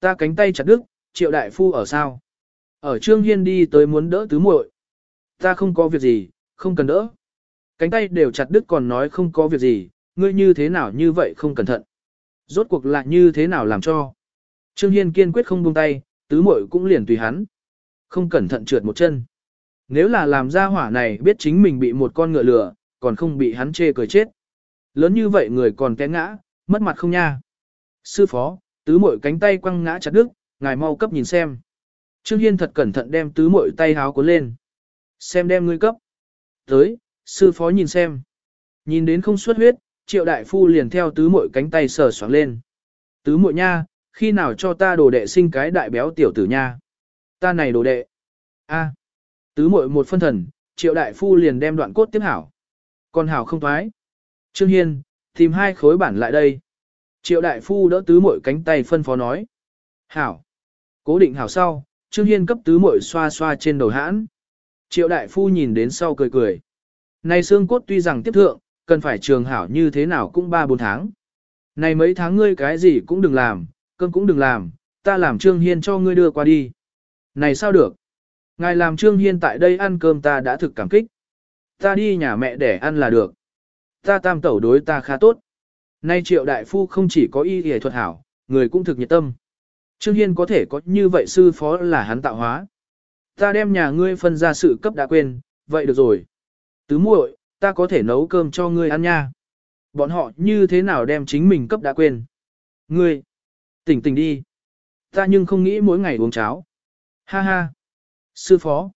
Ta cánh tay chặt đứt, triệu đại phu ở sao? Ở Trương Hiên đi tới muốn đỡ tứ muội. Ta không có việc gì, không cần đỡ. Cánh tay đều chặt đứt còn nói không có việc gì, ngươi như thế nào như vậy không cẩn thận. Rốt cuộc lại như thế nào làm cho. Trương Hiên kiên quyết không buông tay, tứ muội cũng liền tùy hắn. Không cẩn thận trượt một chân. Nếu là làm ra hỏa này biết chính mình bị một con ngựa lửa, còn không bị hắn chê cười chết. Lớn như vậy người còn té ngã, mất mặt không nha. Sư phó, tứ mội cánh tay quăng ngã chặt đứt, ngài mau cấp nhìn xem. Trương Hiên thật cẩn thận đem tứ mội tay háo cuốn lên. Xem đem ngươi cấp. Tới, sư phó nhìn xem. Nhìn đến không xuất huyết, triệu đại phu liền theo tứ mội cánh tay sờ soáng lên. Tứ mội nha, khi nào cho ta đồ đệ sinh cái đại béo tiểu tử nha. Ta này đồ đệ. a Tứ mội một phân thần, triệu đại phu liền đem đoạn cốt tiếp hảo. Còn hảo không thoái. Trương Hiên, tìm hai khối bản lại đây. Triệu đại phu đỡ tứ muội cánh tay phân phó nói. Hảo. Cố định hảo sau, Trương Hiên cấp tứ muội xoa xoa trên đầu hãn. Triệu đại phu nhìn đến sau cười cười. Này xương cốt tuy rằng tiếp thượng, cần phải trường hảo như thế nào cũng 3-4 tháng. Này mấy tháng ngươi cái gì cũng đừng làm, cơm cũng đừng làm, ta làm Trương Hiên cho ngươi đưa qua đi. Này sao được? Ngài làm Trương Hiên tại đây ăn cơm ta đã thực cảm kích. Ta đi nhà mẹ để ăn là được. Ta tam tẩu đối ta khá tốt. Nay triệu đại phu không chỉ có y y thuật hảo, người cũng thực nhiệt tâm. Trương Hiên có thể có như vậy sư phó là hắn tạo hóa. Ta đem nhà ngươi phân ra sự cấp đã quên, vậy được rồi. Tứ muội, ta có thể nấu cơm cho ngươi ăn nha. Bọn họ như thế nào đem chính mình cấp đã quên. Ngươi, tỉnh tỉnh đi. Ta nhưng không nghĩ mỗi ngày uống cháo. Ha ha. Sư phó.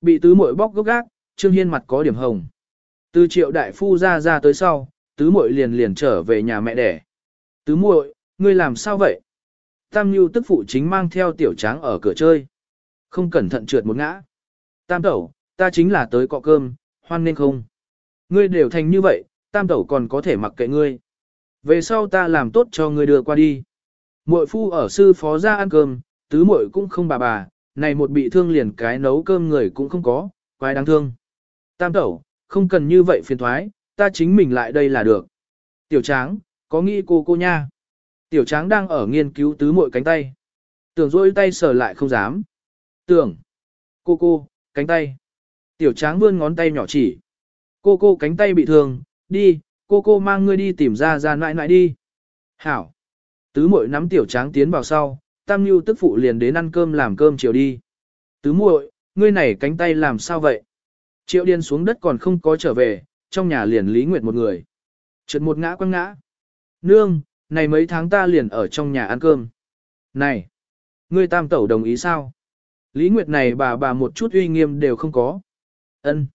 Bị tứ muội bóc gốc gác, Trương Hiên mặt có điểm hồng. Từ triệu đại phu ra ra tới sau, tứ muội liền liền trở về nhà mẹ đẻ. Tứ muội, ngươi làm sao vậy? Tam Nhu tức phụ chính mang theo tiểu tráng ở cửa chơi. Không cẩn thận trượt một ngã. Tam tẩu, ta chính là tới cọ cơm, hoan nên không? Ngươi đều thành như vậy, tam tẩu còn có thể mặc kệ ngươi. Về sau ta làm tốt cho ngươi đưa qua đi. Muội phu ở sư phó ra ăn cơm, tứ muội cũng không bà bà, này một bị thương liền cái nấu cơm người cũng không có, quái đáng thương. Tam tẩu, không cần như vậy phiền thoái, ta chính mình lại đây là được. Tiểu tráng, có nghĩ cô cô nha. Tiểu tráng đang ở nghiên cứu tứ muội cánh tay. Tưởng rôi tay sờ lại không dám. Tưởng. Cô cô, cánh tay. Tiểu tráng vươn ngón tay nhỏ chỉ. Cô cô cánh tay bị thương, đi, cô cô mang ngươi đi tìm ra ra nãi nãi đi. Hảo. Tứ muội nắm tiểu tráng tiến vào sau, tam nhu tức phụ liền đến ăn cơm làm cơm chiều đi. Tứ muội, ngươi này cánh tay làm sao vậy? Triệu điên xuống đất còn không có trở về, trong nhà liền Lý Nguyệt một người. Trượt một ngã quăng ngã. Nương, này mấy tháng ta liền ở trong nhà ăn cơm. Này, ngươi tam tẩu đồng ý sao? Lý Nguyệt này bà bà một chút uy nghiêm đều không có. Ân,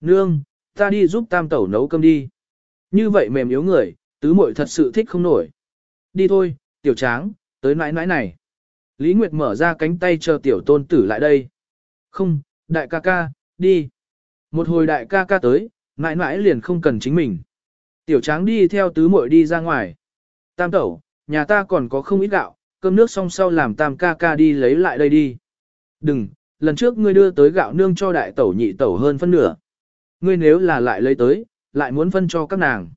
Nương, ta đi giúp tam tẩu nấu cơm đi. Như vậy mềm yếu người, tứ muội thật sự thích không nổi. Đi thôi, tiểu tráng, tới nãi nãi này. Lý Nguyệt mở ra cánh tay chờ tiểu tôn tử lại đây. Không, đại ca ca, đi. Một hồi đại ca ca tới, mãi mãi liền không cần chính mình. Tiểu tráng đi theo tứ muội đi ra ngoài. Tam tẩu, nhà ta còn có không ít gạo, cơm nước xong sau làm tam ca ca đi lấy lại đây đi. Đừng, lần trước ngươi đưa tới gạo nương cho đại tẩu nhị tẩu hơn phân nửa. Ngươi nếu là lại lấy tới, lại muốn phân cho các nàng.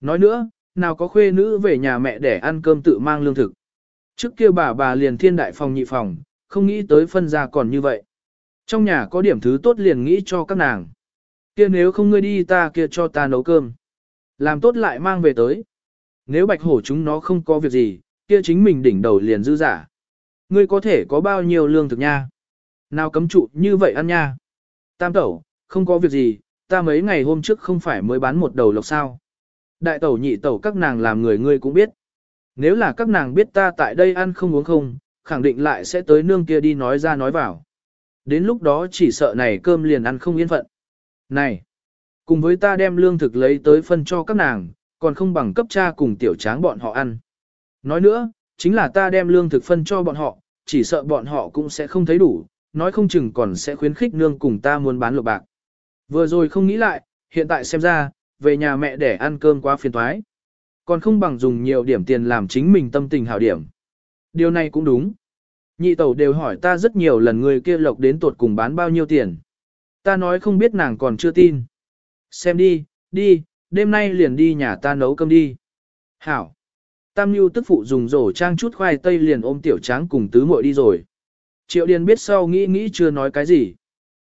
Nói nữa, nào có khuê nữ về nhà mẹ để ăn cơm tự mang lương thực. Trước kia bà bà liền thiên đại phòng nhị phòng, không nghĩ tới phân ra còn như vậy. Trong nhà có điểm thứ tốt liền nghĩ cho các nàng. Kia nếu không ngươi đi ta kia cho ta nấu cơm. Làm tốt lại mang về tới. Nếu bạch hổ chúng nó không có việc gì, kia chính mình đỉnh đầu liền dư giả. Ngươi có thể có bao nhiêu lương thực nha? Nào cấm trụ như vậy ăn nha? Tam tẩu, không có việc gì, ta mấy ngày hôm trước không phải mới bán một đầu lộc sao. Đại tẩu nhị tẩu các nàng làm người ngươi cũng biết. Nếu là các nàng biết ta tại đây ăn không uống không, khẳng định lại sẽ tới nương kia đi nói ra nói vào. Đến lúc đó chỉ sợ này cơm liền ăn không yên phận. Này, cùng với ta đem lương thực lấy tới phân cho các nàng, còn không bằng cấp cha cùng tiểu tráng bọn họ ăn. Nói nữa, chính là ta đem lương thực phân cho bọn họ, chỉ sợ bọn họ cũng sẽ không thấy đủ, nói không chừng còn sẽ khuyến khích nương cùng ta muốn bán lộc bạc. Vừa rồi không nghĩ lại, hiện tại xem ra, về nhà mẹ để ăn cơm quá phiền thoái. Còn không bằng dùng nhiều điểm tiền làm chính mình tâm tình hảo điểm. Điều này cũng đúng. Nhị tẩu đều hỏi ta rất nhiều lần người kia lộc đến tuột cùng bán bao nhiêu tiền. Ta nói không biết nàng còn chưa tin. Xem đi, đi, đêm nay liền đi nhà ta nấu cơm đi. Hảo. Tam Nhu tức phụ dùng rổ trang chút khoai tây liền ôm tiểu tráng cùng tứ muội đi rồi. Triệu Điền biết sau nghĩ nghĩ chưa nói cái gì.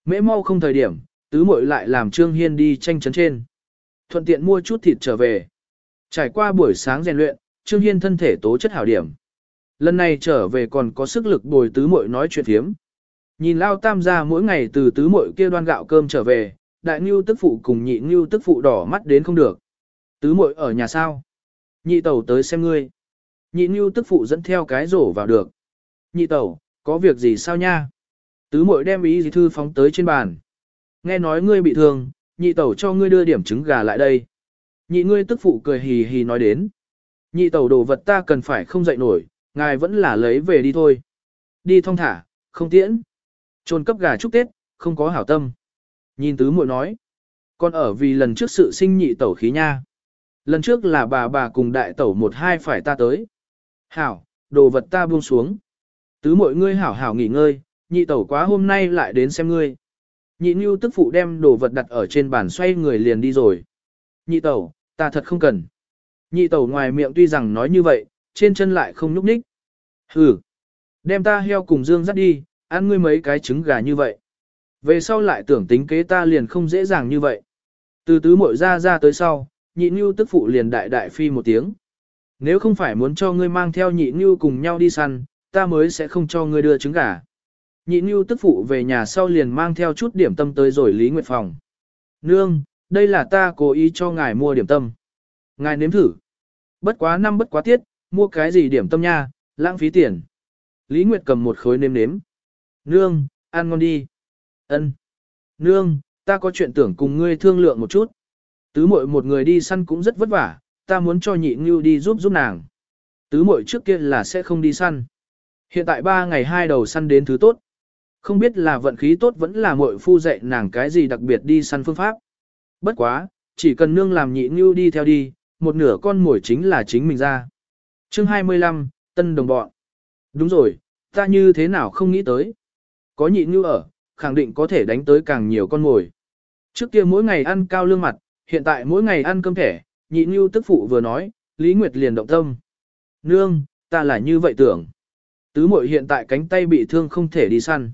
Mễ mau không thời điểm, tứ muội lại làm Trương Hiên đi tranh chấn trên. Thuận tiện mua chút thịt trở về. Trải qua buổi sáng rèn luyện, Trương Hiên thân thể tố chất hảo điểm. Lần này trở về còn có sức lực bồi tứ muội nói chuyện thiếm. Nhìn Lao Tam gia mỗi ngày từ tứ muội kia đoan gạo cơm trở về, đại ngưu tức phụ cùng nhị ngưu tức phụ đỏ mắt đến không được. Tứ muội ở nhà sao? Nhị tẩu tới xem ngươi. Nhị ngưu tức phụ dẫn theo cái rổ vào được. Nhị tẩu, có việc gì sao nha? Tứ muội đem ý gì thư phóng tới trên bàn. Nghe nói ngươi bị thương, nhị tẩu cho ngươi đưa điểm trứng gà lại đây. Nhị ngươi tức phụ cười hì hì nói đến. Nhị tẩu đồ vật ta cần phải không dậy nổi, ngài vẫn là lấy về đi thôi. Đi thong thả, không tiễn. Trôn cấp gà chúc Tết, không có hảo tâm. Nhìn tứ muội nói. con ở vì lần trước sự sinh nhị tẩu khí nha. Lần trước là bà bà cùng đại tẩu một hai phải ta tới. Hảo, đồ vật ta buông xuống. Tứ muội ngươi hảo hảo nghỉ ngơi, nhị tẩu quá hôm nay lại đến xem ngươi. Nhị Nhu tức phụ đem đồ vật đặt ở trên bàn xoay người liền đi rồi. Nhị tẩu, ta thật không cần. Nhị tẩu ngoài miệng tuy rằng nói như vậy, trên chân lại không nhúc nhích. Hừ, đem ta heo cùng dương dắt đi, ăn ngươi mấy cái trứng gà như vậy. Về sau lại tưởng tính kế ta liền không dễ dàng như vậy. Từ tứ mội ra ra tới sau, nhị như tức phụ liền đại đại phi một tiếng. Nếu không phải muốn cho ngươi mang theo nhị như cùng nhau đi săn, ta mới sẽ không cho ngươi đưa trứng gà. Nhị như tức phụ về nhà sau liền mang theo chút điểm tâm tới rồi Lý Nguyệt phòng. Nương, đây là ta cố ý cho ngài mua điểm tâm. Ngài nếm thử. Bất quá năm bất quá tiết, mua cái gì điểm tâm nha, lãng phí tiền. Lý Nguyệt cầm một khối nếm nếm. Nương, ăn ngon đi. Ân. Nương, ta có chuyện tưởng cùng ngươi thương lượng một chút. Tứ muội một người đi săn cũng rất vất vả, ta muốn cho nhị ngưu đi giúp giúp nàng. Tứ muội trước kia là sẽ không đi săn. Hiện tại ba ngày hai đầu săn đến thứ tốt. Không biết là vận khí tốt vẫn là muội phu dạy nàng cái gì đặc biệt đi săn phương pháp. Bất quá, chỉ cần nương làm nhị ngưu đi theo đi, một nửa con mồi chính là chính mình ra. Chương 25, Tân Đồng Bọn. Đúng rồi, ta như thế nào không nghĩ tới. Có nhị như ở, khẳng định có thể đánh tới càng nhiều con mồi. Trước kia mỗi ngày ăn cao lương mặt, hiện tại mỗi ngày ăn cơm thẻ, nhị như tức phụ vừa nói, Lý Nguyệt liền động tâm. Nương, ta là như vậy tưởng. Tứ muội hiện tại cánh tay bị thương không thể đi săn.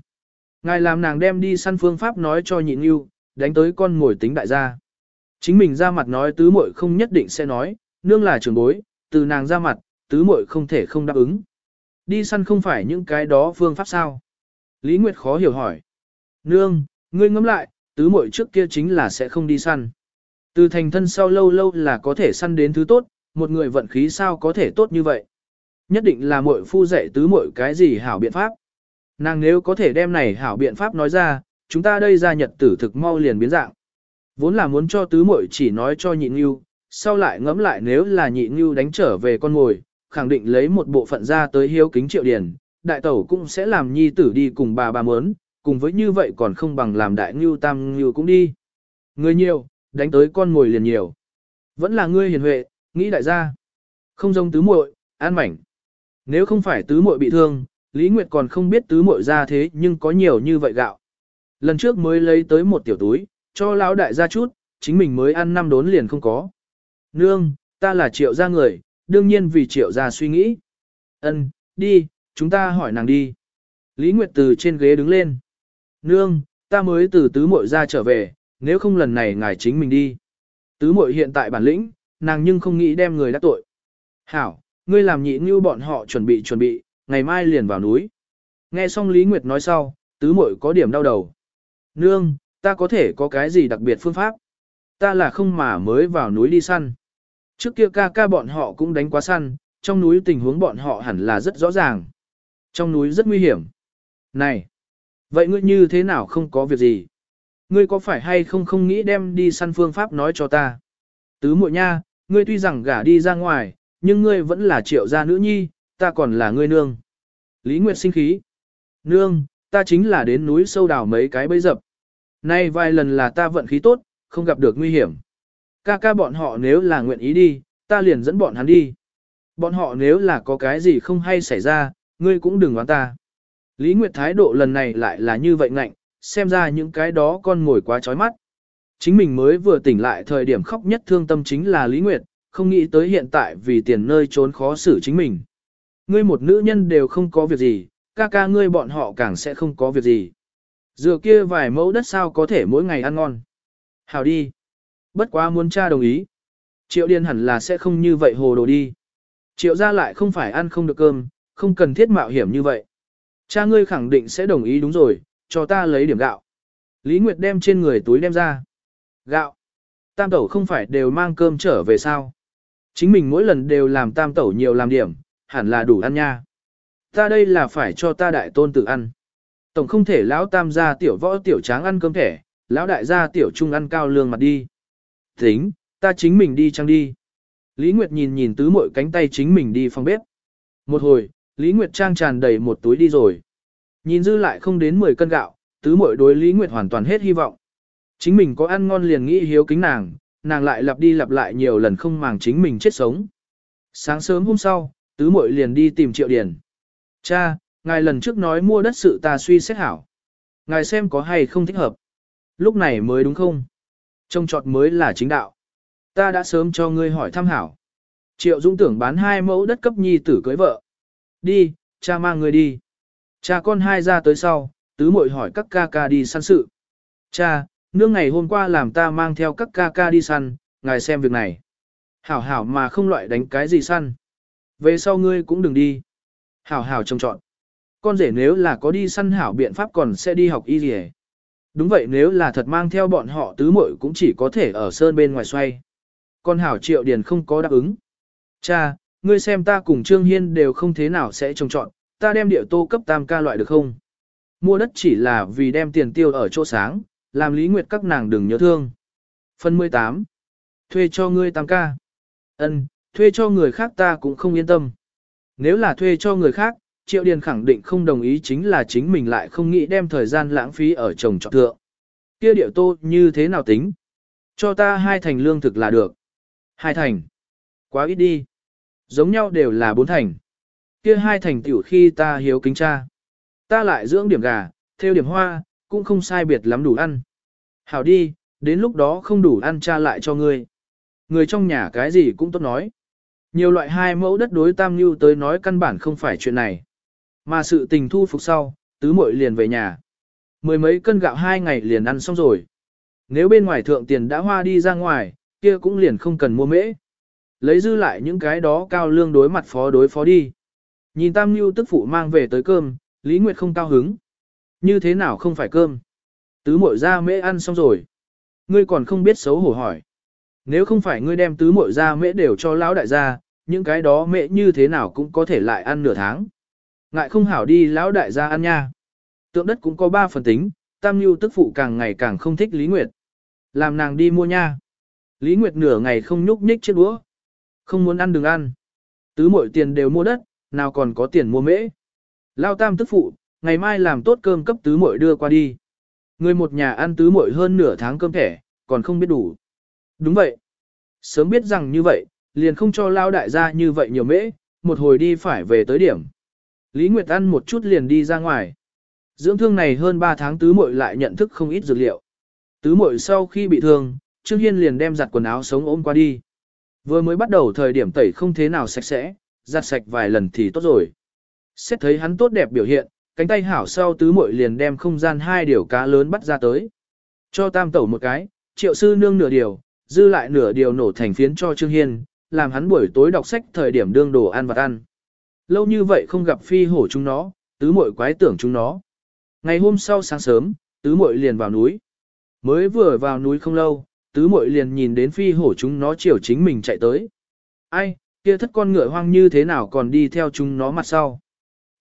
Ngài làm nàng đem đi săn phương pháp nói cho nhị như, đánh tới con mồi tính đại gia. Chính mình ra mặt nói tứ muội không nhất định sẽ nói, nương là trưởng bối, từ nàng ra mặt, tứ muội không thể không đáp ứng. Đi săn không phải những cái đó phương pháp sao? Lý Nguyệt khó hiểu hỏi. Nương, ngươi ngẫm lại, tứ muội trước kia chính là sẽ không đi săn. Từ thành thân sau lâu lâu là có thể săn đến thứ tốt, một người vận khí sao có thể tốt như vậy. Nhất định là muội phu dạy tứ muội cái gì hảo biện pháp. Nàng nếu có thể đem này hảo biện pháp nói ra, chúng ta đây ra nhật tử thực mau liền biến dạng. Vốn là muốn cho tứ muội chỉ nói cho nhị ngưu, sau lại ngẫm lại nếu là nhị ngưu đánh trở về con ngồi, khẳng định lấy một bộ phận ra tới hiếu kính triệu điển, đại tẩu cũng sẽ làm nhi tử đi cùng bà bà mớn, cùng với như vậy còn không bằng làm đại ngưu tam ngưu cũng đi. Người nhiều, đánh tới con ngồi liền nhiều. Vẫn là ngươi hiền huệ, nghĩ đại gia. Không giống tứ muội, an mảnh. Nếu không phải tứ muội bị thương, Lý Nguyệt còn không biết tứ muội ra thế nhưng có nhiều như vậy gạo. Lần trước mới lấy tới một tiểu túi, cho lão đại gia chút, chính mình mới ăn năm đốn liền không có. Nương, ta là triệu gia người, đương nhiên vì triệu gia suy nghĩ. Ân, đi, chúng ta hỏi nàng đi. Lý Nguyệt từ trên ghế đứng lên. Nương, ta mới từ tứ muội ra trở về, nếu không lần này ngài chính mình đi. Tứ muội hiện tại bản lĩnh, nàng nhưng không nghĩ đem người đắc tội. Hảo, ngươi làm nhị như bọn họ chuẩn bị chuẩn bị, ngày mai liền vào núi. Nghe xong Lý Nguyệt nói sau, tứ muội có điểm đau đầu. Nương, ta có thể có cái gì đặc biệt phương pháp? Ta là không mà mới vào núi đi săn. Trước kia ca ca bọn họ cũng đánh quá săn, trong núi tình huống bọn họ hẳn là rất rõ ràng. Trong núi rất nguy hiểm. Này! Vậy ngươi như thế nào không có việc gì? Ngươi có phải hay không không nghĩ đem đi săn phương pháp nói cho ta? Tứ muội nha, ngươi tuy rằng gả đi ra ngoài, nhưng ngươi vẫn là triệu gia nữ nhi, ta còn là ngươi nương. Lý Nguyệt sinh khí. Nương, ta chính là đến núi sâu đào mấy cái bẫy dập. Nay vài lần là ta vận khí tốt, không gặp được nguy hiểm. Ca ca bọn họ nếu là nguyện ý đi, ta liền dẫn bọn hắn đi. Bọn họ nếu là có cái gì không hay xảy ra, ngươi cũng đừng oán ta. Lý Nguyệt thái độ lần này lại là như vậy ngạnh, xem ra những cái đó con ngồi quá chói mắt. Chính mình mới vừa tỉnh lại thời điểm khóc nhất thương tâm chính là Lý Nguyệt, không nghĩ tới hiện tại vì tiền nơi trốn khó xử chính mình. Ngươi một nữ nhân đều không có việc gì, ca ca ngươi bọn họ càng sẽ không có việc gì. Dựa kia vài mẫu đất sao có thể mỗi ngày ăn ngon. Hào đi. Bất quá muốn cha đồng ý. Triệu điên hẳn là sẽ không như vậy hồ đồ đi. Triệu ra lại không phải ăn không được cơm, không cần thiết mạo hiểm như vậy. Cha ngươi khẳng định sẽ đồng ý đúng rồi, cho ta lấy điểm gạo. Lý Nguyệt đem trên người túi đem ra. Gạo. Tam tẩu không phải đều mang cơm trở về sao. Chính mình mỗi lần đều làm tam tẩu nhiều làm điểm, hẳn là đủ ăn nha. Ta đây là phải cho ta đại tôn tự ăn. Tổng không thể lão tam gia tiểu võ tiểu tráng ăn cơm thẻ, lão đại gia tiểu trung ăn cao lương mặt đi. Tính, ta chính mình đi chăng đi. Lý Nguyệt nhìn nhìn tứ mội cánh tay chính mình đi phòng bếp. Một hồi, Lý Nguyệt trang tràn đầy một túi đi rồi. Nhìn dư lại không đến 10 cân gạo, tứ muội đối Lý Nguyệt hoàn toàn hết hy vọng. Chính mình có ăn ngon liền nghĩ hiếu kính nàng, nàng lại lặp đi lặp lại nhiều lần không màng chính mình chết sống. Sáng sớm hôm sau, tứ muội liền đi tìm triệu Điền. Cha, ngài lần trước nói mua đất sự ta suy xét hảo. Ngài xem có hay không thích hợp. Lúc này mới đúng không? Trông trọt mới là chính đạo. Ta đã sớm cho ngươi hỏi thăm hảo. Triệu Dũng tưởng bán hai mẫu đất cấp nhi tử cưới vợ. Đi, cha mang người đi. Cha con hai ra tới sau, tứ muội hỏi các ca ca đi săn sự. Cha, nương ngày hôm qua làm ta mang theo các ca ca đi săn, ngài xem việc này. Hảo hảo mà không loại đánh cái gì săn. Về sau ngươi cũng đừng đi. Hảo hảo trông trọn. Con rể nếu là có đi săn hảo biện pháp còn sẽ đi học y gì Đúng vậy nếu là thật mang theo bọn họ tứ muội cũng chỉ có thể ở sơn bên ngoài xoay. Con hảo triệu điền không có đáp ứng. Cha, ngươi xem ta cùng Trương Hiên đều không thế nào sẽ trồng trọn, ta đem địa tô cấp tam ca loại được không? Mua đất chỉ là vì đem tiền tiêu ở chỗ sáng, làm Lý Nguyệt các nàng đừng nhớ thương. Phần 18. Thuê cho ngươi tam ca. Ân, thuê cho người khác ta cũng không yên tâm. Nếu là thuê cho người khác, Triệu Điền khẳng định không đồng ý chính là chính mình lại không nghĩ đem thời gian lãng phí ở trồng trọt thượng. Kia điệu tô như thế nào tính? Cho ta hai thành lương thực là được. Hai thành. Quá ít đi. Giống nhau đều là bốn thành. Kia hai thành tiểu khi ta hiếu kính cha. Ta lại dưỡng điểm gà, theo điểm hoa, cũng không sai biệt lắm đủ ăn. Hảo đi, đến lúc đó không đủ ăn cha lại cho ngươi. Người trong nhà cái gì cũng tốt nói. Nhiều loại hai mẫu đất đối tam như tới nói căn bản không phải chuyện này. Mà sự tình thu phục sau, tứ muội liền về nhà. Mười mấy cân gạo hai ngày liền ăn xong rồi. Nếu bên ngoài thượng tiền đã hoa đi ra ngoài, kia cũng liền không cần mua mễ. Lấy dư lại những cái đó cao lương đối mặt phó đối phó đi. Nhìn Tam Nhu tức phụ mang về tới cơm, Lý Nguyệt không cao hứng. Như thế nào không phải cơm? Tứ muội ra mễ ăn xong rồi. Ngươi còn không biết xấu hổ hỏi. Nếu không phải ngươi đem tứ muội ra mễ đều cho lão đại gia, những cái đó mễ như thế nào cũng có thể lại ăn nửa tháng. Ngại không hảo đi lão đại gia ăn nha. Tượng đất cũng có ba phần tính, Tam Nhu tức phụ càng ngày càng không thích Lý Nguyệt. Làm nàng đi mua nha. Lý Nguyệt nửa ngày không nhúc nhích chiếc đũa. Không muốn ăn đừng ăn. Tứ muội tiền đều mua đất, nào còn có tiền mua mễ. Lao tam tức phụ, ngày mai làm tốt cơm cấp tứ muội đưa qua đi. Người một nhà ăn tứ muội hơn nửa tháng cơm thẻ, còn không biết đủ. Đúng vậy. Sớm biết rằng như vậy, liền không cho lao đại gia như vậy nhiều mễ, một hồi đi phải về tới điểm. Lý Nguyệt ăn một chút liền đi ra ngoài. Dưỡng thương này hơn 3 tháng tứ muội lại nhận thức không ít dược liệu. Tứ muội sau khi bị thương, Trương Hiên liền đem giặt quần áo sống ôm qua đi. Vừa mới bắt đầu thời điểm tẩy không thế nào sạch sẽ, giặt sạch vài lần thì tốt rồi. Xét thấy hắn tốt đẹp biểu hiện, cánh tay hảo sau tứ muội liền đem không gian hai điều cá lớn bắt ra tới. Cho tam tẩu một cái, triệu sư nương nửa điều, dư lại nửa điều nổ thành phiến cho Trương Hiên, làm hắn buổi tối đọc sách thời điểm đương đồ ăn vặt ăn. Lâu như vậy không gặp phi hổ chúng nó, tứ muội quái tưởng chúng nó. Ngày hôm sau sáng sớm, tứ muội liền vào núi. Mới vừa vào núi không lâu, tứ muội liền nhìn đến phi hổ chúng nó chiều chính mình chạy tới. Ai, kia thất con ngựa hoang như thế nào còn đi theo chúng nó mặt sau.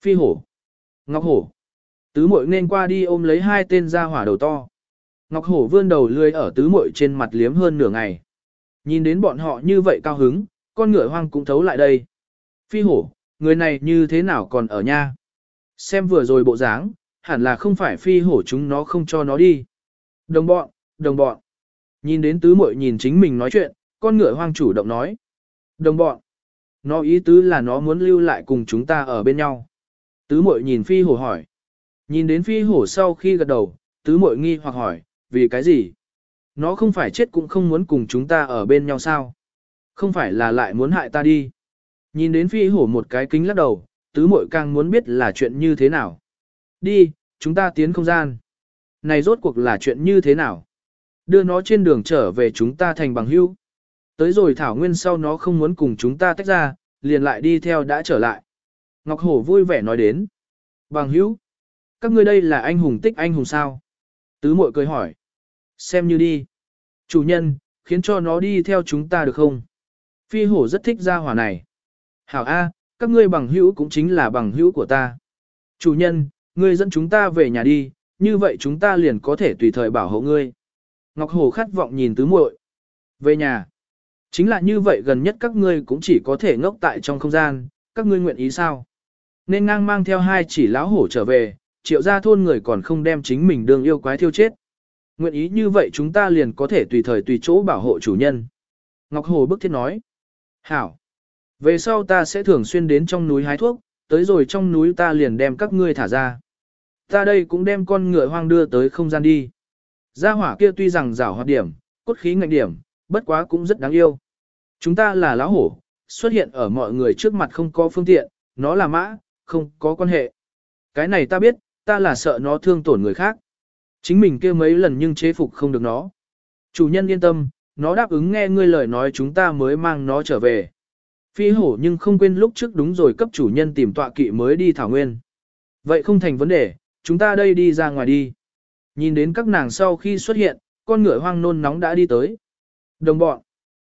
Phi hổ. Ngọc hổ. Tứ muội nên qua đi ôm lấy hai tên ra hỏa đầu to. Ngọc hổ vươn đầu lươi ở tứ muội trên mặt liếm hơn nửa ngày. Nhìn đến bọn họ như vậy cao hứng, con ngựa hoang cũng thấu lại đây. Phi hổ, người này như thế nào còn ở nha? Xem vừa rồi bộ dáng, hẳn là không phải phi hổ chúng nó không cho nó đi. Đồng bọn, đồng bọn. Nhìn đến tứ muội nhìn chính mình nói chuyện, con ngựa hoang chủ động nói. Đồng bọn. Nó ý tứ là nó muốn lưu lại cùng chúng ta ở bên nhau. Tứ muội nhìn phi hổ hỏi. Nhìn đến phi hổ sau khi gật đầu, tứ muội nghi hoặc hỏi, vì cái gì? Nó không phải chết cũng không muốn cùng chúng ta ở bên nhau sao? Không phải là lại muốn hại ta đi. Nhìn đến phi hổ một cái kính lắc đầu, tứ muội càng muốn biết là chuyện như thế nào. Đi, chúng ta tiến không gian. Này rốt cuộc là chuyện như thế nào? Đưa nó trên đường trở về chúng ta thành bằng hữu. Tới rồi Thảo Nguyên sau nó không muốn cùng chúng ta tách ra, liền lại đi theo đã trở lại. Ngọc Hổ vui vẻ nói đến. Bằng hữu, các ngươi đây là anh hùng tích anh hùng sao? Tứ Mội cười hỏi. Xem như đi. Chủ nhân, khiến cho nó đi theo chúng ta được không? Phi hổ rất thích gia hỏa này. Hảo A, các ngươi bằng hữu cũng chính là bằng hữu của ta. Chủ nhân, ngươi dẫn chúng ta về nhà đi, như vậy chúng ta liền có thể tùy thời bảo hộ ngươi. Ngọc Hồ khát vọng nhìn tứ muội. Về nhà. Chính là như vậy gần nhất các ngươi cũng chỉ có thể ngốc tại trong không gian, các ngươi nguyện ý sao? Nên ngang mang theo hai chỉ lão hổ trở về, triệu gia thôn người còn không đem chính mình đương yêu quái thiêu chết. Nguyện ý như vậy chúng ta liền có thể tùy thời tùy chỗ bảo hộ chủ nhân. Ngọc Hồ bức thiết nói. Hảo. Về sau ta sẽ thường xuyên đến trong núi hái thuốc, tới rồi trong núi ta liền đem các ngươi thả ra. Ta đây cũng đem con ngựa hoang đưa tới không gian đi. Gia hỏa kia tuy rằng rảo hoạt điểm, cốt khí ngạnh điểm, bất quá cũng rất đáng yêu. Chúng ta là lão hổ, xuất hiện ở mọi người trước mặt không có phương tiện, nó là mã, không có quan hệ. Cái này ta biết, ta là sợ nó thương tổn người khác. Chính mình kêu mấy lần nhưng chế phục không được nó. Chủ nhân yên tâm, nó đáp ứng nghe ngươi lời nói chúng ta mới mang nó trở về. Phi hổ nhưng không quên lúc trước đúng rồi cấp chủ nhân tìm tọa kỵ mới đi thảo nguyên. Vậy không thành vấn đề, chúng ta đây đi ra ngoài đi. Nhìn đến các nàng sau khi xuất hiện, con ngựa hoang nôn nóng đã đi tới. Đồng bọn.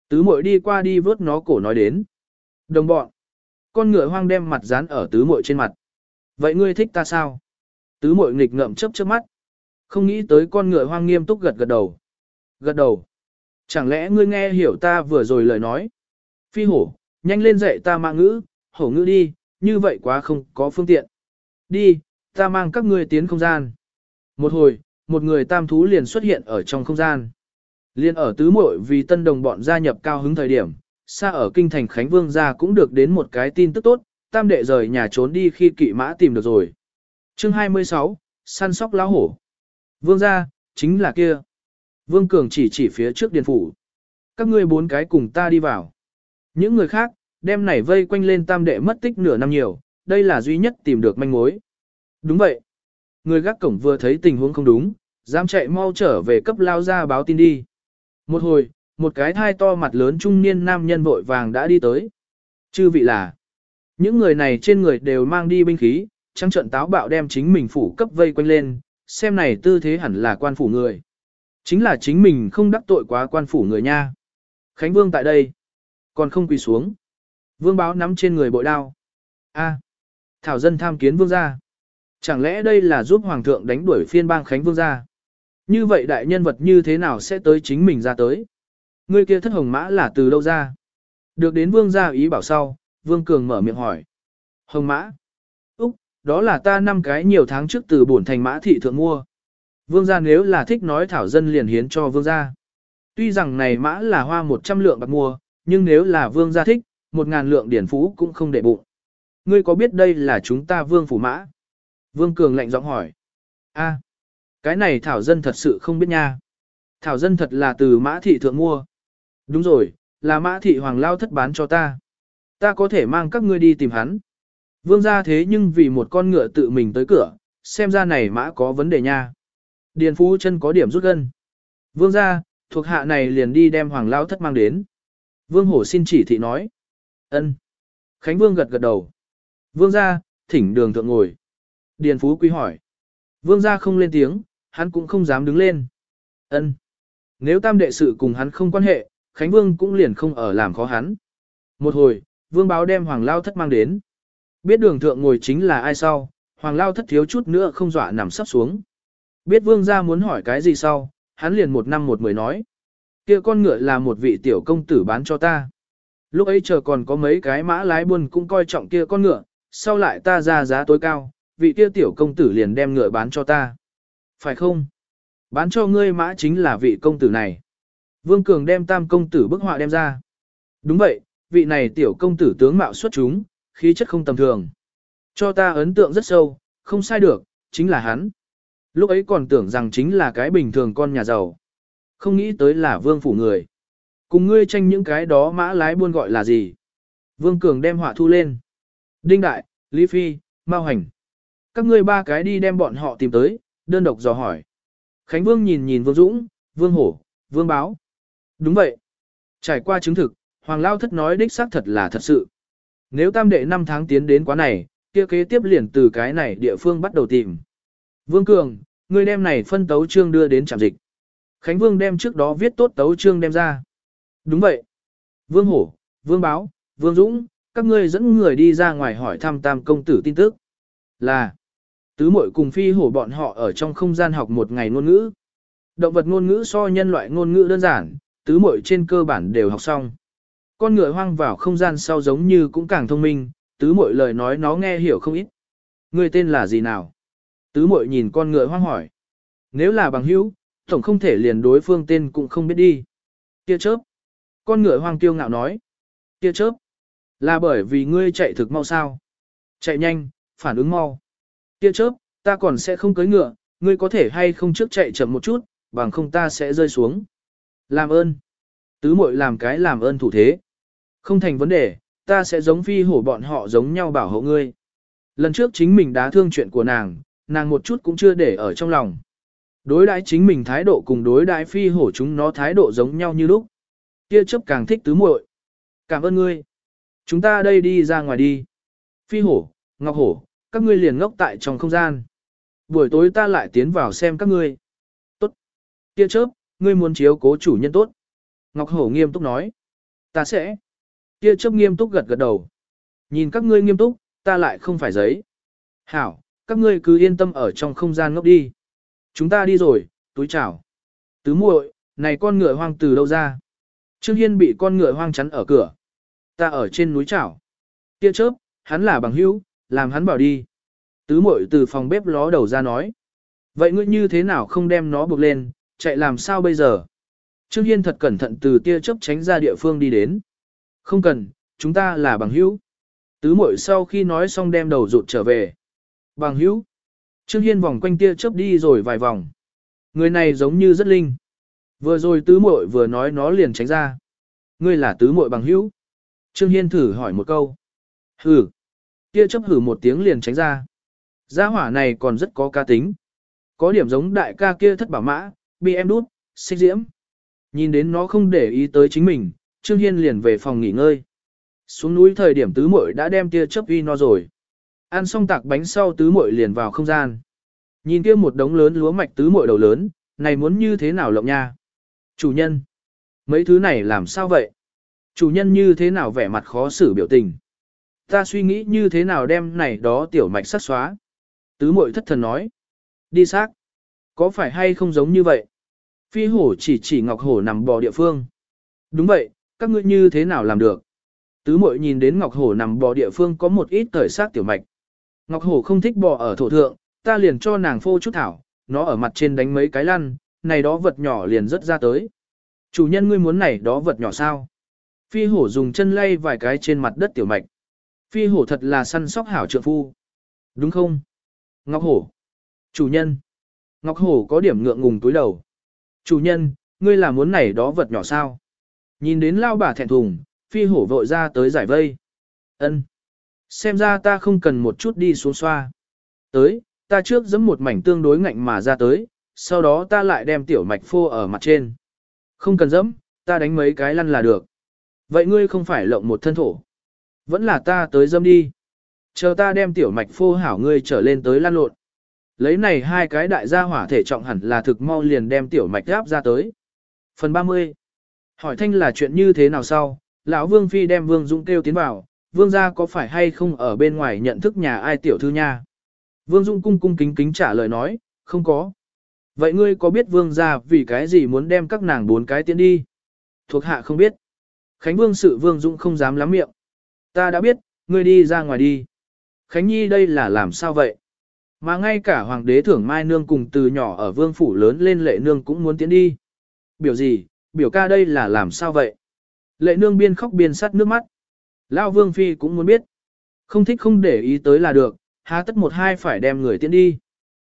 Tứ muội đi qua đi vớt nó cổ nói đến. Đồng bọn. Con ngựa hoang đem mặt dán ở tứ muội trên mặt. Vậy ngươi thích ta sao? Tứ muội nghịch ngợm chớp chớp mắt. Không nghĩ tới con ngựa hoang nghiêm túc gật gật đầu. Gật đầu. Chẳng lẽ ngươi nghe hiểu ta vừa rồi lời nói? Phi hổ, nhanh lên dạy ta mạng ngữ, hổ ngữ đi, như vậy quá không có phương tiện. Đi, ta mang các ngươi tiến không gian. Một hồi, một người tam thú liền xuất hiện ở trong không gian. Liên ở tứ muội vì tân đồng bọn gia nhập cao hứng thời điểm, xa ở kinh thành Khánh Vương gia cũng được đến một cái tin tức tốt, tam đệ rời nhà trốn đi khi kỵ mã tìm được rồi. Chương 26, săn sóc lão hổ. Vương gia, chính là kia. Vương Cường chỉ chỉ phía trước điện phủ. Các ngươi bốn cái cùng ta đi vào. Những người khác, đem này vây quanh lên tam đệ mất tích nửa năm nhiều, đây là duy nhất tìm được manh mối. Đúng vậy. Người gác cổng vừa thấy tình huống không đúng, dám chạy mau trở về cấp lao ra báo tin đi. Một hồi, một cái thai to mặt lớn trung niên nam nhân vội vàng đã đi tới. Chư vị là, những người này trên người đều mang đi binh khí, trăng trận táo bạo đem chính mình phủ cấp vây quanh lên, xem này tư thế hẳn là quan phủ người. Chính là chính mình không đắc tội quá quan phủ người nha. Khánh Vương tại đây, còn không quỳ xuống. Vương báo nắm trên người bội đao. A, Thảo dân tham kiến vương gia. Chẳng lẽ đây là giúp hoàng thượng đánh đuổi phiên bang Khánh Vương gia? Như vậy đại nhân vật như thế nào sẽ tới chính mình ra tới? Người kia thất hồng mã là từ đâu ra? Được đến vương gia ý bảo sau, vương cường mở miệng hỏi. Hồng mã? Úc, đó là ta năm cái nhiều tháng trước từ bổn thành mã thị thượng mua. Vương gia nếu là thích nói thảo dân liền hiến cho vương gia. Tuy rằng này mã là hoa 100 lượng bạc mua, nhưng nếu là vương gia thích, một ngàn lượng điển phú cũng không để bụng. Ngươi có biết đây là chúng ta vương phủ mã? Vương Cường lạnh giọng hỏi. A, cái này thảo dân thật sự không biết nha. Thảo dân thật là từ mã thị thượng mua. Đúng rồi, là mã thị hoàng lao thất bán cho ta. Ta có thể mang các ngươi đi tìm hắn. Vương gia thế nhưng vì một con ngựa tự mình tới cửa, xem ra này mã có vấn đề nha. Điền Phú chân có điểm rút gân. Vương gia, thuộc hạ này liền đi đem hoàng lao thất mang đến. Vương hổ xin chỉ thị nói. ân. Khánh Vương gật gật đầu. Vương gia, thỉnh đường thượng ngồi. Điền Phú quý hỏi. Vương gia không lên tiếng, hắn cũng không dám đứng lên. ân. Nếu tam đệ sự cùng hắn không quan hệ, Khánh Vương cũng liền không ở làm khó hắn. Một hồi, Vương báo đem Hoàng Lao Thất mang đến. Biết đường thượng ngồi chính là ai sau, Hoàng Lao Thất thiếu chút nữa không dọa nằm sắp xuống. Biết Vương gia muốn hỏi cái gì sau, hắn liền một năm một mười nói. kia con ngựa là một vị tiểu công tử bán cho ta. Lúc ấy chờ còn có mấy cái mã lái buôn cũng coi trọng kia con ngựa, sau lại ta ra giá tối cao, vị kia tiểu công tử liền đem ngựa bán cho ta. Phải không? Bán cho ngươi mã chính là vị công tử này. Vương Cường đem tam công tử bức họa đem ra. Đúng vậy, vị này tiểu công tử tướng mạo xuất chúng, khí chất không tầm thường. Cho ta ấn tượng rất sâu, không sai được, chính là hắn. Lúc ấy còn tưởng rằng chính là cái bình thường con nhà giàu. Không nghĩ tới là vương phủ người. Cùng ngươi tranh những cái đó mã lái buôn gọi là gì? Vương Cường đem họa thu lên. Đinh Đại, Lý Phi, Mao Hành. Các ngươi ba cái đi đem bọn họ tìm tới, đơn độc dò hỏi. Khánh Vương nhìn nhìn Vương Dũng, Vương Hổ, Vương Báo. Đúng vậy. Trải qua chứng thực, Hoàng Lao Thất nói đích xác thật là thật sự. Nếu tam đệ năm tháng tiến đến quá này, kia kế tiếp liền từ cái này địa phương bắt đầu tìm. Vương Cường, ngươi đem này phân tấu trương đưa đến trạm dịch. Khánh Vương đem trước đó viết tốt tấu trương đem ra. Đúng vậy. Vương Hổ, Vương Báo, Vương Dũng, các ngươi dẫn người đi ra ngoài hỏi thăm tam công tử tin tức. Là, tứ muội cùng phi hổ bọn họ ở trong không gian học một ngày ngôn ngữ. Động vật ngôn ngữ so nhân loại ngôn ngữ đơn giản, tứ muội trên cơ bản đều học xong. Con ngựa hoang vào không gian sau giống như cũng càng thông minh, tứ muội lời nói nó nghe hiểu không ít. Người tên là gì nào? Tứ muội nhìn con ngựa hoang hỏi. Nếu là bằng hữu, tổng không thể liền đối phương tên cũng không biết đi. Tia chớp. Con ngựa hoang tiêu ngạo nói. Tia chớp. Là bởi vì ngươi chạy thực mau sao. Chạy nhanh, phản ứng mau. Tia chớp, ta còn sẽ không cưới ngựa, ngươi có thể hay không trước chạy chậm một chút, bằng không ta sẽ rơi xuống. Làm ơn. Tứ muội làm cái làm ơn thủ thế. Không thành vấn đề, ta sẽ giống phi hổ bọn họ giống nhau bảo hộ ngươi. Lần trước chính mình đã thương chuyện của nàng, nàng một chút cũng chưa để ở trong lòng. Đối đãi chính mình thái độ cùng đối đãi phi hổ chúng nó thái độ giống nhau như lúc. Kia chấp càng thích tứ muội. Cảm ơn ngươi. Chúng ta đây đi ra ngoài đi. Phi hổ, ngọc hổ, các ngươi liền ngốc tại trong không gian. Buổi tối ta lại tiến vào xem các ngươi. Tốt. Kia chớp, ngươi muốn chiếu cố chủ nhân tốt. Ngọc hổ nghiêm túc nói. Ta sẽ. Kia chớp nghiêm túc gật gật đầu. Nhìn các ngươi nghiêm túc, ta lại không phải giấy. Hảo, các ngươi cứ yên tâm ở trong không gian ngốc đi. Chúng ta đi rồi, túi chào. Tứ muội, này con ngựa hoang từ đâu ra? Trương Hiên bị con ngựa hoang chắn ở cửa. Ta ở trên núi chảo. Kia chớp, hắn là bằng hữu, làm hắn bảo đi. Tứ muội từ phòng bếp ló đầu ra nói. Vậy ngươi như thế nào không đem nó buộc lên, chạy làm sao bây giờ? Trương Hiên thật cẩn thận từ tia chớp tránh ra địa phương đi đến. Không cần, chúng ta là bằng hữu. Tứ muội sau khi nói xong đem đầu rụt trở về. Bằng hữu. Trương Hiên vòng quanh tia chớp đi rồi vài vòng. Người này giống như rất linh. Vừa rồi tứ muội vừa nói nó liền tránh ra. Ngươi là tứ muội bằng hữu. Trương Hiên thử hỏi một câu. Hử. Tia chấp hử một tiếng liền tránh ra. Gia hỏa này còn rất có ca tính. Có điểm giống đại ca kia thất bảo mã, bị em đút, xích diễm. Nhìn đến nó không để ý tới chính mình, Trương Hiên liền về phòng nghỉ ngơi. Xuống núi thời điểm tứ muội đã đem tia chớp uy no rồi. Ăn xong tạc bánh sau tứ muội liền vào không gian. Nhìn kia một đống lớn lúa mạch tứ muội đầu lớn, này muốn như thế nào lộng nha? Chủ nhân, mấy thứ này làm sao vậy? Chủ nhân như thế nào vẻ mặt khó xử biểu tình? Ta suy nghĩ như thế nào đem này đó tiểu mạch sát xóa? Tứ muội thất thần nói. Đi xác. Có phải hay không giống như vậy? Phi hổ chỉ chỉ ngọc hổ nằm bò địa phương. Đúng vậy, các ngươi như thế nào làm được? Tứ muội nhìn đến ngọc hổ nằm bò địa phương có một ít thời xác tiểu mạch. Ngọc hổ không thích bò ở thổ thượng, ta liền cho nàng phô chút thảo, nó ở mặt trên đánh mấy cái lăn, này đó vật nhỏ liền rất ra tới. Chủ nhân ngươi muốn này đó vật nhỏ sao? Phi hổ dùng chân lay vài cái trên mặt đất tiểu mạch. Phi hổ thật là săn sóc hảo trượng phu. Đúng không? Ngọc hổ. Chủ nhân. Ngọc hổ có điểm ngượng ngùng túi đầu. Chủ nhân, ngươi là muốn này đó vật nhỏ sao? Nhìn đến lao bà thẹn thùng, phi hổ vội ra tới giải vây. Ân. Xem ra ta không cần một chút đi xuống xoa. Tới, ta trước giẫm một mảnh tương đối ngạnh mà ra tới, sau đó ta lại đem tiểu mạch phô ở mặt trên. Không cần giẫm, ta đánh mấy cái lăn là được. Vậy ngươi không phải lộng một thân thổ. Vẫn là ta tới dâm đi. Chờ ta đem tiểu mạch phô hảo ngươi trở lên tới lan lộn. Lấy này hai cái đại gia hỏa thể trọng hẳn là thực mau liền đem tiểu mạch áp ra tới. Phần 30. Hỏi thanh là chuyện như thế nào sau, lão Vương Phi đem Vương Dũng kêu tiến vào, Vương gia có phải hay không ở bên ngoài nhận thức nhà ai tiểu thư nha? Vương Dung cung cung kính kính trả lời nói, không có. Vậy ngươi có biết Vương gia vì cái gì muốn đem các nàng bốn cái tiến đi? Thuộc hạ không biết. Khánh Vương sự Vương Dung không dám lắm miệng. Ta đã biết, ngươi đi ra ngoài đi. Khánh Nhi đây là làm sao vậy? Mà ngay cả Hoàng đế thưởng Mai Nương cùng từ nhỏ ở Vương Phủ lớn lên Lệ Nương cũng muốn tiến đi. Biểu gì, biểu ca đây là làm sao vậy? Lệ Nương biên khóc biên sắt nước mắt. Lao Vương Phi cũng muốn biết. Không thích không để ý tới là được, há tất một hai phải đem người tiến đi.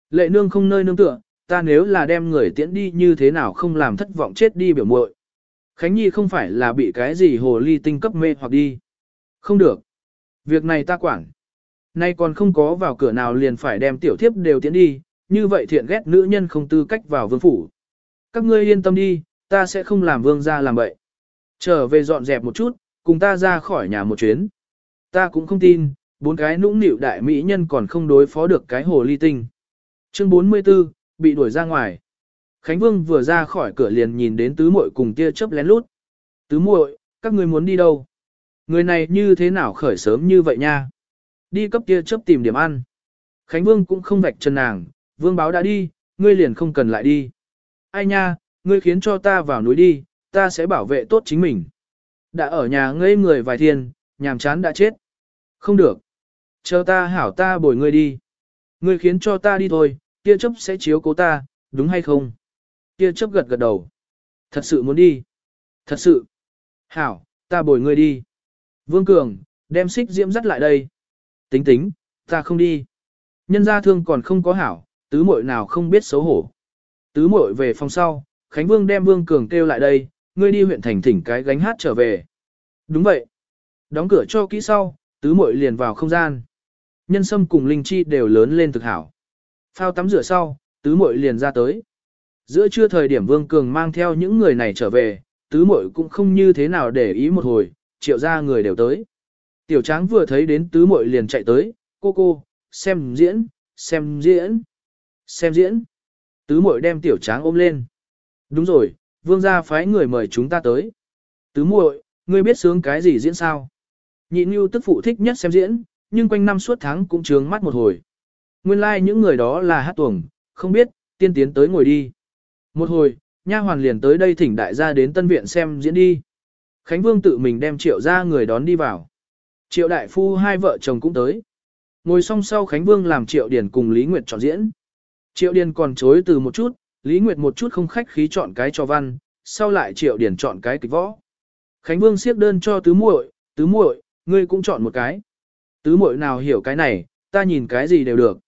Lệ nương không nơi nương tựa, ta nếu là đem người tiễn đi như thế nào không làm thất vọng chết đi biểu muội. Khánh Nhi không phải là bị cái gì hồ ly tinh cấp mê hoặc đi. Không được. Việc này ta quản. Nay còn không có vào cửa nào liền phải đem tiểu thiếp đều tiến đi, như vậy thiện ghét nữ nhân không tư cách vào vương phủ. Các ngươi yên tâm đi, ta sẽ không làm vương ra làm bậy. Trở về dọn dẹp một chút, cùng ta ra khỏi nhà một chuyến. Ta cũng không tin, bốn cái nũng nịu đại mỹ nhân còn không đối phó được cái hồ ly tinh. Chương 44, bị đuổi ra ngoài. Khánh Vương vừa ra khỏi cửa liền nhìn đến tứ muội cùng tia chớp lén lút. Tứ muội, các ngươi muốn đi đâu? Người này như thế nào khởi sớm như vậy nha? Đi cấp kia chớp tìm điểm ăn. Khánh Vương cũng không vạch chân nàng, Vương báo đã đi, ngươi liền không cần lại đi. Ai nha, ngươi khiến cho ta vào núi đi, ta sẽ bảo vệ tốt chính mình. Đã ở nhà ngây người vài thiên, nhàm chán đã chết. Không được. Chờ ta hảo ta bồi ngươi đi. Ngươi khiến cho ta đi thôi, Kia chấp sẽ chiếu cố ta, đúng hay không? Kia chấp gật gật đầu. Thật sự muốn đi. Thật sự. Hảo, ta bồi ngươi đi. Vương Cường, đem xích diễm dắt lại đây. Tính tính, ta không đi. Nhân gia thương còn không có hảo, tứ muội nào không biết xấu hổ. Tứ muội về phòng sau, Khánh Vương đem Vương Cường kêu lại đây, ngươi đi huyện thành thỉnh cái gánh hát trở về. Đúng vậy. Đóng cửa cho kỹ sau, tứ muội liền vào không gian. Nhân sâm cùng linh chi đều lớn lên thực hảo. Phao tắm rửa sau, tứ muội liền ra tới. Giữa trưa thời điểm Vương Cường mang theo những người này trở về, tứ muội cũng không như thế nào để ý một hồi, triệu ra người đều tới. Tiểu tráng vừa thấy đến tứ muội liền chạy tới, cô cô, xem diễn, xem diễn, xem diễn. Tứ muội đem tiểu tráng ôm lên. Đúng rồi, vương gia phái người mời chúng ta tới. Tứ muội, ngươi biết sướng cái gì diễn sao? Nhị Nhu tức phụ thích nhất xem diễn, nhưng quanh năm suốt tháng cũng trướng mắt một hồi. Nguyên lai like những người đó là hát tuồng, không biết, tiên tiến tới ngồi đi. Một hồi, nha hoàn liền tới đây thỉnh đại gia đến tân viện xem diễn đi. Khánh Vương tự mình đem triệu ra người đón đi vào. Triệu đại phu hai vợ chồng cũng tới. Ngồi song sau Khánh Vương làm triệu Điền cùng Lý Nguyệt chọn diễn. Triệu Điền còn chối từ một chút, Lý Nguyệt một chút không khách khí chọn cái cho văn, sau lại triệu Điền chọn cái kịch võ. Khánh Vương siết đơn cho tứ muội, tứ muội, ngươi cũng chọn một cái. Tứ muội nào hiểu cái này, ta nhìn cái gì đều được.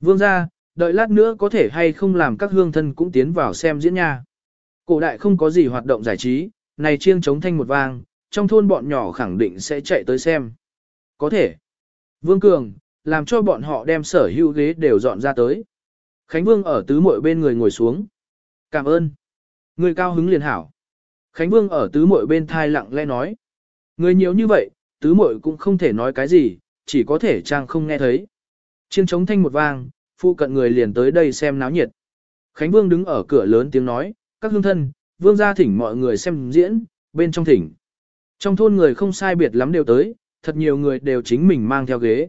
Vương ra, đợi lát nữa có thể hay không làm các hương thân cũng tiến vào xem diễn nha. Cổ đại không có gì hoạt động giải trí, này chiêng chống thanh một vang, trong thôn bọn nhỏ khẳng định sẽ chạy tới xem. Có thể. Vương Cường, làm cho bọn họ đem sở hữu ghế đều dọn ra tới. Khánh Vương ở tứ muội bên người ngồi xuống. Cảm ơn. Người cao hứng liền hảo. Khánh Vương ở tứ muội bên thai lặng lẽ nói. Người nhiều như vậy, tứ muội cũng không thể nói cái gì, chỉ có thể trang không nghe thấy. Chiêng chống thanh một vang, phụ cận người liền tới đây xem náo nhiệt. Khánh Vương đứng ở cửa lớn tiếng nói, các hương thân, Vương gia thỉnh mọi người xem diễn, bên trong thỉnh. Trong thôn người không sai biệt lắm đều tới, thật nhiều người đều chính mình mang theo ghế.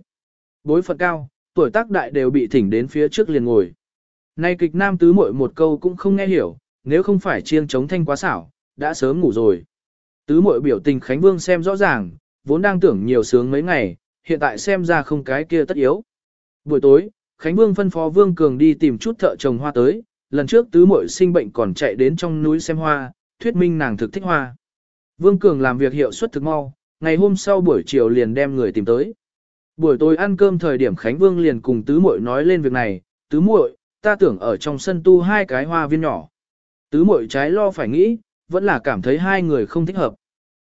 Bối phận cao, tuổi tác đại đều bị thỉnh đến phía trước liền ngồi. Nay kịch nam tứ muội một câu cũng không nghe hiểu, nếu không phải chiêng chống thanh quá xảo, đã sớm ngủ rồi. Tứ muội biểu tình Khánh Vương xem rõ ràng, vốn đang tưởng nhiều sướng mấy ngày, hiện tại xem ra không cái kia tất yếu. Buổi tối, Khánh Vương phân phó Vương Cường đi tìm chút thợ trồng hoa tới, lần trước tứ muội sinh bệnh còn chạy đến trong núi xem hoa, thuyết minh nàng thực thích hoa. Vương Cường làm việc hiệu suất thực mau, ngày hôm sau buổi chiều liền đem người tìm tới. Buổi tối ăn cơm thời điểm Khánh Vương liền cùng tứ muội nói lên việc này, tứ muội, ta tưởng ở trong sân tu hai cái hoa viên nhỏ. Tứ muội trái lo phải nghĩ, vẫn là cảm thấy hai người không thích hợp.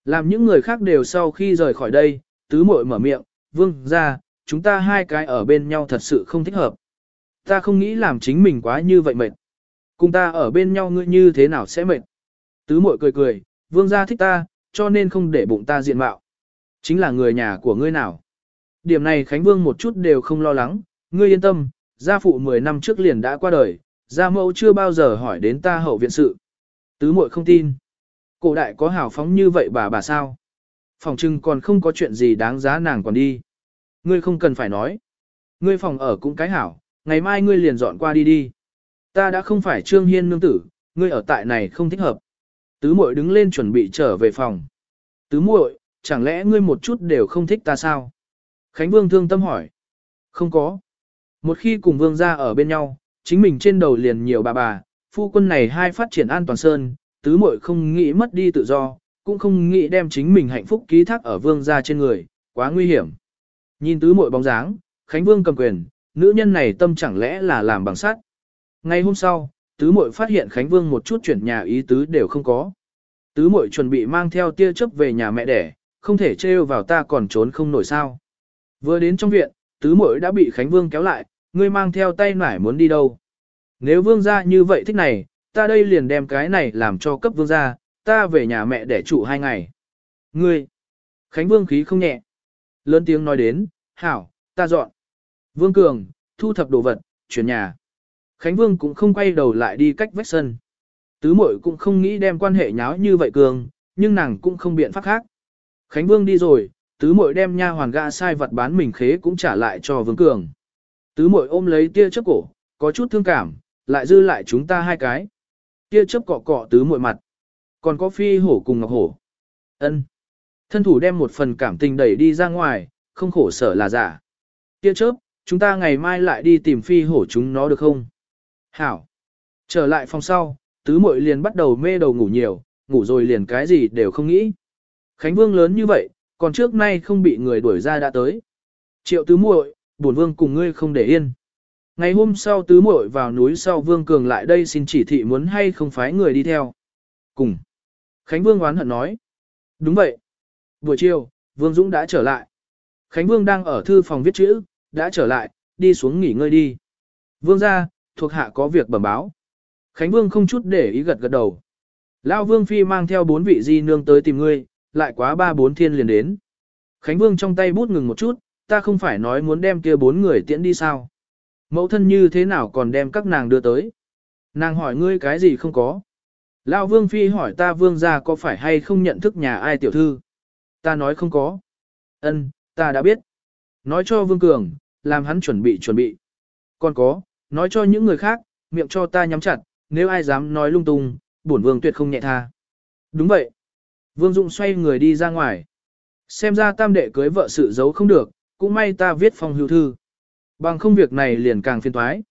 Làm những người khác đều sau khi rời khỏi đây, tứ muội mở miệng, vương ra, chúng ta hai cái ở bên nhau thật sự không thích hợp. Ta không nghĩ làm chính mình quá như vậy mệt. Cùng ta ở bên nhau ngươi như thế nào sẽ mệt. Tứ muội cười cười, vương gia thích ta, cho nên không để bụng ta diện mạo. Chính là người nhà của ngươi nào. Điểm này Khánh Vương một chút đều không lo lắng, ngươi yên tâm, gia phụ 10 năm trước liền đã qua đời, gia mẫu chưa bao giờ hỏi đến ta hậu viện sự. Tứ muội không tin. Cổ đại có hào phóng như vậy bà bà sao? Phòng trưng còn không có chuyện gì đáng giá nàng còn đi. Ngươi không cần phải nói. Ngươi phòng ở cũng cái hảo, ngày mai ngươi liền dọn qua đi đi. Ta đã không phải Trương Hiên nương tử, ngươi ở tại này không thích hợp. Tứ muội đứng lên chuẩn bị trở về phòng. Tứ muội, chẳng lẽ ngươi một chút đều không thích ta sao? Khánh Vương thương tâm hỏi. Không có. Một khi cùng Vương gia ở bên nhau, chính mình trên đầu liền nhiều bà bà, phu quân này hai phát triển an toàn sơn, tứ muội không nghĩ mất đi tự do, cũng không nghĩ đem chính mình hạnh phúc ký thác ở Vương gia trên người, quá nguy hiểm. Nhìn tứ muội bóng dáng, Khánh Vương cầm quyền, nữ nhân này tâm chẳng lẽ là làm bằng sắt. Ngày hôm sau, tứ muội phát hiện Khánh Vương một chút chuyển nhà ý tứ đều không có. Tứ muội chuẩn bị mang theo tia chớp về nhà mẹ đẻ, không thể trêu vào ta còn trốn không nổi sao. Vừa đến trong viện, tứ muội đã bị Khánh Vương kéo lại, ngươi mang theo tay nải muốn đi đâu. Nếu vương gia như vậy thích này, ta đây liền đem cái này làm cho cấp vương gia, ta về nhà mẹ để trụ hai ngày. Ngươi, Khánh Vương khí không nhẹ. Lớn tiếng nói đến, hảo, ta dọn. Vương Cường, thu thập đồ vật, chuyển nhà. Khánh Vương cũng không quay đầu lại đi cách vách sân. Tứ mội cũng không nghĩ đem quan hệ nháo như vậy cường, nhưng nàng cũng không biện pháp khác. Khánh Vương đi rồi, tứ mội đem nha hoàn gã sai vật bán mình khế cũng trả lại cho Vương Cường. Tứ mội ôm lấy tia chấp cổ, có chút thương cảm, lại dư lại chúng ta hai cái. Tia chấp cọ cọ tứ mội mặt. Còn có phi hổ cùng ngọc hổ. ân Thân thủ đem một phần cảm tình đẩy đi ra ngoài, không khổ sở là giả. Tia chớp, chúng ta ngày mai lại đi tìm phi hổ chúng nó được không? Hảo. Trở lại phòng sau, tứ muội liền bắt đầu mê đầu ngủ nhiều, ngủ rồi liền cái gì đều không nghĩ. Khánh Vương lớn như vậy, còn trước nay không bị người đuổi ra đã tới. Triệu tứ muội, bổn vương cùng ngươi không để yên. Ngày hôm sau tứ muội vào núi sau Vương Cường lại đây xin chỉ thị muốn hay không phái người đi theo. Cùng. Khánh Vương oán hận nói. Đúng vậy. Buổi chiều, Vương Dũng đã trở lại. Khánh Vương đang ở thư phòng viết chữ, đã trở lại, đi xuống nghỉ ngơi đi. Vương ra, thuộc hạ có việc bẩm báo. Khánh Vương không chút để ý gật gật đầu. Lão Vương Phi mang theo bốn vị di nương tới tìm ngươi, lại quá ba bốn thiên liền đến. Khánh Vương trong tay bút ngừng một chút, ta không phải nói muốn đem kia bốn người tiễn đi sao. Mẫu thân như thế nào còn đem các nàng đưa tới. Nàng hỏi ngươi cái gì không có. Lão Vương Phi hỏi ta Vương gia có phải hay không nhận thức nhà ai tiểu thư. Ta nói không có. Ân, ta đã biết. Nói cho Vương Cường, làm hắn chuẩn bị chuẩn bị. Còn có, nói cho những người khác, miệng cho ta nhắm chặt, nếu ai dám nói lung tung, bổn vương tuyệt không nhẹ tha. Đúng vậy. Vương dũng xoay người đi ra ngoài. Xem ra tam đệ cưới vợ sự giấu không được, cũng may ta viết phong hưu thư. Bằng không việc này liền càng phiền toái.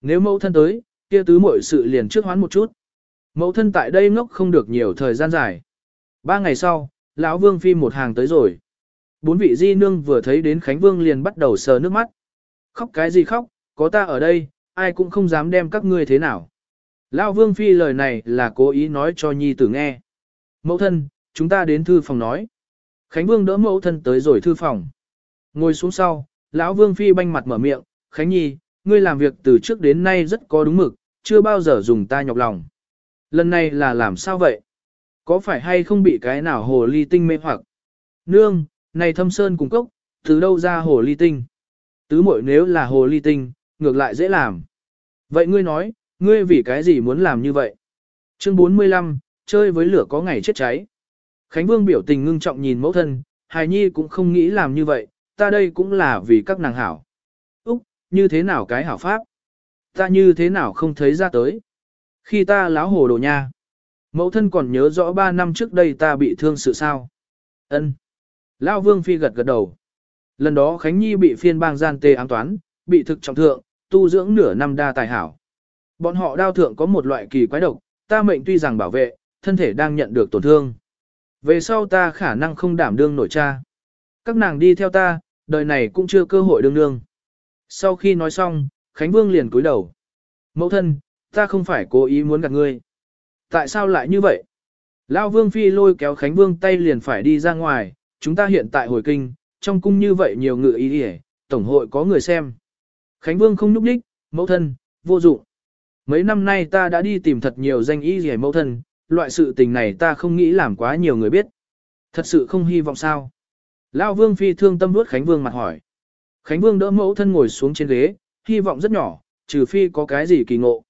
Nếu mẫu thân tới, kia tứ muội sự liền trước hoán một chút. Mẫu thân tại đây ngốc không được nhiều thời gian dài. Ba ngày sau, lão Vương Phi một hàng tới rồi. Bốn vị di nương vừa thấy đến Khánh Vương liền bắt đầu sờ nước mắt. Khóc cái gì khóc, có ta ở đây, ai cũng không dám đem các ngươi thế nào. Lão Vương Phi lời này là cố ý nói cho Nhi tử nghe. Mẫu thân, chúng ta đến thư phòng nói. Khánh Vương đỡ mẫu thân tới rồi thư phòng. Ngồi xuống sau, lão Vương Phi banh mặt mở miệng, Khánh Nhi, ngươi làm việc từ trước đến nay rất có đúng mực, chưa bao giờ dùng ta nhọc lòng. Lần này là làm sao vậy? Có phải hay không bị cái nào hồ ly tinh mê hoặc? Nương, này thâm sơn cùng cốc, từ đâu ra hồ ly tinh? Tứ muội nếu là hồ ly tinh, ngược lại dễ làm. Vậy ngươi nói, ngươi vì cái gì muốn làm như vậy? Chương 45, chơi với lửa có ngày chết cháy. Khánh Vương biểu tình ngưng trọng nhìn mẫu thân, hài nhi cũng không nghĩ làm như vậy, ta đây cũng là vì các nàng hảo. Úc, như thế nào cái hảo pháp? Ta như thế nào không thấy ra tới? Khi ta láo hồ đồ nha. Mẫu thân còn nhớ rõ 3 năm trước đây ta bị thương sự sao. ân Lao Vương Phi gật gật đầu. Lần đó Khánh Nhi bị phiên bang gian tê ám toán, bị thực trọng thượng, tu dưỡng nửa năm đa tài hảo. Bọn họ đao thượng có một loại kỳ quái độc, ta mệnh tuy rằng bảo vệ, thân thể đang nhận được tổn thương. Về sau ta khả năng không đảm đương nổi cha. Các nàng đi theo ta, đời này cũng chưa cơ hội đương đương. Sau khi nói xong, Khánh Vương liền cúi đầu. Mẫu thân, ta không phải cố ý muốn gặp ngươi. Tại sao lại như vậy? Lao Vương Phi lôi kéo Khánh Vương tay liền phải đi ra ngoài, chúng ta hiện tại hồi kinh, trong cung như vậy nhiều ngự ý hề, tổng hội có người xem. Khánh Vương không núp đích, mẫu thân, vô dụng. Mấy năm nay ta đã đi tìm thật nhiều danh y gì mẫu thân, loại sự tình này ta không nghĩ làm quá nhiều người biết. Thật sự không hy vọng sao. Lao Vương Phi thương tâm vuốt Khánh Vương mặt hỏi. Khánh Vương đỡ mẫu thân ngồi xuống trên ghế, hy vọng rất nhỏ, trừ phi có cái gì kỳ ngộ.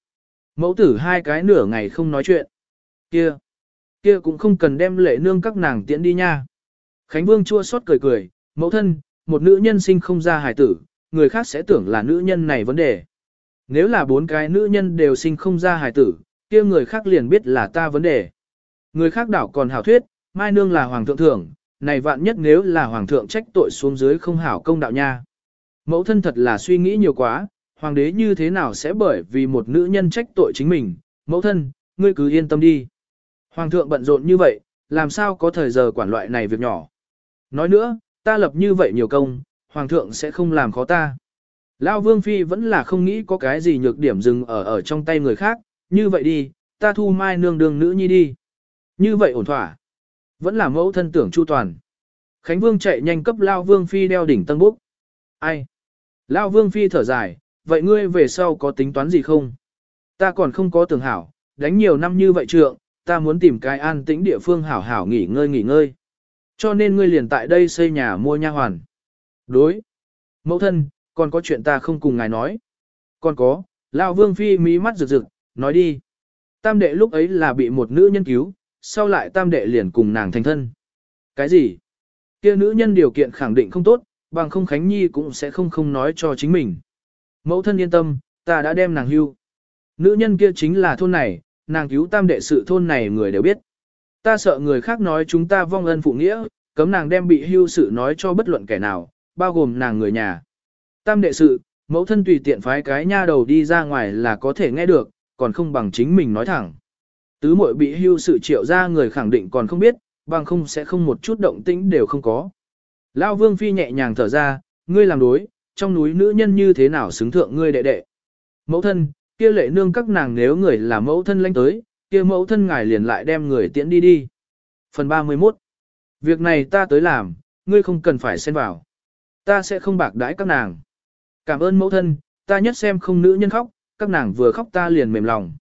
Mẫu tử hai cái nửa ngày không nói chuyện. Kia, kia cũng không cần đem lệ nương các nàng tiễn đi nha. Khánh Vương chua xót cười cười, mẫu thân, một nữ nhân sinh không ra hài tử, người khác sẽ tưởng là nữ nhân này vấn đề. Nếu là bốn cái nữ nhân đều sinh không ra hài tử, kia người khác liền biết là ta vấn đề. Người khác đảo còn hảo thuyết, mai nương là hoàng thượng thưởng, này vạn nhất nếu là hoàng thượng trách tội xuống dưới không hảo công đạo nha. Mẫu thân thật là suy nghĩ nhiều quá, hoàng đế như thế nào sẽ bởi vì một nữ nhân trách tội chính mình, mẫu thân, ngươi cứ yên tâm đi. Hoàng thượng bận rộn như vậy, làm sao có thời giờ quản loại này việc nhỏ. Nói nữa, ta lập như vậy nhiều công, hoàng thượng sẽ không làm khó ta. Lão Vương Phi vẫn là không nghĩ có cái gì nhược điểm dừng ở ở trong tay người khác, như vậy đi, ta thu mai nương đường nữ nhi đi. Như vậy ổn thỏa. Vẫn là mẫu thân tưởng chu toàn. Khánh Vương chạy nhanh cấp Lao Vương Phi đeo đỉnh tân búc. Ai? Lao Vương Phi thở dài, vậy ngươi về sau có tính toán gì không? Ta còn không có tưởng hảo, đánh nhiều năm như vậy trượng, ta muốn tìm cái an tĩnh địa phương hảo hảo nghỉ ngơi nghỉ ngơi. Cho nên ngươi liền tại đây xây nhà mua nha hoàn. Đối. Mẫu thân, còn có chuyện ta không cùng ngài nói. Còn có, Lão Vương Phi mí mắt rực rực, nói đi. Tam đệ lúc ấy là bị một nữ nhân cứu, sau lại tam đệ liền cùng nàng thành thân. Cái gì? Kia nữ nhân điều kiện khẳng định không tốt, bằng không Khánh Nhi cũng sẽ không không nói cho chính mình. Mẫu thân yên tâm, ta đã đem nàng hưu. Nữ nhân kia chính là thôn này, nàng cứu tam đệ sự thôn này người đều biết. Ta sợ người khác nói chúng ta vong ân phụ nghĩa, cấm nàng đem bị hưu sự nói cho bất luận kẻ nào, bao gồm nàng người nhà. Tam đệ sự, mẫu thân tùy tiện phái cái nha đầu đi ra ngoài là có thể nghe được, còn không bằng chính mình nói thẳng. Tứ muội bị hưu sự triệu ra người khẳng định còn không biết, bằng không sẽ không một chút động tĩnh đều không có. Lao vương phi nhẹ nhàng thở ra, ngươi làm đối, trong núi nữ nhân như thế nào xứng thượng ngươi đệ đệ. Mẫu thân, kia lệ nương các nàng nếu người là mẫu thân lãnh tới, kia mẫu thân ngài liền lại đem người tiễn đi đi. Phần 31 Việc này ta tới làm, ngươi không cần phải xen vào. Ta sẽ không bạc đãi các nàng. Cảm ơn mẫu thân, ta nhất xem không nữ nhân khóc, các nàng vừa khóc ta liền mềm lòng.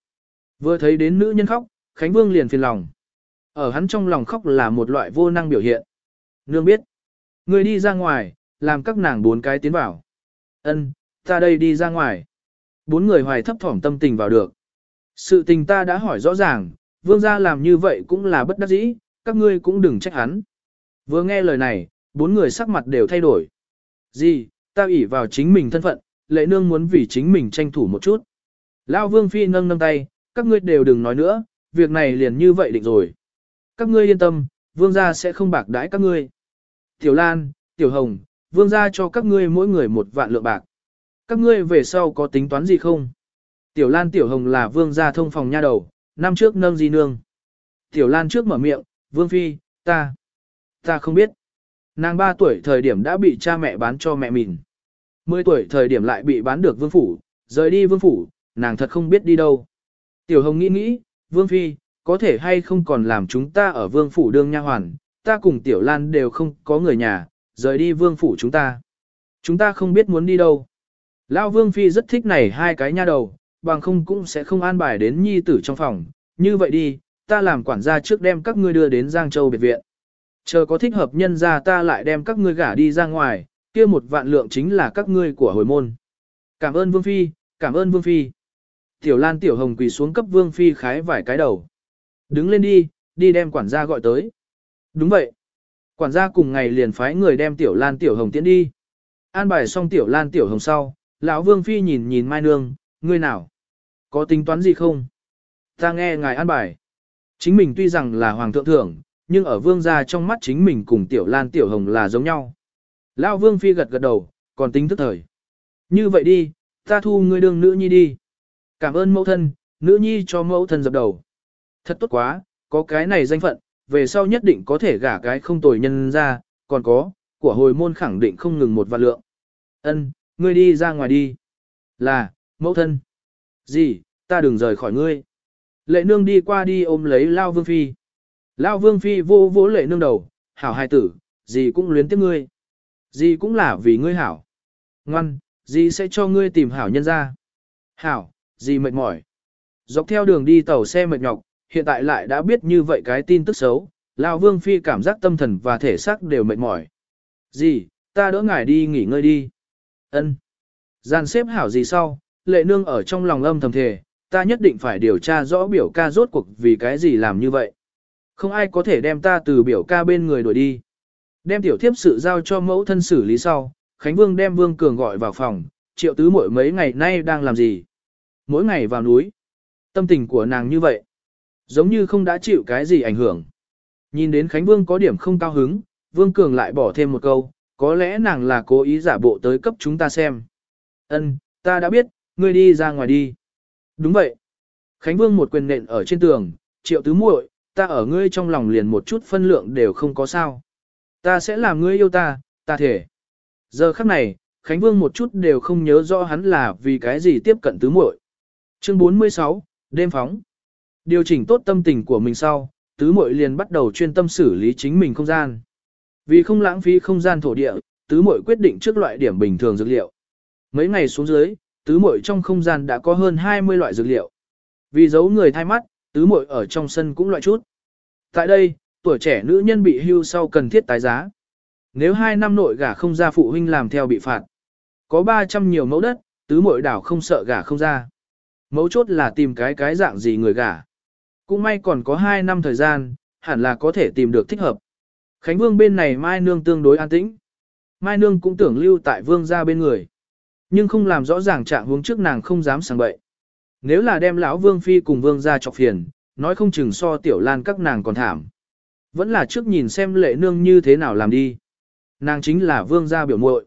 Vừa thấy đến nữ nhân khóc, Khánh Vương liền phiền lòng. Ở hắn trong lòng khóc là một loại vô năng biểu hiện. Nương biết. người đi ra ngoài, làm các nàng bốn cái tiến vào. Ân, ta đây đi ra ngoài. Bốn người hoài thấp thỏm tâm tình vào được. Sự tình ta đã hỏi rõ ràng, vương gia làm như vậy cũng là bất đắc dĩ, các ngươi cũng đừng trách hắn. Vừa nghe lời này, bốn người sắc mặt đều thay đổi. Gì, ta ủy vào chính mình thân phận, lệ nương muốn vì chính mình tranh thủ một chút. Lao vương phi nâng nâng tay, các ngươi đều đừng nói nữa, việc này liền như vậy định rồi. Các ngươi yên tâm, vương gia sẽ không bạc đãi các ngươi. Tiểu Lan, Tiểu Hồng, vương gia cho các ngươi mỗi người một vạn lượng bạc. Các ngươi về sau có tính toán gì không? Tiểu Lan Tiểu Hồng là vương gia thông phòng nha đầu, năm trước nâng di nương. Tiểu Lan trước mở miệng, vương phi, ta, ta không biết. Nàng 3 tuổi thời điểm đã bị cha mẹ bán cho mẹ mình. 10 tuổi thời điểm lại bị bán được vương phủ, rời đi vương phủ, nàng thật không biết đi đâu. Tiểu Hồng nghĩ nghĩ, vương phi, có thể hay không còn làm chúng ta ở vương phủ đương nha hoàn, ta cùng Tiểu Lan đều không có người nhà, rời đi vương phủ chúng ta. Chúng ta không biết muốn đi đâu. Lão vương phi rất thích này hai cái nha đầu, bằng không cũng sẽ không an bài đến nhi tử trong phòng. Như vậy đi, ta làm quản gia trước đem các ngươi đưa đến Giang Châu biệt viện. Chờ có thích hợp nhân ra ta lại đem các ngươi gả đi ra ngoài, kia một vạn lượng chính là các ngươi của hồi môn. Cảm ơn Vương Phi, cảm ơn Vương Phi. Tiểu Lan Tiểu Hồng quỳ xuống cấp Vương Phi khái vài cái đầu. Đứng lên đi, đi đem quản gia gọi tới. Đúng vậy. Quản gia cùng ngày liền phái người đem Tiểu Lan Tiểu Hồng tiến đi. An bài xong Tiểu Lan Tiểu Hồng sau, lão Vương Phi nhìn nhìn Mai Nương, ngươi nào? Có tính toán gì không? Ta nghe ngài an bài. Chính mình tuy rằng là hoàng thượng thưởng, nhưng ở vương gia trong mắt chính mình cùng tiểu lan tiểu hồng là giống nhau. Lão vương phi gật gật đầu, còn tính thức thời. Như vậy đi, ta thu ngươi đương nữ nhi đi. Cảm ơn mẫu thân, nữ nhi cho mẫu thân dập đầu. Thật tốt quá, có cái này danh phận, về sau nhất định có thể gả cái không tồi nhân ra, còn có, của hồi môn khẳng định không ngừng một vạn lượng. Ân, ngươi đi ra ngoài đi. Là, mẫu thân. Gì, ta đừng rời khỏi ngươi. Lệ nương đi qua đi ôm lấy Lao Vương Phi. Lao Vương Phi vô vỗ lệ nương đầu, hảo hài tử, gì cũng luyến tiếc ngươi. Gì cũng là vì ngươi hảo. Ngoan, gì sẽ cho ngươi tìm hảo nhân ra. Hảo, gì mệt mỏi. Dọc theo đường đi tàu xe mệt nhọc, hiện tại lại đã biết như vậy cái tin tức xấu. Lao Vương Phi cảm giác tâm thần và thể xác đều mệt mỏi. Gì, ta đỡ ngài đi nghỉ ngơi đi. Ân. Gian xếp hảo gì sau, lệ nương ở trong lòng âm thầm thề, ta nhất định phải điều tra rõ biểu ca rốt cuộc vì cái gì làm như vậy. Không ai có thể đem ta từ biểu ca bên người đuổi đi. Đem tiểu thiếp sự giao cho mẫu thân xử lý sau, Khánh Vương đem Vương Cường gọi vào phòng, triệu tứ mỗi mấy ngày nay đang làm gì. Mỗi ngày vào núi. Tâm tình của nàng như vậy. Giống như không đã chịu cái gì ảnh hưởng. Nhìn đến Khánh Vương có điểm không cao hứng, Vương Cường lại bỏ thêm một câu, có lẽ nàng là cố ý giả bộ tới cấp chúng ta xem. Ân, ta đã biết, ngươi đi ra ngoài đi. Đúng vậy. Khánh Vương một quyền nện ở trên tường, triệu tứ muội, ta ở ngươi trong lòng liền một chút phân lượng đều không có sao. Ta sẽ làm ngươi yêu ta, ta thể. Giờ khắc này, Khánh Vương một chút đều không nhớ rõ hắn là vì cái gì tiếp cận tứ muội. Chương 46, đêm phóng. Điều chỉnh tốt tâm tình của mình sau, tứ muội liền bắt đầu chuyên tâm xử lý chính mình không gian. Vì không lãng phí không gian thổ địa, tứ muội quyết định trước loại điểm bình thường dược liệu. Mấy ngày xuống dưới, tứ muội trong không gian đã có hơn 20 loại dược liệu. Vì giấu người thay mắt, tứ muội ở trong sân cũng loại chút. Tại đây, tuổi trẻ nữ nhân bị hưu sau cần thiết tái giá. Nếu hai năm nội gả không ra phụ huynh làm theo bị phạt. Có 300 nhiều mẫu đất, tứ muội đảo không sợ gả không ra. Mấu chốt là tìm cái cái dạng gì người gả. Cũng may còn có 2 năm thời gian, hẳn là có thể tìm được thích hợp. Khánh Vương bên này Mai Nương tương đối an tĩnh. Mai Nương cũng tưởng lưu tại Vương gia bên người. Nhưng không làm rõ ràng trạng hướng trước nàng không dám sang bậy. Nếu là đem lão Vương Phi cùng Vương gia chọc phiền, nói không chừng so tiểu lan các nàng còn thảm. Vẫn là trước nhìn xem lệ nương như thế nào làm đi. Nàng chính là Vương gia biểu muội.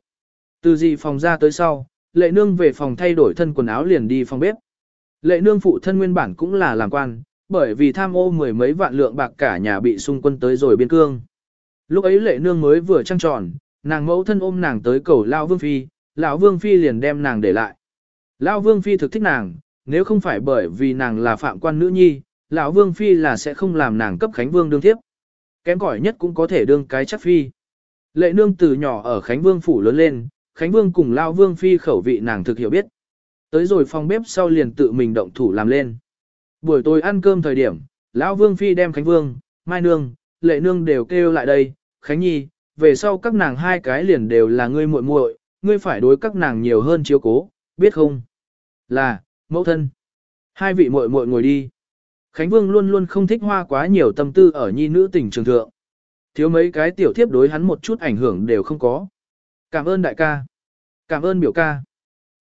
Từ gì phòng ra tới sau, lệ nương về phòng thay đổi thân quần áo liền đi phòng bếp. Lệ nương phụ thân nguyên bản cũng là làm quan, bởi vì tham ô mười mấy vạn lượng bạc cả nhà bị xung quân tới rồi biên cương. Lúc ấy lệ nương mới vừa trăng tròn, nàng mẫu thân ôm nàng tới cầu Lao Vương Phi, lão Vương Phi liền đem nàng để lại. Lao Vương Phi thực thích nàng, nếu không phải bởi vì nàng là phạm quan nữ nhi, lão Vương Phi là sẽ không làm nàng cấp Khánh Vương đương tiếp. Kém cỏi nhất cũng có thể đương cái chắc Phi. Lệ nương từ nhỏ ở Khánh Vương phủ lớn lên, Khánh Vương cùng lão Vương Phi khẩu vị nàng thực hiểu biết. Tới rồi phòng bếp sau liền tự mình động thủ làm lên. Buổi tối ăn cơm thời điểm, Lão Vương Phi đem Khánh Vương, Mai Nương, Lệ Nương đều kêu lại đây, Khánh Nhi, về sau các nàng hai cái liền đều là ngươi muội muội, ngươi phải đối các nàng nhiều hơn chiếu cố, biết không? Là, mẫu thân. Hai vị muội muội ngồi đi. Khánh Vương luôn luôn không thích hoa quá nhiều tâm tư ở nhi nữ tình trường thượng. Thiếu mấy cái tiểu thiếp đối hắn một chút ảnh hưởng đều không có. Cảm ơn đại ca. Cảm ơn biểu ca.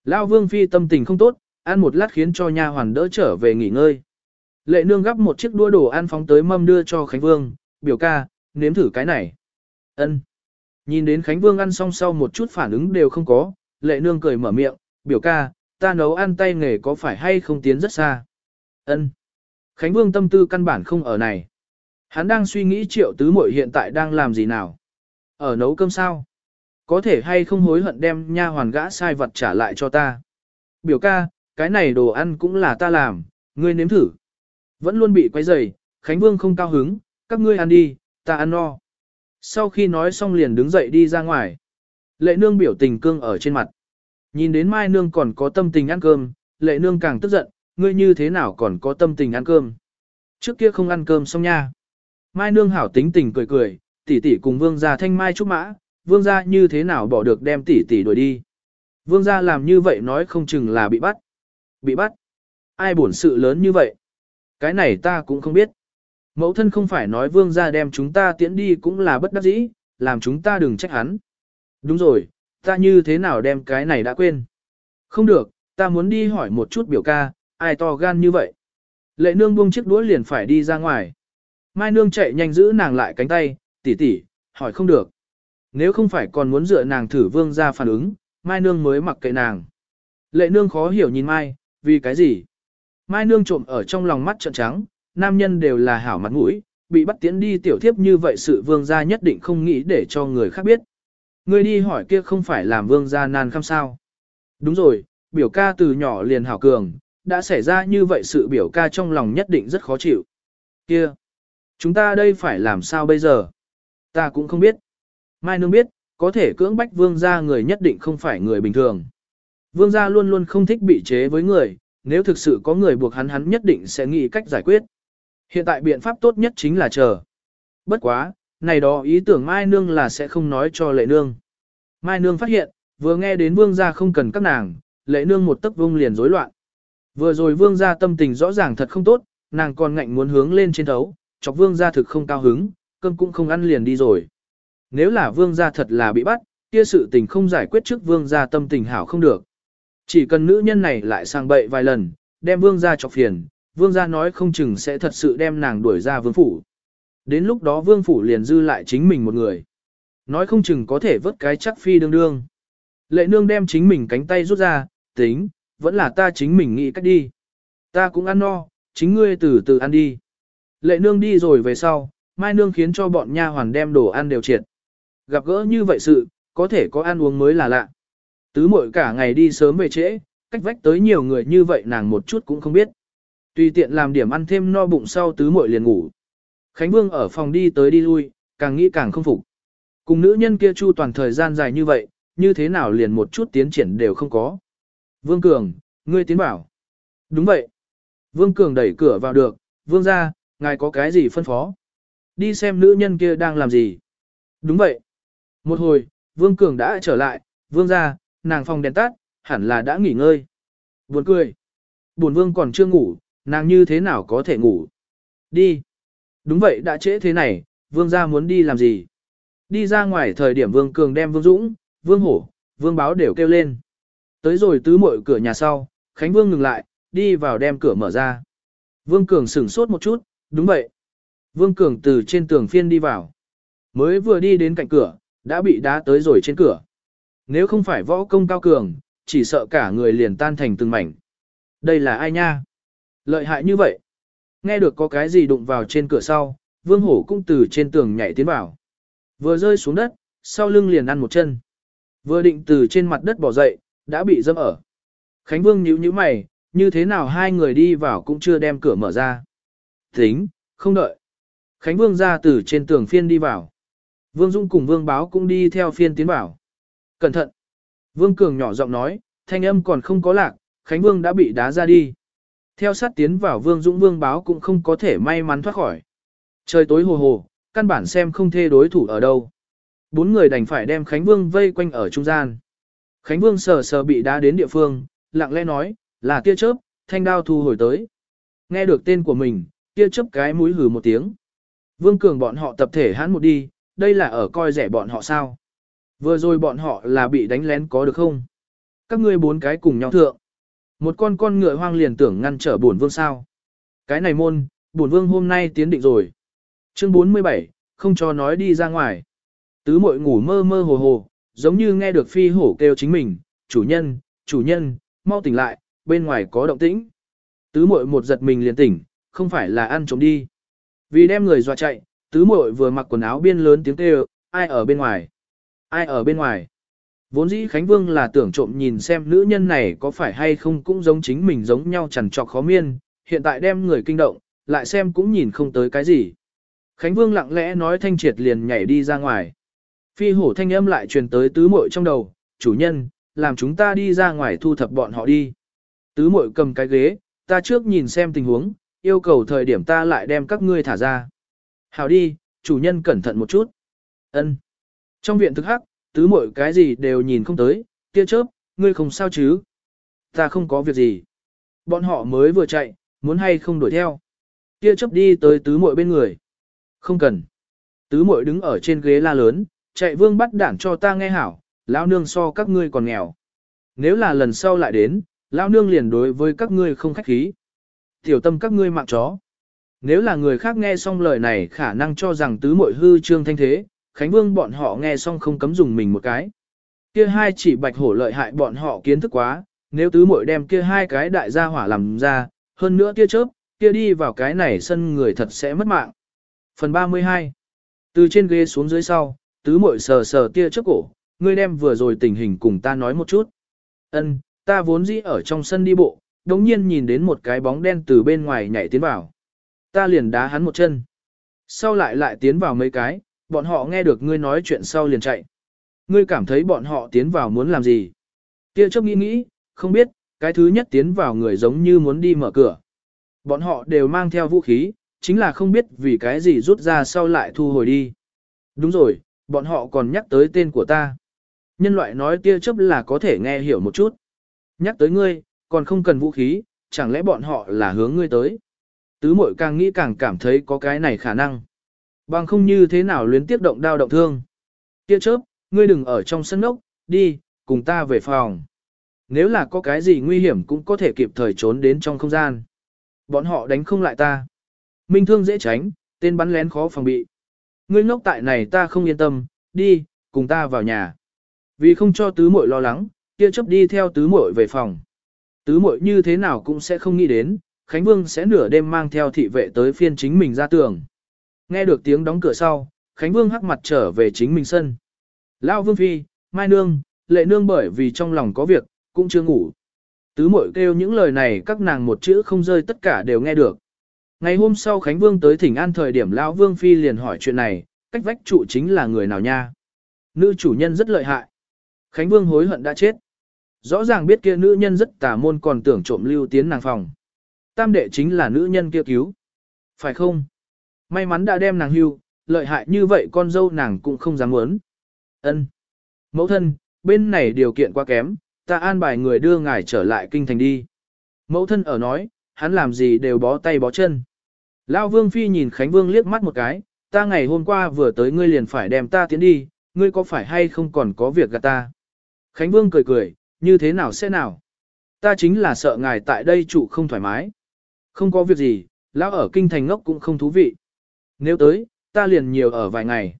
Lão Vương Phi tâm tình không tốt, ăn một lát khiến cho nha hoàn đỡ trở về nghỉ ngơi. Lệ nương gắp một chiếc đũa đồ ăn phóng tới mâm đưa cho Khánh Vương, biểu ca, nếm thử cái này. Ân. Nhìn đến Khánh Vương ăn xong sau một chút phản ứng đều không có, lệ nương cười mở miệng, biểu ca, ta nấu ăn tay nghề có phải hay không tiến rất xa. Ân. Khánh Vương tâm tư căn bản không ở này. Hắn đang suy nghĩ triệu tứ muội hiện tại đang làm gì nào. Ở nấu cơm sao? Có thể hay không hối hận đem nha hoàn gã sai vật trả lại cho ta. Biểu ca, cái này đồ ăn cũng là ta làm, ngươi nếm thử. Vẫn luôn bị quấy rầy, Khánh Vương không cao hứng, các ngươi ăn đi, ta ăn no. Sau khi nói xong liền đứng dậy đi ra ngoài. Lệ nương biểu tình cương ở trên mặt. Nhìn đến Mai nương còn có tâm tình ăn cơm, lệ nương càng tức giận, ngươi như thế nào còn có tâm tình ăn cơm. Trước kia không ăn cơm xong nha. Mai nương hảo tính tình cười cười, tỷ tỷ cùng vương gia thanh mai trúc mã, vương gia như thế nào bỏ được đem tỷ tỷ đuổi đi. Vương gia làm như vậy nói không chừng là bị bắt. Bị bắt? Ai buồn sự lớn như vậy? Cái này ta cũng không biết. Mẫu thân không phải nói vương gia đem chúng ta tiễn đi cũng là bất đắc dĩ, làm chúng ta đừng trách hắn. Đúng rồi, ta như thế nào đem cái này đã quên. Không được, ta muốn đi hỏi một chút biểu ca, ai to gan như vậy. Lệ nương buông chiếc đũa liền phải đi ra ngoài. Mai nương chạy nhanh giữ nàng lại cánh tay, tỷ tỷ, hỏi không được. Nếu không phải còn muốn dựa nàng thử vương ra phản ứng, Mai nương mới mặc kệ nàng. Lệ nương khó hiểu nhìn Mai, vì cái gì? Mai nương trộm ở trong lòng mắt trợn trắng, nam nhân đều là hảo mặt mũi, bị bắt tiến đi tiểu thiếp như vậy sự vương gia nhất định không nghĩ để cho người khác biết. Ngươi đi hỏi kia không phải làm vương gia nan khăm sao. Đúng rồi, biểu ca từ nhỏ liền hảo cường, đã xảy ra như vậy sự biểu ca trong lòng nhất định rất khó chịu. Kia, chúng ta đây phải làm sao bây giờ? Ta cũng không biết. Mai nương biết, có thể cưỡng bách vương gia người nhất định không phải người bình thường. Vương gia luôn luôn không thích bị chế với người, nếu thực sự có người buộc hắn hắn nhất định sẽ nghĩ cách giải quyết. Hiện tại biện pháp tốt nhất chính là chờ. Bất quá, này đó ý tưởng Mai Nương là sẽ không nói cho Lệ Nương. Mai Nương phát hiện, vừa nghe đến vương gia không cần các nàng, Lệ Nương một tấc vung liền rối loạn. Vừa rồi vương gia tâm tình rõ ràng thật không tốt, nàng còn ngạnh muốn hướng lên trên thấu, chọc vương gia thực không cao hứng, cơm cũng không ăn liền đi rồi. Nếu là vương gia thật là bị bắt, kia sự tình không giải quyết trước vương gia tâm tình hảo không được. Chỉ cần nữ nhân này lại sang bậy vài lần, đem vương gia chọc phiền, vương gia nói không chừng sẽ thật sự đem nàng đuổi ra vương phủ. Đến lúc đó vương phủ liền dư lại chính mình một người. Nói không chừng có thể vớt cái chắc phi đương đương. Lệ nương đem chính mình cánh tay rút ra, tính, vẫn là ta chính mình nghĩ cách đi. Ta cũng ăn no, chính ngươi từ từ ăn đi. Lệ nương đi rồi về sau, mai nương khiến cho bọn nha hoàn đem đồ ăn đều triệt. Gặp gỡ như vậy sự, có thể có ăn uống mới là lạ. Tứ muội cả ngày đi sớm về trễ, cách vách tới nhiều người như vậy nàng một chút cũng không biết. Tùy tiện làm điểm ăn thêm no bụng sau tứ muội liền ngủ. Khánh Vương ở phòng đi tới đi lui, càng nghĩ càng không phục. Cùng nữ nhân kia chu toàn thời gian dài như vậy, như thế nào liền một chút tiến triển đều không có. Vương Cường, ngươi tiến bảo. Đúng vậy. Vương Cường đẩy cửa vào được, Vương ra, ngài có cái gì phân phó? Đi xem nữ nhân kia đang làm gì? Đúng vậy. Một hồi, Vương Cường đã trở lại, Vương ra, nàng phòng đèn tắt, hẳn là đã nghỉ ngơi. Buồn cười. Buồn Vương còn chưa ngủ, nàng như thế nào có thể ngủ? Đi. Đúng vậy đã trễ thế này, Vương gia muốn đi làm gì? Đi ra ngoài thời điểm Vương Cường đem Vương Dũng, Vương Hổ, Vương Báo đều kêu lên. Tới rồi tứ mội cửa nhà sau, Khánh Vương ngừng lại, đi vào đem cửa mở ra. Vương Cường sửng sốt một chút, đúng vậy. Vương Cường từ trên tường phiên đi vào. Mới vừa đi đến cạnh cửa, đã bị đá tới rồi trên cửa. Nếu không phải võ công cao cường, chỉ sợ cả người liền tan thành từng mảnh. Đây là ai nha? Lợi hại như vậy. Nghe được có cái gì đụng vào trên cửa sau, Vương Hổ cũng từ trên tường nhảy tiến vào. Vừa rơi xuống đất, sau lưng liền ăn một chân. Vừa định từ trên mặt đất bỏ dậy, đã bị dâm ở. Khánh Vương nhíu nhíu mày, như thế nào hai người đi vào cũng chưa đem cửa mở ra. Tính, không đợi. Khánh Vương ra từ trên tường phiên đi vào. Vương Dung cùng Vương Báo cũng đi theo phiên tiến vào. Cẩn thận. Vương Cường nhỏ giọng nói, thanh âm còn không có lạc, Khánh Vương đã bị đá ra đi. Theo sát tiến vào Vương Dũng Vương Báo cũng không có thể may mắn thoát khỏi. Trời tối hồ hồ, căn bản xem không thê đối thủ ở đâu. Bốn người đành phải đem Khánh Vương vây quanh ở trung gian. Khánh Vương sờ sờ bị đá đến địa phương, lặng lẽ nói, là tia chớp, thanh đao thu hồi tới. Nghe được tên của mình, tia chớp cái mũi hừ một tiếng. Vương Cường bọn họ tập thể hãn một đi, đây là ở coi rẻ bọn họ sao. Vừa rồi bọn họ là bị đánh lén có được không? Các ngươi bốn cái cùng nhau thượng. Một con con ngựa hoang liền tưởng ngăn trở bổn vương sao. Cái này môn, bổn vương hôm nay tiến định rồi. Chương 47, không cho nói đi ra ngoài. Tứ mội ngủ mơ mơ hồ hồ, giống như nghe được phi hổ kêu chính mình, chủ nhân, chủ nhân, mau tỉnh lại, bên ngoài có động tĩnh. Tứ muội một giật mình liền tỉnh, không phải là ăn trộm đi. Vì đem người dọa chạy, tứ muội vừa mặc quần áo biên lớn tiếng kêu, ai ở bên ngoài? Ai ở bên ngoài? Vốn dĩ Khánh Vương là tưởng trộm nhìn xem nữ nhân này có phải hay không cũng giống chính mình giống nhau chẳng trọc khó miên, hiện tại đem người kinh động, lại xem cũng nhìn không tới cái gì. Khánh Vương lặng lẽ nói thanh triệt liền nhảy đi ra ngoài. Phi hổ thanh âm lại truyền tới tứ muội trong đầu, chủ nhân, làm chúng ta đi ra ngoài thu thập bọn họ đi. Tứ muội cầm cái ghế, ta trước nhìn xem tình huống, yêu cầu thời điểm ta lại đem các ngươi thả ra. Hào đi, chủ nhân cẩn thận một chút. Ân. Trong viện thực hắc, tứ muội cái gì đều nhìn không tới, tia chớp, ngươi không sao chứ? Ta không có việc gì. Bọn họ mới vừa chạy, muốn hay không đuổi theo. Tia chớp đi tới tứ muội bên người. Không cần. Tứ muội đứng ở trên ghế la lớn, chạy vương bắt đảng cho ta nghe hảo, lão nương so các ngươi còn nghèo. Nếu là lần sau lại đến, lão nương liền đối với các ngươi không khách khí. Tiểu tâm các ngươi mạng chó. Nếu là người khác nghe xong lời này khả năng cho rằng tứ muội hư trương thanh thế, Khánh Vương bọn họ nghe xong không cấm dùng mình một cái. Kia hai chỉ bạch hổ lợi hại bọn họ kiến thức quá, nếu tứ muội đem kia hai cái đại gia hỏa làm ra, hơn nữa kia chớp, kia đi vào cái này sân người thật sẽ mất mạng. Phần 32 Từ trên ghế xuống dưới sau, tứ muội sờ sờ tia trước cổ, ngươi đem vừa rồi tình hình cùng ta nói một chút. Ân, ta vốn dĩ ở trong sân đi bộ, đống nhiên nhìn đến một cái bóng đen từ bên ngoài nhảy tiến vào. Ta liền đá hắn một chân. Sau lại lại tiến vào mấy cái, bọn họ nghe được ngươi nói chuyện sau liền chạy. Ngươi cảm thấy bọn họ tiến vào muốn làm gì? Tia chốc nghĩ nghĩ, không biết, cái thứ nhất tiến vào người giống như muốn đi mở cửa. Bọn họ đều mang theo vũ khí, chính là không biết vì cái gì rút ra sau lại thu hồi đi. Đúng rồi, bọn họ còn nhắc tới tên của ta. Nhân loại nói tia chớp là có thể nghe hiểu một chút. Nhắc tới ngươi, còn không cần vũ khí, chẳng lẽ bọn họ là hướng ngươi tới. Tứ mội càng nghĩ càng cảm thấy có cái này khả năng. Bằng không như thế nào luyến tiếp động đao động thương. Tia chớp, ngươi đừng ở trong sân ốc, đi, cùng ta về phòng. Nếu là có cái gì nguy hiểm cũng có thể kịp thời trốn đến trong không gian. Bọn họ đánh không lại ta. Minh thương dễ tránh, tên bắn lén khó phòng bị. Ngươi ngốc tại này ta không yên tâm, đi, cùng ta vào nhà. Vì không cho tứ muội lo lắng, kia chấp đi theo tứ muội về phòng. Tứ muội như thế nào cũng sẽ không nghĩ đến, Khánh Vương sẽ nửa đêm mang theo thị vệ tới phiên chính mình ra tường. Nghe được tiếng đóng cửa sau, Khánh Vương hắc mặt trở về chính mình sân. Lão Vương Phi, Mai Nương, Lệ Nương bởi vì trong lòng có việc, cũng chưa ngủ. Tứ mội kêu những lời này các nàng một chữ không rơi tất cả đều nghe được. Ngày hôm sau Khánh Vương tới thỉnh an thời điểm Lão Vương Phi liền hỏi chuyện này, cách vách trụ chính là người nào nha. Nữ chủ nhân rất lợi hại. Khánh Vương hối hận đã chết. Rõ ràng biết kia nữ nhân rất tà môn còn tưởng trộm lưu tiến nàng phòng. Tam đệ chính là nữ nhân kia cứu. Phải không? May mắn đã đem nàng hưu, lợi hại như vậy con dâu nàng cũng không dám muốn. Ân. Mẫu thân, bên này điều kiện quá kém, ta an bài người đưa ngài trở lại kinh thành đi. Mẫu thân ở nói, hắn làm gì đều bó tay bó chân. Lão Vương Phi nhìn Khánh Vương liếc mắt một cái, ta ngày hôm qua vừa tới ngươi liền phải đem ta tiến đi, ngươi có phải hay không còn có việc gạt ta. Khánh Vương cười cười, như thế nào sẽ nào? Ta chính là sợ ngài tại đây trụ không thoải mái. Không có việc gì, lão ở kinh thành ngốc cũng không thú vị. Nếu tới, ta liền nhiều ở vài ngày.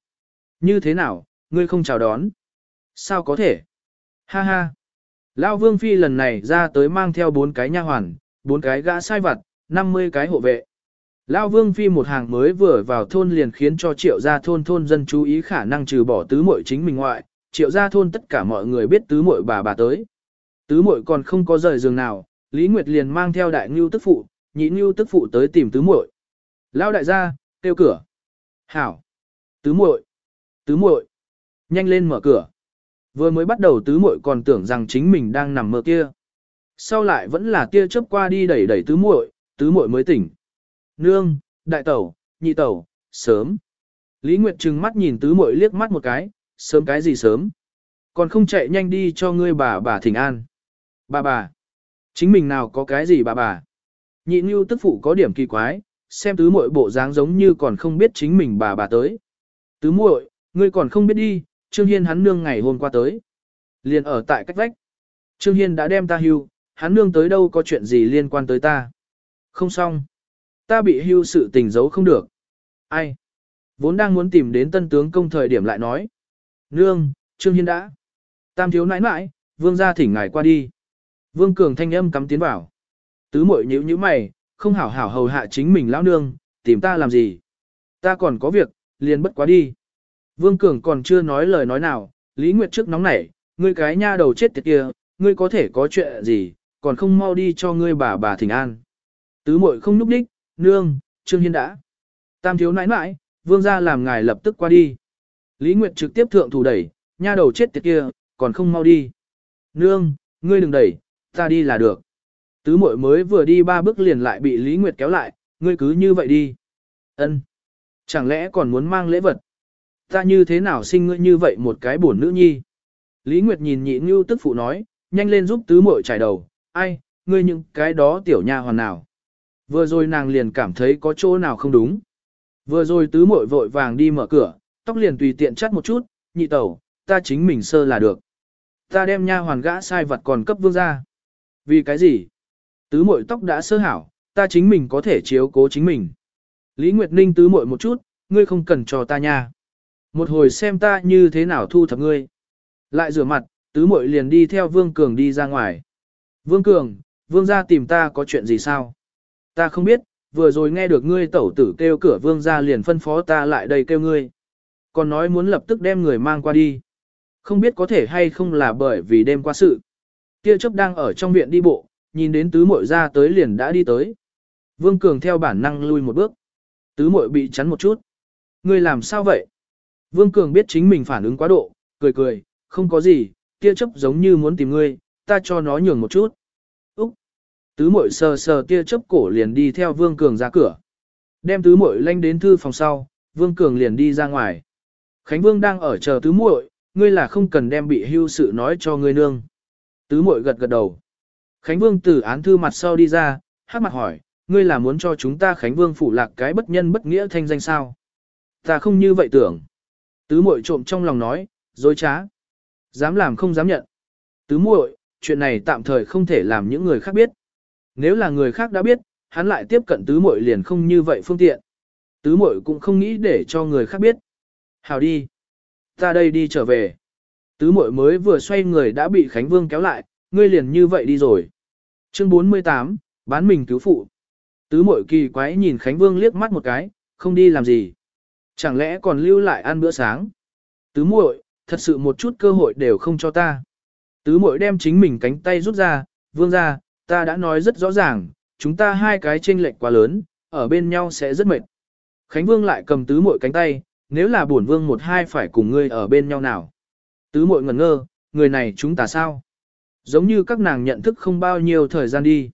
Như thế nào, ngươi không chào đón? Sao có thể? Ha ha. Lão Vương Phi lần này ra tới mang theo bốn cái nha hoàn, bốn cái gã sai vặt, 50 cái hộ vệ. Lão Vương Phi một hàng mới vừa vào thôn liền khiến cho triệu gia thôn thôn dân chú ý khả năng trừ bỏ tứ muội chính mình ngoại, triệu gia thôn tất cả mọi người biết tứ muội bà bà tới. Tứ muội còn không có rời giường nào, Lý Nguyệt liền mang theo đại ngưu tức phụ, nhị ngưu tức phụ tới tìm tứ muội. Lão đại gia, kêu cửa. Hảo. Tứ muội. Tứ muội. Nhanh lên mở cửa. Vừa mới bắt đầu tứ muội còn tưởng rằng chính mình đang nằm mơ kia. Sau lại vẫn là tia chớp qua đi đẩy đẩy tứ muội, tứ muội mới tỉnh. Nương, đại tẩu, nhị tẩu, sớm. Lý Nguyệt trừng mắt nhìn tứ muội liếc mắt một cái, sớm cái gì sớm. Còn không chạy nhanh đi cho ngươi bà bà thỉnh an. Bà bà. Chính mình nào có cái gì bà bà. Nhị Nhu tức phụ có điểm kỳ quái, xem tứ muội bộ dáng giống như còn không biết chính mình bà bà tới. Tứ muội, ngươi còn không biết đi, Trương Hiên hắn nương ngày hôm qua tới. Liền ở tại cách vách. Trương Hiên đã đem ta hưu, hắn nương tới đâu có chuyện gì liên quan tới ta. Không xong. Ta bị hưu sự tình giấu không được. Ai? Vốn đang muốn tìm đến tân tướng công thời điểm lại nói. Nương, Trương Hiên đã. Tam thiếu nãi nãi, vương gia thỉnh ngài qua đi. Vương Cường thanh âm cắm tiến vào. Tứ muội nhíu nhíu mày, không hảo hảo hầu hạ chính mình lão nương, tìm ta làm gì. Ta còn có việc, liền bất quá đi. Vương Cường còn chưa nói lời nói nào, Lý Nguyệt trước nóng nảy, ngươi cái nha đầu chết tiệt kia, ngươi có thể có chuyện gì, còn không mau đi cho ngươi bà bà thỉnh an. Tứ muội không núp đích, nương, Trương Hiên đã. Tam thiếu nãi nãi, vương gia làm ngài lập tức qua đi. Lý Nguyệt trực tiếp thượng thủ đẩy, nha đầu chết tiệt kia, còn không mau đi. Nương, ngươi đừng đẩy, ta đi là được. Tứ muội mới vừa đi ba bước liền lại bị Lý Nguyệt kéo lại, ngươi cứ như vậy đi. Ân, Chẳng lẽ còn muốn mang lễ vật? Ta như thế nào sinh ngươi như vậy một cái buồn nữ nhi? Lý Nguyệt nhìn nhị như tức phụ nói, nhanh lên giúp tứ muội trải đầu, ai, ngươi những cái đó tiểu nha hoàn nào. Vừa rồi nàng liền cảm thấy có chỗ nào không đúng. Vừa rồi tứ muội vội vàng đi mở cửa, tóc liền tùy tiện chắt một chút, nhị tẩu, ta chính mình sơ là được. Ta đem nha hoàn gã sai vật còn cấp vương ra. Vì cái gì? Tứ muội tóc đã sơ hảo, ta chính mình có thể chiếu cố chính mình. Lý Nguyệt Ninh tứ muội một chút, ngươi không cần cho ta nha. Một hồi xem ta như thế nào thu thập ngươi. Lại rửa mặt, tứ muội liền đi theo Vương Cường đi ra ngoài. Vương Cường, Vương gia tìm ta có chuyện gì sao? Ta không biết, vừa rồi nghe được ngươi tẩu tử kêu cửa Vương gia liền phân phó ta lại đây kêu ngươi. Còn nói muốn lập tức đem người mang qua đi. Không biết có thể hay không là bởi vì đêm qua sự. Kia chấp đang ở trong viện đi bộ, nhìn đến tứ muội ra tới liền đã đi tới. Vương Cường theo bản năng lui một bước. Tứ muội bị chắn một chút. Ngươi làm sao vậy? Vương Cường biết chính mình phản ứng quá độ, cười cười, không có gì, kia chấp giống như muốn tìm ngươi, ta cho nó nhường một chút. Úc! Tứ muội sờ sờ kia chấp cổ liền đi theo Vương Cường ra cửa. Đem tứ muội lanh đến thư phòng sau, Vương Cường liền đi ra ngoài. Khánh Vương đang ở chờ tứ muội, ngươi là không cần đem bị hưu sự nói cho ngươi nương. Tứ muội gật gật đầu. Khánh Vương từ án thư mặt sau đi ra, hát mặt hỏi, ngươi là muốn cho chúng ta Khánh Vương phủ lạc cái bất nhân bất nghĩa thanh danh sao? Ta không như vậy tưởng. Tứ muội trộm trong lòng nói, dối trá. Dám làm không dám nhận. Tứ muội, chuyện này tạm thời không thể làm những người khác biết. Nếu là người khác đã biết, hắn lại tiếp cận tứ muội liền không như vậy phương tiện. Tứ muội cũng không nghĩ để cho người khác biết. Hào đi. Ta đây đi trở về. Tứ muội mới vừa xoay người đã bị Khánh Vương kéo lại, ngươi liền như vậy đi rồi. Chương 48, bán mình cứu phụ. Tứ Mội kỳ quái nhìn Khánh Vương liếc mắt một cái, không đi làm gì. Chẳng lẽ còn lưu lại ăn bữa sáng? Tứ muội, thật sự một chút cơ hội đều không cho ta. Tứ muội đem chính mình cánh tay rút ra, vương ra, ta đã nói rất rõ ràng, chúng ta hai cái chênh lệch quá lớn, ở bên nhau sẽ rất mệt. Khánh Vương lại cầm tứ muội cánh tay, nếu là bổn vương một hai phải cùng ngươi ở bên nhau nào. Tứ muội ngẩn ngơ, người này chúng ta sao? Giống như các nàng nhận thức không bao nhiêu thời gian đi.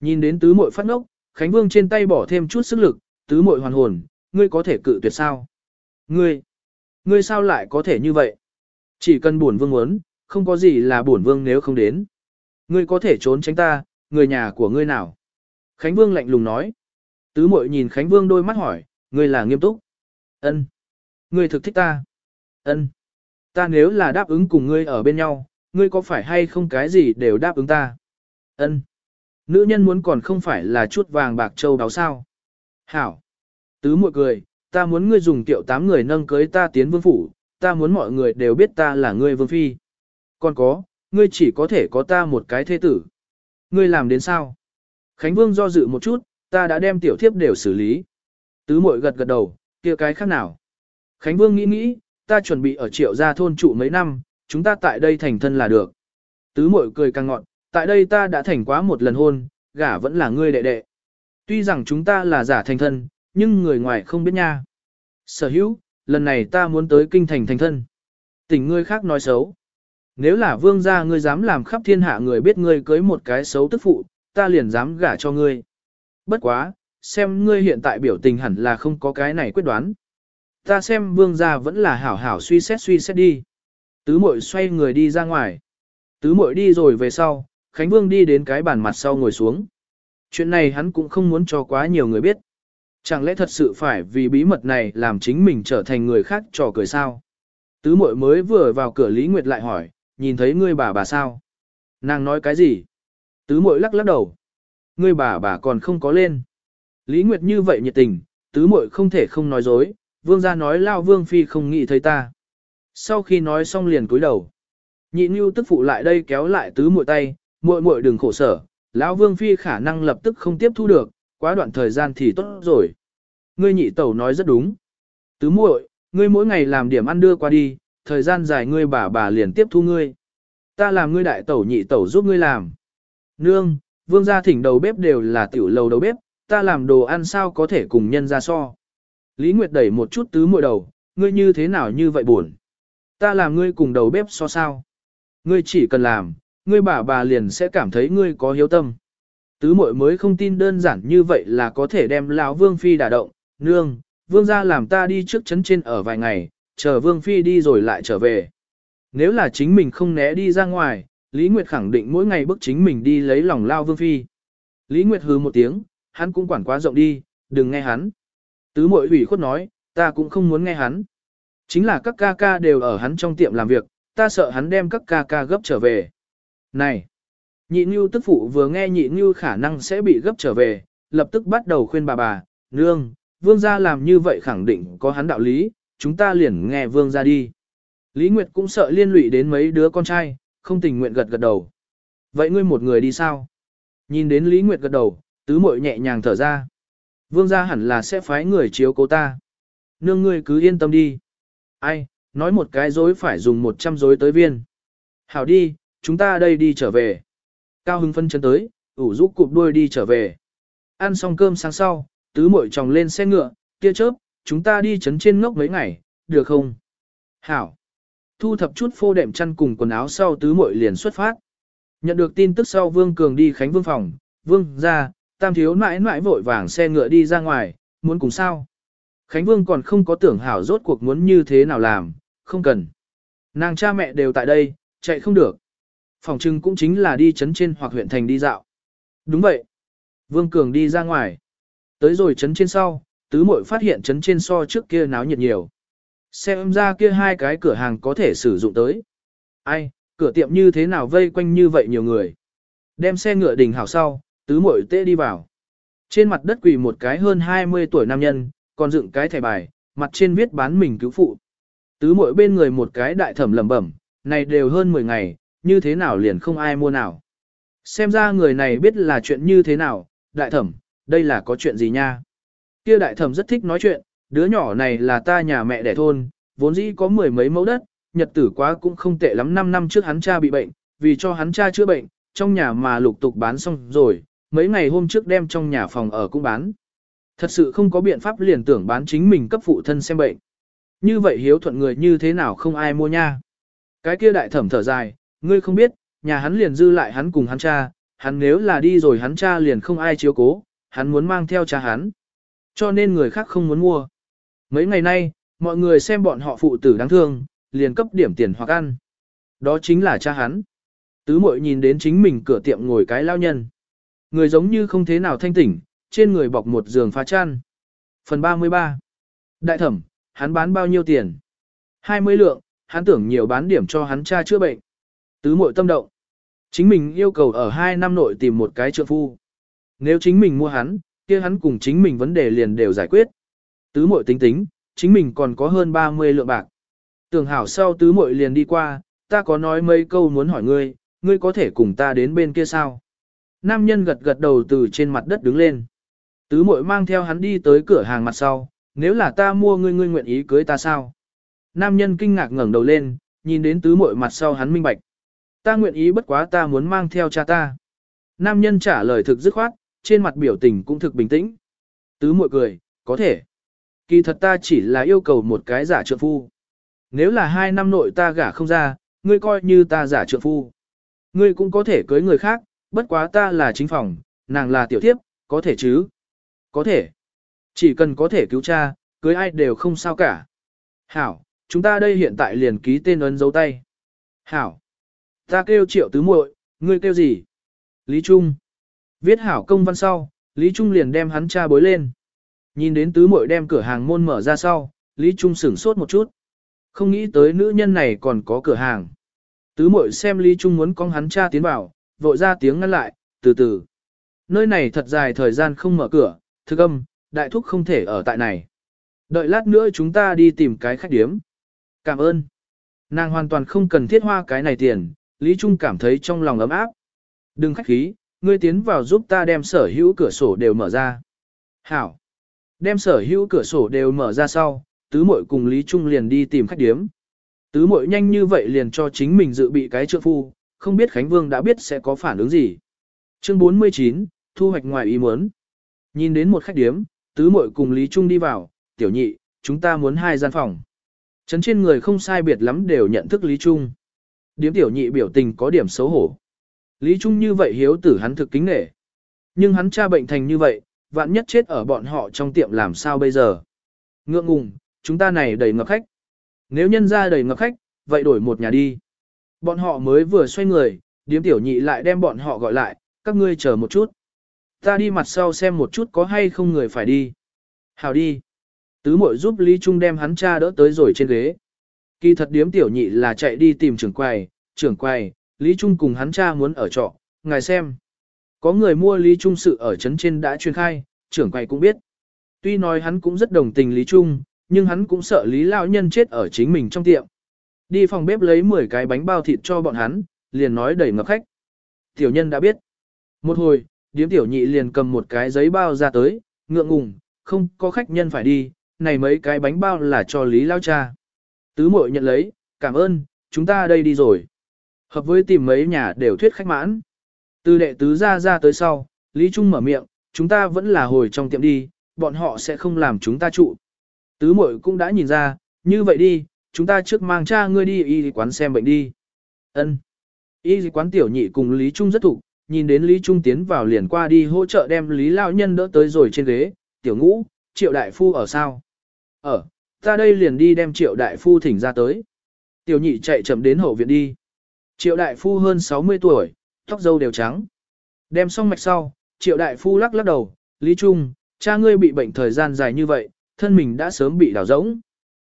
Nhìn đến tứ muội phát ngốc, Khánh Vương trên tay bỏ thêm chút sức lực, tứ muội hoàn hồn, ngươi có thể cự tuyệt sao? Ngươi, ngươi sao lại có thể như vậy? Chỉ cần bổn vương muốn, không có gì là bổn vương nếu không đến. Ngươi có thể trốn tránh ta, người nhà của ngươi nào? Khánh Vương lạnh lùng nói. Tứ muội nhìn Khánh Vương đôi mắt hỏi, ngươi là nghiêm túc? Ân. Ngươi thực thích ta? Ân. Ta nếu là đáp ứng cùng ngươi ở bên nhau, ngươi có phải hay không cái gì đều đáp ứng ta? Ân. Nữ nhân muốn còn không phải là chút vàng bạc châu đáo sao? Hảo. Tứ muội cười, ta muốn ngươi dùng tiểu tám người nâng cưới ta tiến vương phủ, ta muốn mọi người đều biết ta là ngươi vương phi. Còn có, ngươi chỉ có thể có ta một cái thế tử. Ngươi làm đến sao? Khánh Vương do dự một chút, ta đã đem tiểu thiếp đều xử lý. Tứ muội gật gật đầu, kia cái khác nào? Khánh Vương nghĩ nghĩ, ta chuẩn bị ở triệu gia thôn trụ mấy năm, chúng ta tại đây thành thân là được. Tứ muội cười càng ngọn, tại đây ta đã thành quá một lần hôn, gả vẫn là ngươi đệ đệ. Tuy rằng chúng ta là giả thành thân, nhưng người ngoài không biết nha. Sở hữu, lần này ta muốn tới kinh thành thành thân. tỉnh ngươi khác nói xấu. Nếu là vương gia ngươi dám làm khắp thiên hạ người biết ngươi cưới một cái xấu tức phụ, ta liền dám gả cho ngươi. Bất quá, xem ngươi hiện tại biểu tình hẳn là không có cái này quyết đoán. Ta xem vương gia vẫn là hảo hảo suy xét suy xét đi. Tứ mội xoay người đi ra ngoài. Tứ mội đi rồi về sau, Khánh Vương đi đến cái bàn mặt sau ngồi xuống. Chuyện này hắn cũng không muốn cho quá nhiều người biết. Chẳng lẽ thật sự phải vì bí mật này làm chính mình trở thành người khác trò cười sao? Tứ mội mới vừa vào cửa Lý Nguyệt lại hỏi, nhìn thấy ngươi bà bà sao? Nàng nói cái gì? Tứ mội lắc lắc đầu. Ngươi bà bà còn không có lên. Lý Nguyệt như vậy nhiệt tình, tứ mội không thể không nói dối, vương gia nói lao vương phi không nghĩ thấy ta. Sau khi nói xong liền cúi đầu. Nhị Nhu tức phụ lại đây kéo lại tứ muội tay, muội muội đừng khổ sở, lão vương phi khả năng lập tức không tiếp thu được, quá đoạn thời gian thì tốt rồi. Ngươi nhị tẩu nói rất đúng. Tứ muội, ngươi mỗi ngày làm điểm ăn đưa qua đi, thời gian dài ngươi bà bà liền tiếp thu ngươi. Ta làm ngươi đại tẩu nhị tẩu giúp ngươi làm. Nương, vương gia thỉnh đầu bếp đều là tiểu lầu đầu bếp, ta làm đồ ăn sao có thể cùng nhân ra so. Lý Nguyệt đẩy một chút tứ muội đầu, ngươi như thế nào như vậy buồn. Ta làm ngươi cùng đầu bếp so sao. Ngươi chỉ cần làm, ngươi bà bà liền sẽ cảm thấy ngươi có hiếu tâm. Tứ muội mới không tin đơn giản như vậy là có thể đem lão vương phi đả động, nương, vương gia làm ta đi trước chấn trên ở vài ngày, chờ vương phi đi rồi lại trở về. Nếu là chính mình không né đi ra ngoài, Lý Nguyệt khẳng định mỗi ngày bức chính mình đi lấy lòng lao vương phi. Lý Nguyệt hừ một tiếng, hắn cũng quản quá rộng đi, đừng nghe hắn. Tứ mội ủy khuất nói, ta cũng không muốn nghe hắn. Chính là các ca ca đều ở hắn trong tiệm làm việc, ta sợ hắn đem các ca ca gấp trở về. Này! Nhị Nhu tức phụ vừa nghe nhị Nhu khả năng sẽ bị gấp trở về, lập tức bắt đầu khuyên bà bà, nương, vương gia làm như vậy khẳng định có hắn đạo lý, chúng ta liền nghe vương gia đi. Lý Nguyệt cũng sợ liên lụy đến mấy đứa con trai, không tình nguyện gật gật đầu. Vậy ngươi một người đi sao? Nhìn đến Lý Nguyệt gật đầu, tứ muội nhẹ nhàng thở ra. Vương gia hẳn là sẽ phái người chiếu cố ta. Nương ngươi cứ yên tâm đi. Ai, nói một cái dối phải dùng một trăm dối tới viên. Hảo đi, chúng ta đây đi trở về. Cao hưng phân chân tới, ủ rũ cụp đuôi đi trở về. Ăn xong cơm sáng sau, tứ muội chồng lên xe ngựa, kia chớp, chúng ta đi chấn trên ngốc mấy ngày, được không? Hảo. Thu thập chút phô đệm chăn cùng quần áo sau tứ muội liền xuất phát. Nhận được tin tức sau Vương Cường đi Khánh Vương phòng, Vương ra, tam thiếu mãi mãi vội vàng xe ngựa đi ra ngoài, muốn cùng sao? Khánh Vương còn không có tưởng hảo rốt cuộc muốn như thế nào làm, không cần. Nàng cha mẹ đều tại đây, chạy không được. Phòng trưng cũng chính là đi chấn trên hoặc huyện thành đi dạo. Đúng vậy. Vương Cường đi ra ngoài. Tới rồi chấn trên sau, tứ muội phát hiện chấn trên so trước kia náo nhiệt nhiều. Xem ra kia hai cái cửa hàng có thể sử dụng tới. Ai, cửa tiệm như thế nào vây quanh như vậy nhiều người. Đem xe ngựa đình hảo sau, tứ muội tê đi vào. Trên mặt đất quỳ một cái hơn 20 tuổi nam nhân, còn dựng cái thẻ bài, mặt trên viết bán mình cứu phụ. Tứ mỗi bên người một cái đại thẩm lẩm bẩm, này đều hơn 10 ngày, như thế nào liền không ai mua nào. Xem ra người này biết là chuyện như thế nào, đại thẩm, đây là có chuyện gì nha. Kia đại thẩm rất thích nói chuyện, đứa nhỏ này là ta nhà mẹ đẻ thôn, vốn dĩ có mười mấy mẫu đất, nhật tử quá cũng không tệ lắm 5 năm trước hắn cha bị bệnh, vì cho hắn cha chữa bệnh, trong nhà mà lục tục bán xong rồi, mấy ngày hôm trước đem trong nhà phòng ở cũng bán. Thật sự không có biện pháp liền tưởng bán chính mình cấp phụ thân xem bệnh. Như vậy hiếu thuận người như thế nào không ai mua nha. Cái kia đại thẩm thở dài, ngươi không biết, nhà hắn liền dư lại hắn cùng hắn cha, hắn nếu là đi rồi hắn cha liền không ai chiếu cố, hắn muốn mang theo cha hắn. Cho nên người khác không muốn mua. Mấy ngày nay, mọi người xem bọn họ phụ tử đáng thương, liền cấp điểm tiền hoặc ăn. Đó chính là cha hắn. Tứ mội nhìn đến chính mình cửa tiệm ngồi cái lao nhân. Người giống như không thế nào thanh tỉnh, trên người bọc một giường phá chăn. Phần 33 Đại thẩm, hắn bán bao nhiêu tiền? 20 lượng, hắn tưởng nhiều bán điểm cho hắn cha chữa bệnh. Tứ muội tâm động. Chính mình yêu cầu ở 2 năm nội tìm một cái trượng phu. Nếu chính mình mua hắn, kia hắn cùng chính mình vấn đề liền đều giải quyết. Tứ muội tính tính, chính mình còn có hơn 30 lượng bạc. Tưởng hảo sau tứ muội liền đi qua, ta có nói mấy câu muốn hỏi ngươi, ngươi có thể cùng ta đến bên kia sao? Nam nhân gật gật đầu từ trên mặt đất đứng lên. Tứ mội mang theo hắn đi tới cửa hàng mặt sau, nếu là ta mua ngươi ngươi nguyện ý cưới ta sao? Nam nhân kinh ngạc ngẩng đầu lên, nhìn đến tứ mội mặt sau hắn minh bạch. Ta nguyện ý bất quá ta muốn mang theo cha ta. Nam nhân trả lời thực dứt khoát, trên mặt biểu tình cũng thực bình tĩnh. Tứ mội cười, có thể. Kỳ thật ta chỉ là yêu cầu một cái giả trượng phu. Nếu là hai năm nội ta gả không ra, ngươi coi như ta giả trượng phu. Ngươi cũng có thể cưới người khác, bất quá ta là chính phòng, nàng là tiểu thiếp, có thể chứ? Có thể. Chỉ cần có thể cứu cha, cưới ai đều không sao cả. Hảo, chúng ta đây hiện tại liền ký tên ấn dấu tay. Hảo. Ta kêu triệu tứ muội, ngươi kêu gì? Lý Trung. Viết hảo công văn sau, Lý Trung liền đem hắn cha bối lên. Nhìn đến tứ muội đem cửa hàng môn mở ra sau, Lý Trung sửng sốt một chút. Không nghĩ tới nữ nhân này còn có cửa hàng. Tứ muội xem Lý Trung muốn con hắn cha tiến vào, vội ra tiếng ngăn lại, từ từ. Nơi này thật dài thời gian không mở cửa, thức âm, đại thúc không thể ở tại này. Đợi lát nữa chúng ta đi tìm cái khách điếm. Cảm ơn. Nàng hoàn toàn không cần thiết hoa cái này tiền, Lý Trung cảm thấy trong lòng ấm áp. Đừng khách khí, ngươi tiến vào giúp ta đem sở hữu cửa sổ đều mở ra. Hảo. Đem sở hữu cửa sổ đều mở ra sau, tứ muội cùng Lý Trung liền đi tìm khách điếm. Tứ muội nhanh như vậy liền cho chính mình dự bị cái trượng phu, không biết Khánh Vương đã biết sẽ có phản ứng gì. Chương 49, thu hoạch ngoài ý muốn. Nhìn đến một khách điếm, tứ muội cùng Lý Trung đi vào, tiểu nhị, chúng ta muốn hai gian phòng. Trấn trên người không sai biệt lắm đều nhận thức Lý Trung. Điếm tiểu nhị biểu tình có điểm xấu hổ. Lý Trung như vậy hiếu tử hắn thực kính nể. Nhưng hắn cha bệnh thành như vậy, vạn nhất chết ở bọn họ trong tiệm làm sao bây giờ. Ngượng ngùng, chúng ta này đầy ngập khách. Nếu nhân ra đầy ngập khách, vậy đổi một nhà đi. Bọn họ mới vừa xoay người, điếm tiểu nhị lại đem bọn họ gọi lại, các ngươi chờ một chút. Ta đi mặt sau xem một chút có hay không người phải đi. Hào đi. Tứ mội giúp Lý Trung đem hắn cha đỡ tới rồi trên ghế. Kỳ thật điếm tiểu nhị là chạy đi tìm trưởng quầy, trưởng quầy, Lý Trung cùng hắn cha muốn ở trọ, ngài xem. Có người mua Lý Trung sự ở trấn trên đã truyền khai, trưởng quầy cũng biết. Tuy nói hắn cũng rất đồng tình Lý Trung, nhưng hắn cũng sợ Lý Lão Nhân chết ở chính mình trong tiệm. Đi phòng bếp lấy 10 cái bánh bao thịt cho bọn hắn, liền nói đẩy ngập khách. Tiểu nhân đã biết. Một hồi, điếm tiểu nhị liền cầm một cái giấy bao ra tới, ngượng ngùng, không có khách nhân phải đi, này mấy cái bánh bao là cho Lý Lao Cha. Tứ mội nhận lấy, cảm ơn, chúng ta đây đi rồi. Hợp với tìm mấy nhà đều thuyết khách mãn. Từ đệ tứ ra ra tới sau, Lý Trung mở miệng, chúng ta vẫn là hồi trong tiệm đi, bọn họ sẽ không làm chúng ta trụ. Tứ mội cũng đã nhìn ra, như vậy đi, chúng ta trước mang cha ngươi đi y quán xem bệnh đi. Ân. Y quán tiểu nhị cùng Lý Trung rất thủ, nhìn đến Lý Trung tiến vào liền qua đi hỗ trợ đem Lý Lão Nhân đỡ tới rồi trên ghế, tiểu ngũ, triệu đại phu ở sao? Ở, ta đây liền đi đem triệu đại phu thỉnh ra tới. Tiểu nhị chạy chậm đến hậu viện đi. Triệu đại phu hơn 60 tuổi, tóc dâu đều trắng. Đem xong mạch sau, triệu đại phu lắc lắc đầu, Lý Trung, cha ngươi bị bệnh thời gian dài như vậy, thân mình đã sớm bị đào rỗng.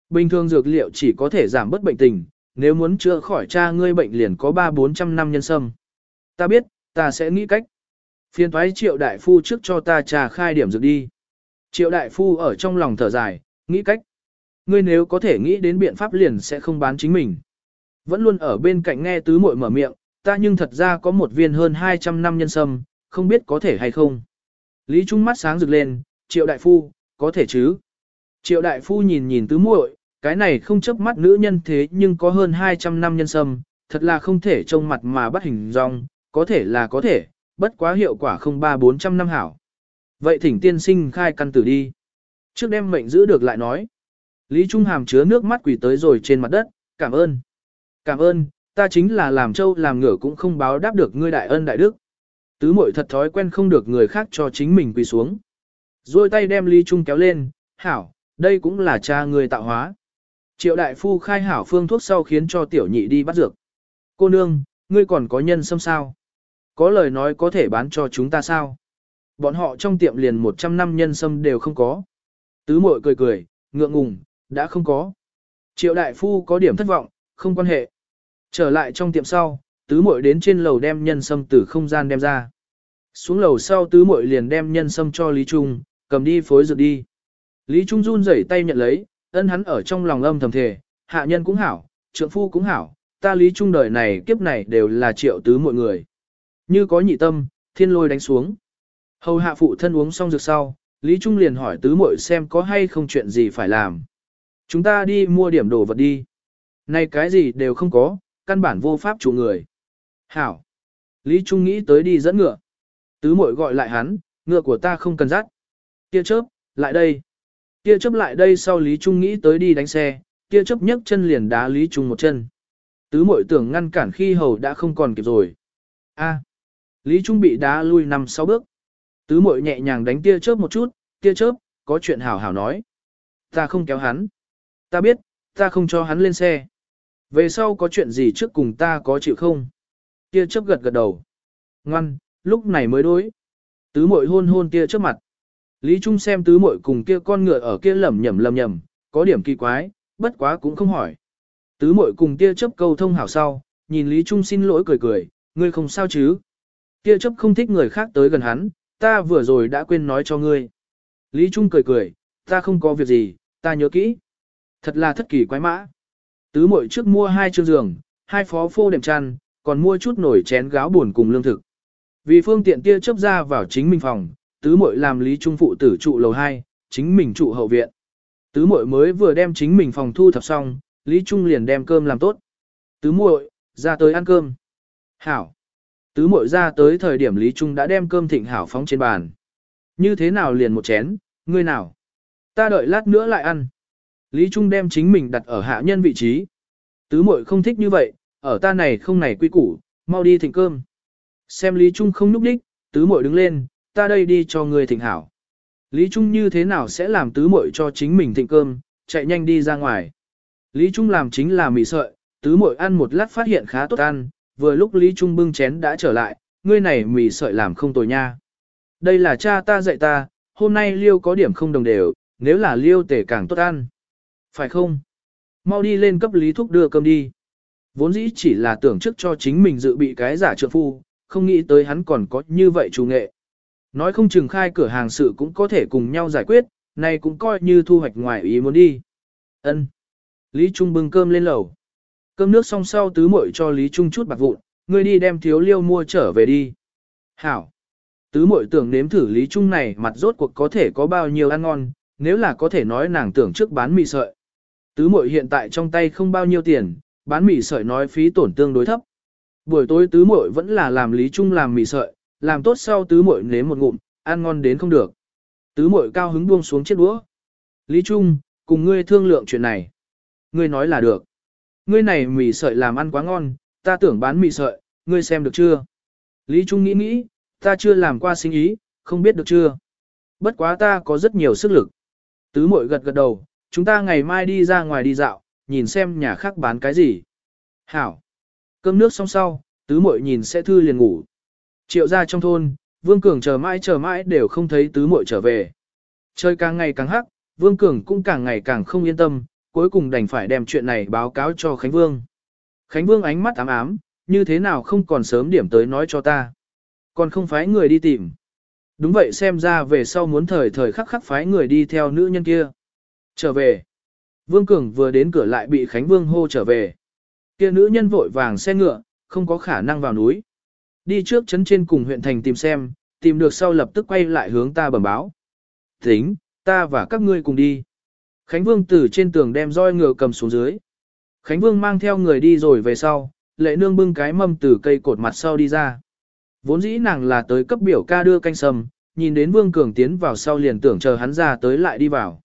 Bình thường dược liệu chỉ có thể giảm bớt bệnh tình, nếu muốn chữa khỏi cha ngươi bệnh liền có 3-400 năm nhân sâm. Ta biết, ta sẽ nghĩ cách. Phiên thoái triệu đại phu trước cho ta trà khai điểm dược đi. Triệu đại phu ở trong lòng thở dài, nghĩ cách. Ngươi nếu có thể nghĩ đến biện pháp liền sẽ không bán chính mình. Vẫn luôn ở bên cạnh nghe tứ muội mở miệng, ta nhưng thật ra có một viên hơn 200 năm nhân sâm, không biết có thể hay không. Lý Trung mắt sáng rực lên, triệu đại phu, có thể chứ. Triệu đại phu nhìn nhìn tứ muội, cái này không chấp mắt nữ nhân thế nhưng có hơn 200 năm nhân sâm, thật là không thể trông mặt mà bắt hình dong, có thể là có thể, bất quá hiệu quả không ba bốn trăm năm hảo. Vậy thỉnh tiên sinh khai căn tử đi. Trước đem mệnh giữ được lại nói. Lý Trung Hàm chứa nước mắt quỳ tới rồi trên mặt đất, cảm ơn. Cảm ơn, ta chính là làm trâu làm ngựa cũng không báo đáp được ngươi đại ân đại đức. Tứ mội thật thói quen không được người khác cho chính mình quỳ xuống. Rồi tay đem Lý Trung kéo lên, hảo, đây cũng là cha người tạo hóa. Triệu đại phu khai hảo phương thuốc sau khiến cho tiểu nhị đi bắt dược. Cô nương, ngươi còn có nhân xâm sao? Có lời nói có thể bán cho chúng ta sao? Bọn họ trong tiệm liền 100 năm nhân sâm đều không có. Tứ mội cười cười, ngượng ngùng, đã không có. Triệu đại phu có điểm thất vọng, không quan hệ. Trở lại trong tiệm sau, tứ muội đến trên lầu đem nhân sâm từ không gian đem ra. Xuống lầu sau tứ muội liền đem nhân sâm cho Lý Trung, cầm đi phối dược đi. Lý Trung run rẩy tay nhận lấy, ân hắn ở trong lòng âm thầm thề, hạ nhân cũng hảo, trượng phu cũng hảo, ta Lý Trung đời này kiếp này đều là triệu tứ mọi người. Như có nhị tâm, thiên lôi đánh xuống. Hầu hạ phụ thân uống xong dược sau, Lý Trung liền hỏi tứ muội xem có hay không chuyện gì phải làm. Chúng ta đi mua điểm đồ vật đi. Này cái gì đều không có, căn bản vô pháp chủ người. Hảo. Lý Trung nghĩ tới đi dẫn ngựa. Tứ muội gọi lại hắn, ngựa của ta không cần dắt. Tia chớp, lại đây. Tia chớp lại đây sau Lý Trung nghĩ tới đi đánh xe, tia chớp nhấc chân liền đá Lý Trung một chân. Tứ muội tưởng ngăn cản khi hầu đã không còn kịp rồi. A. Lý Trung bị đá lui năm sáu bước. Tứ mội nhẹ nhàng đánh tia chớp một chút, tia chớp, có chuyện hảo hảo nói. Ta không kéo hắn. Ta biết, ta không cho hắn lên xe. Về sau có chuyện gì trước cùng ta có chịu không? Tia chớp gật gật đầu. Ngoan, lúc này mới đối. Tứ mội hôn hôn tia chớp mặt. Lý Trung xem tứ mội cùng kia con ngựa ở kia lẩm nhẩm lẩm nhẩm, có điểm kỳ quái, bất quá cũng không hỏi. Tứ mội cùng tia chớp câu thông hảo sau, nhìn Lý Trung xin lỗi cười cười, ngươi không sao chứ? Tia chấp không thích người khác tới gần hắn, ta vừa rồi đã quên nói cho ngươi. Lý Trung cười cười, ta không có việc gì, ta nhớ kỹ. Thật là thất kỳ quái mã. Tứ Mội trước mua hai chương giường, hai phó phô đệm chăn, còn mua chút nồi chén gáo buồn cùng lương thực. Vì phương tiện tia chấp ra vào chính mình phòng, tứ Mội làm lý trung phụ tử trụ lầu 2, chính mình trụ hậu viện. Tứ muội mới vừa đem chính mình phòng thu thập xong, lý trung liền đem cơm làm tốt. Tứ muội ra tới ăn cơm. Hảo. Tứ muội ra tới thời điểm lý trung đã đem cơm thịnh hảo phóng trên bàn. Như thế nào liền một chén, ngươi nào? Ta đợi lát nữa lại ăn. Lý Trung đem chính mình đặt ở hạ nhân vị trí. Tứ muội không thích như vậy, ở ta này không này quy củ, mau đi thịnh cơm. Xem Lý Trung không núp đích, tứ muội đứng lên, ta đây đi cho ngươi thịnh hảo. Lý Trung như thế nào sẽ làm tứ muội cho chính mình thịnh cơm, chạy nhanh đi ra ngoài. Lý Trung làm chính là mì sợi, tứ muội ăn một lát phát hiện khá tốt ăn, vừa lúc Lý Trung bưng chén đã trở lại, ngươi này mì sợi làm không tồi nha. Đây là cha ta dạy ta, hôm nay liêu có điểm không đồng đều, nếu là liêu tể càng tốt ăn. Phải không? Mau đi lên cấp lý thúc đưa cơm đi. Vốn dĩ chỉ là tưởng trước cho chính mình dự bị cái giả trượng phu, không nghĩ tới hắn còn có như vậy chủ nghệ. Nói không chừng khai cửa hàng sự cũng có thể cùng nhau giải quyết, này cũng coi như thu hoạch ngoài ý muốn đi. Ân. Lý Trung bưng cơm lên lầu. Cơm nước xong sau tứ muội cho Lý Trung chút bạc vụn, ngươi đi đem thiếu liêu mua trở về đi. Hảo. Tứ muội tưởng nếm thử Lý Trung này mặt rốt cuộc có thể có bao nhiêu ăn ngon, nếu là có thể nói nàng tưởng trước bán mì sợi. Tứ muội hiện tại trong tay không bao nhiêu tiền, bán mì sợi nói phí tổn tương đối thấp. Buổi tối tứ muội vẫn là làm Lý Trung làm mì sợi, làm tốt sau tứ muội nếm một ngụm, ăn ngon đến không được. Tứ muội cao hứng buông xuống chiếc đũa. Lý Trung, cùng ngươi thương lượng chuyện này. Ngươi nói là được. Ngươi này mì sợi làm ăn quá ngon, ta tưởng bán mì sợi, ngươi xem được chưa? Lý Trung nghĩ nghĩ, ta chưa làm qua sinh ý, không biết được chưa? Bất quá ta có rất nhiều sức lực. Tứ Mội gật gật đầu, chúng ta ngày mai đi ra ngoài đi dạo, nhìn xem nhà khác bán cái gì. Hảo. Cơm nước xong sau, tứ Mội nhìn sẽ thư liền ngủ. Triệu ra trong thôn, Vương Cường chờ mãi chờ mãi đều không thấy tứ Mội trở về. Trời càng ngày càng hắc, Vương Cường cũng càng ngày càng không yên tâm, cuối cùng đành phải đem chuyện này báo cáo cho Khánh Vương. Khánh Vương ánh mắt ám ám, như thế nào không còn sớm điểm tới nói cho ta. Còn không phải người đi tìm. Đúng vậy xem ra về sau muốn thời thời khắc khắc phái người đi theo nữ nhân kia. Trở về. Vương Cường vừa đến cửa lại bị Khánh Vương hô trở về. Kia nữ nhân vội vàng xe ngựa, không có khả năng vào núi. Đi trước chấn trên cùng huyện thành tìm xem, tìm được sau lập tức quay lại hướng ta bẩm báo. Tính, ta và các ngươi cùng đi. Khánh Vương từ trên tường đem roi ngựa cầm xuống dưới. Khánh Vương mang theo người đi rồi về sau, lệ nương bưng cái mâm từ cây cột mặt sau đi ra. Vốn dĩ nàng là tới cấp biểu ca đưa canh sâm, nhìn đến Vương Cường tiến vào sau liền tưởng chờ hắn ra tới lại đi vào.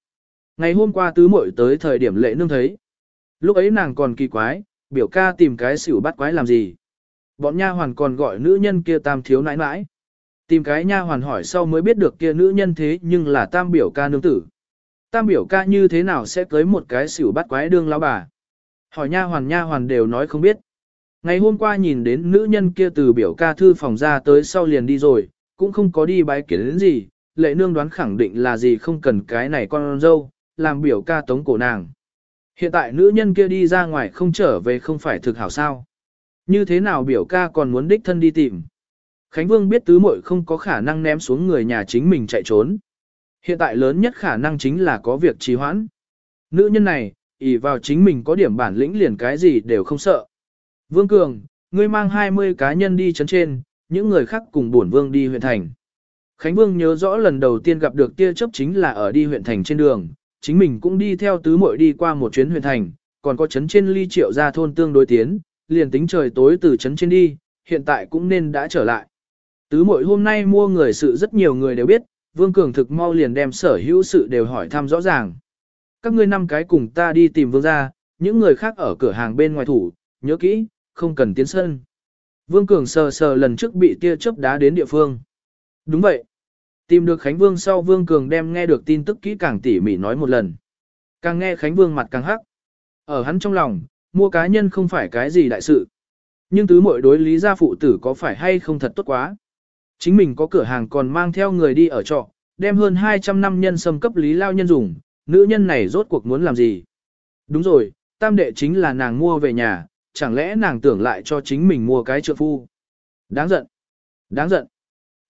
Ngày hôm qua tứ muội tới thời điểm lệ nương thấy. Lúc ấy nàng còn kỳ quái, biểu ca tìm cái xỉu bắt quái làm gì. Bọn nha hoàn còn gọi nữ nhân kia tam thiếu nãi nãi. Tìm cái nha hoàn hỏi sau mới biết được kia nữ nhân thế nhưng là tam biểu ca nương tử. Tam biểu ca như thế nào sẽ cưới một cái xỉu bắt quái đương lão bà. Hỏi nha hoàn nha hoàn đều nói không biết. Ngày hôm qua nhìn đến nữ nhân kia từ biểu ca thư phòng ra tới sau liền đi rồi, cũng không có đi bái kiến đến gì, lệ nương đoán khẳng định là gì không cần cái này con dâu, làm biểu ca tống cổ nàng. Hiện tại nữ nhân kia đi ra ngoài không trở về không phải thực hảo sao. Như thế nào biểu ca còn muốn đích thân đi tìm. Khánh Vương biết tứ muội không có khả năng ném xuống người nhà chính mình chạy trốn. Hiện tại lớn nhất khả năng chính là có việc trì hoãn. Nữ nhân này, ỷ vào chính mình có điểm bản lĩnh liền cái gì đều không sợ. Vương Cường, ngươi mang 20 cá nhân đi chấn trên, những người khác cùng bổn vương đi huyện thành. Khánh Vương nhớ rõ lần đầu tiên gặp được tia chấp chính là ở đi huyện thành trên đường, chính mình cũng đi theo tứ muội đi qua một chuyến huyện thành, còn có chấn trên ly triệu ra thôn tương đối tiến, liền tính trời tối từ chấn trên đi, hiện tại cũng nên đã trở lại. Tứ muội hôm nay mua người sự rất nhiều người đều biết, Vương Cường thực mau liền đem sở hữu sự đều hỏi thăm rõ ràng. Các ngươi năm cái cùng ta đi tìm vương gia, những người khác ở cửa hàng bên ngoài thủ, nhớ kỹ, không cần tiến sân. Vương Cường sờ sờ lần trước bị tia chớp đá đến địa phương. Đúng vậy. Tìm được Khánh Vương sau Vương Cường đem nghe được tin tức kỹ càng tỉ mỉ nói một lần. Càng nghe Khánh Vương mặt càng hắc. Ở hắn trong lòng, mua cá nhân không phải cái gì đại sự. Nhưng tứ mọi đối lý gia phụ tử có phải hay không thật tốt quá. Chính mình có cửa hàng còn mang theo người đi ở trọ, đem hơn 200 năm nhân xâm cấp lý lao nhân dùng, nữ nhân này rốt cuộc muốn làm gì. Đúng rồi, tam đệ chính là nàng mua về nhà, chẳng lẽ nàng tưởng lại cho chính mình mua cái trượng phu. Đáng giận. Đáng giận.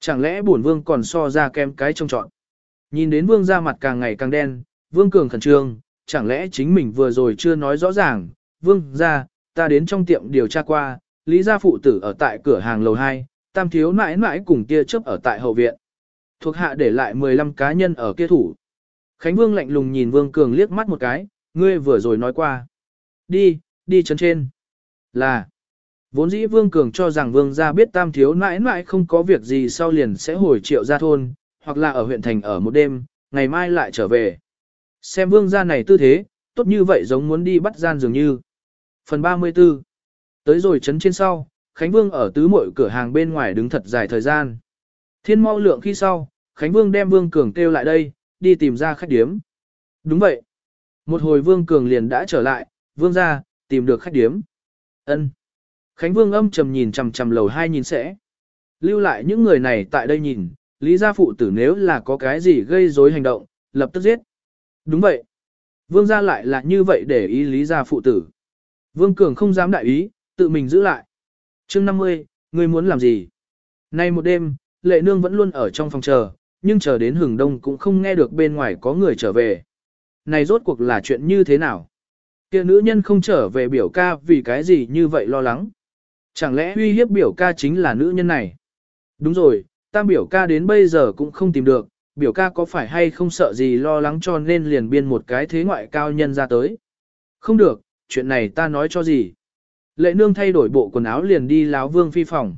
Chẳng lẽ bổn vương còn so ra kem cái trông trọn. Nhìn đến vương ra mặt càng ngày càng đen, vương cường khẩn trương, chẳng lẽ chính mình vừa rồi chưa nói rõ ràng, vương ra, ta đến trong tiệm điều tra qua, lý gia phụ tử ở tại cửa hàng lầu 2, tam thiếu mãi mãi cùng kia chấp ở tại hậu viện. Thuộc hạ để lại 15 cá nhân ở kia thủ. Khánh Vương lạnh lùng nhìn Vương Cường liếc mắt một cái, ngươi vừa rồi nói qua. Đi, đi chân trên. Là. Vốn dĩ Vương Cường cho rằng Vương gia biết tam thiếu mãi mãi không có việc gì sau liền sẽ hồi triệu ra thôn, hoặc là ở huyện thành ở một đêm, ngày mai lại trở về. Xem Vương gia này tư thế, tốt như vậy giống muốn đi bắt gian dường như. Phần 34 Tới rồi chấn trên sau, Khánh Vương ở tứ muội cửa hàng bên ngoài đứng thật dài thời gian. Thiên mau lượng khi sau, Khánh Vương đem Vương Cường kêu lại đây, đi tìm ra khách điếm. Đúng vậy. Một hồi Vương Cường liền đã trở lại, Vương ra, tìm được khách điếm. ân Khánh Vương âm trầm nhìn chằm chằm lầu hai nhìn sẽ. Lưu lại những người này tại đây nhìn, lý gia phụ tử nếu là có cái gì gây rối hành động, lập tức giết. Đúng vậy. Vương gia lại là như vậy để ý lý gia phụ tử. Vương Cường không dám đại ý, tự mình giữ lại chương 50, ngươi muốn làm gì? Nay một đêm, lệ nương vẫn luôn ở trong phòng chờ, nhưng chờ đến hừng đông cũng không nghe được bên ngoài có người trở về. Này rốt cuộc là chuyện như thế nào? Kia nữ nhân không trở về biểu ca vì cái gì như vậy lo lắng? Chẳng lẽ uy hiếp biểu ca chính là nữ nhân này? Đúng rồi, tam biểu ca đến bây giờ cũng không tìm được, biểu ca có phải hay không sợ gì lo lắng cho nên liền biên một cái thế ngoại cao nhân ra tới. Không được, chuyện này ta nói cho gì. Lệ nương thay đổi bộ quần áo liền đi lão vương phi phòng.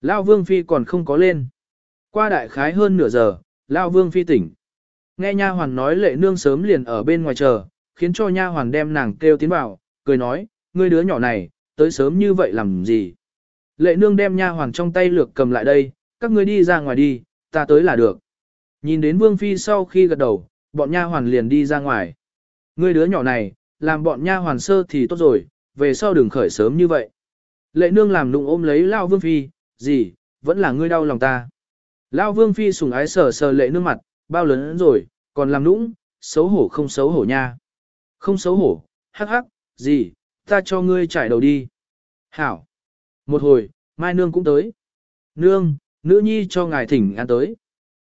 Lão vương phi còn không có lên. Qua đại khái hơn nửa giờ, Lão vương phi tỉnh. Nghe nha hoàn nói lệ nương sớm liền ở bên ngoài chờ, khiến cho nha hoàn đem nàng kêu tiến vào, cười nói, ngươi đứa nhỏ này, tới sớm như vậy làm gì? Lệ nương đem nha hoàn trong tay lược cầm lại đây, các ngươi đi ra ngoài đi, ta tới là được. Nhìn đến vương phi sau khi gật đầu, bọn nha hoàn liền đi ra ngoài. Ngươi đứa nhỏ này, làm bọn nha hoàn sơ thì tốt rồi, về sau đừng khởi sớm như vậy. Lệ nương làm nụng ôm lấy lao vương phi, gì, vẫn là ngươi đau lòng ta. Lao vương phi sùng ái sờ sờ lệ nương mặt, bao lớn rồi, còn làm nũng, xấu hổ không xấu hổ nha. Không xấu hổ, hắc hắc, gì, ta cho ngươi trải đầu đi. Hảo. Một hồi, mai nương cũng tới. Nương, nữ nhi cho ngài thỉnh ăn tới.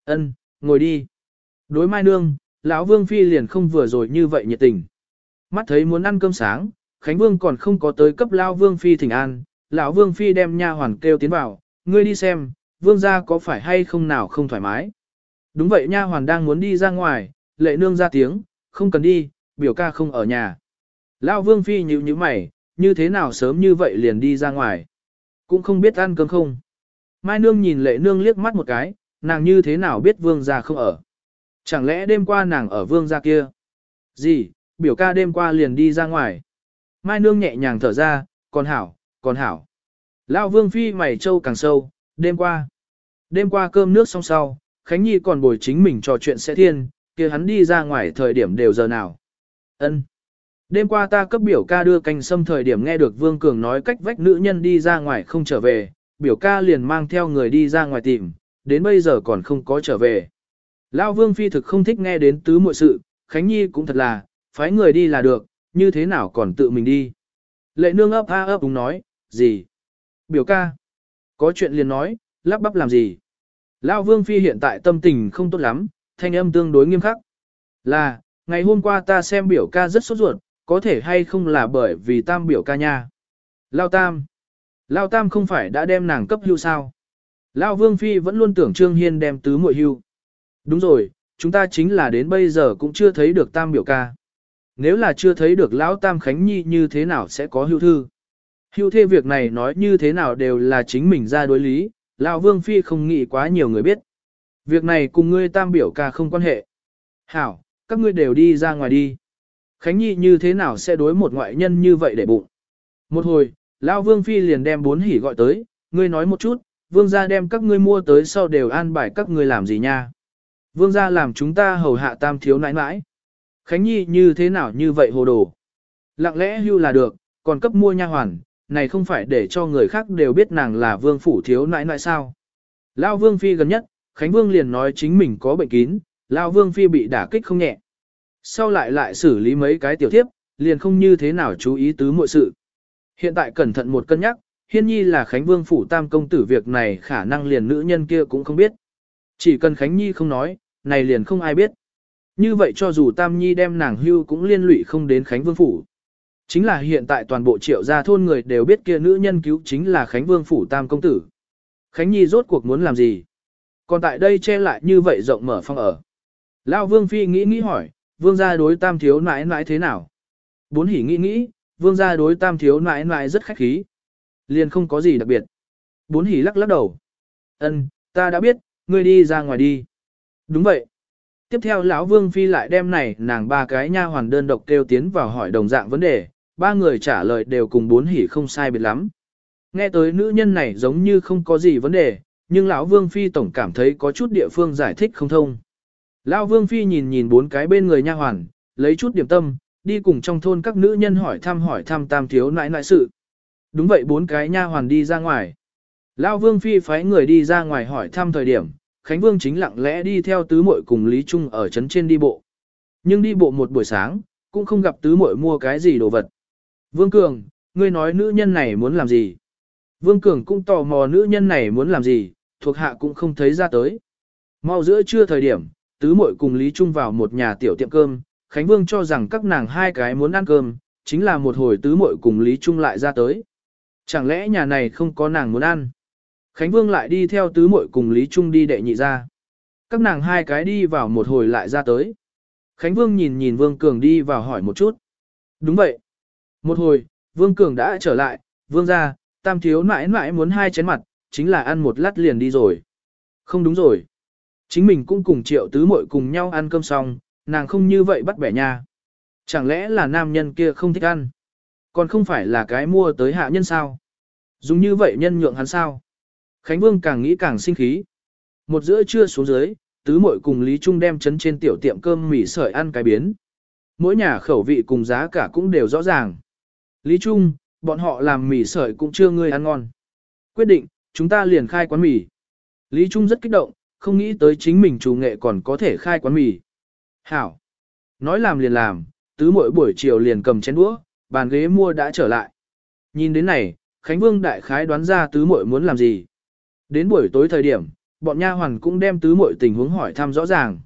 Ân, ngồi đi. Đối mai nương, lão vương phi liền không vừa rồi như vậy nhiệt tình. Mắt thấy muốn ăn cơm sáng, Khánh Vương còn không có tới cấp lao Vương Phi thỉnh an, lão Vương Phi đem nha hoàn kêu tiến vào, ngươi đi xem, Vương gia có phải hay không nào không thoải mái. Đúng vậy nha hoàn đang muốn đi ra ngoài, lệ nương ra tiếng, không cần đi, biểu ca không ở nhà. Lão Vương Phi nhíu nhíu mày, như thế nào sớm như vậy liền đi ra ngoài. Cũng không biết ăn cơm không. Mai nương nhìn lệ nương liếc mắt một cái, nàng như thế nào biết vương gia không ở. Chẳng lẽ đêm qua nàng ở vương gia kia? Gì, biểu ca đêm qua liền đi ra ngoài. Mai nương nhẹ nhàng thở ra, còn hảo, còn hảo. Lão vương phi mày trâu càng sâu, đêm qua. Đêm qua cơm nước xong sau, Khánh Nhi còn bồi chính mình trò chuyện sẽ thiên, kia hắn đi ra ngoài thời điểm đều giờ nào. Ân. Đêm qua ta cấp biểu ca đưa canh sâm thời điểm nghe được Vương Cường nói cách vách nữ nhân đi ra ngoài không trở về, biểu ca liền mang theo người đi ra ngoài tìm, đến bây giờ còn không có trở về. Lão Vương Phi thực không thích nghe đến tứ muội sự, Khánh Nhi cũng thật là, phái người đi là được, như thế nào còn tự mình đi. Lệ nương ấp a ấp đúng nói, gì? Biểu ca. Có chuyện liền nói, lắp bắp làm gì? Lão Vương Phi hiện tại tâm tình không tốt lắm, thanh âm tương đối nghiêm khắc. Là, ngày hôm qua ta xem biểu ca rất sốt ruột, có thể hay không là bởi vì tam biểu ca nha. Lao tam. Lao tam không phải đã đem nàng cấp hưu sao. Lao vương phi vẫn luôn tưởng Trương Hiên đem tứ muội hưu. Đúng rồi, chúng ta chính là đến bây giờ cũng chưa thấy được tam biểu ca. Nếu là chưa thấy được lão tam khánh nhi như thế nào sẽ có hưu thư. Hưu thê việc này nói như thế nào đều là chính mình ra đối lý, Lão vương phi không nghĩ quá nhiều người biết. Việc này cùng ngươi tam biểu ca không quan hệ. Hảo, các ngươi đều đi ra ngoài đi. Khánh Nhi như thế nào sẽ đối một ngoại nhân như vậy để bụng. Một hồi, Lão Vương Phi liền đem bốn hỉ gọi tới, ngươi nói một chút, Vương gia đem các ngươi mua tới sau đều an bài các ngươi làm gì nha. Vương gia làm chúng ta hầu hạ tam thiếu nãi nãi. Khánh Nhi như thế nào như vậy hồ đồ. Lặng lẽ hưu là được, còn cấp mua nha hoàn, này không phải để cho người khác đều biết nàng là vương phủ thiếu nãi nãi sao. Lão Vương Phi gần nhất, Khánh Vương liền nói chính mình có bệnh kín, Lão Vương Phi bị đả kích không nhẹ. Sau lại lại xử lý mấy cái tiểu thiếp, liền không như thế nào chú ý tứ mọi sự. Hiện tại cẩn thận một cân nhắc, hiên nhi là Khánh Vương phủ tam công tử việc này khả năng liền nữ nhân kia cũng không biết. Chỉ cần Khánh Nhi không nói, này liền không ai biết. Như vậy cho dù Tam Nhi đem nàng hưu cũng liên lụy không đến Khánh Vương phủ. Chính là hiện tại toàn bộ triệu gia thôn người đều biết kia nữ nhân cứu chính là Khánh Vương phủ tam công tử. Khánh Nhi rốt cuộc muốn làm gì? Còn tại đây che lại như vậy rộng mở phong ở. Lao Vương Phi nghĩ nghĩ hỏi, Vương gia đối tam thiếu nãi nãi thế nào? Bốn hỉ nghĩ nghĩ, Vương gia đối tam thiếu nãi nãi rất khách khí. Liền không có gì đặc biệt. Bốn hỉ lắc lắc đầu. Ân, ta đã biết, ngươi đi ra ngoài đi. Đúng vậy. Tiếp theo lão Vương Phi lại đem này nàng ba cái nha hoàn đơn độc kêu tiến vào hỏi đồng dạng vấn đề, ba người trả lời đều cùng bốn hỉ không sai biệt lắm. Nghe tới nữ nhân này giống như không có gì vấn đề, nhưng lão Vương Phi tổng cảm thấy có chút địa phương giải thích không thông. Lão Vương Phi nhìn nhìn bốn cái bên người nha hoàn, lấy chút điểm tâm, đi cùng trong thôn các nữ nhân hỏi thăm hỏi thăm tam thiếu nãi nãi sự. Đúng vậy bốn cái nha hoàn đi ra ngoài. Lão Vương Phi phái người đi ra ngoài hỏi thăm thời điểm, Khánh Vương chính lặng lẽ đi theo tứ muội cùng Lý Trung ở trấn trên đi bộ. Nhưng đi bộ một buổi sáng, cũng không gặp tứ muội mua cái gì đồ vật. Vương Cường, ngươi nói nữ nhân này muốn làm gì? Vương Cường cũng tò mò nữ nhân này muốn làm gì, thuộc hạ cũng không thấy ra tới. Mau giữa trưa thời điểm, tứ muội cùng Lý Trung vào một nhà tiểu tiệm cơm, Khánh Vương cho rằng các nàng hai cái muốn ăn cơm, chính là một hồi tứ muội cùng Lý Trung lại ra tới. Chẳng lẽ nhà này không có nàng muốn ăn? Khánh Vương lại đi theo tứ muội cùng Lý Trung đi đệ nhị ra. Các nàng hai cái đi vào một hồi lại ra tới. Khánh Vương nhìn nhìn Vương Cường đi vào hỏi một chút. Đúng vậy. Một hồi, Vương Cường đã trở lại, Vương ra, tam thiếu mãi mãi muốn hai chén mặt, chính là ăn một lát liền đi rồi. Không đúng rồi. Chính mình cũng cùng triệu tứ muội cùng nhau ăn cơm xong, nàng không như vậy bắt bẻ nha. Chẳng lẽ là nam nhân kia không thích ăn? Còn không phải là cái mua tới hạ nhân sao? Dùng như vậy nhân nhượng hắn sao? Khánh Vương càng nghĩ càng sinh khí. Một giữa trưa xuống dưới, tứ muội cùng Lý Trung đem chấn trên tiểu tiệm cơm mì sợi ăn cái biến. Mỗi nhà khẩu vị cùng giá cả cũng đều rõ ràng. Lý Trung, bọn họ làm mì sợi cũng chưa ngươi ăn ngon. Quyết định, chúng ta liền khai quán mì. Lý Trung rất kích động, không nghĩ tới chính mình chủ nghệ còn có thể khai quán mì. Hảo. Nói làm liền làm, tứ mỗi buổi chiều liền cầm chén đũa, bàn ghế mua đã trở lại. Nhìn đến này, Khánh Vương đại khái đoán ra tứ muội muốn làm gì. Đến buổi tối thời điểm, bọn nha hoàn cũng đem tứ muội tình huống hỏi thăm rõ ràng.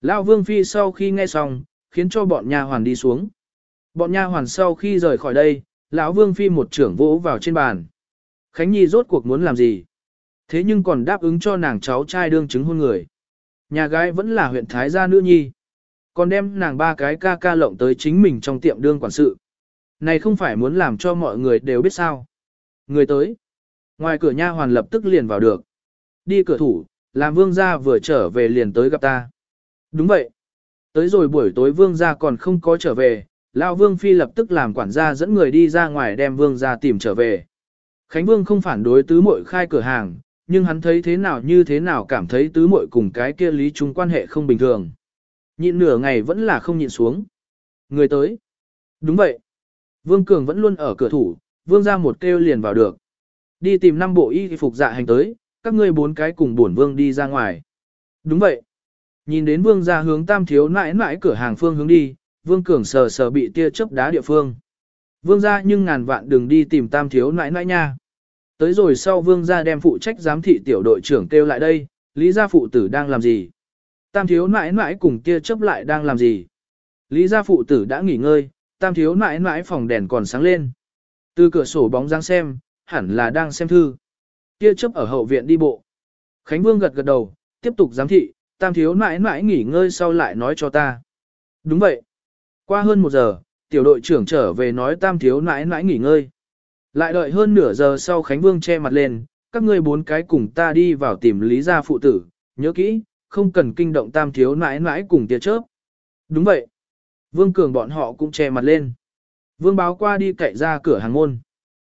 Lão Vương phi sau khi nghe xong, khiến cho bọn nha hoàn đi xuống. Bọn nha hoàn sau khi rời khỏi đây, lão Vương phi một trưởng vỗ vào trên bàn. Khánh Nhi rốt cuộc muốn làm gì? Thế nhưng còn đáp ứng cho nàng cháu trai đương chứng hôn người. Nhà gái vẫn là huyện Thái gia nữ nhi. Còn đem nàng ba cái ca ca lộng tới chính mình trong tiệm đương quản sự. Này không phải muốn làm cho mọi người đều biết sao. Người tới. Ngoài cửa nha hoàn lập tức liền vào được. Đi cửa thủ, làm vương gia vừa trở về liền tới gặp ta. Đúng vậy. Tới rồi buổi tối vương gia còn không có trở về, lão vương phi lập tức làm quản gia dẫn người đi ra ngoài đem vương gia tìm trở về. Khánh vương không phản đối tứ muội khai cửa hàng, nhưng hắn thấy thế nào như thế nào cảm thấy tứ muội cùng cái kia lý chúng quan hệ không bình thường. Nhịn nửa ngày vẫn là không nhịn xuống. Người tới. Đúng vậy. Vương Cường vẫn luôn ở cửa thủ, vương ra một kêu liền vào được. Đi tìm năm bộ y phục dạ hành tới, các ngươi bốn cái cùng bổn vương đi ra ngoài. Đúng vậy. Nhìn đến vương ra hướng tam thiếu nãi nãi cửa hàng phương hướng đi, vương cường sờ sờ bị tia chớp đá địa phương. Vương ra nhưng ngàn vạn đừng đi tìm tam thiếu nãi nãi nha. Tới rồi sau vương ra đem phụ trách giám thị tiểu đội trưởng kêu lại đây, lý gia phụ tử đang làm gì? Tam thiếu nãi nãi cùng tia chớp lại đang làm gì? Lý gia phụ tử đã nghỉ ngơi, tam thiếu nãi nãi phòng đèn còn sáng lên. Từ cửa sổ bóng dáng xem, hẳn là đang xem thư. Tia chớp ở hậu viện đi bộ. Khánh Vương gật gật đầu, tiếp tục giám thị, tam thiếu nãi nãi nghỉ ngơi sau lại nói cho ta. Đúng vậy. Qua hơn một giờ, tiểu đội trưởng trở về nói tam thiếu nãi nãi nghỉ ngơi. Lại đợi hơn nửa giờ sau Khánh Vương che mặt lên, các ngươi bốn cái cùng ta đi vào tìm lý gia phụ tử, nhớ kỹ, không cần kinh động tam thiếu nãi nãi cùng tia chớp. Đúng vậy. Vương Cường bọn họ cũng che mặt lên. Vương báo qua đi cậy ra cửa hàng môn.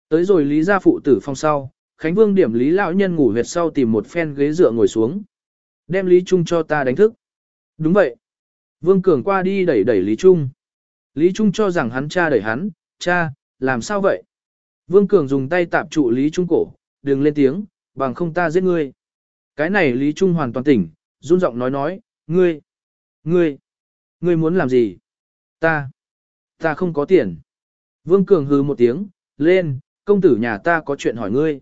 Tới rồi Lý gia phụ tử phong sau, Khánh Vương điểm Lý lão nhân ngủ huyệt sau tìm một phen ghế dựa ngồi xuống. Đem Lý Trung cho ta đánh thức. Đúng vậy. Vương Cường qua đi đẩy đẩy Lý Trung. Lý Trung cho rằng hắn cha đẩy hắn, cha, làm sao vậy? Vương Cường dùng tay tạp trụ Lý Trung cổ, đừng lên tiếng, bằng không ta giết ngươi. Cái này Lý Trung hoàn toàn tỉnh, run giọng nói nói, ngươi, ngươi, ngươi muốn làm gì? Ta, ta không có tiền. Vương Cường hừ một tiếng, lên, công tử nhà ta có chuyện hỏi ngươi.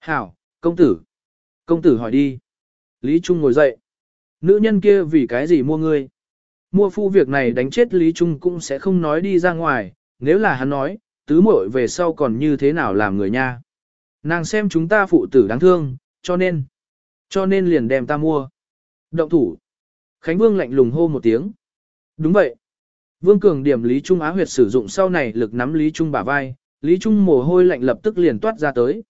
Hảo, công tử. Công tử hỏi đi. Lý Trung ngồi dậy. Nữ nhân kia vì cái gì mua ngươi? Mua phu việc này đánh chết Lý Trung cũng sẽ không nói đi ra ngoài, nếu là hắn nói, tứ muội về sau còn như thế nào làm người nha. Nàng xem chúng ta phụ tử đáng thương, cho nên, cho nên liền đem ta mua. Động thủ. Khánh Vương lạnh lùng hô một tiếng. Đúng vậy. Vương Cường điểm Lý Trung Á huyệt sử dụng sau này lực nắm Lý Trung bả vai, Lý Trung mồ hôi lạnh lập tức liền toát ra tới.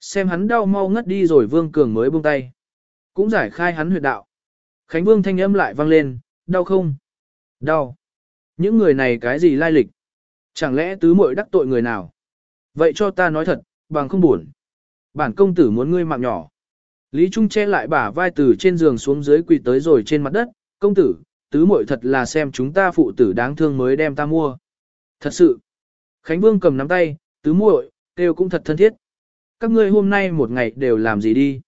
Xem hắn đau mau ngất đi rồi Vương Cường mới buông tay. Cũng giải khai hắn huyệt đạo. Khánh Vương thanh âm lại vang lên, đau không? Đau. Những người này cái gì lai lịch? Chẳng lẽ tứ muội đắc tội người nào? Vậy cho ta nói thật, bằng không buồn. Bản công tử muốn ngươi mạng nhỏ. Lý Trung che lại bả vai từ trên giường xuống dưới quỳ tới rồi trên mặt đất, công tử, tứ muội thật là xem chúng ta phụ tử đáng thương mới đem ta mua. Thật sự. Khánh Vương cầm nắm tay, tứ muội, kêu cũng thật thân thiết. Các ngươi hôm nay một ngày đều làm gì đi?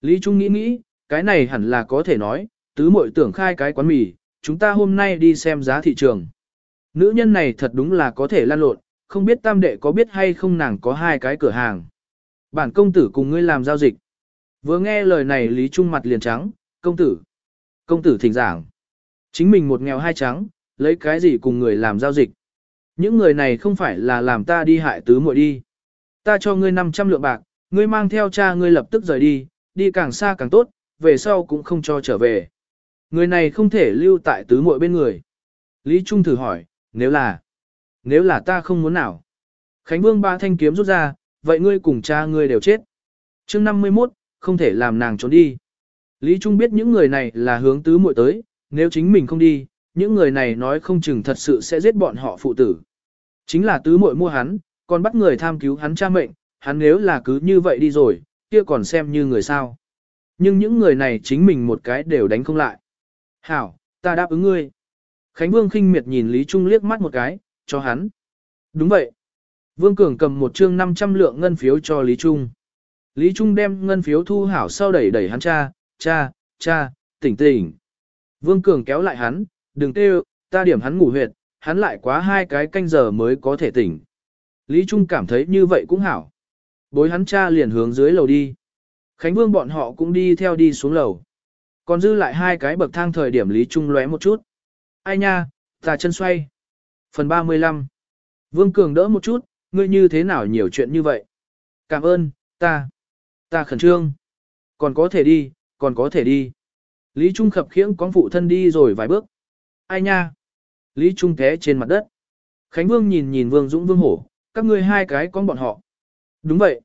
Lý Trung nghĩ nghĩ, cái này hẳn là có thể nói, tứ muội tưởng khai cái quán mì, chúng ta hôm nay đi xem giá thị trường. Nữ nhân này thật đúng là có thể lan lộn, không biết tam đệ có biết hay không nàng có hai cái cửa hàng. Bản công tử cùng ngươi làm giao dịch. Vừa nghe lời này Lý Trung mặt liền trắng, công tử. Công tử thỉnh giảng. Chính mình một nghèo hai trắng, lấy cái gì cùng người làm giao dịch. Những người này không phải là làm ta đi hại tứ muội đi. Ta cho ngươi 500 lượng bạc, ngươi mang theo cha ngươi lập tức rời đi, đi càng xa càng tốt, về sau cũng không cho trở về. Người này không thể lưu tại tứ muội bên người. Lý Trung thử hỏi, nếu là, nếu là ta không muốn nào. Khánh Vương ba thanh kiếm rút ra, vậy ngươi cùng cha ngươi đều chết. chương 51, không thể làm nàng trốn đi. Lý Trung biết những người này là hướng tứ muội tới, nếu chính mình không đi, những người này nói không chừng thật sự sẽ giết bọn họ phụ tử. Chính là tứ muội mua hắn, còn bắt người tham cứu hắn cha mệnh, hắn nếu là cứ như vậy đi rồi, kia còn xem như người sao. Nhưng những người này chính mình một cái đều đánh không lại. Hảo, ta đáp ứng ngươi. Khánh Vương khinh miệt nhìn Lý Trung liếc mắt một cái, cho hắn. Đúng vậy. Vương Cường cầm một chương 500 lượng ngân phiếu cho Lý Trung. Lý Trung đem ngân phiếu thu hảo sau đẩy đẩy hắn cha, cha, cha, tỉnh tỉnh. Vương Cường kéo lại hắn, đừng kêu, ta điểm hắn ngủ huyệt, hắn lại quá hai cái canh giờ mới có thể tỉnh. Lý Trung cảm thấy như vậy cũng hảo. Bối hắn cha liền hướng dưới lầu đi. Khánh Vương bọn họ cũng đi theo đi xuống lầu. Còn dư lại hai cái bậc thang thời điểm Lý Trung lóe một chút. Ai nha, ta chân xoay. Phần 35. Vương Cường đỡ một chút, ngươi như thế nào nhiều chuyện như vậy? Cảm ơn, ta. Ta khẩn trương. Còn có thể đi, còn có thể đi. Lý Trung khập khiễng con phụ thân đi rồi vài bước. Ai nha? Lý Trung té trên mặt đất. Khánh Vương nhìn nhìn Vương Dũng Vương Hổ, các ngươi hai cái con bọn họ. Đúng vậy.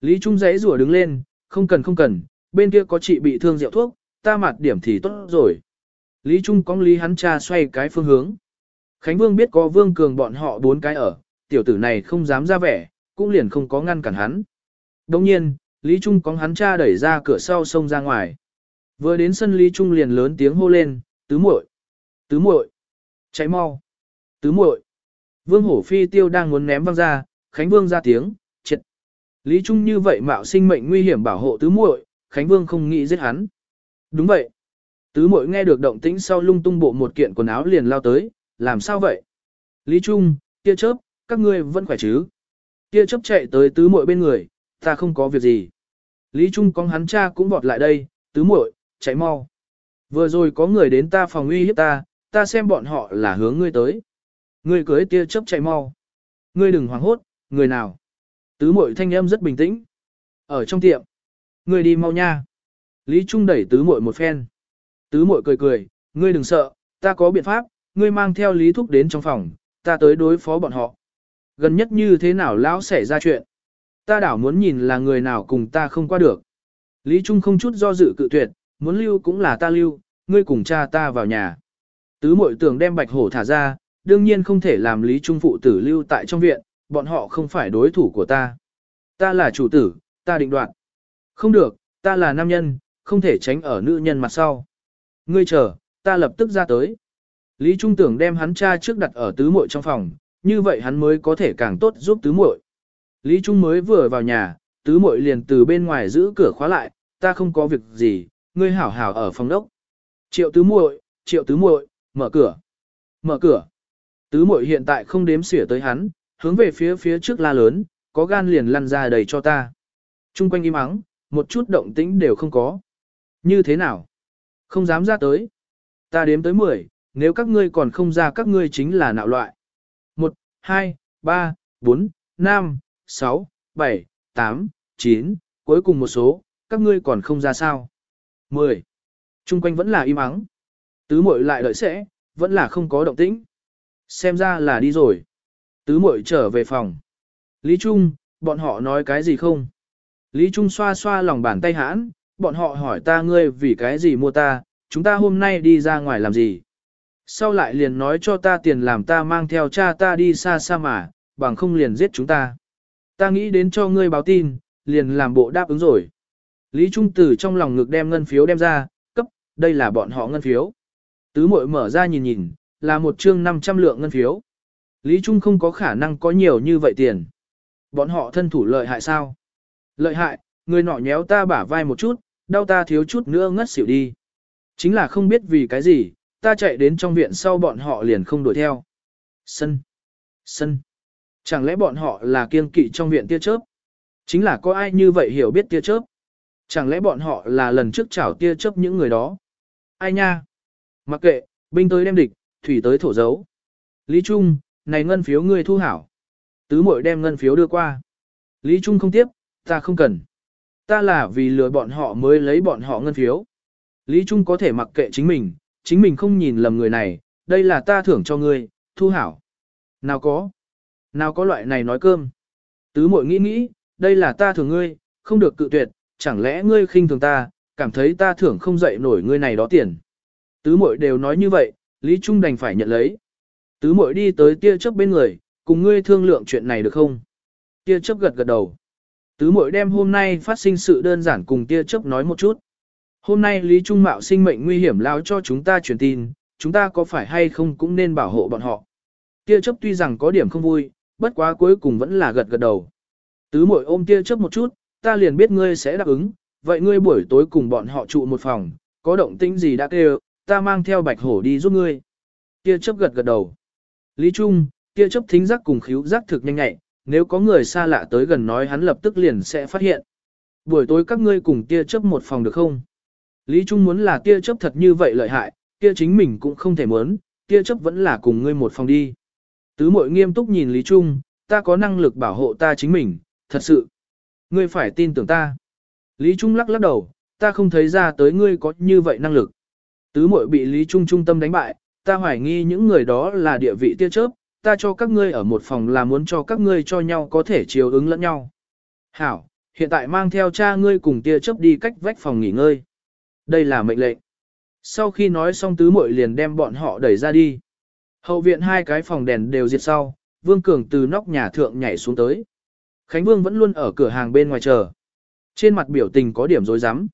Lý Trung giấy rủa đứng lên, không cần không cần, bên kia có chị bị thương rượu thuốc, ta mặt điểm thì tốt rồi. Lý Trung cong Lý hắn cha xoay cái phương hướng. Khánh Vương biết có Vương Cường bọn họ bốn cái ở, tiểu tử này không dám ra vẻ, cũng liền không có ngăn cản hắn. Đồng nhiên, Lý Trung cong hắn cha đẩy ra cửa sau sông ra ngoài. Vừa đến sân Lý Trung liền lớn tiếng hô lên, tứ muội, tứ muội, cháy mau, tứ muội. Vương Hổ Phi Tiêu đang muốn ném văng ra, Khánh Vương ra tiếng, triệt. Lý Trung như vậy mạo sinh mệnh nguy hiểm bảo hộ tứ muội, Khánh Vương không nghĩ giết hắn. Đúng vậy. Tứ muội nghe được động tĩnh sau lung tung bộ một kiện quần áo liền lao tới, làm sao vậy? Lý Trung, tia chớp, các ngươi vẫn khỏe chứ? Tia chớp chạy tới tứ muội bên người, ta không có việc gì. Lý Trung có hắn cha cũng vọt lại đây, tứ muội, chạy mau. Vừa rồi có người đến ta phòng uy hiếp ta, ta xem bọn họ là hướng ngươi tới. Ngươi cưới tia chớp chạy mau. Ngươi đừng hoảng hốt, người nào? Tứ muội thanh âm rất bình tĩnh. Ở trong tiệm. Ngươi đi mau nha. Lý Trung đẩy tứ muội một phen. Tứ muội cười cười, ngươi đừng sợ, ta có biện pháp, ngươi mang theo Lý Thúc đến trong phòng, ta tới đối phó bọn họ. Gần nhất như thế nào lão xảy ra chuyện. Ta đảo muốn nhìn là người nào cùng ta không qua được. Lý Trung không chút do dự cự tuyệt, muốn lưu cũng là ta lưu, ngươi cùng cha ta vào nhà. Tứ muội tưởng đem bạch hổ thả ra, đương nhiên không thể làm Lý Trung phụ tử lưu tại trong viện, bọn họ không phải đối thủ của ta. Ta là chủ tử, ta định đoạt. Không được, ta là nam nhân, không thể tránh ở nữ nhân mặt sau. Ngươi chờ, ta lập tức ra tới. Lý Trung tưởng đem hắn cha trước đặt ở tứ muội trong phòng, như vậy hắn mới có thể càng tốt giúp tứ muội. Lý Trung mới vừa vào nhà, tứ muội liền từ bên ngoài giữ cửa khóa lại, ta không có việc gì, ngươi hảo hảo ở phòng đốc. Triệu tứ muội, triệu tứ muội, mở cửa. Mở cửa. Tứ muội hiện tại không đếm xỉa tới hắn, hướng về phía phía trước la lớn, có gan liền lăn ra đầy cho ta. Trung quanh im ắng, một chút động tĩnh đều không có. Như thế nào? Không dám ra tới. Ta đếm tới 10, nếu các ngươi còn không ra các ngươi chính là nạo loại. 1, 2, 3, 4, 5, 6, 7, 8, 9, cuối cùng một số, các ngươi còn không ra sao. 10. Trung quanh vẫn là im ắng. Tứ muội lại đợi sẽ, vẫn là không có động tĩnh. Xem ra là đi rồi. Tứ muội trở về phòng. Lý Trung, bọn họ nói cái gì không? Lý Trung xoa xoa lòng bàn tay hãn, bọn họ hỏi ta ngươi vì cái gì mua ta, chúng ta hôm nay đi ra ngoài làm gì. Sau lại liền nói cho ta tiền làm ta mang theo cha ta đi xa xa mà, bằng không liền giết chúng ta. Ta nghĩ đến cho ngươi báo tin, liền làm bộ đáp ứng rồi. Lý Trung Tử trong lòng ngực đem ngân phiếu đem ra, cấp, đây là bọn họ ngân phiếu. Tứ muội mở ra nhìn nhìn, là một chương 500 lượng ngân phiếu. Lý Trung không có khả năng có nhiều như vậy tiền. Bọn họ thân thủ lợi hại sao? Lợi hại, người nọ nhéo ta bả vai một chút, đau ta thiếu chút nữa ngất xỉu đi. Chính là không biết vì cái gì, ta chạy đến trong viện sau bọn họ liền không đuổi theo. Sân. Sân. Chẳng lẽ bọn họ là kiêng kỵ trong viện tia chớp? Chính là có ai như vậy hiểu biết tia chớp? Chẳng lẽ bọn họ là lần trước chảo tia chớp những người đó? Ai nha? Mặc kệ, binh tới đem địch, thủy tới thổ dấu. Lý Trung, này ngân phiếu ngươi thu hảo. Tứ muội đem ngân phiếu đưa qua. Lý Trung không tiếp, ta không cần. Ta là vì lừa bọn họ mới lấy bọn họ ngân phiếu. Lý Trung có thể mặc kệ chính mình, chính mình không nhìn lầm người này, đây là ta thưởng cho ngươi, thu hảo. Nào có, nào có loại này nói cơm. Tứ muội nghĩ nghĩ, đây là ta thưởng ngươi, không được cự tuyệt, chẳng lẽ ngươi khinh thường ta, cảm thấy ta thưởng không dậy nổi ngươi này đó tiền. Tứ mội đều nói như vậy, Lý Trung đành phải nhận lấy. Tứ mội đi tới tia chớp bên người, cùng ngươi thương lượng chuyện này được không? Tia chớp gật gật đầu. Tứ mội đem hôm nay phát sinh sự đơn giản cùng tia chớp nói một chút. Hôm nay Lý Trung Mạo sinh mệnh nguy hiểm lao cho chúng ta truyền tin, chúng ta có phải hay không cũng nên bảo hộ bọn họ. Tia chớp tuy rằng có điểm không vui, bất quá cuối cùng vẫn là gật gật đầu. Tứ mội ôm tia chớp một chút, ta liền biết ngươi sẽ đáp ứng, vậy ngươi buổi tối cùng bọn họ trụ một phòng, có động tĩnh gì đã kêu, ta mang theo bạch hổ đi giúp ngươi. Tia chớp gật gật đầu. Lý Trung, tia chớp thính giác cùng khíu giác thực nhanh nhạy, nếu có người xa lạ tới gần nói hắn lập tức liền sẽ phát hiện. Buổi tối các ngươi cùng tia chớp một phòng được không? Lý Trung muốn là tia chớp thật như vậy lợi hại, kia chính mình cũng không thể muốn, tia chớp vẫn là cùng ngươi một phòng đi. Tứ mội nghiêm túc nhìn Lý Trung, ta có năng lực bảo hộ ta chính mình, thật sự. Ngươi phải tin tưởng ta. Lý Trung lắc lắc đầu, ta không thấy ra tới ngươi có như vậy năng lực. Tứ mội bị Lý Trung trung tâm đánh bại, ta hoài nghi những người đó là địa vị tia chớp, ta cho các ngươi ở một phòng là muốn cho các ngươi cho nhau có thể chiều ứng lẫn nhau. Hảo, hiện tại mang theo cha ngươi cùng tia chớp đi cách vách phòng nghỉ ngơi. Đây là mệnh lệnh. Sau khi nói xong tứ muội liền đem bọn họ đẩy ra đi. Hậu viện hai cái phòng đèn đều diệt sau, Vương Cường từ nóc nhà thượng nhảy xuống tới. Khánh Vương vẫn luôn ở cửa hàng bên ngoài chờ. Trên mặt biểu tình có điểm rối rắm.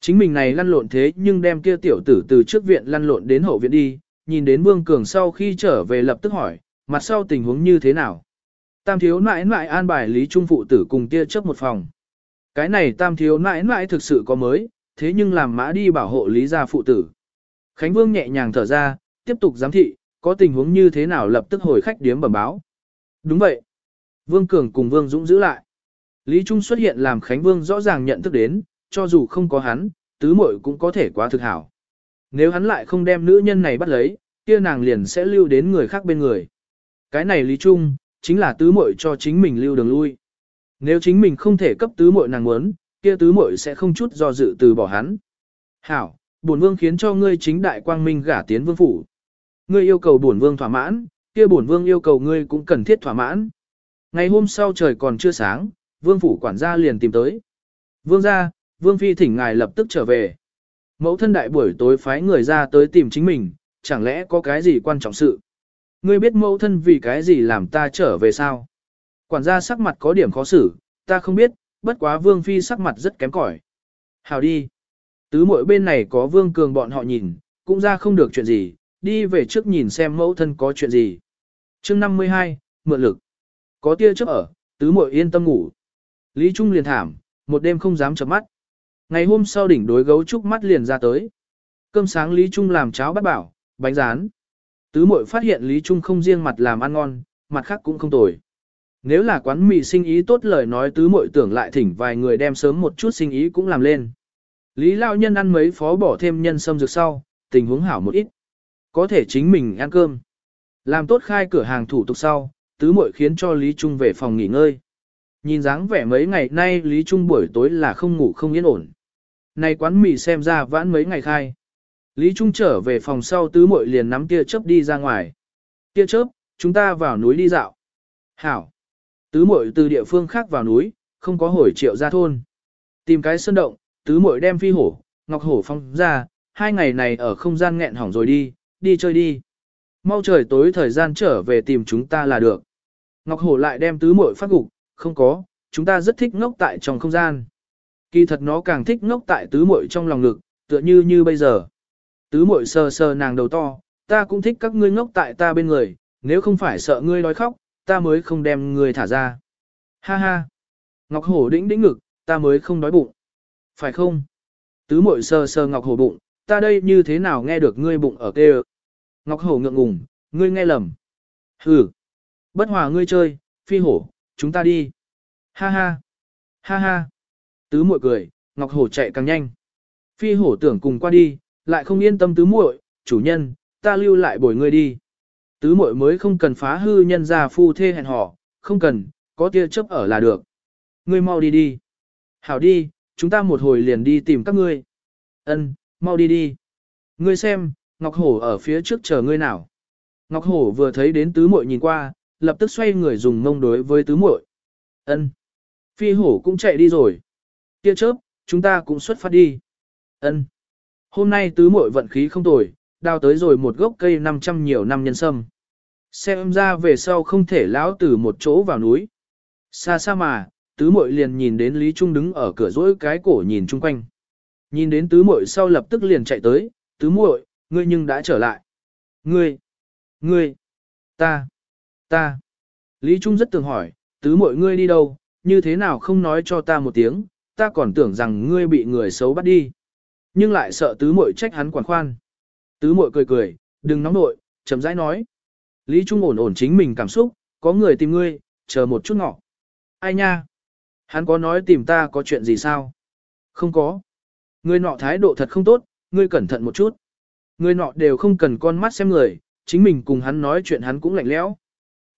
Chính mình này lăn lộn thế nhưng đem kia tiểu tử từ trước viện lăn lộn đến hậu viện đi, nhìn đến Vương Cường sau khi trở về lập tức hỏi, mặt sau tình huống như thế nào. Tam thiếu nãi nãi an bài Lý Trung phụ tử cùng kia chấp một phòng. Cái này tam thiếu nãi nãi thực sự có mới, thế nhưng làm mã đi bảo hộ Lý gia phụ tử. Khánh Vương nhẹ nhàng thở ra, tiếp tục giám thị, có tình huống như thế nào lập tức hồi khách điếm bẩm báo. Đúng vậy. Vương Cường cùng Vương Dũng giữ lại. Lý Trung xuất hiện làm Khánh Vương rõ ràng nhận thức đến, cho dù không có hắn, tứ muội cũng có thể quá thực hảo. Nếu hắn lại không đem nữ nhân này bắt lấy, kia nàng liền sẽ lưu đến người khác bên người. Cái này Lý Trung, chính là tứ muội cho chính mình lưu đường lui. Nếu chính mình không thể cấp tứ muội nàng muốn, kia tứ muội sẽ không chút do dự từ bỏ hắn. Hảo, bổn vương khiến cho ngươi chính đại quang minh gả tiến vương phủ. Ngươi yêu cầu bổn vương thỏa mãn, kia bổn vương yêu cầu ngươi cũng cần thiết thỏa mãn. Ngày hôm sau trời còn chưa sáng, vương phủ quản gia liền tìm tới. Vương gia, vương phi thỉnh ngài lập tức trở về. Mẫu thân đại buổi tối phái người ra tới tìm chính mình, chẳng lẽ có cái gì quan trọng sự? Ngươi biết mẫu thân vì cái gì làm ta trở về sao? Quản gia sắc mặt có điểm khó xử, ta không biết, bất quá vương phi sắc mặt rất kém cỏi. Hào đi. Tứ mỗi bên này có vương cường bọn họ nhìn, cũng ra không được chuyện gì, đi về trước nhìn xem mẫu thân có chuyện gì. chương 52, mượn lực. Có tia chớp ở, tứ muội yên tâm ngủ. Lý Trung liền thảm, một đêm không dám chợp mắt. Ngày hôm sau đỉnh đối gấu trúc mắt liền ra tới. Cơm sáng Lý Trung làm cháo bắt bảo, bánh rán. Tứ muội phát hiện Lý Trung không riêng mặt làm ăn ngon, mặt khác cũng không tồi. Nếu là quán mì sinh ý tốt lời nói tứ muội tưởng lại thỉnh vài người đem sớm một chút sinh ý cũng làm lên. Lý Lão Nhân ăn mấy phó bỏ thêm nhân sâm dược sau, tình huống hảo một ít. Có thể chính mình ăn cơm. Làm tốt khai cửa hàng thủ tục sau, tứ muội khiến cho Lý Trung về phòng nghỉ ngơi. Nhìn dáng vẻ mấy ngày nay Lý Trung buổi tối là không ngủ không yên ổn. Này quán mì xem ra vãn mấy ngày khai. Lý Trung trở về phòng sau tứ muội liền nắm tia chớp đi ra ngoài. Tia chớp, chúng ta vào núi đi dạo. Hảo. Tứ muội từ địa phương khác vào núi, không có hồi triệu ra thôn. Tìm cái sơn động, tứ muội đem phi hổ, ngọc hổ phong ra, hai ngày này ở không gian nghẹn hỏng rồi đi, đi chơi đi. Mau trời tối thời gian trở về tìm chúng ta là được. Ngọc hổ lại đem tứ muội phát gục, không có, chúng ta rất thích ngốc tại trong không gian. Kỳ thật nó càng thích ngốc tại tứ muội trong lòng ngực, tựa như như bây giờ. Tứ muội sờ sờ nàng đầu to, ta cũng thích các ngươi ngốc tại ta bên người, nếu không phải sợ ngươi nói khóc, ta mới không đem ngươi thả ra. Ha ha. Ngọc hổ đĩnh đĩnh ngực, ta mới không đói bụng. Phải không? Tứ muội sờ sờ ngọc hổ bụng, ta đây như thế nào nghe được ngươi bụng ở kêu. Ngọc hổ ngượng ngùng, ngươi nghe lầm. Hừ. Bất hòa ngươi chơi, phi hổ, chúng ta đi. Ha ha. Ha ha. Tứ muội cười, Ngọc hổ chạy càng nhanh. Phi hổ tưởng cùng qua đi, lại không yên tâm tứ muội, chủ nhân, ta lưu lại bồi ngươi đi. Tứ muội mới không cần phá hư nhân gia phu thê hẹn hò, không cần, có tia chấp ở là được. Ngươi mau đi đi. Hảo đi, chúng ta một hồi liền đi tìm các ngươi. Ân, mau đi đi. Ngươi xem, Ngọc Hổ ở phía trước chờ ngươi nào. Ngọc Hổ vừa thấy đến tứ muội nhìn qua, lập tức xoay người dùng mông đối với tứ muội. Ân. Phi hổ cũng chạy đi rồi. Tia chớp, chúng ta cũng xuất phát đi. Ân. Hôm nay tứ muội vận khí không tồi, đào tới rồi một gốc cây 500 nhiều năm nhân sâm. Xem ra về sau không thể lão từ một chỗ vào núi. Xa xa mà, tứ muội liền nhìn đến Lý Trung đứng ở cửa rỗi cái cổ nhìn chung quanh. Nhìn đến tứ muội sau lập tức liền chạy tới, tứ muội, ngươi nhưng đã trở lại. Ngươi, ngươi, ta, ta. Lý Trung rất tưởng hỏi, tứ muội ngươi đi đâu, như thế nào không nói cho ta một tiếng, ta còn tưởng rằng ngươi bị người xấu bắt đi. Nhưng lại sợ tứ muội trách hắn quản khoan. Tứ muội cười cười, đừng nóng nội, chậm rãi nói. Lý Trung ổn ổn chính mình cảm xúc, có người tìm ngươi, chờ một chút ngọ. Ai nha? Hắn có nói tìm ta có chuyện gì sao? Không có. Ngươi nọ thái độ thật không tốt, ngươi cẩn thận một chút. Ngươi nọ đều không cần con mắt xem người, chính mình cùng hắn nói chuyện hắn cũng lạnh lẽo.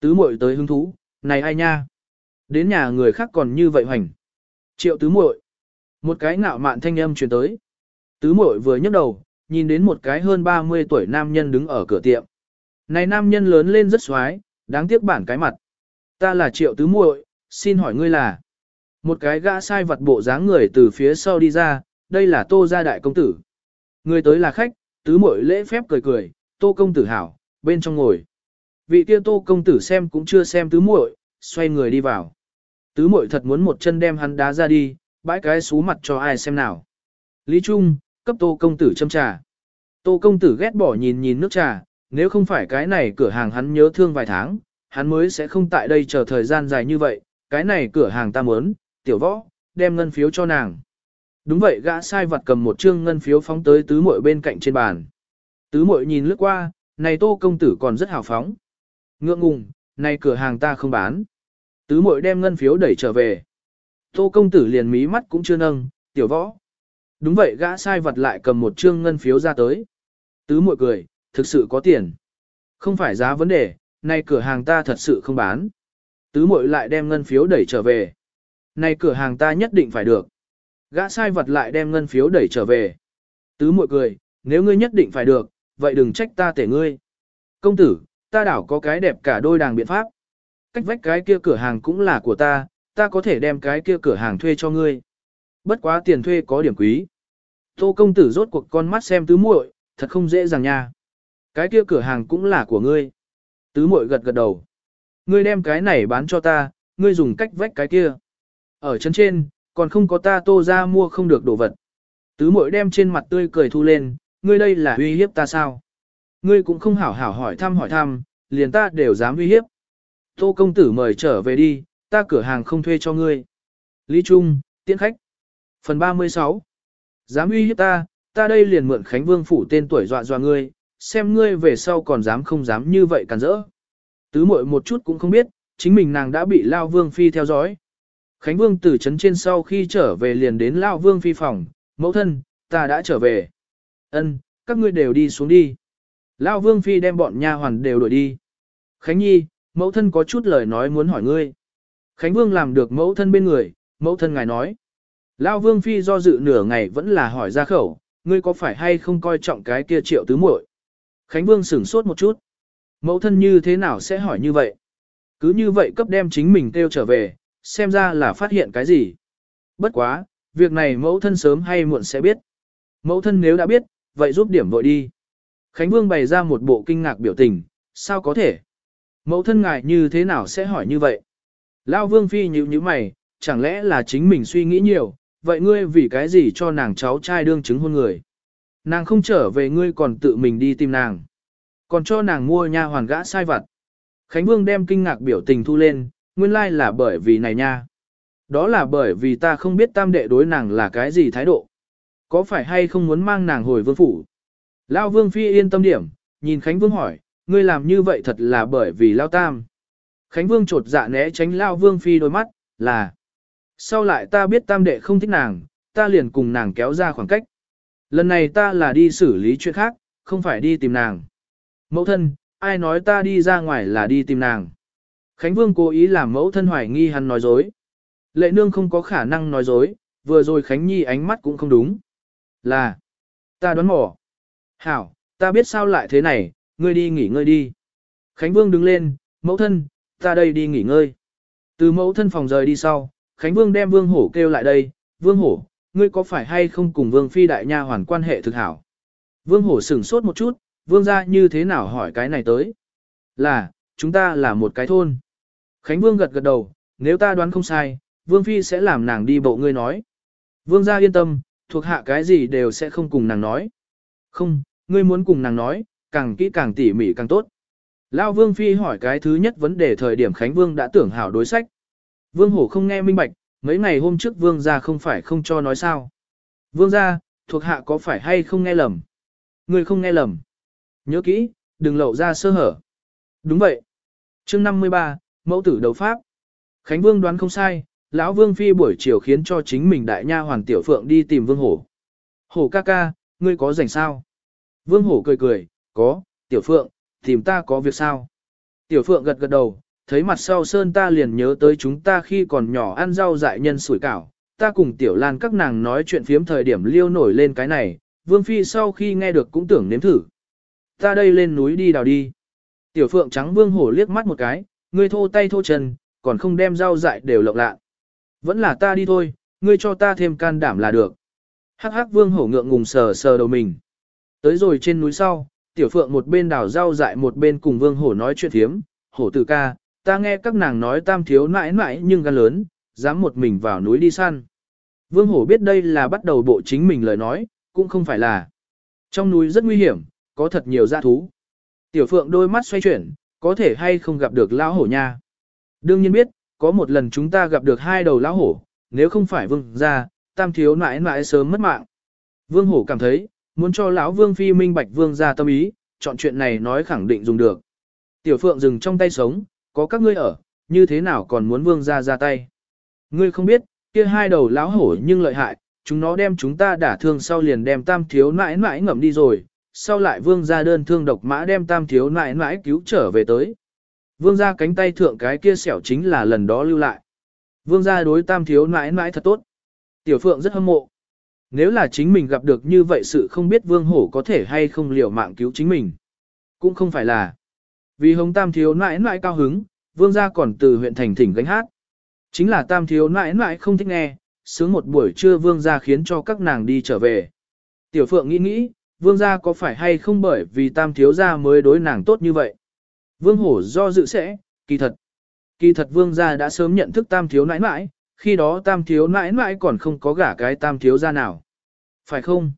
Tứ muội tới hứng thú, này ai nha? Đến nhà người khác còn như vậy hoành. Triệu tứ muội. Một cái ngạo mạn thanh âm truyền tới. Tứ muội vừa nhấc đầu, nhìn đến một cái hơn 30 tuổi nam nhân đứng ở cửa tiệm. Này nam nhân lớn lên rất xoái, đáng tiếc bản cái mặt. Ta là triệu tứ muội, xin hỏi ngươi là. Một cái gã sai vật bộ dáng người từ phía sau đi ra, đây là tô gia đại công tử. Người tới là khách, tứ muội lễ phép cười cười, tô công tử hảo, bên trong ngồi. Vị kia tô công tử xem cũng chưa xem tứ muội, xoay người đi vào. Tứ muội thật muốn một chân đem hắn đá ra đi, bãi cái xú mặt cho ai xem nào. Lý Trung, cấp tô công tử châm trà. Tô công tử ghét bỏ nhìn nhìn nước trà, nếu không phải cái này cửa hàng hắn nhớ thương vài tháng, hắn mới sẽ không tại đây chờ thời gian dài như vậy, cái này cửa hàng ta muốn, tiểu võ, đem ngân phiếu cho nàng. Đúng vậy gã sai vật cầm một trương ngân phiếu phóng tới tứ muội bên cạnh trên bàn. Tứ muội nhìn lướt qua, này tô công tử còn rất hào phóng. Ngượng ngùng, này cửa hàng ta không bán. Tứ muội đem ngân phiếu đẩy trở về. Tô công tử liền mí mắt cũng chưa nâng, tiểu võ. Đúng vậy gã sai vật lại cầm một trương ngân phiếu ra tới. Tứ muội cười, thực sự có tiền. Không phải giá vấn đề, này cửa hàng ta thật sự không bán. Tứ muội lại đem ngân phiếu đẩy trở về. Này cửa hàng ta nhất định phải được. Gã sai vật lại đem ngân phiếu đẩy trở về. Tứ muội cười, nếu ngươi nhất định phải được, vậy đừng trách ta tể ngươi. Công tử, ta đảo có cái đẹp cả đôi đàng biện pháp. Cách vách cái kia cửa hàng cũng là của ta, ta có thể đem cái kia cửa hàng thuê cho ngươi. Bất quá tiền thuê có điểm quý. Tô công tử rốt cuộc con mắt xem tứ muội, thật không dễ dàng nha. Cái kia cửa hàng cũng là của ngươi. Tứ muội gật gật đầu. Ngươi đem cái này bán cho ta, ngươi dùng cách vách cái kia. Ở chân trên, còn không có ta tô ra mua không được đồ vật. Tứ muội đem trên mặt tươi cười thu lên, ngươi đây là uy hiếp ta sao? Ngươi cũng không hảo hảo hỏi thăm hỏi thăm, liền ta đều dám uy hiếp. Tô công tử mời trở về đi, ta cửa hàng không thuê cho ngươi. Lý Trung, tiễn khách. Phần 36. Dám uy hiếp ta, ta đây liền mượn Khánh Vương phủ tên tuổi dọa dọa ngươi, xem ngươi về sau còn dám không dám như vậy càn rỡ. Tứ muội một chút cũng không biết, chính mình nàng đã bị Lao Vương Phi theo dõi. Khánh Vương từ trấn trên sau khi trở về liền đến Lao Vương Phi phòng, mẫu thân, ta đã trở về. Ân, các ngươi đều đi xuống đi. Lao Vương Phi đem bọn nha hoàn đều đuổi đi. Khánh Nhi, mẫu thân có chút lời nói muốn hỏi ngươi. Khánh Vương làm được mẫu thân bên người, mẫu thân ngài nói. Lao Vương Phi do dự nửa ngày vẫn là hỏi ra khẩu, ngươi có phải hay không coi trọng cái kia triệu tứ muội? Khánh Vương sửng sốt một chút. Mẫu thân như thế nào sẽ hỏi như vậy? Cứ như vậy cấp đem chính mình kêu trở về, xem ra là phát hiện cái gì. Bất quá, việc này mẫu thân sớm hay muộn sẽ biết. Mẫu thân nếu đã biết, vậy giúp điểm vội đi. Khánh Vương bày ra một bộ kinh ngạc biểu tình, sao có thể? Mẫu thân ngài như thế nào sẽ hỏi như vậy? Lao Vương Phi nhíu nhíu mày, chẳng lẽ là chính mình suy nghĩ nhiều, vậy ngươi vì cái gì cho nàng cháu trai đương chứng hôn người? Nàng không trở về ngươi còn tự mình đi tìm nàng. Còn cho nàng mua nha hoàn gã sai vặt. Khánh Vương đem kinh ngạc biểu tình thu lên, nguyên lai là bởi vì này nha. Đó là bởi vì ta không biết tam đệ đối nàng là cái gì thái độ. Có phải hay không muốn mang nàng hồi vương phủ? Lao vương phi yên tâm điểm, nhìn Khánh Vương hỏi, ngươi làm như vậy thật là bởi vì Lao tam. Khánh Vương trột dạ né tránh Lao vương phi đôi mắt, là. Sau lại ta biết tam đệ không thích nàng, ta liền cùng nàng kéo ra khoảng cách. Lần này ta là đi xử lý chuyện khác, không phải đi tìm nàng. Mẫu thân, ai nói ta đi ra ngoài là đi tìm nàng. Khánh Vương cố ý làm mẫu thân hoài nghi hắn nói dối. Lệ nương không có khả năng nói dối, vừa rồi Khánh Nhi ánh mắt cũng không đúng. Là, ta đoán mò. Hảo, ta biết sao lại thế này, ngươi đi nghỉ ngơi đi. Khánh Vương đứng lên, mẫu thân, ta đây đi nghỉ ngơi. Từ mẫu thân phòng rời đi sau, Khánh Vương đem Vương Hổ kêu lại đây, Vương Hổ, ngươi có phải hay không cùng Vương Phi Đại Nha hoàn quan hệ thực hảo? Vương Hổ sửng sốt một chút, Vương ra như thế nào hỏi cái này tới? Là, chúng ta là một cái thôn. Khánh Vương gật gật đầu, nếu ta đoán không sai, Vương Phi sẽ làm nàng đi bộ ngươi nói. Vương gia yên tâm, thuộc hạ cái gì đều sẽ không cùng nàng nói. Không, ngươi muốn cùng nàng nói, càng kỹ càng tỉ mỉ càng tốt. Lao Vương Phi hỏi cái thứ nhất vấn đề thời điểm Khánh Vương đã tưởng hảo đối sách. Vương Hổ không nghe minh bạch, mấy ngày hôm trước Vương gia không phải không cho nói sao. Vương gia, thuộc hạ có phải hay không nghe lầm? Người không nghe lầm. Nhớ kỹ, đừng lậu ra sơ hở. Đúng vậy. chương 53, mẫu tử đấu pháp. Khánh Vương đoán không sai, lão Vương Phi buổi chiều khiến cho chính mình đại nha hoàng tiểu phượng đi tìm Vương Hổ. Hổ ca ca, ngươi có rảnh sao? Vương Hổ cười cười, có, tiểu phượng, tìm ta có việc sao? Tiểu phượng gật gật đầu, thấy mặt sau sơn ta liền nhớ tới chúng ta khi còn nhỏ ăn rau dại nhân sủi cảo. Ta cùng tiểu lan các nàng nói chuyện phiếm thời điểm liêu nổi lên cái này, Vương Phi sau khi nghe được cũng tưởng nếm thử. Ta đây lên núi đi đào đi. Tiểu phượng trắng Vương Hổ liếc mắt một cái, ngươi thô tay thô chân, còn không đem rau dại đều lộng lạ. Vẫn là ta đi thôi, ngươi cho ta thêm can đảm là được. Hắc hắc vương hổ ngượng ngùng sờ sờ đầu mình. Tới rồi trên núi sau, tiểu phượng một bên đào rau dại một bên cùng vương hổ nói chuyện thiếm. Hổ tử ca, ta nghe các nàng nói tam thiếu nãi nãi nhưng gan lớn, dám một mình vào núi đi săn. Vương hổ biết đây là bắt đầu bộ chính mình lời nói, cũng không phải là. Trong núi rất nguy hiểm, có thật nhiều dã thú. Tiểu phượng đôi mắt xoay chuyển, có thể hay không gặp được lão hổ nha. Đương nhiên biết, có một lần chúng ta gặp được hai đầu lão hổ, nếu không phải vương ra, tam thiếu nãi nãi sớm mất mạng. Vương hổ cảm thấy, muốn cho lão vương phi minh bạch vương ra tâm ý, chọn chuyện này nói khẳng định dùng được. Tiểu phượng dừng trong tay sống, có các ngươi ở, như thế nào còn muốn vương ra ra tay. Ngươi không biết, kia hai đầu lão hổ nhưng lợi hại, chúng nó đem chúng ta đả thương sau liền đem tam thiếu nãi nãi ngậm đi rồi, sau lại vương ra đơn thương độc mã đem tam thiếu nãi nãi cứu trở về tới. Vương ra cánh tay thượng cái kia xẻo chính là lần đó lưu lại. Vương ra đối tam thiếu nãi nãi thật tốt. Tiểu Phượng rất hâm mộ. Nếu là chính mình gặp được như vậy sự không biết vương hổ có thể hay không liều mạng cứu chính mình. Cũng không phải là. Vì hống tam thiếu nãi nãi cao hứng, vương gia còn từ huyện thành thỉnh gánh hát. Chính là tam thiếu nãi nãi không thích nghe, sướng một buổi trưa vương gia khiến cho các nàng đi trở về. Tiểu Phượng nghĩ nghĩ, vương gia có phải hay không bởi vì tam thiếu gia mới đối nàng tốt như vậy. Vương hổ do dự sẽ, kỳ thật. Kỳ thật vương gia đã sớm nhận thức tam thiếu nãi nãi, khi đó tam thiếu nãi nãi còn không có gả cái tam thiếu gia nào. Phải không?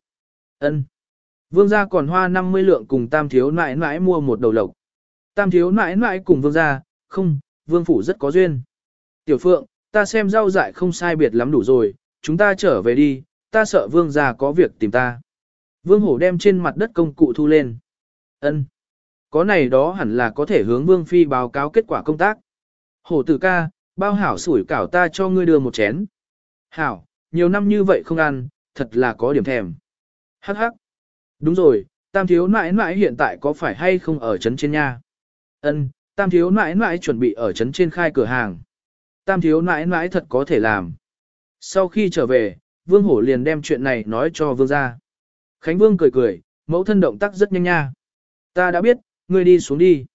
Ân. Vương gia còn hoa 50 lượng cùng tam thiếu nãi nãi mua một đầu lộc. Tam thiếu nãi nãi cùng vương gia, không, vương phủ rất có duyên. Tiểu phượng, ta xem rau dại không sai biệt lắm đủ rồi, chúng ta trở về đi, ta sợ vương gia có việc tìm ta. Vương hổ đem trên mặt đất công cụ thu lên. Ân, Có này đó hẳn là có thể hướng vương phi báo cáo kết quả công tác. Hổ tử ca, bao hảo sủi cảo ta cho ngươi đưa một chén. Hảo, nhiều năm như vậy không ăn, thật là có điểm thèm. Hắc hắc. Đúng rồi, tam thiếu nãi nãi hiện tại có phải hay không ở trấn trên nha? Ân, tam thiếu nãi nãi chuẩn bị ở trấn trên khai cửa hàng. Tam thiếu nãi nãi thật có thể làm. Sau khi trở về, vương hổ liền đem chuyện này nói cho vương gia. Khánh vương cười cười, mẫu thân động tác rất nhanh nha. Ta đã biết, ngươi đi xuống đi.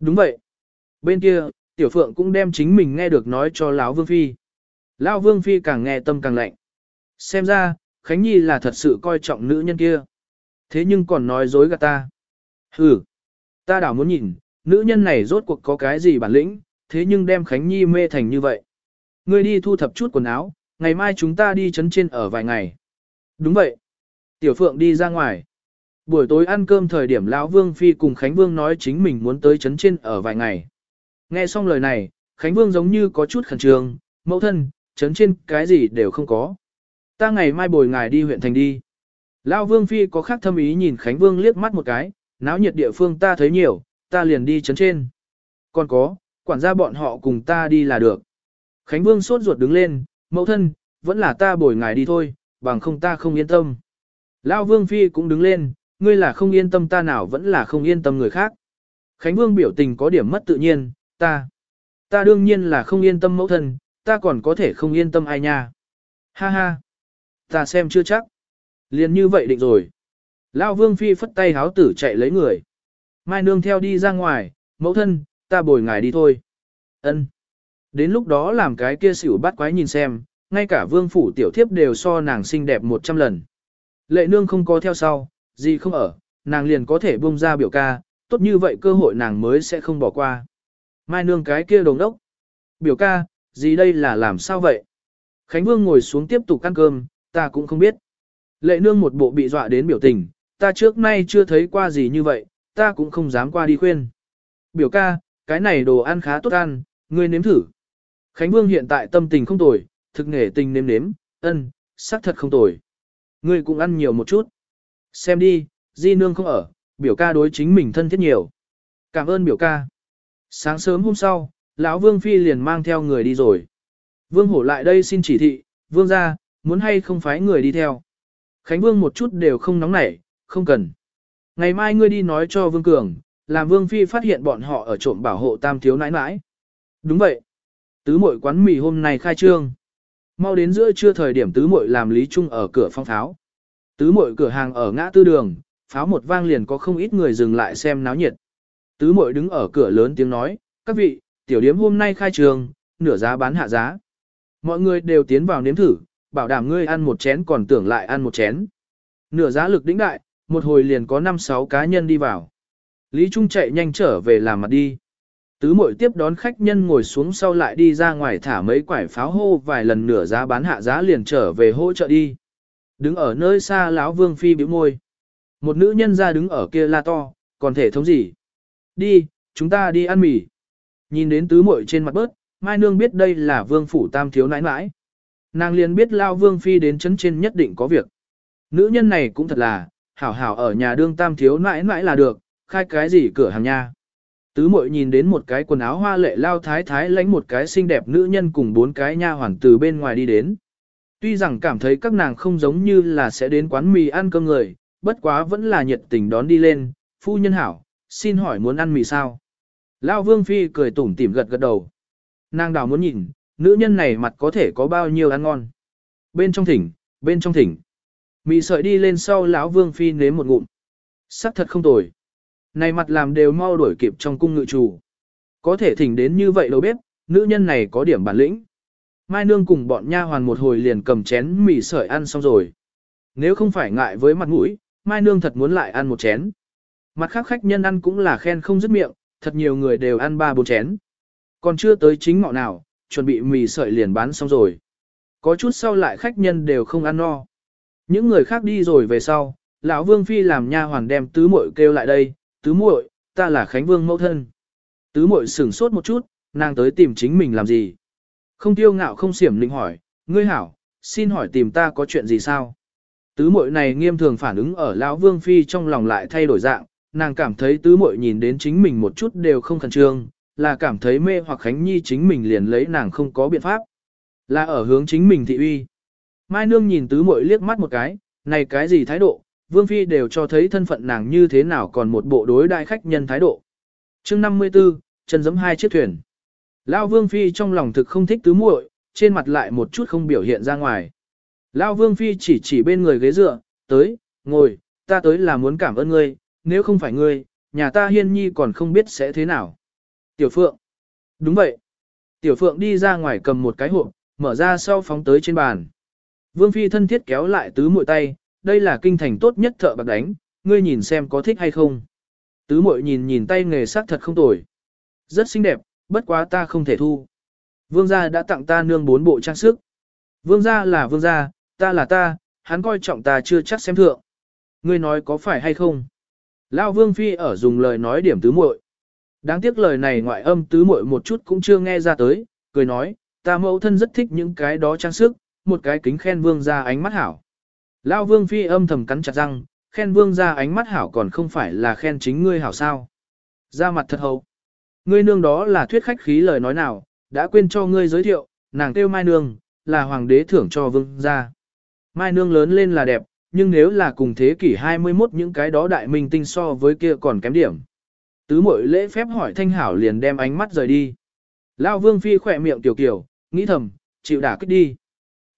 Đúng vậy. Bên kia, tiểu phượng cũng đem chính mình nghe được nói cho lão vương phi. Lão vương phi càng nghe tâm càng lạnh. Xem ra, Khánh Nhi là thật sự coi trọng nữ nhân kia. Thế nhưng còn nói dối gạt ta. Hừ, ta đảo muốn nhìn, nữ nhân này rốt cuộc có cái gì bản lĩnh, thế nhưng đem Khánh Nhi mê thành như vậy. Ngươi đi thu thập chút quần áo, ngày mai chúng ta đi chấn trên ở vài ngày. Đúng vậy. Tiểu Phượng đi ra ngoài. Buổi tối ăn cơm thời điểm Lão Vương Phi cùng Khánh Vương nói chính mình muốn tới chấn trên ở vài ngày. Nghe xong lời này, Khánh Vương giống như có chút khẩn trương, mẫu thân, chấn trên cái gì đều không có. Ta ngày mai bồi ngài đi huyện thành đi. Lão Vương Phi có khác thâm ý nhìn Khánh Vương liếc mắt một cái, náo nhiệt địa phương ta thấy nhiều, ta liền đi chấn trên. Còn có, quản gia bọn họ cùng ta đi là được. Khánh Vương sốt ruột đứng lên, mẫu thân, vẫn là ta bồi ngài đi thôi, bằng không ta không yên tâm. Lão Vương Phi cũng đứng lên, ngươi là không yên tâm ta nào vẫn là không yên tâm người khác. Khánh Vương biểu tình có điểm mất tự nhiên, ta. Ta đương nhiên là không yên tâm mẫu thân, ta còn có thể không yên tâm ai nha. Ha ha. Ta xem chưa chắc. Liền như vậy định rồi. Lão Vương Phi phất tay háo tử chạy lấy người. Mai Nương theo đi ra ngoài, mẫu thân, ta bồi ngài đi thôi. Ân. Đến lúc đó làm cái kia xỉu bắt quái nhìn xem, ngay cả vương phủ tiểu thiếp đều so nàng xinh đẹp 100 lần. Lệ nương không có theo sau, gì không ở, nàng liền có thể bung ra biểu ca, tốt như vậy cơ hội nàng mới sẽ không bỏ qua. Mai nương cái kia đồng đốc. Biểu ca, gì đây là làm sao vậy? Khánh Vương ngồi xuống tiếp tục ăn cơm, ta cũng không biết. Lệ nương một bộ bị dọa đến biểu tình, ta trước nay chưa thấy qua gì như vậy, ta cũng không dám qua đi khuyên. Biểu ca, cái này đồ ăn khá tốt ăn, ngươi nếm thử. Khánh Vương hiện tại tâm tình không tồi, thực nghề tình nếm nếm, ân, xác thật không tồi. Ngươi cũng ăn nhiều một chút. Xem đi, di nương không ở, biểu ca đối chính mình thân thiết nhiều. Cảm ơn biểu ca. Sáng sớm hôm sau, lão Vương Phi liền mang theo người đi rồi. Vương Hổ lại đây xin chỉ thị, Vương ra, muốn hay không phái người đi theo. Khánh Vương một chút đều không nóng nảy, không cần. Ngày mai ngươi đi nói cho Vương Cường, làm Vương Phi phát hiện bọn họ ở trộm bảo hộ tam thiếu nãi nãi. Đúng vậy. Tứ Mội quán mì hôm nay khai trương. Mau đến giữa trưa thời điểm tứ Mội làm lý trung ở cửa phong pháo. Tứ Mội cửa hàng ở ngã tư đường, pháo một vang liền có không ít người dừng lại xem náo nhiệt. Tứ muội đứng ở cửa lớn tiếng nói, các vị, tiểu điếm hôm nay khai trường, nửa giá bán hạ giá. Mọi người đều tiến vào nếm thử, bảo đảm ngươi ăn một chén còn tưởng lại ăn một chén. Nửa giá lực đỉnh đại, một hồi liền có 5-6 cá nhân đi vào. Lý Trung chạy nhanh trở về làm mặt đi. Tứ mội tiếp đón khách nhân ngồi xuống sau lại đi ra ngoài thả mấy quải pháo hô vài lần nửa giá bán hạ giá liền trở về hỗ trợ đi. Đứng ở nơi xa lão vương phi bĩu môi. Một nữ nhân ra đứng ở kia la to, còn thể thống gì? Đi, chúng ta đi ăn mì. Nhìn đến tứ muội trên mặt bớt, Mai Nương biết đây là vương phủ tam thiếu nãi nãi. Nàng liền biết lao vương phi đến chấn trên nhất định có việc. Nữ nhân này cũng thật là, hảo hảo ở nhà đương tam thiếu nãi nãi là được, khai cái gì cửa hàng nha. Tứ muội nhìn đến một cái quần áo hoa lệ lao thái thái lãnh một cái xinh đẹp nữ nhân cùng bốn cái nha hoàn từ bên ngoài đi đến. Tuy rằng cảm thấy các nàng không giống như là sẽ đến quán mì ăn cơm người, bất quá vẫn là nhiệt tình đón đi lên, phu nhân hảo, xin hỏi muốn ăn mì sao? Lao vương phi cười tủm tỉm gật gật đầu. Nàng đào muốn nhìn, nữ nhân này mặt có thể có bao nhiêu ăn ngon. Bên trong thỉnh, bên trong thỉnh. Mì sợi đi lên sau lão vương phi nếm một ngụm. Sắc thật không tồi. Này mặt làm đều mau đuổi kịp trong cung ngự chủ. Có thể thỉnh đến như vậy đâu bếp, nữ nhân này có điểm bản lĩnh. Mai nương cùng bọn nha hoàn một hồi liền cầm chén mì sợi ăn xong rồi. Nếu không phải ngại với mặt mũi, Mai nương thật muốn lại ăn một chén. Mặt khác khách nhân ăn cũng là khen không dứt miệng, thật nhiều người đều ăn ba bốn chén. Còn chưa tới chính ngọ nào, chuẩn bị mì sợi liền bán xong rồi. Có chút sau lại khách nhân đều không ăn no. Những người khác đi rồi về sau, lão Vương phi làm nha hoàn đem tứ muội kêu lại đây, "Tứ muội, ta là Khánh Vương mẫu thân." Tứ muội sửng sốt một chút, nàng tới tìm chính mình làm gì? Không tiêu ngạo không xiểm lĩnh hỏi, "Ngươi hảo, xin hỏi tìm ta có chuyện gì sao?" Tứ muội này nghiêm thường phản ứng ở lão Vương phi trong lòng lại thay đổi dạng, nàng cảm thấy tứ muội nhìn đến chính mình một chút đều không khẩn trương, là cảm thấy mê hoặc Khánh Nhi chính mình liền lấy nàng không có biện pháp. Là ở hướng chính mình thị uy. Mai Nương nhìn tứ muội liếc mắt một cái, này cái gì thái độ, Vương Phi đều cho thấy thân phận nàng như thế nào còn một bộ đối đại khách nhân thái độ. chương 54, chân giấm hai chiếc thuyền. Lao Vương Phi trong lòng thực không thích tứ muội, trên mặt lại một chút không biểu hiện ra ngoài. Lao Vương Phi chỉ chỉ bên người ghế dựa, tới, ngồi, ta tới là muốn cảm ơn ngươi, nếu không phải ngươi, nhà ta hiên nhi còn không biết sẽ thế nào. Tiểu Phượng. Đúng vậy. Tiểu Phượng đi ra ngoài cầm một cái hộp, mở ra sau phóng tới trên bàn. Vương Phi thân thiết kéo lại tứ muội tay, đây là kinh thành tốt nhất thợ bạc đánh, ngươi nhìn xem có thích hay không. Tứ muội nhìn nhìn tay nghề sắc thật không tồi. Rất xinh đẹp, bất quá ta không thể thu. Vương gia đã tặng ta nương bốn bộ trang sức. Vương gia là vương gia, ta là ta, hắn coi trọng ta chưa chắc xem thượng. Ngươi nói có phải hay không? Lao Vương Phi ở dùng lời nói điểm tứ muội. Đáng tiếc lời này ngoại âm tứ muội một chút cũng chưa nghe ra tới, cười nói, ta mẫu thân rất thích những cái đó trang sức, một cái kính khen vương ra ánh mắt hảo. Lao Vương Phi âm thầm cắn chặt răng, khen vương ra ánh mắt hảo còn không phải là khen chính ngươi hảo sao. Ra mặt thật hậu. Ngươi nương đó là thuyết khách khí lời nói nào, đã quên cho ngươi giới thiệu, nàng kêu Mai Nương, là hoàng đế thưởng cho vương gia. Mai Nương lớn lên là đẹp, nhưng nếu là cùng thế kỷ 21 những cái đó đại minh tinh so với kia còn kém điểm. Tứ mội lễ phép hỏi thanh hảo liền đem ánh mắt rời đi. Lao vương phi khỏe miệng tiểu kiểu, nghĩ thầm, chịu đả kích đi.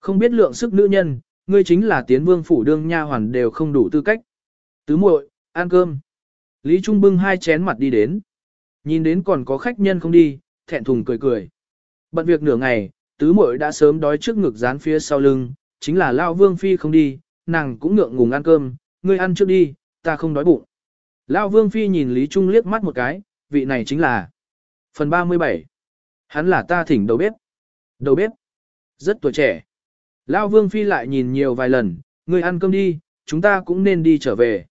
Không biết lượng sức nữ nhân, ngươi chính là tiến vương phủ đương nha hoàn đều không đủ tư cách. Tứ muội, ăn cơm. Lý Trung bưng hai chén mặt đi đến. Nhìn đến còn có khách nhân không đi, thẹn thùng cười cười. Bận việc nửa ngày, tứ muội đã sớm đói trước ngực dán phía sau lưng, chính là Lao Vương Phi không đi, nàng cũng ngượng ngùng ăn cơm, ngươi ăn trước đi, ta không đói bụng. Lão Vương Phi nhìn Lý Trung liếc mắt một cái, vị này chính là phần 37. Hắn là ta thỉnh đầu bếp. Đầu bếp. Rất tuổi trẻ. Lão Vương Phi lại nhìn nhiều vài lần, ngươi ăn cơm đi, chúng ta cũng nên đi trở về.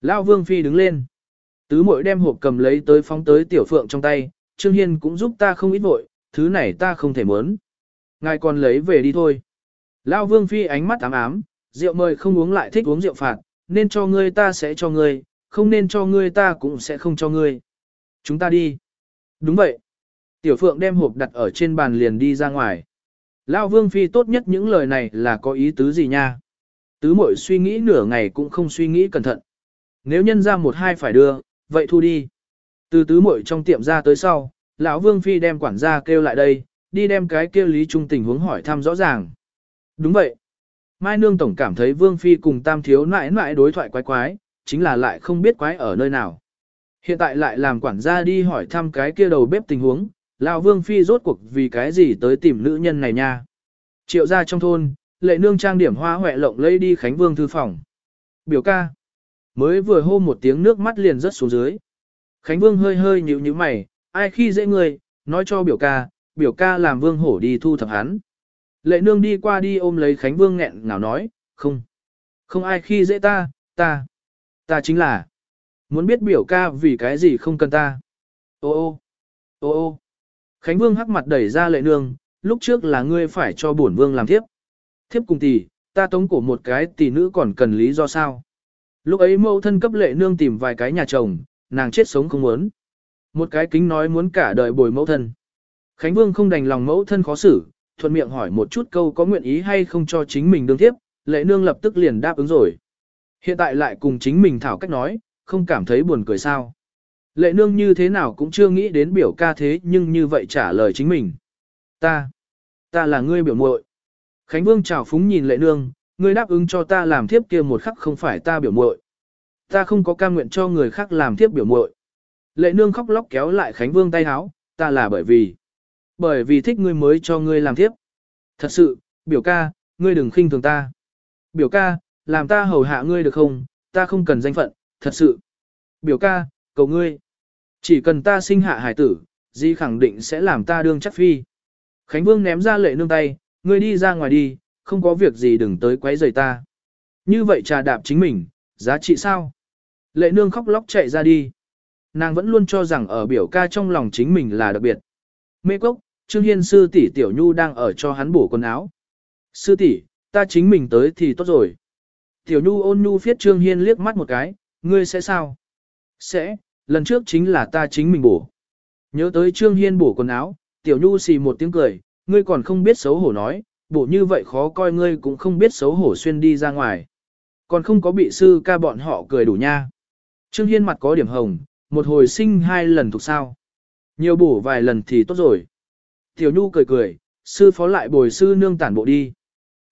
Lão Vương Phi đứng lên. Tứ mội đem hộp cầm lấy tới phóng tới tiểu phượng trong tay, Trương Hiên cũng giúp ta không ít vội, thứ này ta không thể muốn, Ngài còn lấy về đi thôi. Lão Vương Phi ánh mắt ám ám, rượu mời không uống lại thích uống rượu phạt, nên cho ngươi ta sẽ cho ngươi, không nên cho ngươi ta cũng sẽ không cho ngươi. Chúng ta đi. Đúng vậy. Tiểu Phượng đem hộp đặt ở trên bàn liền đi ra ngoài. Lão Vương Phi tốt nhất những lời này là có ý tứ gì nha. Tứ mội suy nghĩ nửa ngày cũng không suy nghĩ cẩn thận. Nếu nhân ra một hai phải đưa, vậy thu đi. Từ tứ mội trong tiệm ra tới sau, lão Vương Phi đem quản gia kêu lại đây, đi đem cái kêu lý trung tình huống hỏi thăm rõ ràng. Đúng vậy. Mai Nương Tổng cảm thấy Vương Phi cùng Tam Thiếu nãi nãi đối thoại quái quái, chính là lại không biết quái ở nơi nào. Hiện tại lại làm quản gia đi hỏi thăm cái kia đầu bếp tình huống, lão Vương Phi rốt cuộc vì cái gì tới tìm nữ nhân này nha. Triệu ra trong thôn, lệ nương trang điểm hoa huệ lộng lây đi Khánh Vương thư phòng. Biểu ca. Mới vừa hô một tiếng nước mắt liền rớt xuống dưới. Khánh Vương hơi hơi nhíu nhíu mày, ai khi dễ người, nói cho biểu ca, biểu ca làm Vương hổ đi thu thập hắn. Lệ nương đi qua đi ôm lấy Khánh Vương nghẹn ngào nói, không. Không ai khi dễ ta, ta. Ta chính là. Muốn biết biểu ca vì cái gì không cần ta. Ô ô. Ô ô. Khánh Vương hắc mặt đẩy ra lệ nương, lúc trước là ngươi phải cho bổn vương làm thiếp. Thiếp cùng tỷ, ta tống cổ một cái tỷ nữ còn cần lý do sao. Lúc ấy mẫu thân cấp lệ nương tìm vài cái nhà chồng, nàng chết sống không muốn. Một cái kính nói muốn cả đời bồi mẫu thân. Khánh Vương không đành lòng mẫu thân khó xử, thuận miệng hỏi một chút câu có nguyện ý hay không cho chính mình đương tiếp, lệ nương lập tức liền đáp ứng rồi. Hiện tại lại cùng chính mình thảo cách nói, không cảm thấy buồn cười sao. Lệ nương như thế nào cũng chưa nghĩ đến biểu ca thế nhưng như vậy trả lời chính mình. Ta, ta là ngươi biểu muội. Khánh Vương chào phúng nhìn lệ nương, ngươi đáp ứng cho ta làm thiếp kia một khắc không phải ta biểu muội. Ta không có cam nguyện cho người khác làm thiếp biểu muội. Lệ nương khóc lóc kéo lại Khánh Vương tay háo, ta là bởi vì, bởi vì thích ngươi mới cho ngươi làm thiếp. Thật sự, biểu ca, ngươi đừng khinh thường ta. Biểu ca, làm ta hầu hạ ngươi được không, ta không cần danh phận, thật sự. Biểu ca, cầu ngươi. Chỉ cần ta sinh hạ hải tử, Di khẳng định sẽ làm ta đương chắc phi. Khánh Vương ném ra lệ nương tay, ngươi đi ra ngoài đi, không có việc gì đừng tới quấy rầy ta. Như vậy trà đạp chính mình, giá trị sao? Lệ nương khóc lóc chạy ra đi. Nàng vẫn luôn cho rằng ở biểu ca trong lòng chính mình là đặc biệt. Mê cốc, Trương Hiên sư tỷ Tiểu Nhu đang ở cho hắn bổ quần áo. Sư tỷ, ta chính mình tới thì tốt rồi. Tiểu Nhu ôn nhu phiết Trương Hiên liếc mắt một cái, ngươi sẽ sao? Sẽ, lần trước chính là ta chính mình bổ. Nhớ tới Trương Hiên bổ quần áo, Tiểu Nhu xì một tiếng cười, ngươi còn không biết xấu hổ nói, bổ như vậy khó coi ngươi cũng không biết xấu hổ xuyên đi ra ngoài. Còn không có bị sư ca bọn họ cười đủ nha. Trương Hiên mặt có điểm hồng, một hồi sinh hai lần thuộc sao. Nhiều bổ vài lần thì tốt rồi. Tiểu Nhu cười cười, sư phó lại bồi sư nương tản bộ đi.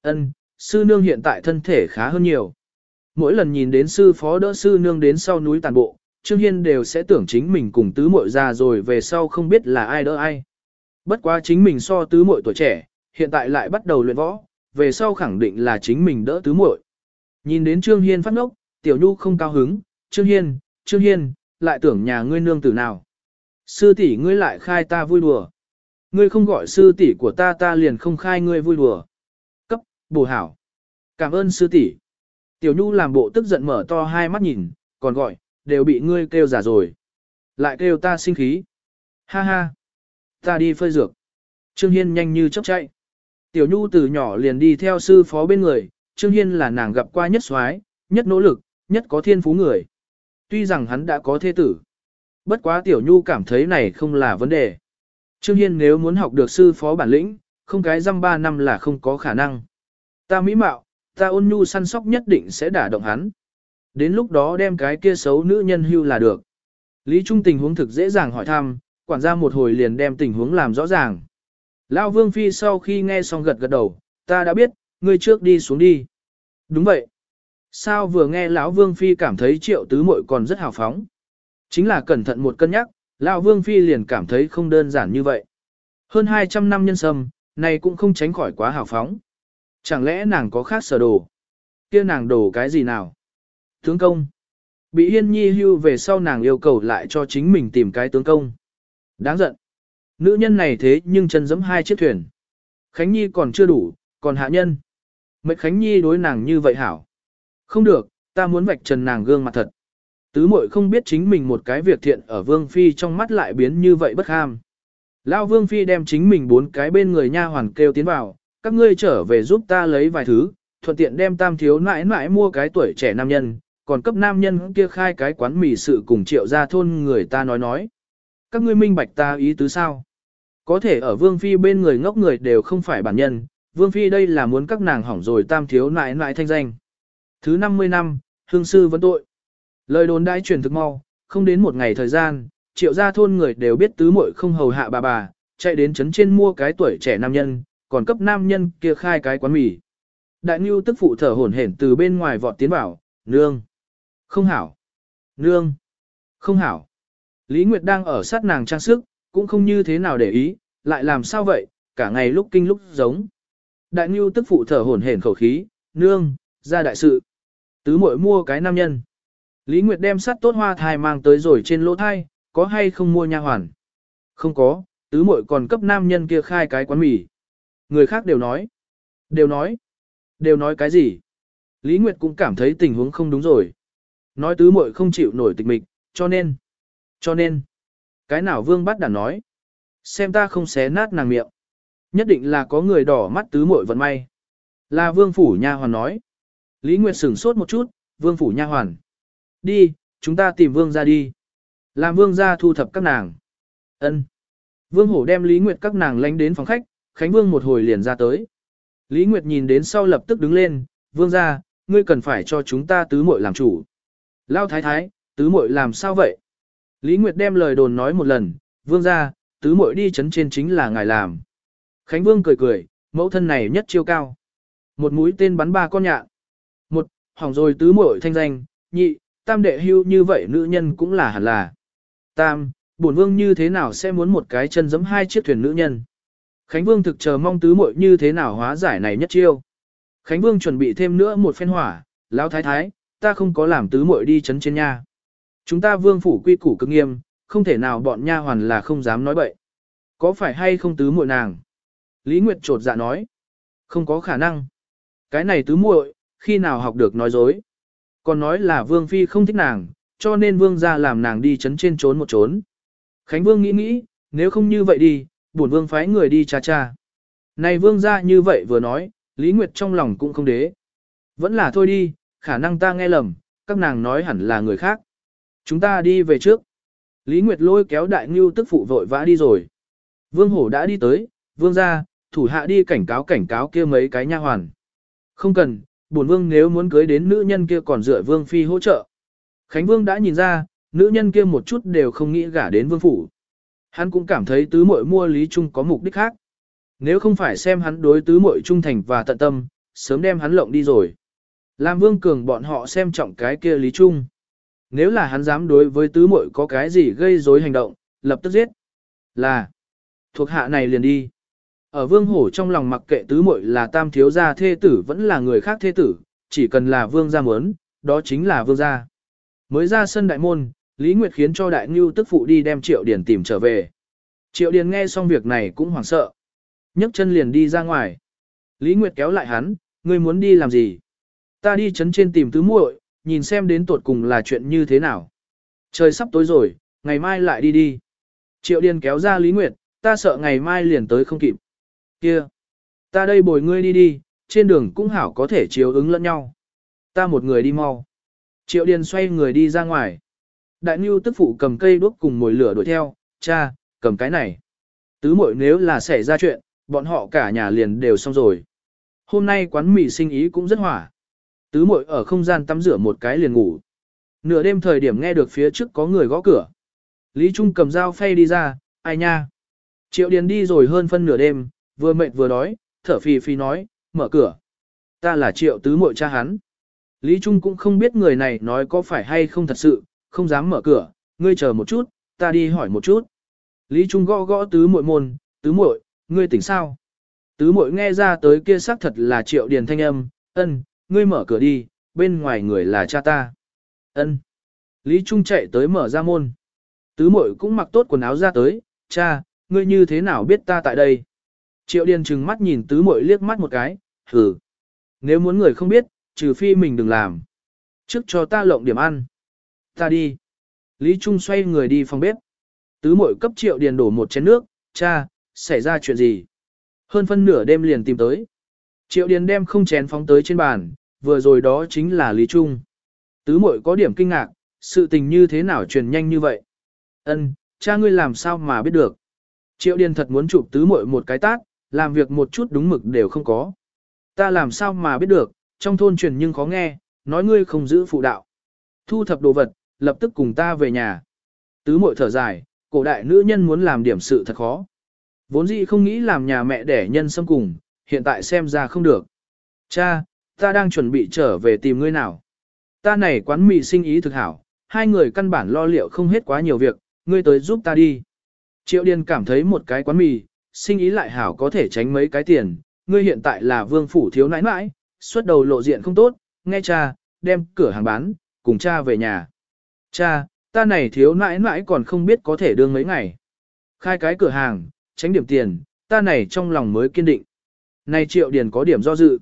Ân, sư nương hiện tại thân thể khá hơn nhiều. Mỗi lần nhìn đến sư phó đỡ sư nương đến sau núi tản bộ, Trương Hiên đều sẽ tưởng chính mình cùng tứ muội ra rồi về sau không biết là ai đỡ ai. Bất quá chính mình so tứ muội tuổi trẻ, hiện tại lại bắt đầu luyện võ, về sau khẳng định là chính mình đỡ tứ muội. Nhìn đến Trương Hiên phát ngốc, Tiểu Nhu không cao hứng, Trương Hiên, Trương Hiên, lại tưởng nhà ngươi nương tử nào. Sư tỷ ngươi lại khai ta vui đùa. Ngươi không gọi sư tỷ của ta ta liền không khai ngươi vui đùa. Cấp, bổ hảo. Cảm ơn sư tỷ. Tiểu Nhu làm bộ tức giận mở to hai mắt nhìn, còn gọi, đều bị ngươi kêu giả rồi. Lại kêu ta sinh khí. Ha ha. Ta đi phơi dược. Trương Hiên nhanh như chốc chạy. Tiểu Nhu từ nhỏ liền đi theo sư phó bên người, Trương Hiên là nàng gặp qua nhất soái, nhất nỗ lực, nhất có thiên phú người. Tuy rằng hắn đã có thế tử. Bất quá Tiểu Nhu cảm thấy này không là vấn đề. Trương Hiên nếu muốn học được sư phó bản lĩnh, không cái răm ba năm là không có khả năng. Ta mỹ mạo, ta ôn nhu săn sóc nhất định sẽ đả động hắn. Đến lúc đó đem cái kia xấu nữ nhân hưu là được. Lý Trung tình huống thực dễ dàng hỏi thăm, quản gia một hồi liền đem tình huống làm rõ ràng. Lão Vương Phi sau khi nghe xong gật gật đầu, ta đã biết, ngươi trước đi xuống đi. Đúng vậy. Sao vừa nghe lão Vương Phi cảm thấy triệu tứ muội còn rất hào phóng. Chính là cẩn thận một cân nhắc, lão Vương Phi liền cảm thấy không đơn giản như vậy. Hơn 200 năm nhân sâm, này cũng không tránh khỏi quá hào phóng. Chẳng lẽ nàng có khác sở đồ? kia nàng đồ cái gì nào? Tướng công. Bị hiên nhi hưu về sau nàng yêu cầu lại cho chính mình tìm cái tướng công. Đáng giận. Nữ nhân này thế nhưng chân giẫm hai chiếc thuyền. Khánh Nhi còn chưa đủ, còn hạ nhân. Mệnh Khánh Nhi đối nàng như vậy hảo. Không được, ta muốn vạch trần nàng gương mặt thật. Tứ muội không biết chính mình một cái việc thiện ở Vương Phi trong mắt lại biến như vậy bất ham. Lao Vương Phi đem chính mình bốn cái bên người nha hoàn kêu tiến vào, các ngươi trở về giúp ta lấy vài thứ, thuận tiện đem tam thiếu nãi nãi mua cái tuổi trẻ nam nhân, còn cấp nam nhân kia khai cái quán mì sự cùng triệu ra thôn người ta nói nói. Các ngươi minh bạch ta ý tứ sao? Có thể ở Vương Phi bên người ngốc người đều không phải bản nhân, Vương Phi đây là muốn các nàng hỏng rồi tam thiếu nãi nãi thanh danh. Thứ 50 năm, hương sư vẫn tội. Lời đồn đãi truyền thực mau, không đến một ngày thời gian, triệu gia thôn người đều biết tứ muội không hầu hạ bà bà, chạy đến trấn trên mua cái tuổi trẻ nam nhân, còn cấp nam nhân kia khai cái quán mì. Đại Nưu tức phụ thở hổn hển từ bên ngoài vọt tiến vào, nương. Không hảo. Nương. Không hảo. Lý Nguyệt đang ở sát nàng trang sức, cũng không như thế nào để ý, lại làm sao vậy, cả ngày lúc kinh lúc giống. Đại Nưu tức phụ thở hổn hển khẩu khí, nương, ra đại sự. Tứ muội mua cái nam nhân. Lý Nguyệt đem sắt tốt hoa thai mang tới rồi trên lỗ thai, có hay không mua nha hoàn? Không có, tứ muội còn cấp nam nhân kia khai cái quán mì. Người khác đều nói. Đều nói. Đều nói cái gì? Lý Nguyệt cũng cảm thấy tình huống không đúng rồi. Nói tứ muội không chịu nổi tịch mịch, cho nên. Cho nên. Cái nào vương bắt đản nói. Xem ta không xé nát nàng miệng. Nhất định là có người đỏ mắt tứ muội vận may. Là vương phủ nha hoàn nói. Lý Nguyệt sửng sốt một chút, vương phủ nha hoàn. Đi, chúng ta tìm vương ra đi. Làm vương ra thu thập các nàng. ân Vương hổ đem Lý Nguyệt các nàng lánh đến phòng khách, Khánh Vương một hồi liền ra tới. Lý Nguyệt nhìn đến sau lập tức đứng lên, vương ra, ngươi cần phải cho chúng ta tứ muội làm chủ. Lao thái thái, tứ muội làm sao vậy? Lý Nguyệt đem lời đồn nói một lần, vương ra, tứ muội đi chấn trên chính là ngài làm. Khánh Vương cười cười, mẫu thân này nhất chiêu cao. Một mũi tên bắn ba con nhạn. Một, hỏng rồi tứ muội thanh danh, nhị, tam đệ hưu như vậy nữ nhân cũng là hẳn là. Tam, bổn vương như thế nào sẽ muốn một cái chân giẫm hai chiếc thuyền nữ nhân. Khánh Vương thực chờ mong tứ muội như thế nào hóa giải này nhất chiêu. Khánh Vương chuẩn bị thêm nữa một phen hỏa, lão thái thái, ta không có làm tứ muội đi chấn trên nha. Chúng ta vương phủ quy củ cực nghiêm, không thể nào bọn nha hoàn là không dám nói bậy. Có phải hay không tứ muội nàng? Lý Nguyệt trột dạ nói. Không có khả năng. Cái này tứ muội, khi nào học được nói dối? Còn nói là vương phi không thích nàng, cho nên vương ra làm nàng đi chấn trên trốn một trốn. Khánh vương nghĩ nghĩ, nếu không như vậy đi, bổn vương phái người đi cha cha. Này vương ra như vậy vừa nói, Lý Nguyệt trong lòng cũng không đế. Vẫn là thôi đi, khả năng ta nghe lầm, các nàng nói hẳn là người khác. Chúng ta đi về trước. Lý Nguyệt lôi kéo đại ngưu tức phụ vội vã đi rồi. Vương hổ đã đi tới, vương ra, thủ hạ đi cảnh cáo cảnh cáo kia mấy cái nha hoàn. Không cần, bổn vương nếu muốn cưới đến nữ nhân kia còn dựa vương phi hỗ trợ. Khánh vương đã nhìn ra, nữ nhân kia một chút đều không nghĩ gả đến vương phủ. Hắn cũng cảm thấy tứ muội mua Lý Trung có mục đích khác. Nếu không phải xem hắn đối tứ muội trung thành và tận tâm, sớm đem hắn lộng đi rồi. Làm vương cường bọn họ xem trọng cái kia Lý Trung. Nếu là hắn dám đối với tứ muội có cái gì gây rối hành động, lập tức giết. Là, thuộc hạ này liền đi. Ở vương hổ trong lòng mặc kệ tứ muội là tam thiếu gia thê tử vẫn là người khác thê tử, chỉ cần là vương gia muốn, đó chính là vương gia. Mới ra sân đại môn, Lý Nguyệt khiến cho đại ngưu tức phụ đi đem triệu điển tìm trở về. Triệu điển nghe xong việc này cũng hoảng sợ. nhấc chân liền đi ra ngoài. Lý Nguyệt kéo lại hắn, ngươi muốn đi làm gì? Ta đi chấn trên tìm tứ muội, nhìn xem đến tuột cùng là chuyện như thế nào. Trời sắp tối rồi, ngày mai lại đi đi. Triệu điền kéo ra Lý Nguyệt, ta sợ ngày mai liền tới không kịp. Kia, ta đây bồi ngươi đi đi, trên đường cũng hảo có thể chiếu ứng lẫn nhau. Ta một người đi mau. Triệu điền xoay người đi ra ngoài. Đại Nhu tức phụ cầm cây đuốc cùng mồi lửa đuổi theo, cha, cầm cái này. Tứ muội nếu là xảy ra chuyện, bọn họ cả nhà liền đều xong rồi. Hôm nay quán mì sinh ý cũng rất hỏa. Tứ muội ở không gian tắm rửa một cái liền ngủ. Nửa đêm thời điểm nghe được phía trước có người gõ cửa. Lý Trung cầm dao phay đi ra, ai nha. Triệu Điền đi rồi hơn phân nửa đêm, vừa mệt vừa đói, thở phì phì nói, mở cửa. Ta là Triệu tứ muội cha hắn. Lý Trung cũng không biết người này nói có phải hay không thật sự, không dám mở cửa, ngươi chờ một chút, ta đi hỏi một chút. Lý Trung gõ gõ tứ muội môn, tứ muội, ngươi tỉnh sao? Tứ muội nghe ra tới kia xác thật là Triệu Điền thanh âm, ân, ngươi mở cửa đi, bên ngoài người là cha ta. Ân. Lý Trung chạy tới mở ra môn. Tứ muội cũng mặc tốt quần áo ra tới, cha, ngươi như thế nào biết ta tại đây? Triệu Điền trừng mắt nhìn tứ muội liếc mắt một cái, hừ. Nếu muốn người không biết, trừ phi mình đừng làm. Trước cho ta lộng điểm ăn. Ta đi. Lý Trung xoay người đi phòng bếp. Tứ muội cấp Triệu Điền đổ một chén nước, cha, xảy ra chuyện gì? Hơn phân nửa đêm liền tìm tới. Triệu Điền đem không chén phóng tới trên bàn, vừa rồi đó chính là Lý Trung. Tứ muội có điểm kinh ngạc, sự tình như thế nào truyền nhanh như vậy? Ân, cha ngươi làm sao mà biết được? Triệu Điền thật muốn chụp tứ muội một cái tát, làm việc một chút đúng mực đều không có. Ta làm sao mà biết được, trong thôn truyền nhưng khó nghe, nói ngươi không giữ phụ đạo. Thu thập đồ vật, lập tức cùng ta về nhà. Tứ mội thở dài, cổ đại nữ nhân muốn làm điểm sự thật khó. Vốn dĩ không nghĩ làm nhà mẹ đẻ nhân xâm cùng, hiện tại xem ra không được. Cha, ta đang chuẩn bị trở về tìm ngươi nào. Ta này quán mì sinh ý thực hảo, hai người căn bản lo liệu không hết quá nhiều việc, ngươi tới giúp ta đi. Triệu Điền cảm thấy một cái quán mì, sinh ý lại hảo có thể tránh mấy cái tiền, ngươi hiện tại là vương phủ thiếu nãi nãi, xuất đầu lộ diện không tốt, nghe cha, đem cửa hàng bán, cùng cha về nhà. Cha, ta này thiếu nãi nãi còn không biết có thể đương mấy ngày. Khai cái cửa hàng, tránh điểm tiền, ta này trong lòng mới kiên định. Này triệu điền có điểm do dự.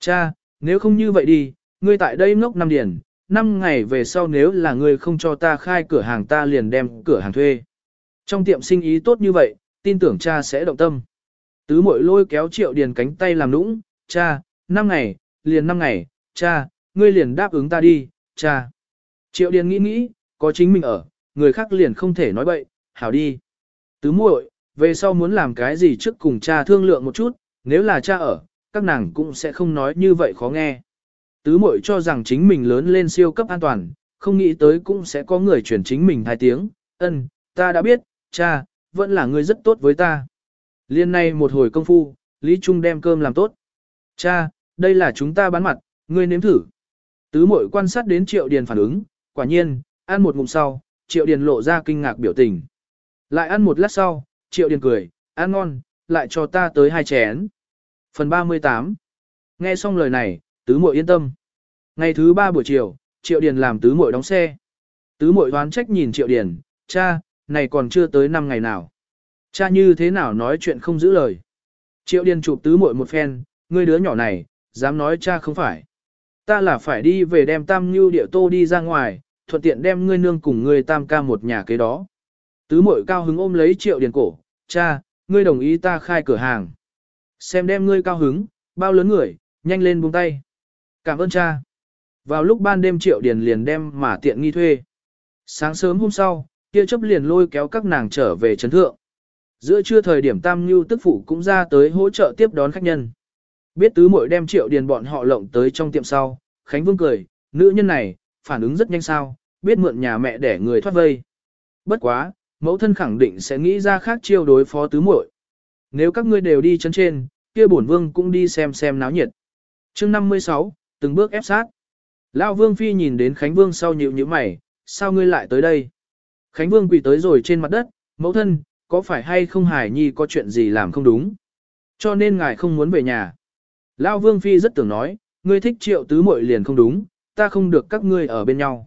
Cha, nếu không như vậy đi, ngươi tại đây ngốc năm điền, năm ngày về sau nếu là ngươi không cho ta khai cửa hàng ta liền đem cửa hàng thuê. Trong tiệm sinh ý tốt như vậy, tin tưởng cha sẽ động tâm. Tứ mội lôi kéo triệu điền cánh tay làm nũng, cha, năm ngày, liền năm ngày, cha, ngươi liền đáp ứng ta đi, cha. Triệu điền nghĩ nghĩ, có chính mình ở, người khác liền không thể nói bậy, hảo đi. Tứ muội, về sau muốn làm cái gì trước cùng cha thương lượng một chút, nếu là cha ở, các nàng cũng sẽ không nói như vậy khó nghe. Tứ muội cho rằng chính mình lớn lên siêu cấp an toàn, không nghĩ tới cũng sẽ có người chuyển chính mình hai tiếng, ân, ta đã biết, cha, vẫn là người rất tốt với ta. Liên này một hồi công phu, Lý Trung đem cơm làm tốt. Cha, đây là chúng ta bán mặt, ngươi nếm thử. Tứ mội quan sát đến Triệu Điền phản ứng, quả nhiên, ăn một ngụm sau, Triệu Điền lộ ra kinh ngạc biểu tình. Lại ăn một lát sau, Triệu Điền cười, ăn ngon, lại cho ta tới hai chén. Phần 38 Nghe xong lời này, tứ muội yên tâm. Ngày thứ ba buổi chiều, Triệu Điền làm tứ muội đóng xe. Tứ muội đoán trách nhìn Triệu Điền, cha, này còn chưa tới năm ngày nào. Cha như thế nào nói chuyện không giữ lời. Triệu Điền chụp tứ muội một phen, ngươi đứa nhỏ này, dám nói cha không phải. Ta là phải đi về đem tam như địa tô đi ra ngoài, thuận tiện đem ngươi nương cùng ngươi tam ca một nhà kế đó. Tứ muội cao hứng ôm lấy Triệu Điền cổ, cha, ngươi đồng ý ta khai cửa hàng. Xem đem ngươi cao hứng, bao lớn người, nhanh lên buông tay. Cảm ơn cha. Vào lúc ban đêm Triệu Điền liền đem mà tiện nghi thuê. Sáng sớm hôm sau, kia chấp liền lôi kéo các nàng trở về trấn thượng. Giữa trưa thời điểm Tam Nhu tức phụ cũng ra tới hỗ trợ tiếp đón khách nhân. Biết tứ muội đem Triệu Điền bọn họ lộng tới trong tiệm sau, Khánh Vương cười, nữ nhân này, phản ứng rất nhanh sao, biết mượn nhà mẹ để người thoát vây. Bất quá, mẫu thân khẳng định sẽ nghĩ ra khác chiêu đối phó tứ muội. Nếu các ngươi đều đi chân trên, kia bổn vương cũng đi xem xem náo nhiệt. Chương 56, từng bước ép sát. Lão Vương phi nhìn đến Khánh Vương sau nhíu nhíu mày, sao ngươi lại tới đây? Khánh Vương quỳ tới rồi trên mặt đất, mẫu thân, có phải hay không Hải Nhi có chuyện gì làm không đúng? Cho nên ngài không muốn về nhà. Lão Vương phi rất tưởng nói, ngươi thích triệu tứ muội liền không đúng, ta không được các ngươi ở bên nhau.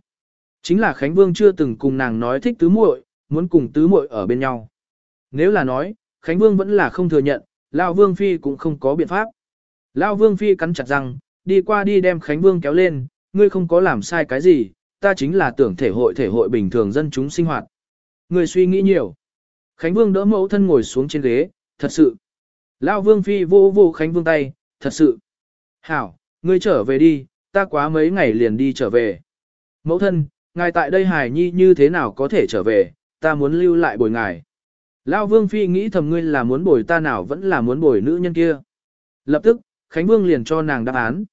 Chính là Khánh Vương chưa từng cùng nàng nói thích tứ muội, muốn cùng tứ muội ở bên nhau. Nếu là nói, Khánh Vương vẫn là không thừa nhận, Lão Vương phi cũng không có biện pháp. Lão Vương phi cắn chặt răng, đi qua đi đem Khánh Vương kéo lên, ngươi không có làm sai cái gì, ta chính là tưởng thể hội thể hội bình thường dân chúng sinh hoạt. người suy nghĩ nhiều. Khánh Vương đỡ mẫu thân ngồi xuống trên ghế, thật sự. Lão Vương phi vô vô Khánh Vương tay, thật sự. Hảo, ngươi trở về đi, ta quá mấy ngày liền đi trở về. Mẫu thân, ngài tại đây hài nhi như thế nào có thể trở về, ta muốn lưu lại bồi ngài. Lão Vương Phi nghĩ thầm ngươi là muốn bồi ta nào vẫn là muốn bồi nữ nhân kia. Lập tức, Khánh Vương liền cho nàng đáp án.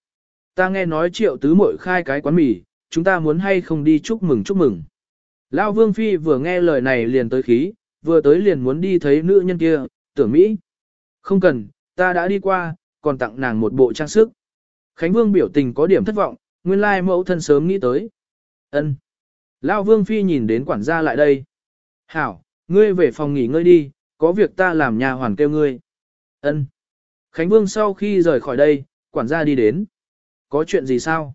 Ta nghe nói triệu tứ muội khai cái quán mì, chúng ta muốn hay không đi chúc mừng chúc mừng. Lão Vương Phi vừa nghe lời này liền tới khí, vừa tới liền muốn đi thấy nữ nhân kia, tưởng Mỹ. Không cần, ta đã đi qua, còn tặng nàng một bộ trang sức. Khánh Vương biểu tình có điểm thất vọng, nguyên lai mẫu thân sớm nghĩ tới. ân Lão Vương Phi nhìn đến quản gia lại đây. Hảo, ngươi về phòng nghỉ ngơi đi, có việc ta làm nhà hoàn kêu ngươi. ân Khánh Vương sau khi rời khỏi đây, quản gia đi đến. Có chuyện gì sao?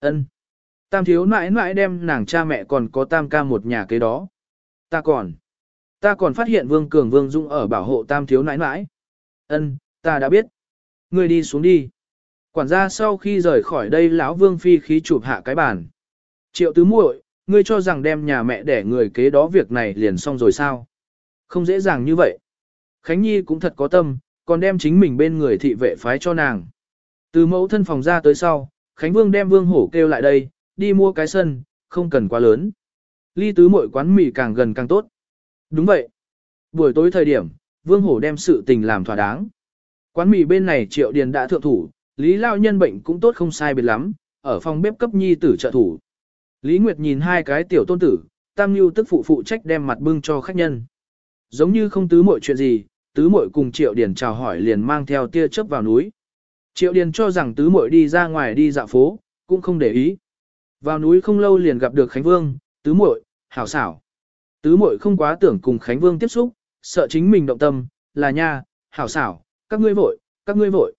ân Tam thiếu nãi nãi đem nàng cha mẹ còn có tam ca một nhà kế đó. Ta còn. Ta còn phát hiện Vương Cường Vương Dung ở bảo hộ tam thiếu nãi nãi. ân ta đã biết. Ngươi đi xuống đi. Quản gia sau khi rời khỏi đây lão Vương Phi khí chụp hạ cái bàn. Triệu tứ muội, ngươi cho rằng đem nhà mẹ để người kế đó việc này liền xong rồi sao? Không dễ dàng như vậy. Khánh Nhi cũng thật có tâm, còn đem chính mình bên người thị vệ phái cho nàng. Từ mẫu thân phòng ra tới sau, Khánh Vương đem Vương Hổ kêu lại đây, đi mua cái sân, không cần quá lớn. Ly tứ mội quán mì càng gần càng tốt. Đúng vậy. Buổi tối thời điểm, Vương Hổ đem sự tình làm thỏa đáng. Quán mì bên này Triệu Điền đã thượng thủ, Lý Lao nhân bệnh cũng tốt không sai biệt lắm, ở phòng bếp cấp nhi tử trợ thủ. Lý Nguyệt nhìn hai cái tiểu tôn tử, Tam Nhu tức phụ phụ trách đem mặt bưng cho khách nhân. Giống như không tứ mội chuyện gì, tứ muội cùng Triệu Điền chào hỏi liền mang theo tia chớp vào núi. Triệu Điền cho rằng tứ muội đi ra ngoài đi dạo phố, cũng không để ý. Vào núi không lâu liền gặp được Khánh Vương, tứ muội, hảo xảo. Tứ muội không quá tưởng cùng Khánh Vương tiếp xúc, sợ chính mình động tâm, là nha, hảo xảo, các ngươi vội, Các ngươi vội.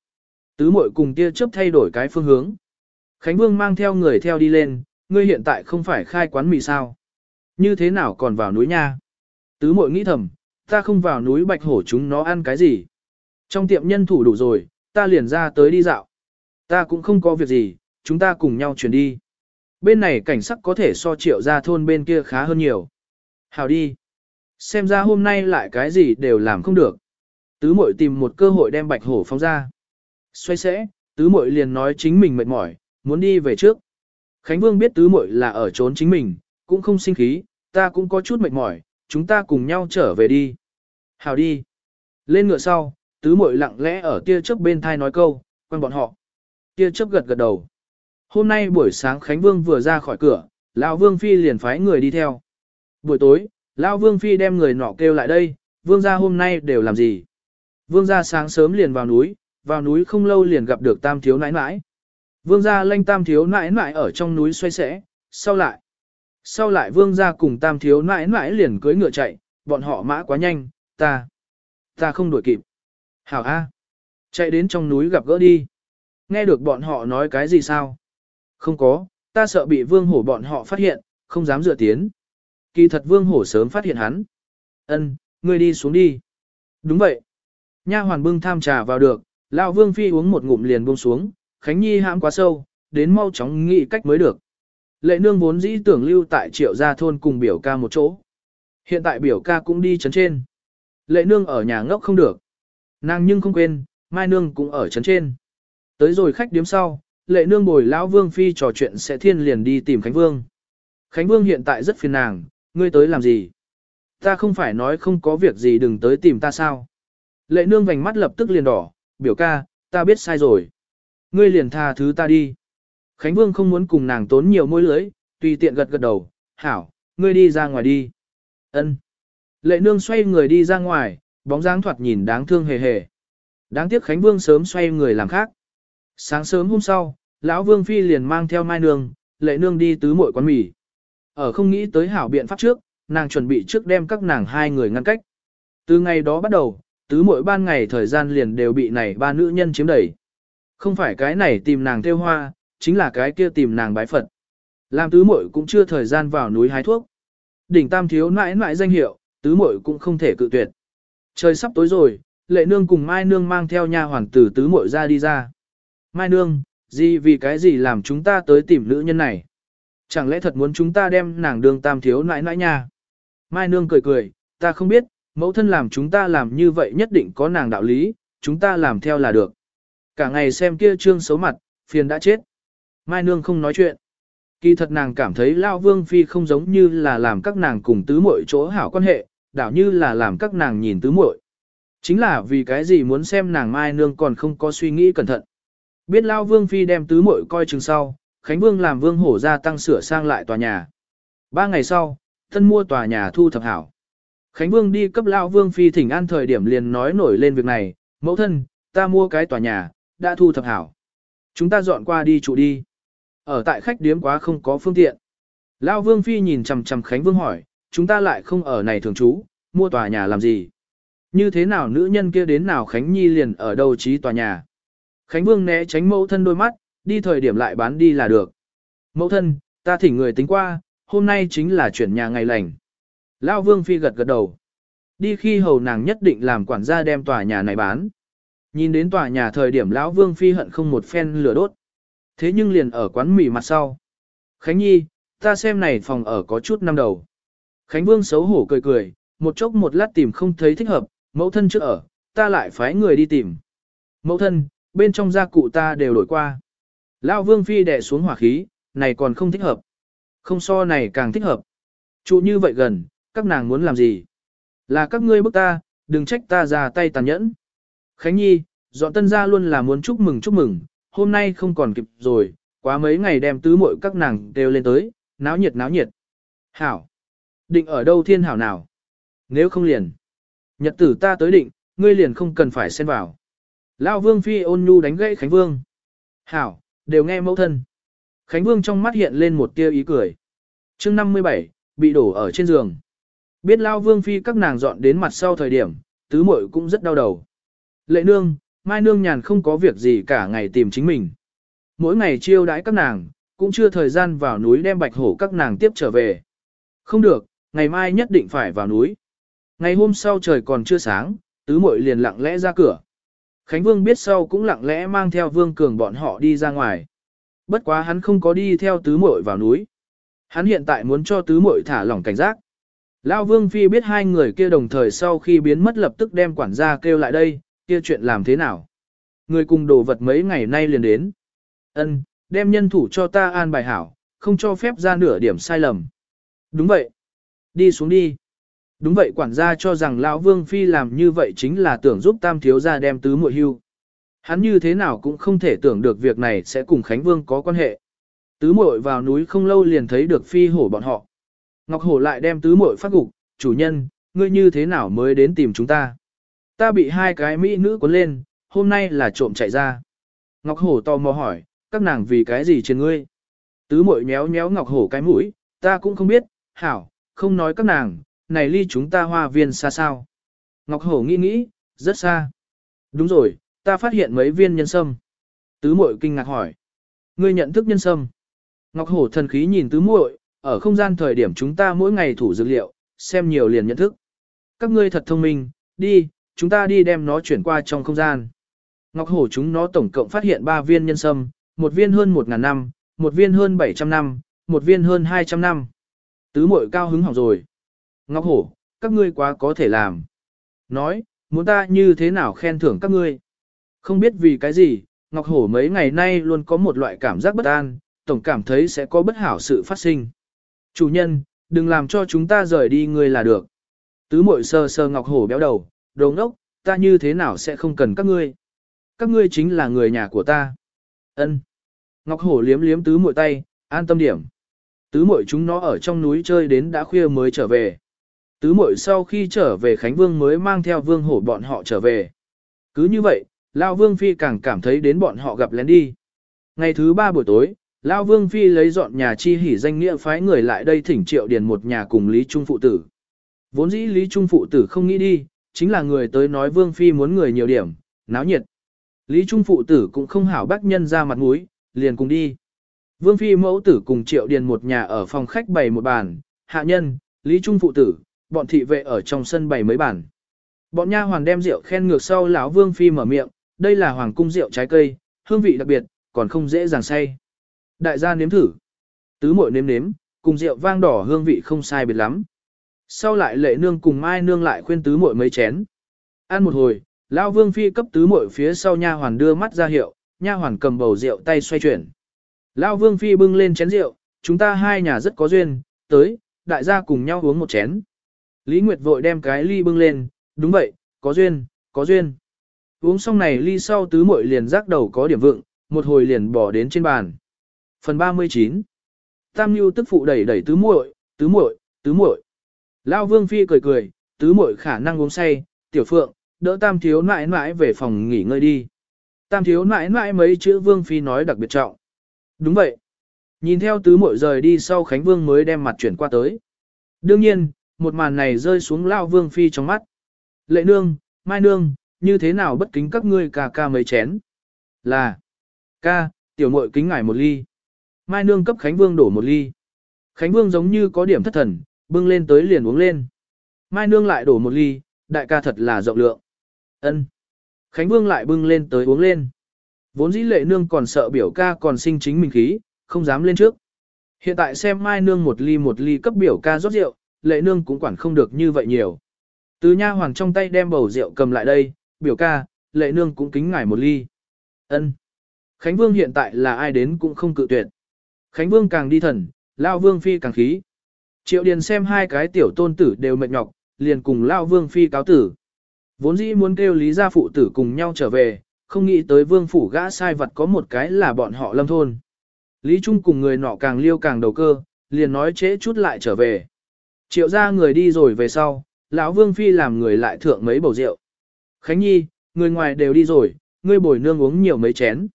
Tứ muội cùng tia chớp thay đổi cái phương hướng. Khánh Vương mang theo người theo đi lên, ngươi hiện tại không phải khai quán mì sao. Như thế nào còn vào núi nha? Tứ muội nghĩ thầm, ta không vào núi bạch hổ chúng nó ăn cái gì. Trong tiệm nhân thủ đủ rồi, ta liền ra tới đi dạo. Ta cũng không có việc gì, chúng ta cùng nhau chuyển đi. Bên này cảnh sắc có thể so triệu ra thôn bên kia khá hơn nhiều. Hào đi. Xem ra hôm nay lại cái gì đều làm không được. Tứ mội tìm một cơ hội đem bạch hổ phóng ra. Xoay sẽ, tứ mội liền nói chính mình mệt mỏi, muốn đi về trước. Khánh Vương biết tứ mội là ở trốn chính mình, cũng không sinh khí, ta cũng có chút mệt mỏi, chúng ta cùng nhau trở về đi. Hào đi. Lên ngựa sau, tứ muội lặng lẽ ở tia chớp bên thai nói câu, quen bọn họ. Tia chớp gật gật đầu. Hôm nay buổi sáng Khánh Vương vừa ra khỏi cửa, Lão Vương Phi liền phái người đi theo. Buổi tối, Lão Vương Phi đem người nọ kêu lại đây, Vương gia hôm nay đều làm gì? Vương gia sáng sớm liền vào núi, vào núi không lâu liền gặp được tam thiếu nãi nãi. Vương gia lanh tam thiếu nãi nãi ở trong núi xoay xẽ, sau lại. Sau lại vương gia cùng tam thiếu nãi nãi liền cưới ngựa chạy, bọn họ mã quá nhanh, ta, ta không đuổi kịp. Hảo A. Chạy đến trong núi gặp gỡ đi. Nghe được bọn họ nói cái gì sao? Không có, ta sợ bị vương hổ bọn họ phát hiện, không dám dựa tiến. Kỳ thật vương hổ sớm phát hiện hắn. Ân, ngươi đi xuống đi. Đúng vậy. Nha hoàn bưng tham trà vào được, lão vương phi uống một ngụm liền buông xuống, Khánh Nhi hãm quá sâu, đến mau chóng nghĩ cách mới được. Lệ nương vốn dĩ tưởng lưu tại triệu gia thôn cùng biểu ca một chỗ. Hiện tại biểu ca cũng đi chấn trên. Lệ nương ở nhà ngốc không được. Nàng nhưng không quên, mai nương cũng ở chấn trên. Tới rồi khách điếm sau, lệ nương bồi lão vương phi trò chuyện sẽ thiên liền đi tìm Khánh Vương. Khánh Vương hiện tại rất phiền nàng, ngươi tới làm gì? Ta không phải nói không có việc gì đừng tới tìm ta sao? Lệ nương vành mắt lập tức liền đỏ, biểu ca, ta biết sai rồi. Ngươi liền tha thứ ta đi. Khánh Vương không muốn cùng nàng tốn nhiều môi lưới, tùy tiện gật gật đầu, hảo, ngươi đi ra ngoài đi. Ân. Lệ nương xoay người đi ra ngoài, bóng dáng thoạt nhìn đáng thương hề hề. Đáng tiếc Khánh Vương sớm xoay người làm khác. Sáng sớm hôm sau, lão Vương Phi liền mang theo Mai Nương, lệ nương đi tứ muội quán mì. Ở không nghĩ tới hảo biện pháp trước, nàng chuẩn bị trước đem các nàng hai người ngăn cách. Từ ngày đó bắt đầu, tứ muội ban ngày thời gian liền đều bị này ba nữ nhân chiếm đẩy. Không phải cái này tìm nàng tiêu hoa, chính là cái kia tìm nàng bái Phật. Làm tứ muội cũng chưa thời gian vào núi hái thuốc. Đỉnh tam thiếu nãi nãi danh hiệu, tứ muội cũng không thể cự tuyệt. Trời sắp tối rồi, lệ nương cùng Mai nương mang theo nha hoàng tử tứ muội ra đi ra. Mai nương, gì vì cái gì làm chúng ta tới tìm nữ nhân này? Chẳng lẽ thật muốn chúng ta đem nàng đường tam thiếu nãi nãi nha? Mai nương cười cười, ta không biết, mẫu thân làm chúng ta làm như vậy nhất định có nàng đạo lý, chúng ta làm theo là được. Cả ngày xem kia trương xấu mặt, phiền đã chết. Mai nương không nói chuyện. Kỳ thật nàng cảm thấy Lao Vương Phi không giống như là làm các nàng cùng tứ muội chỗ hảo quan hệ, đảo như là làm các nàng nhìn tứ muội. Chính là vì cái gì muốn xem nàng Mai Nương còn không có suy nghĩ cẩn thận. Biết Lao Vương Phi đem tứ muội coi chừng sau, Khánh Vương làm Vương Hổ ra tăng sửa sang lại tòa nhà. Ba ngày sau, thân mua tòa nhà thu thập hảo. Khánh Vương đi cấp Lao Vương Phi thỉnh an thời điểm liền nói nổi lên việc này, mẫu thân, ta mua cái tòa nhà, đã thu thập hảo. Chúng ta dọn qua đi trụ đi. Ở tại khách điếm quá không có phương tiện. Lao Vương Phi nhìn chằm chằm Khánh Vương hỏi, chúng ta lại không ở này thường trú, mua tòa nhà làm gì? Như thế nào nữ nhân kia đến nào Khánh Nhi liền ở đâu trí tòa nhà? Khánh Vương né tránh mẫu thân đôi mắt, đi thời điểm lại bán đi là được. Mẫu thân, ta thỉnh người tính qua, hôm nay chính là chuyển nhà ngày lành. Lao Vương Phi gật gật đầu. Đi khi hầu nàng nhất định làm quản gia đem tòa nhà này bán. Nhìn đến tòa nhà thời điểm Lão Vương Phi hận không một phen lửa đốt. Thế nhưng liền ở quán mì mặt sau. Khánh Nhi, ta xem này phòng ở có chút năm đầu. Khánh Vương xấu hổ cười cười, một chốc một lát tìm không thấy thích hợp, mẫu thân trước ở, ta lại phái người đi tìm. Mẫu thân, bên trong gia cụ ta đều đổi qua. Lão Vương Phi đè xuống hỏa khí, này còn không thích hợp. Không so này càng thích hợp. Trụ như vậy gần, các nàng muốn làm gì? Là các ngươi bức ta, đừng trách ta ra tay tàn nhẫn. Khánh Nhi, dọn tân gia luôn là muốn chúc mừng chúc mừng, hôm nay không còn kịp rồi, quá mấy ngày đem tứ muội các nàng đều lên tới, náo nhiệt náo nhiệt. Hảo. Định ở đâu thiên hảo nào? Nếu không liền. Nhật tử ta tới định, ngươi liền không cần phải xen vào. Lão Vương Phi ôn nhu đánh gãy Khánh Vương. Hảo, đều nghe mẫu thân. Khánh Vương trong mắt hiện lên một tia ý cười. chương 57, bị đổ ở trên giường. Biết Lao Vương Phi các nàng dọn đến mặt sau thời điểm, tứ muội cũng rất đau đầu. Lệ nương, Mai nương nhàn không có việc gì cả ngày tìm chính mình. Mỗi ngày chiêu đãi các nàng, cũng chưa thời gian vào núi đem bạch hổ các nàng tiếp trở về. Không được, ngày mai nhất định phải vào núi. Ngày hôm sau trời còn chưa sáng, tứ muội liền lặng lẽ ra cửa. Khánh Vương biết sau cũng lặng lẽ mang theo Vương Cường bọn họ đi ra ngoài. Bất quá hắn không có đi theo tứ muội vào núi. Hắn hiện tại muốn cho tứ muội thả lỏng cảnh giác. Lão Vương Phi biết hai người kia đồng thời sau khi biến mất lập tức đem quản gia kêu lại đây, kia chuyện làm thế nào. Người cùng đồ vật mấy ngày nay liền đến. Ân, đem nhân thủ cho ta an bài hảo, không cho phép ra nửa điểm sai lầm. Đúng vậy. Đi xuống đi. Đúng vậy quản gia cho rằng lão Vương Phi làm như vậy chính là tưởng giúp tam thiếu gia đem tứ muội hưu. Hắn như thế nào cũng không thể tưởng được việc này sẽ cùng Khánh Vương có quan hệ. Tứ muội vào núi không lâu liền thấy được phi hổ bọn họ. Ngọc Hổ lại đem tứ muội phát gục, chủ nhân, ngươi như thế nào mới đến tìm chúng ta? Ta bị hai cái mỹ nữ cuốn lên, hôm nay là trộm chạy ra. Ngọc Hổ tò mò hỏi, các nàng vì cái gì trên ngươi? Tứ muội méo méo Ngọc Hổ cái mũi, ta cũng không biết, hảo, không nói các nàng, này ly chúng ta hoa viên xa sao. Ngọc Hổ nghĩ nghĩ, rất xa. Đúng rồi, ta phát hiện mấy viên nhân sâm. Tứ muội kinh ngạc hỏi. Ngươi nhận thức nhân sâm. Ngọc Hổ thần khí nhìn tứ muội, ở không gian thời điểm chúng ta mỗi ngày thủ dược liệu, xem nhiều liền nhận thức. Các ngươi thật thông minh, đi, chúng ta đi đem nó chuyển qua trong không gian. Ngọc Hổ chúng nó tổng cộng phát hiện 3 viên nhân sâm, một viên hơn 1.000 năm, một viên hơn 700 năm, một viên hơn 200 năm. Tứ muội cao hứng hỏng rồi. Ngọc Hổ, các ngươi quá có thể làm. Nói, muốn ta như thế nào khen thưởng các ngươi. Không biết vì cái gì, Ngọc Hổ mấy ngày nay luôn có một loại cảm giác bất an, tổng cảm thấy sẽ có bất hảo sự phát sinh. Chủ nhân, đừng làm cho chúng ta rời đi ngươi là được. Tứ mội sơ sơ Ngọc Hổ béo đầu, đồ ngốc, ta như thế nào sẽ không cần các ngươi. Các ngươi chính là người nhà của ta. Ân. Ngọc Hổ liếm liếm tứ mội tay, an tâm điểm. Tứ Mội chúng nó ở trong núi chơi đến đã khuya mới trở về. Tứ muội sau khi trở về Khánh Vương mới mang theo Vương Hổ bọn họ trở về. Cứ như vậy, Lão Vương Phi càng cảm thấy đến bọn họ gặp lén đi. Ngày thứ ba buổi tối, Lão Vương Phi lấy dọn nhà chi hỉ danh nghĩa phái người lại đây thỉnh triệu điền một nhà cùng Lý Trung Phụ Tử. Vốn dĩ Lý Trung Phụ Tử không nghĩ đi, chính là người tới nói Vương Phi muốn người nhiều điểm, náo nhiệt. Lý Trung Phụ Tử cũng không hảo bác nhân ra mặt mũi, liền cùng đi. Vương Phi mẫu tử cùng triệu điền một nhà ở phòng khách bày một bàn, hạ nhân, Lý Trung Phụ Tử, bọn thị vệ ở trong sân bày mấy bàn. Bọn nha hoàn đem rượu khen ngược sau lão Vương Phi mở miệng, đây là hoàng cung rượu trái cây, hương vị đặc biệt, còn không dễ dàng say. Đại gia nếm thử. Tứ muội nếm nếm, cùng rượu vang đỏ hương vị không sai biệt lắm. Sau lại lệ nương cùng mai nương lại khuyên tứ muội mấy chén. Ăn một hồi, lão vương phi cấp tứ muội phía sau nha hoàn đưa mắt ra hiệu, nha hoàn cầm bầu rượu tay xoay chuyển. Lão vương phi bưng lên chén rượu, chúng ta hai nhà rất có duyên, tới, đại gia cùng nhau uống một chén. Lý Nguyệt vội đem cái ly bưng lên, đúng vậy, có duyên, có duyên. Uống xong này ly sau tứ muội liền rắc đầu có điểm vượng, một hồi liền bỏ đến trên bàn. Phần 39 Tam Nhu tức phụ đẩy đẩy tứ muội, tứ muội, tứ muội. Lao Vương Phi cười cười, tứ muội khả năng uống say, tiểu phượng, đỡ tam thiếu nãi nãi về phòng nghỉ ngơi đi. Tam thiếu nãi nãi mấy chữ Vương Phi nói đặc biệt trọng. Đúng vậy. Nhìn theo tứ muội rời đi sau Khánh Vương mới đem mặt chuyển qua tới. Đương nhiên, một màn này rơi xuống Lao Vương Phi trong mắt. Lệ nương, mai nương, như thế nào bất kính các ngươi ca ca mấy chén. Là, ca, tiểu muội kính ngải một ly. Mai nương cấp Khánh Vương đổ một ly. Khánh Vương giống như có điểm thất thần, bưng lên tới liền uống lên. Mai nương lại đổ một ly, đại ca thật là rộng lượng. Ân. Khánh Vương lại bưng lên tới uống lên. Vốn dĩ lệ nương còn sợ biểu ca còn sinh chính mình khí, không dám lên trước. Hiện tại xem Mai nương một ly một ly cấp biểu ca rót rượu, lệ nương cũng quản không được như vậy nhiều. Từ nha hoàng trong tay đem bầu rượu cầm lại đây, biểu ca, lệ nương cũng kính ngài một ly. Ân. Khánh Vương hiện tại là ai đến cũng không cự tuyệt. Khánh Vương càng đi thần, Lao Vương Phi càng khí. Triệu Điền xem hai cái tiểu tôn tử đều mệt nhọc, liền cùng Lao Vương Phi cáo tử. Vốn dĩ muốn kêu Lý gia phụ tử cùng nhau trở về, không nghĩ tới Vương Phủ gã sai vật có một cái là bọn họ lâm thôn. Lý Trung cùng người nọ càng liêu càng đầu cơ, liền nói trễ chút lại trở về. Triệu ra người đi rồi về sau, lão Vương Phi làm người lại thượng mấy bầu rượu. Khánh Nhi, người ngoài đều đi rồi, ngươi bồi nương uống nhiều mấy chén.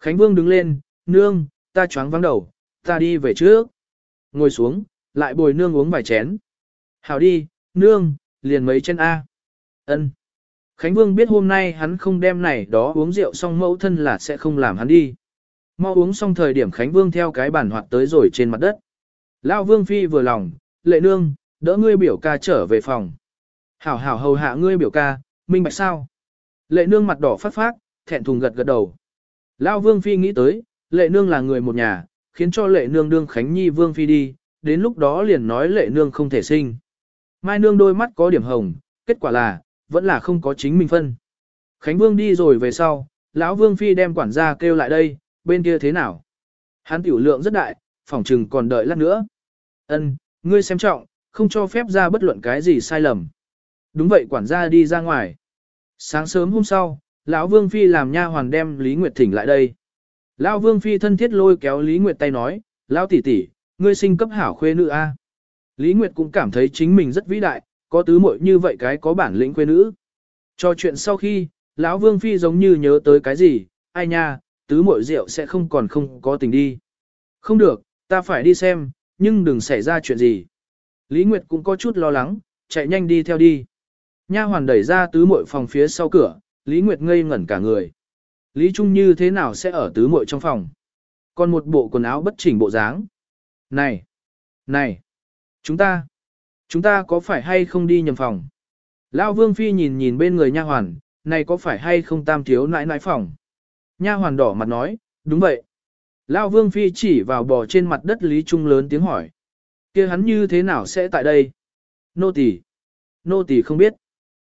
Khánh Vương đứng lên, nương, ta choáng vắng đầu, ta đi về trước. Ngồi xuống, lại bồi nương uống vài chén. Hảo đi, nương, liền mấy chén A. Ân. Khánh Vương biết hôm nay hắn không đem này đó uống rượu xong mẫu thân là sẽ không làm hắn đi. Mau uống xong thời điểm Khánh Vương theo cái bản hoạt tới rồi trên mặt đất. lão Vương Phi vừa lòng, lệ nương, đỡ ngươi biểu ca trở về phòng. Hảo hảo hầu hạ ngươi biểu ca, minh bạch sao? Lệ nương mặt đỏ phát phát, thẹn thùng gật gật đầu. Lao Vương Phi nghĩ tới, lệ nương là người một nhà, khiến cho lệ nương đương Khánh Nhi Vương Phi đi, đến lúc đó liền nói lệ nương không thể sinh. Mai nương đôi mắt có điểm hồng, kết quả là, vẫn là không có chính mình phân. Khánh Vương đi rồi về sau, lão Vương Phi đem quản gia kêu lại đây, bên kia thế nào? Hắn tiểu lượng rất đại, phỏng trừng còn đợi lát nữa. Ân, ngươi xem trọng, không cho phép ra bất luận cái gì sai lầm. Đúng vậy quản gia đi ra ngoài. Sáng sớm hôm sau, lão Vương Phi làm nha hoàn đem Lý Nguyệt thỉnh lại đây. Lão Vương Phi thân thiết lôi kéo Lý Nguyệt tay nói, lão tỷ tỷ, ngươi sinh cấp hảo khuê nữ a. Lý Nguyệt cũng cảm thấy chính mình rất vĩ đại, có tứ muội như vậy cái có bản lĩnh khuê nữ. Cho chuyện sau khi, lão Vương Phi giống như nhớ tới cái gì, ai nha, tứ muội rượu sẽ không còn không có tình đi. Không được, ta phải đi xem, nhưng đừng xảy ra chuyện gì. Lý Nguyệt cũng có chút lo lắng, chạy nhanh đi theo đi. Nha hoàn đẩy ra tứ muội phòng phía sau cửa, Lý Nguyệt ngây ngẩn cả người. Lý Trung như thế nào sẽ ở tứ muội trong phòng? Còn một bộ quần áo bất chỉnh bộ dáng. Này! Này! Chúng ta! Chúng ta có phải hay không đi nhầm phòng? Lão Vương Phi nhìn nhìn bên người nha hoàn, này có phải hay không tam thiếu nãi nãi phòng? Nha hoàn đỏ mặt nói, đúng vậy. Lão Vương Phi chỉ vào bò trên mặt đất Lý Trung lớn tiếng hỏi. kia hắn như thế nào sẽ tại đây? Nô tỳ, Nô tỳ không biết.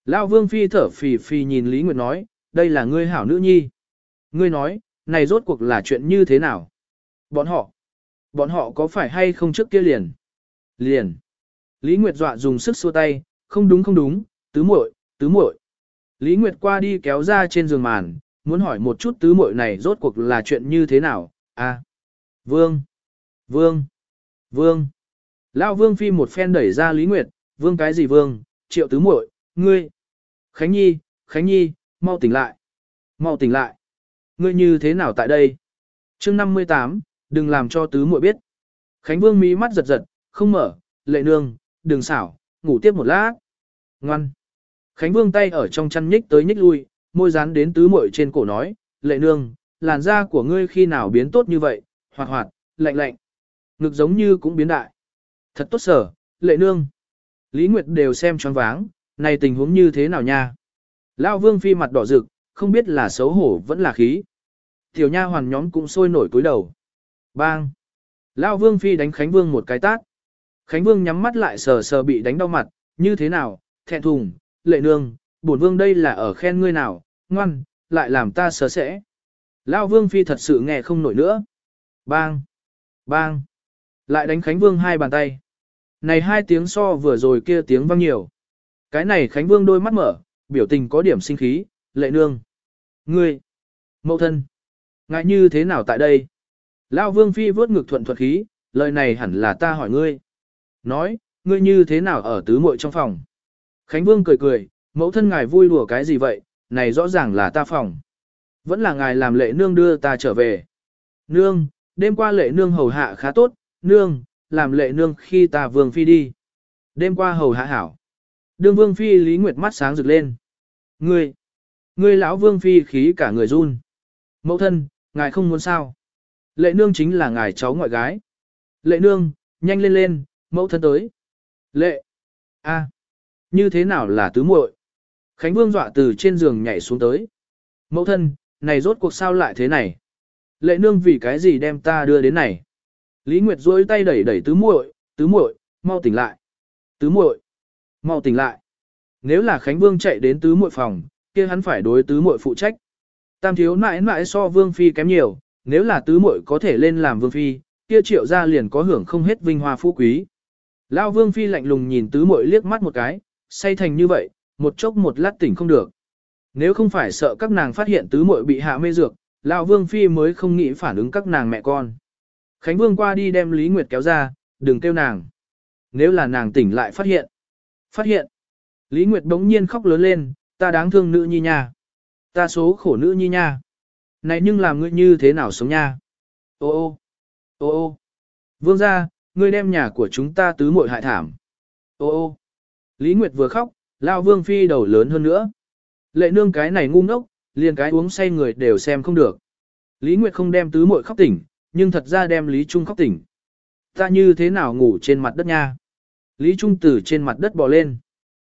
Lão Vương Phi thở phì phì nhìn Lý Nguyệt nói, đây là ngươi hảo nữ nhi. Ngươi nói, này rốt cuộc là chuyện như thế nào? Bọn họ, bọn họ có phải hay không trước kia liền? Liền. Lý Nguyệt dọa dùng sức xua tay, không đúng không đúng, tứ muội, tứ muội. Lý Nguyệt qua đi kéo ra trên giường màn, muốn hỏi một chút tứ muội này rốt cuộc là chuyện như thế nào, à. Vương, Vương, Vương. Lão Vương Phi một phen đẩy ra Lý Nguyệt, Vương cái gì Vương, triệu tứ muội, ngươi. Khánh Nhi, Khánh Nhi, mau tỉnh lại. Mau tỉnh lại. Ngươi như thế nào tại đây? chương 58, đừng làm cho tứ muội biết. Khánh Vương mí mắt giật giật, không mở, lệ nương, đừng xảo, ngủ tiếp một lát. Ngoan. Khánh Vương tay ở trong chăn nhích tới nhích lui, môi dán đến tứ muội trên cổ nói, lệ nương, làn da của ngươi khi nào biến tốt như vậy, hoạt hoạt, lạnh lạnh. Ngực giống như cũng biến đại. Thật tốt sở, lệ nương. Lý Nguyệt đều xem choáng váng, này tình huống như thế nào nha. Lão Vương phi mặt đỏ rực, không biết là xấu hổ vẫn là khí. Tiểu nha hoàn nhóm cũng sôi nổi cúi đầu. Bang! Lão Vương phi đánh Khánh Vương một cái tát. Khánh Vương nhắm mắt lại sờ sờ bị đánh đau mặt, như thế nào, thẹn thùng, lệ nương, bổn vương đây là ở khen ngươi nào, ngoan, lại làm ta sờ sẽ. Lão Vương Phi thật sự nghe không nổi nữa. Bang! Bang! Lại đánh Khánh Vương hai bàn tay. Này hai tiếng so vừa rồi kia tiếng vang nhiều. Cái này Khánh Vương đôi mắt mở, biểu tình có điểm sinh khí, lệ nương. Ngươi! Mậu thân! Ngại như thế nào tại đây? Lão Vương Phi vớt ngực thuận thuật khí, lời này hẳn là ta hỏi ngươi. Nói, ngươi như thế nào ở tứ muội trong phòng? Khánh Vương cười cười, mẫu thân ngài vui đùa cái gì vậy, này rõ ràng là ta phòng. Vẫn là ngài làm lệ nương đưa ta trở về. Nương, đêm qua lệ nương hầu hạ khá tốt, nương, làm lệ nương khi ta vương phi đi. Đêm qua hầu hạ hảo. Đương vương phi Lý Nguyệt mắt sáng rực lên. Ngươi, ngươi lão vương phi khí cả người run. Mẫu thân, ngài không muốn sao. Lệ nương chính là ngài cháu ngoại gái. Lệ nương, nhanh lên lên, mẫu thân tới. Lệ, a, như thế nào là tứ muội? Khánh Vương dọa từ trên giường nhảy xuống tới. Mẫu thân, này rốt cuộc sao lại thế này? Lệ nương vì cái gì đem ta đưa đến này? Lý Nguyệt duỗi tay đẩy đẩy tứ muội, tứ muội, mau tỉnh lại. Tứ muội, mau tỉnh lại. Nếu là Khánh Vương chạy đến tứ muội phòng, kia hắn phải đối tứ muội phụ trách. Tam thiếu nãi nãi so Vương Phi kém nhiều, nếu là tứ muội có thể lên làm Vương Phi, kia triệu gia liền có hưởng không hết vinh hoa phú quý. Lão Vương Phi lạnh lùng nhìn tứ muội liếc mắt một cái, say thành như vậy, một chốc một lát tỉnh không được. Nếu không phải sợ các nàng phát hiện tứ muội bị hạ mê dược, lão Vương Phi mới không nghĩ phản ứng các nàng mẹ con. Khánh Vương qua đi đem Lý Nguyệt kéo ra, đừng kêu nàng. Nếu là nàng tỉnh lại phát hiện. Phát hiện. Lý Nguyệt đống nhiên khóc lớn lên, ta đáng thương nữ nhi nha. Ta số khổ nữ nhi nha. Này nhưng làm ngươi như thế nào sống nha. Ô ô. Ô ô. Vương gia, ngươi đem nhà của chúng ta tứ muội hại thảm. Ô ô. Lý Nguyệt vừa khóc, Lao Vương Phi đầu lớn hơn nữa. Lệ nương cái này ngu ngốc, liền cái uống say người đều xem không được. Lý Nguyệt không đem tứ muội khóc tỉnh, nhưng thật ra đem Lý Trung khóc tỉnh. Ta như thế nào ngủ trên mặt đất nha? Lý Trung từ trên mặt đất bò lên.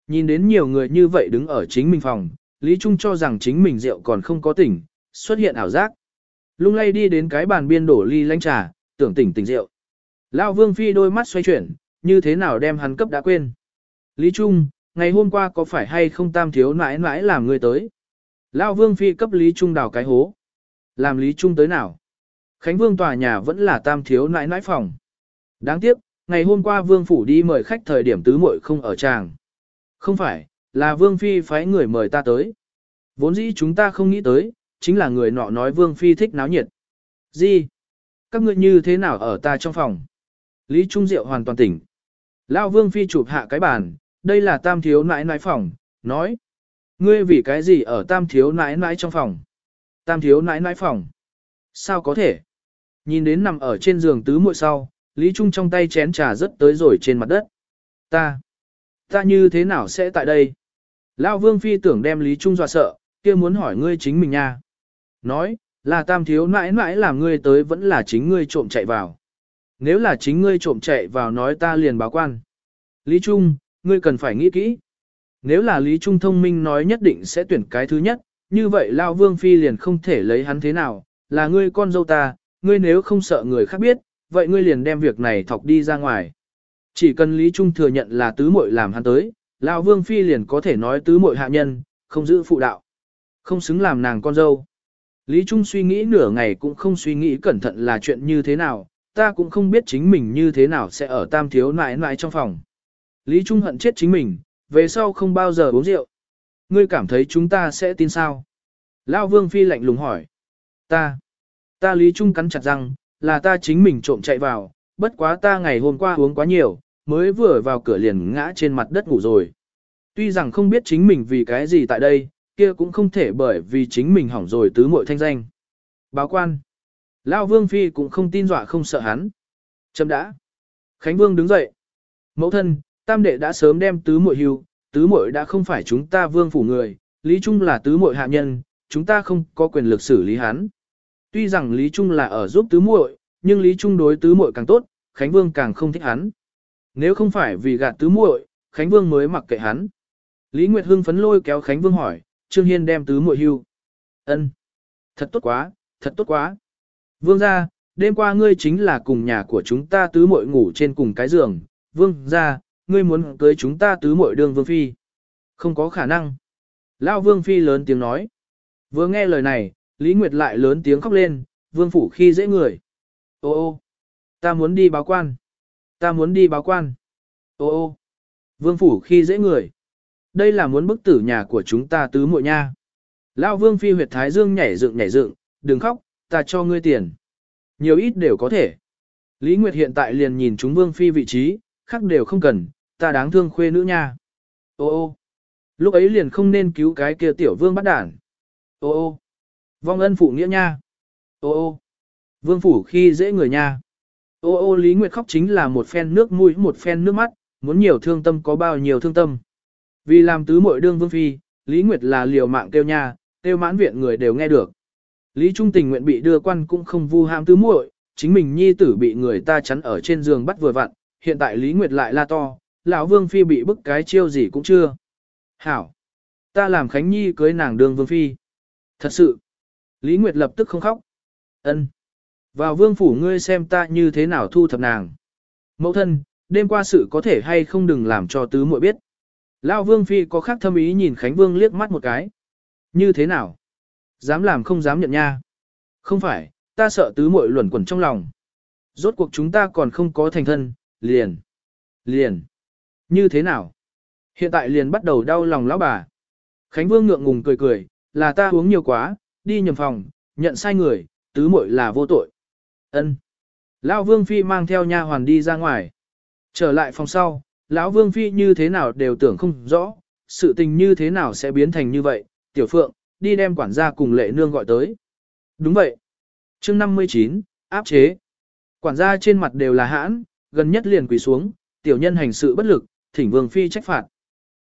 Nhìn đến nhiều người như vậy đứng ở chính mình phòng, Lý Trung cho rằng chính mình rượu còn không có tỉnh, xuất hiện ảo giác. Lung lay đi đến cái bàn biên đổ ly lánh trà, tưởng tỉnh tỉnh rượu. Lão Vương Phi đôi mắt xoay chuyển, như thế nào đem hắn cấp đã quên. Lý Trung, ngày hôm qua có phải hay không tam thiếu nãi nãi làm người tới? Lão Vương Phi cấp Lý Trung đào cái hố. Làm Lý Trung tới nào? Khánh Vương tòa nhà vẫn là tam thiếu nãi nãi phòng. Đáng tiếc, ngày hôm qua Vương Phủ đi mời khách thời điểm tứ muội không ở tràng. Không phải, là Vương Phi phái người mời ta tới. Vốn dĩ chúng ta không nghĩ tới, chính là người nọ nói Vương Phi thích náo nhiệt. Gì? Các ngươi như thế nào ở ta trong phòng? Lý Trung Diệu hoàn toàn tỉnh. Lão Vương Phi chụp hạ cái bàn, đây là tam thiếu nãi nãi phòng, nói. Ngươi vì cái gì ở tam thiếu nãi nãi trong phòng? Tam thiếu nãi nãi phòng. Sao có thể? Nhìn đến nằm ở trên giường tứ muội sau, Lý Trung trong tay chén trà rất tới rồi trên mặt đất. Ta, ta như thế nào sẽ tại đây? Lão Vương Phi tưởng đem Lý Trung dọa sợ, kia muốn hỏi ngươi chính mình nha. Nói, là tam thiếu nãi nãi làm ngươi tới vẫn là chính ngươi trộm chạy vào. Nếu là chính ngươi trộm chạy vào nói ta liền báo quan. Lý Trung, ngươi cần phải nghĩ kỹ. Nếu là Lý Trung thông minh nói nhất định sẽ tuyển cái thứ nhất, như vậy Lão Vương Phi liền không thể lấy hắn thế nào, là ngươi con dâu ta, ngươi nếu không sợ người khác biết, vậy ngươi liền đem việc này thọc đi ra ngoài. Chỉ cần Lý Trung thừa nhận là tứ muội làm hắn tới, Lão Vương Phi liền có thể nói tứ muội hạ nhân, không giữ phụ đạo. Không xứng làm nàng con dâu. Lý Trung suy nghĩ nửa ngày cũng không suy nghĩ cẩn thận là chuyện như thế nào, ta cũng không biết chính mình như thế nào sẽ ở tam thiếu nãi nãi trong phòng. Lý Trung hận chết chính mình, về sau không bao giờ uống rượu. Ngươi cảm thấy chúng ta sẽ tin sao? Lão Vương Phi lạnh lùng hỏi. Ta, ta Lý Trung cắn chặt răng, là ta chính mình trộm chạy vào, bất quá ta ngày hôm qua uống quá nhiều, mới vừa vào cửa liền ngã trên mặt đất ngủ rồi. Tuy rằng không biết chính mình vì cái gì tại đây, kia cũng không thể bởi vì chính mình hỏng rồi tứ muội thanh danh. Báo quan. Lão Vương Phi cũng không tin dọa không sợ hắn. Chấm đã. Khánh Vương đứng dậy. Mẫu thân, tam đệ đã sớm đem tứ muội hưu, tứ muội đã không phải chúng ta vương phủ người, Lý Trung là tứ muội hạ nhân, chúng ta không có quyền lực xử lý hắn. Tuy rằng Lý Trung là ở giúp tứ muội, nhưng Lý Trung đối tứ muội càng tốt, Khánh Vương càng không thích hắn. Nếu không phải vì gạt tứ muội, Khánh Vương mới mặc kệ hắn. Lý Nguyệt Hưng phấn lôi kéo Khánh Vương hỏi, Trương Hiên đem tứ muội hưu. Ân, Thật tốt quá, thật tốt quá. Vương gia, đêm qua ngươi chính là cùng nhà của chúng ta tứ muội ngủ trên cùng cái giường. Vương gia, ngươi muốn cưới chúng ta tứ muội đương vương phi. Không có khả năng. Lão vương phi lớn tiếng nói. Vừa nghe lời này, Lý Nguyệt lại lớn tiếng khóc lên, vương phủ khi dễ người. Ô ô, ta muốn đi báo quan. Ta muốn đi báo quan. Ô ô, vương phủ khi dễ người. Đây là muốn bức tử nhà của chúng ta tứ muội nha. Lão vương phi huyệt thái dương nhảy dựng nhảy dựng, đừng khóc, ta cho ngươi tiền. Nhiều ít đều có thể. Lý Nguyệt hiện tại liền nhìn chúng vương phi vị trí, khác đều không cần, ta đáng thương khuê nữ nha. Ô ô, lúc ấy liền không nên cứu cái kia tiểu vương bắt đản. Ô ô, vong ân phụ nghĩa nha. Ô ô, vương phủ khi dễ người nha. Ô ô Lý Nguyệt khóc chính là một phen nước mũi một phen nước mắt, muốn nhiều thương tâm có bao nhiêu thương tâm. Vì làm tứ muội đương vương phi, Lý Nguyệt là liều mạng kêu nha, kêu mãn viện người đều nghe được. Lý Trung tình nguyện bị đưa quan cũng không vu ham tứ muội, chính mình nhi tử bị người ta chắn ở trên giường bắt vừa vặn, hiện tại Lý Nguyệt lại la to, lão vương phi bị bức cái chiêu gì cũng chưa. Hảo! Ta làm Khánh Nhi cưới nàng đường vương phi. Thật sự! Lý Nguyệt lập tức không khóc. Ân. Vào vương phủ ngươi xem ta như thế nào thu thập nàng. Mẫu thân, đêm qua sự có thể hay không đừng làm cho tứ muội biết. Lão vương phi có khác thâm ý nhìn Khánh Vương liếc mắt một cái. Như thế nào? Dám làm không dám nhận nha. Không phải, ta sợ tứ muội luẩn quẩn trong lòng. Rốt cuộc chúng ta còn không có thành thân, liền. Liền. Như thế nào? Hiện tại liền bắt đầu đau lòng lão bà. Khánh Vương ngượng ngùng cười cười, là ta uống nhiều quá, đi nhầm phòng, nhận sai người, tứ muội là vô tội. Ân. Lão Vương phi mang theo nha hoàn đi ra ngoài. Trở lại phòng sau, lão Vương phi như thế nào đều tưởng không rõ, sự tình như thế nào sẽ biến thành như vậy. Tiểu Phượng, đi đem quản gia cùng lệ nương gọi tới. Đúng vậy. chương 59, áp chế. Quản gia trên mặt đều là hãn, gần nhất liền quỳ xuống, tiểu nhân hành sự bất lực, thỉnh vương phi trách phạt.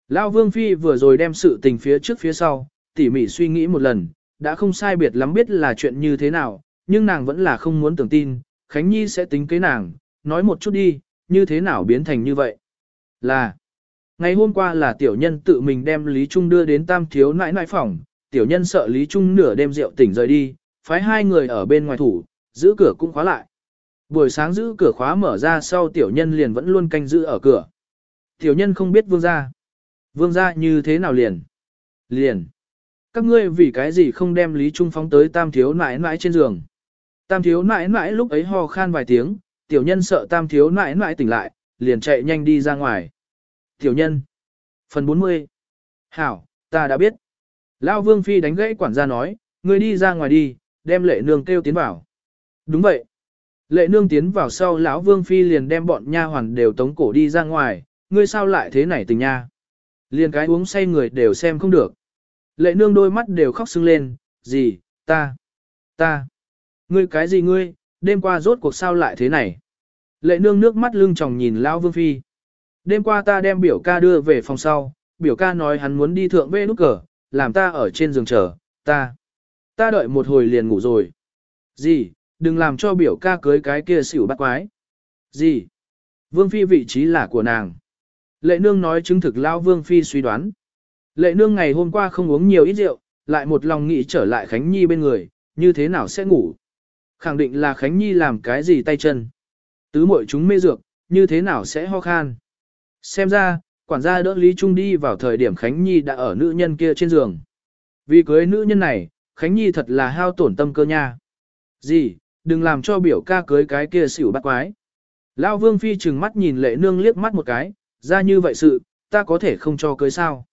Lão vương phi vừa rồi đem sự tình phía trước phía sau, tỉ mỉ suy nghĩ một lần, đã không sai biệt lắm biết là chuyện như thế nào, nhưng nàng vẫn là không muốn tưởng tin, Khánh Nhi sẽ tính kế nàng, nói một chút đi, như thế nào biến thành như vậy. Là, ngày hôm qua là tiểu nhân tự mình đem Lý Trung đưa đến tam thiếu nãi nãi phòng, tiểu nhân sợ Lý Trung nửa đêm rượu tỉnh rời đi, phái hai người ở bên ngoài thủ, giữ cửa cũng khóa lại. Buổi sáng giữ cửa khóa mở ra sau tiểu nhân liền vẫn luôn canh giữ ở cửa. Tiểu nhân không biết vương gia. Vương gia như thế nào liền? Liền. Các ngươi vì cái gì không đem Lý Trung phóng tới tam thiếu nãi nãi trên giường? Tam thiếu nãi nãi lúc ấy ho khan vài tiếng, tiểu nhân sợ tam thiếu nãi nãi tỉnh lại, liền chạy nhanh đi ra ngoài. Tiểu nhân. Phần 40. Hảo, ta đã biết. Lão Vương Phi đánh gãy quản gia nói, ngươi đi ra ngoài đi, đem lệ nương kêu tiến vào. Đúng vậy. Lệ nương tiến vào sau lão Vương Phi liền đem bọn nha hoàn đều tống cổ đi ra ngoài, ngươi sao lại thế này tình nha. Liền cái uống say người đều xem không được. Lệ nương đôi mắt đều khóc sưng lên, gì, ta, ta, ngươi cái gì ngươi, đêm qua rốt cuộc sao lại thế này. Lệ nương nước mắt lưng tròng nhìn lão Vương Phi. Đêm qua ta đem biểu ca đưa về phòng sau, biểu ca nói hắn muốn đi thượng bê nút cờ, làm ta ở trên giường chờ, ta. Ta đợi một hồi liền ngủ rồi. Gì, đừng làm cho biểu ca cưới cái kia xỉu bắt quái. Gì? Vương Phi vị trí là của nàng. Lệ nương nói chứng thực lao Vương Phi suy đoán. Lệ nương ngày hôm qua không uống nhiều ít rượu, lại một lòng nghĩ trở lại Khánh Nhi bên người, như thế nào sẽ ngủ. Khẳng định là Khánh Nhi làm cái gì tay chân. Tứ mội chúng mê dược, như thế nào sẽ ho khan. Xem ra, quản gia đỡ Lý Trung đi vào thời điểm Khánh Nhi đã ở nữ nhân kia trên giường. Vì cưới nữ nhân này, Khánh Nhi thật là hao tổn tâm cơ nha. Gì, đừng làm cho biểu ca cưới cái kia xỉu bắt quái. Lão Vương Phi trừng mắt nhìn lệ nương liếc mắt một cái, ra như vậy sự, ta có thể không cho cưới sao.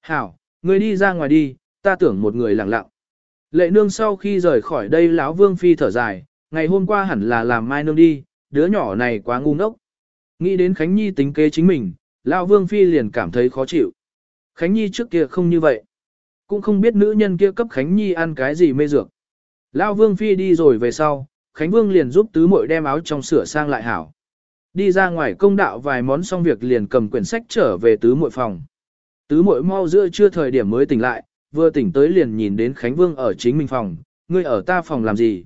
Hảo, người đi ra ngoài đi, ta tưởng một người lặng lặng. Lệ nương sau khi rời khỏi đây lão Vương Phi thở dài, ngày hôm qua hẳn là làm mai nương đi, đứa nhỏ này quá ngu ngốc. Nghĩ đến Khánh Nhi tính kế chính mình, lão Vương Phi liền cảm thấy khó chịu. Khánh Nhi trước kia không như vậy. Cũng không biết nữ nhân kia cấp Khánh Nhi ăn cái gì mê dược. Lão Vương Phi đi rồi về sau, Khánh Vương liền giúp tứ muội đem áo trong sửa sang lại hảo. Đi ra ngoài công đạo vài món xong việc liền cầm quyển sách trở về tứ muội phòng. Tứ muội mau giữa trưa thời điểm mới tỉnh lại, vừa tỉnh tới liền nhìn đến Khánh Vương ở chính mình phòng, ngươi ở ta phòng làm gì?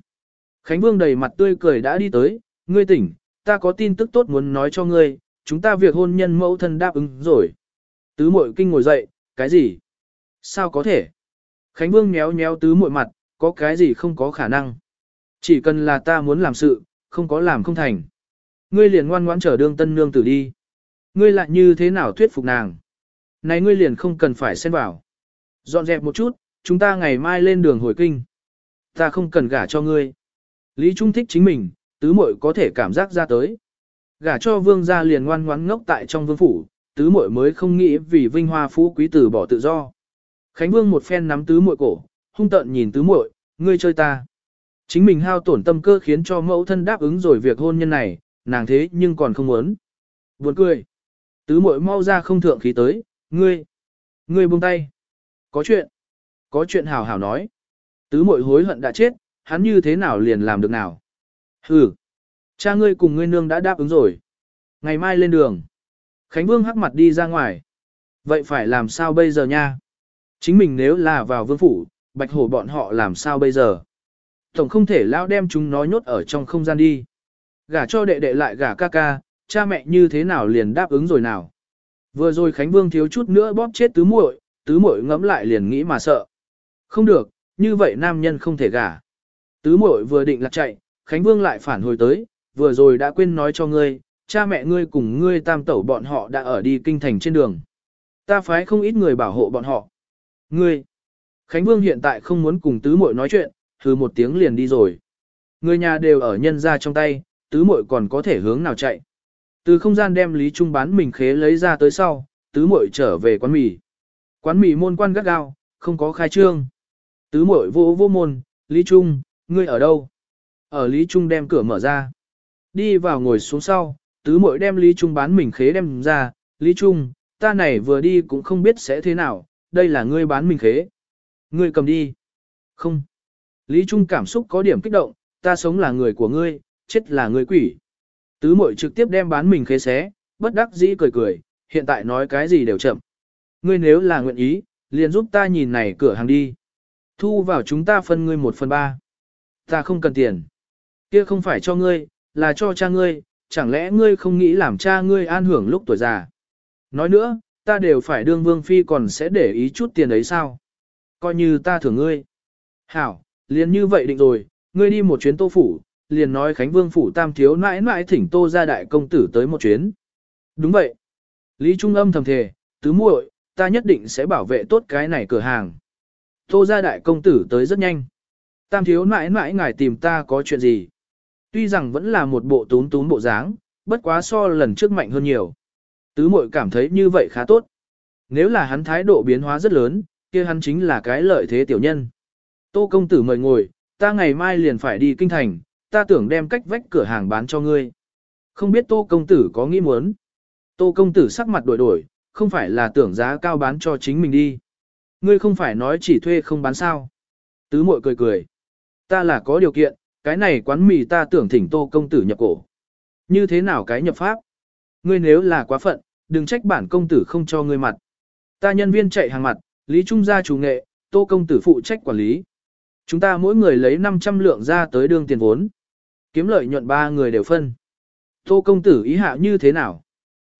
Khánh Vương đầy mặt tươi cười đã đi tới, ngươi tỉnh, ta có tin tức tốt muốn nói cho ngươi, chúng ta việc hôn nhân mẫu thân đáp ứng rồi. Tứ muội kinh ngồi dậy, cái gì? Sao có thể? Khánh Vương méo méo tứ muội mặt, có cái gì không có khả năng. Chỉ cần là ta muốn làm sự, không có làm không thành. Ngươi liền ngoan ngoãn trở đương tân nương tử đi. Ngươi lại như thế nào thuyết phục nàng? Này ngươi liền không cần phải xen vào. Dọn dẹp một chút, chúng ta ngày mai lên đường hồi kinh. Ta không cần gả cho ngươi. Lý Trung thích chính mình, tứ muội có thể cảm giác ra tới. Gả cho vương gia liền ngoan ngoãn ngốc tại trong vương phủ, tứ muội mới không nghĩ vì vinh hoa phú quý tử bỏ tự do. Khánh Vương một phen nắm tứ muội cổ, hung tợn nhìn tứ muội, ngươi chơi ta. Chính mình hao tổn tâm cơ khiến cho mẫu thân đáp ứng rồi việc hôn nhân này, nàng thế nhưng còn không muốn. Buồn cười. Tứ muội mau ra không thượng khí tới, ngươi, ngươi buông tay. Có chuyện. Có chuyện hảo hảo nói. Tứ muội hối hận đã chết, hắn như thế nào liền làm được nào. Hừ. Cha ngươi cùng ngươi nương đã đáp ứng rồi. Ngày mai lên đường. Khánh Vương hắc mặt đi ra ngoài. Vậy phải làm sao bây giờ nha? Chính mình nếu là vào vương phủ, bạch hổ bọn họ làm sao bây giờ? Tổng không thể lao đem chúng nó nhốt ở trong không gian đi. Gả cho đệ đệ lại gả ca ca, cha mẹ như thế nào liền đáp ứng rồi nào? Vừa rồi Khánh Vương thiếu chút nữa bóp chết tứ muội, tứ muội ngẫm lại liền nghĩ mà sợ. Không được, như vậy nam nhân không thể gả. Tứ muội vừa định lạc chạy, Khánh Vương lại phản hồi tới, vừa rồi đã quên nói cho ngươi, cha mẹ ngươi cùng ngươi tam tẩu bọn họ đã ở đi kinh thành trên đường. Ta phái không ít người bảo hộ bọn họ. Ngươi, Khánh Vương hiện tại không muốn cùng tứ muội nói chuyện, thứ một tiếng liền đi rồi. Người nhà đều ở nhân ra trong tay, tứ muội còn có thể hướng nào chạy. Từ không gian đem Lý Trung bán mình khế lấy ra tới sau, tứ muội trở về quán mì. Quán mì môn quan gắt gao, không có khai trương. Tứ muội vô vô môn, Lý Trung, ngươi ở đâu? Ở Lý Trung đem cửa mở ra. Đi vào ngồi xuống sau, tứ muội đem Lý Trung bán mình khế đem ra, Lý Trung, ta này vừa đi cũng không biết sẽ thế nào, đây là ngươi bán mình khế. Ngươi cầm đi. Không. Lý Trung cảm xúc có điểm kích động, ta sống là người của ngươi, chết là người quỷ. Tứ muội trực tiếp đem bán mình khế xé, bất đắc dĩ cười cười, hiện tại nói cái gì đều chậm. Ngươi nếu là nguyện ý, liền giúp ta nhìn này cửa hàng đi. Thu vào chúng ta phân ngươi một phần ba. Ta không cần tiền. Kia không phải cho ngươi, là cho cha ngươi, chẳng lẽ ngươi không nghĩ làm cha ngươi an hưởng lúc tuổi già. Nói nữa, ta đều phải đương vương phi còn sẽ để ý chút tiền ấy sao. Coi như ta thưởng ngươi. Hảo, liền như vậy định rồi, ngươi đi một chuyến tô phủ, liền nói Khánh Vương phủ tam thiếu nãi nãi thỉnh tô ra đại công tử tới một chuyến. Đúng vậy. Lý Trung âm thầm thề, tứ muội, ta nhất định sẽ bảo vệ tốt cái này cửa hàng. Tô ra đại công tử tới rất nhanh. Tam thiếu nãi nãi ngài tìm ta có chuyện gì? Tuy rằng vẫn là một bộ tún tún bộ dáng, bất quá so lần trước mạnh hơn nhiều. Tứ muội cảm thấy như vậy khá tốt. Nếu là hắn thái độ biến hóa rất lớn, kia hắn chính là cái lợi thế tiểu nhân. Tô công tử mời ngồi, ta ngày mai liền phải đi kinh thành, ta tưởng đem cách vách cửa hàng bán cho ngươi. Không biết tô công tử có nghĩ muốn. Tô công tử sắc mặt đổi đổi, không phải là tưởng giá cao bán cho chính mình đi. Ngươi không phải nói chỉ thuê không bán sao. Tứ mội cười cười. Ta là có điều kiện, cái này quán mì ta tưởng thỉnh tô công tử nhập cổ. Như thế nào cái nhập pháp? Ngươi nếu là quá phận, đừng trách bản công tử không cho ngươi mặt. Ta nhân viên chạy hàng mặt, Lý Trung gia chủ nghệ, tô công tử phụ trách quản lý. Chúng ta mỗi người lấy 500 lượng ra tới đương tiền vốn. Kiếm lợi nhuận ba người đều phân. Tô công tử ý hạ như thế nào?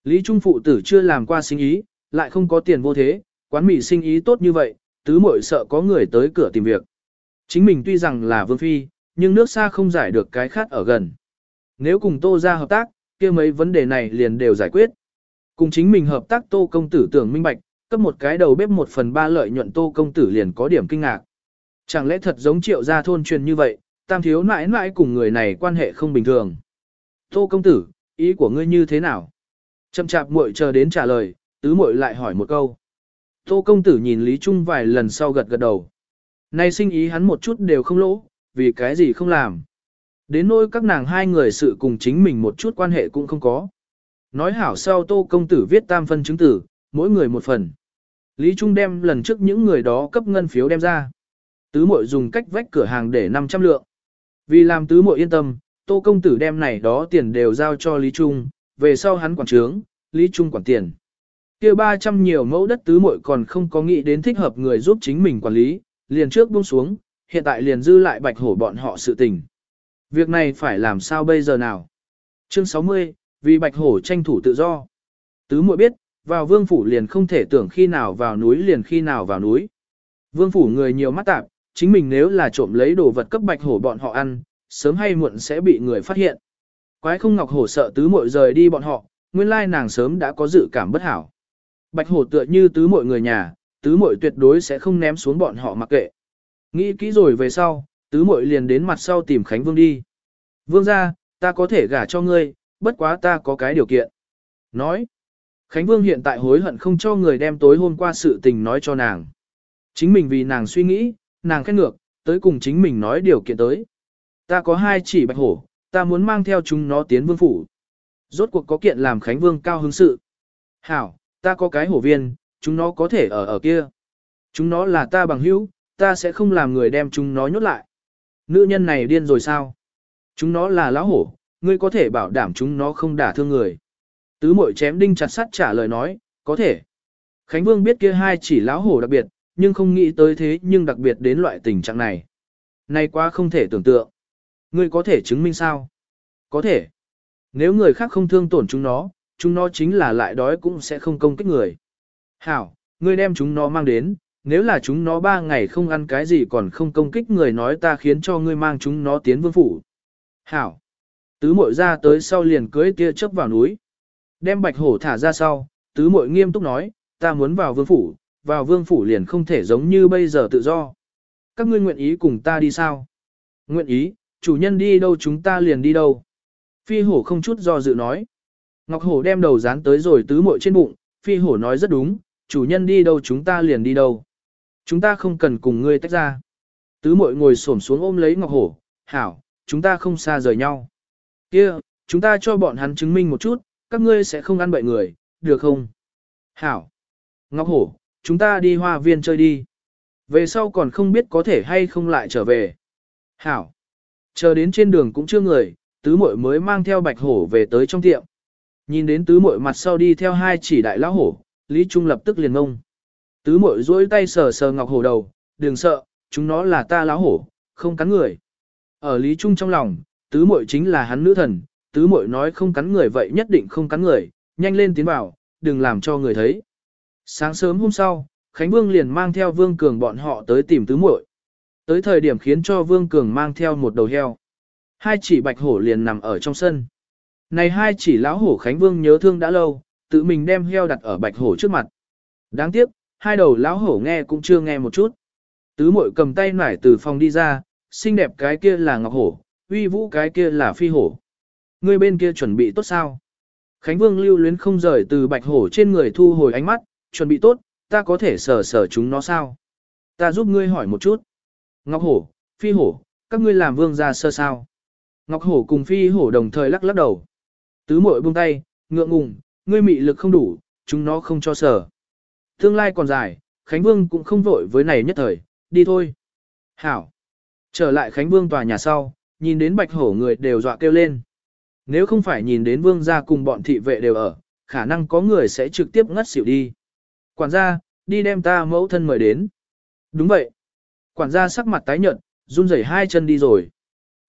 Lý Trung phụ tử chưa làm qua sinh ý, lại không có tiền vô thế, quán mì sinh ý tốt như vậy, tứ muội sợ có người tới cửa tìm việc. Chính mình tuy rằng là vương phi, nhưng nước xa không giải được cái khát ở gần. Nếu cùng tô ra hợp tác, kia mấy vấn đề này liền đều giải quyết. Cùng chính mình hợp tác tô công tử tưởng minh bạch, cấp một cái đầu bếp một phần ba lợi nhuận tô công tử liền có điểm kinh ngạc. Chẳng lẽ thật giống triệu gia thôn truyền như vậy, tam thiếu nãi nãi cùng người này quan hệ không bình thường. Tô công tử, ý của ngươi như thế nào? Chậm chạp muội chờ đến trả lời, tứ muội lại hỏi một câu. Tô công tử nhìn Lý Trung vài lần sau gật gật đầu. Nay sinh ý hắn một chút đều không lỗ, vì cái gì không làm. Đến nỗi các nàng hai người sự cùng chính mình một chút quan hệ cũng không có. Nói hảo sau tô công tử viết tam phân chứng tử, mỗi người một phần. Lý Trung đem lần trước những người đó cấp ngân phiếu đem ra. Tứ muội dùng cách vách cửa hàng để 500 lượng. Vì làm tứ muội yên tâm, tô công tử đem này đó tiền đều giao cho Lý Trung, về sau hắn quản trướng, Lý Trung quản tiền. kia 300 nhiều mẫu đất tứ muội còn không có nghĩ đến thích hợp người giúp chính mình quản lý, liền trước buông xuống, hiện tại liền dư lại bạch hổ bọn họ sự tình. Việc này phải làm sao bây giờ nào? Chương 60, vì bạch hổ tranh thủ tự do. Tứ muội biết, vào vương phủ liền không thể tưởng khi nào vào núi liền khi nào vào núi. Vương phủ người nhiều mắt tạp, chính mình nếu là trộm lấy đồ vật cấp bạch hổ bọn họ ăn, sớm hay muộn sẽ bị người phát hiện. Quái không ngọc hổ sợ tứ muội rời đi bọn họ, nguyên lai nàng sớm đã có dự cảm bất hảo. Bạch hổ tựa như tứ muội người nhà, tứ muội tuyệt đối sẽ không ném xuống bọn họ mặc kệ. Nghĩ kỹ rồi về sau, tứ muội liền đến mặt sau tìm Khánh Vương đi. Vương ra, ta có thể gả cho ngươi, bất quá ta có cái điều kiện. Nói, Khánh Vương hiện tại hối hận không cho người đem tối hôm qua sự tình nói cho nàng. Chính mình vì nàng suy nghĩ, nàng khét ngược, tới cùng chính mình nói điều kiện tới. Ta có hai chỉ bạch hổ, ta muốn mang theo chúng nó tiến vương phủ. Rốt cuộc có kiện làm Khánh Vương cao hứng sự. Hảo, ta có cái hổ viên, chúng nó có thể ở ở kia. Chúng nó là ta bằng hữu, ta sẽ không làm người đem chúng nó nhốt lại. Nữ nhân này điên rồi sao? Chúng nó là lão hổ, ngươi có thể bảo đảm chúng nó không đả thương người. Tứ mội chém đinh chặt sắt trả lời nói, có thể. Khánh Vương biết kia hai chỉ lão hổ đặc biệt, nhưng không nghĩ tới thế nhưng đặc biệt đến loại tình trạng này. Này quá không thể tưởng tượng. Ngươi có thể chứng minh sao? Có thể. Nếu người khác không thương tổn chúng nó, chúng nó chính là lại đói cũng sẽ không công kích người. Hảo, ngươi đem chúng nó mang đến, nếu là chúng nó ba ngày không ăn cái gì còn không công kích người nói ta khiến cho ngươi mang chúng nó tiến vương phủ. Hảo. Tứ mội ra tới sau liền cưới tia chớp vào núi. Đem bạch hổ thả ra sau, tứ mội nghiêm túc nói, ta muốn vào vương phủ, vào vương phủ liền không thể giống như bây giờ tự do. Các ngươi nguyện ý cùng ta đi sao? Nguyện ý, chủ nhân đi đâu chúng ta liền đi đâu. Phi hổ không chút do dự nói. Ngọc hổ đem đầu dán tới rồi tứ muội trên bụng, phi hổ nói rất đúng, chủ nhân đi đâu chúng ta liền đi đâu. Chúng ta không cần cùng ngươi tách ra. Tứ muội ngồi xổm xuống ôm lấy ngọc hổ, hảo, chúng ta không xa rời nhau. Kia, chúng ta cho bọn hắn chứng minh một chút, các ngươi sẽ không ăn bậy người, được không? Hảo. Ngọc hổ, chúng ta đi hoa viên chơi đi. Về sau còn không biết có thể hay không lại trở về. Hảo. Chờ đến trên đường cũng chưa người, tứ muội mới mang theo bạch hổ về tới trong tiệm. Nhìn đến tứ muội mặt sau đi theo hai chỉ đại lão hổ, Lý Trung lập tức liền ngông. Tứ muội duỗi tay sờ sờ ngọc hổ đầu, đừng sợ, chúng nó là ta lão hổ, không cắn người. Ở Lý Trung trong lòng, tứ muội chính là hắn nữ thần, tứ muội nói không cắn người vậy nhất định không cắn người, nhanh lên tiến vào, đừng làm cho người thấy. Sáng sớm hôm sau, Khánh Vương liền mang theo Vương Cường bọn họ tới tìm tứ muội. Tới thời điểm khiến cho Vương Cường mang theo một đầu heo. Hai chỉ bạch hổ liền nằm ở trong sân. Này hai chỉ lão hổ Khánh Vương nhớ thương đã lâu, tự mình đem heo đặt ở bạch hổ trước mặt. Đáng tiếc, hai đầu lão hổ nghe cũng chưa nghe một chút. Tứ muội cầm tay nải từ phòng đi ra, xinh đẹp cái kia là ngọc hổ, uy vũ cái kia là phi hổ. Người bên kia chuẩn bị tốt sao? Khánh Vương lưu luyến không rời từ bạch hổ trên người thu hồi ánh mắt, chuẩn bị tốt, ta có thể sờ sờ chúng nó sao? Ta giúp ngươi hỏi một chút. Ngọc hổ, phi hổ, các ngươi làm vương gia sơ sao? Ngọc hổ cùng phi hổ đồng thời lắc lắc đầu. Tứ muội buông tay, ngượng ngùng, ngươi mị lực không đủ, chúng nó không cho sờ. Tương lai còn dài, Khánh Vương cũng không vội với này nhất thời, đi thôi. Hảo. Trở lại Khánh Vương tòa nhà sau, nhìn đến bạch hổ người đều dọa kêu lên. Nếu không phải nhìn đến vương gia cùng bọn thị vệ đều ở, khả năng có người sẽ trực tiếp ngất xỉu đi. Quản gia, đi đem ta mẫu thân mời đến. Đúng vậy. Quản gia sắc mặt tái nhợt, run rẩy hai chân đi rồi.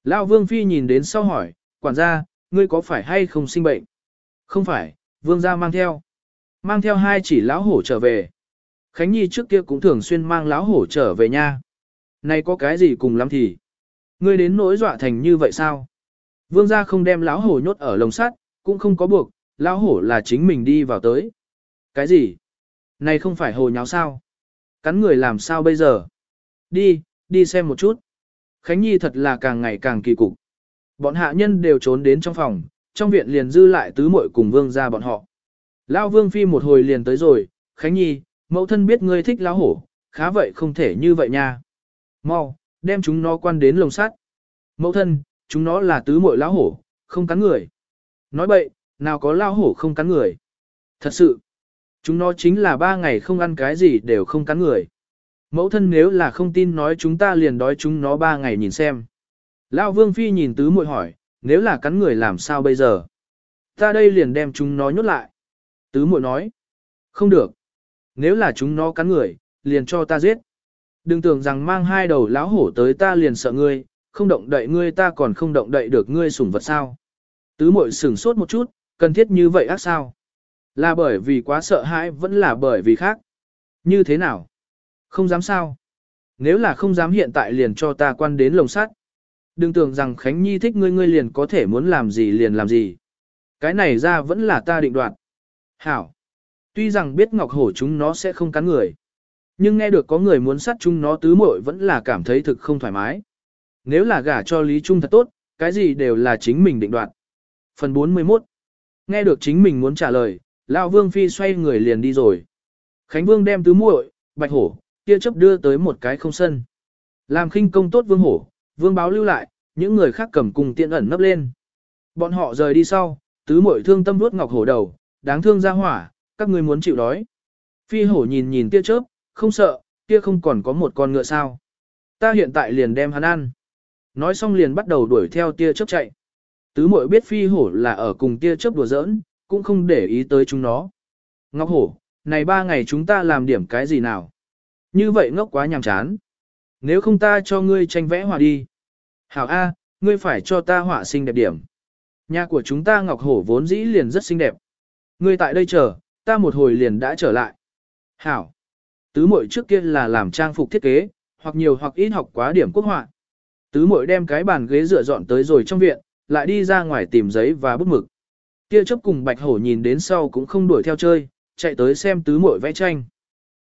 Lão vương phi nhìn đến sau hỏi, quản gia, ngươi có phải hay không sinh bệnh? Không phải, vương gia mang theo. Mang theo hai chỉ lão hổ trở về. Khánh Nhi trước kia cũng thường xuyên mang lão hổ trở về nha. Này có cái gì cùng lắm thì? Ngươi đến nỗi dọa thành như vậy sao? Vương gia không đem lão hổ nhốt ở lồng sắt, cũng không có buộc, lão hổ là chính mình đi vào tới. Cái gì? Này không phải hồ nháo sao? Cắn người làm sao bây giờ? Đi, đi xem một chút. Khánh Nhi thật là càng ngày càng kỳ cục. Bọn hạ nhân đều trốn đến trong phòng, trong viện liền dư lại tứ muội cùng vương gia bọn họ. Lão vương phi một hồi liền tới rồi, Khánh Nhi, mẫu thân biết ngươi thích lão hổ, khá vậy không thể như vậy nha. Mau, đem chúng nó quan đến lồng sắt. Mẫu thân, chúng nó là tứ muội lão hổ, không cắn người. Nói bậy, nào có lão hổ không cắn người. Thật sự, chúng nó chính là ba ngày không ăn cái gì đều không cắn người. Mẫu thân nếu là không tin nói chúng ta liền đói chúng nó ba ngày nhìn xem. Lão vương phi nhìn tứ muội hỏi, nếu là cắn người làm sao bây giờ? Ta đây liền đem chúng nó nhốt lại. Tứ muội nói, không được. Nếu là chúng nó cắn người, liền cho ta giết. Đừng tưởng rằng mang hai đầu lão hổ tới ta liền sợ ngươi, không động đậy ngươi ta còn không động đậy được ngươi sủng vật sao. Tứ muội sửng sốt một chút, cần thiết như vậy ác sao? Là bởi vì quá sợ hãi vẫn là bởi vì khác. Như thế nào? Không dám sao? Nếu là không dám hiện tại liền cho ta quan đến lồng sắt. Đừng tưởng rằng Khánh Nhi thích ngươi ngươi liền có thể muốn làm gì liền làm gì. Cái này ra vẫn là ta định đoạt. Hảo. Tuy rằng biết ngọc hổ chúng nó sẽ không cắn người. Nhưng nghe được có người muốn sát chúng nó tứ muội vẫn là cảm thấy thực không thoải mái. Nếu là gả cho Lý Trung thật tốt, cái gì đều là chính mình định đoạt. Phần 41 Nghe được chính mình muốn trả lời, Lão Vương Phi xoay người liền đi rồi. Khánh Vương đem tứ muội, bạch hổ, kia chấp đưa tới một cái không sân. Làm khinh công tốt Vương hổ, Vương báo lưu lại, những người khác cầm cùng tiện ẩn nấp lên. Bọn họ rời đi sau, tứ muội thương tâm vuốt ngọc hổ đầu, đáng thương ra hỏa, các ngươi muốn chịu đói. Phi hổ nhìn nhìn tia chớp, không sợ, kia không còn có một con ngựa sao. Ta hiện tại liền đem hắn ăn. Nói xong liền bắt đầu đuổi theo tia chớp chạy. Tứ muội biết phi hổ là ở cùng tia chớp đùa giỡn, cũng không để ý tới chúng nó. Ngọc hổ, này ba ngày chúng ta làm điểm cái gì nào? Như vậy ngốc quá nhàm chán. Nếu không ta cho ngươi tranh vẽ họa đi. Hảo A, ngươi phải cho ta họa xinh đẹp điểm. Nhà của chúng ta Ngọc Hổ vốn dĩ liền rất xinh đẹp. Ngươi tại đây chờ, ta một hồi liền đã trở lại. Hảo. Tứ mội trước kia là làm trang phục thiết kế, hoặc nhiều hoặc ít học quá điểm quốc họa. Tứ mội đem cái bàn ghế dựa dọn tới rồi trong viện, lại đi ra ngoài tìm giấy và bút mực. Kia chấp cùng bạch hổ nhìn đến sau cũng không đuổi theo chơi, chạy tới xem tứ muội vẽ tranh.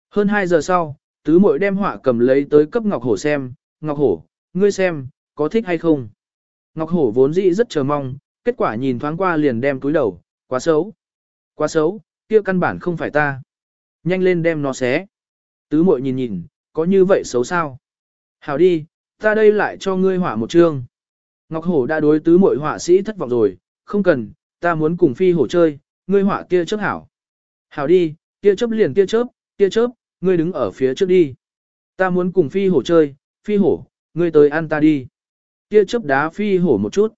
Hơn 2 giờ sau, tứ muội đem họa cầm lấy tới cấp Ngọc Hổ xem, Ngọc Hổ, ngươi xem, có thích hay không? Ngọc Hổ vốn dĩ rất chờ mong, kết quả nhìn thoáng qua liền đem túi đầu, quá xấu. Quá xấu, kia căn bản không phải ta. Nhanh lên đem nó xé. Tứ muội nhìn nhìn, có như vậy xấu sao? Hảo đi, ta đây lại cho ngươi họa một chương. Ngọc Hổ đã đối tứ muội họa sĩ thất vọng rồi, không cần, ta muốn cùng phi hổ chơi, ngươi họa tia chớp hảo. Hảo đi, tia chớp liền tia chớp, tia chớp, ngươi đứng ở phía trước đi. Ta muốn cùng phi hổ chơi, phi hổ, ngươi tới ăn ta đi. tia chớp đá phi hổ một chút.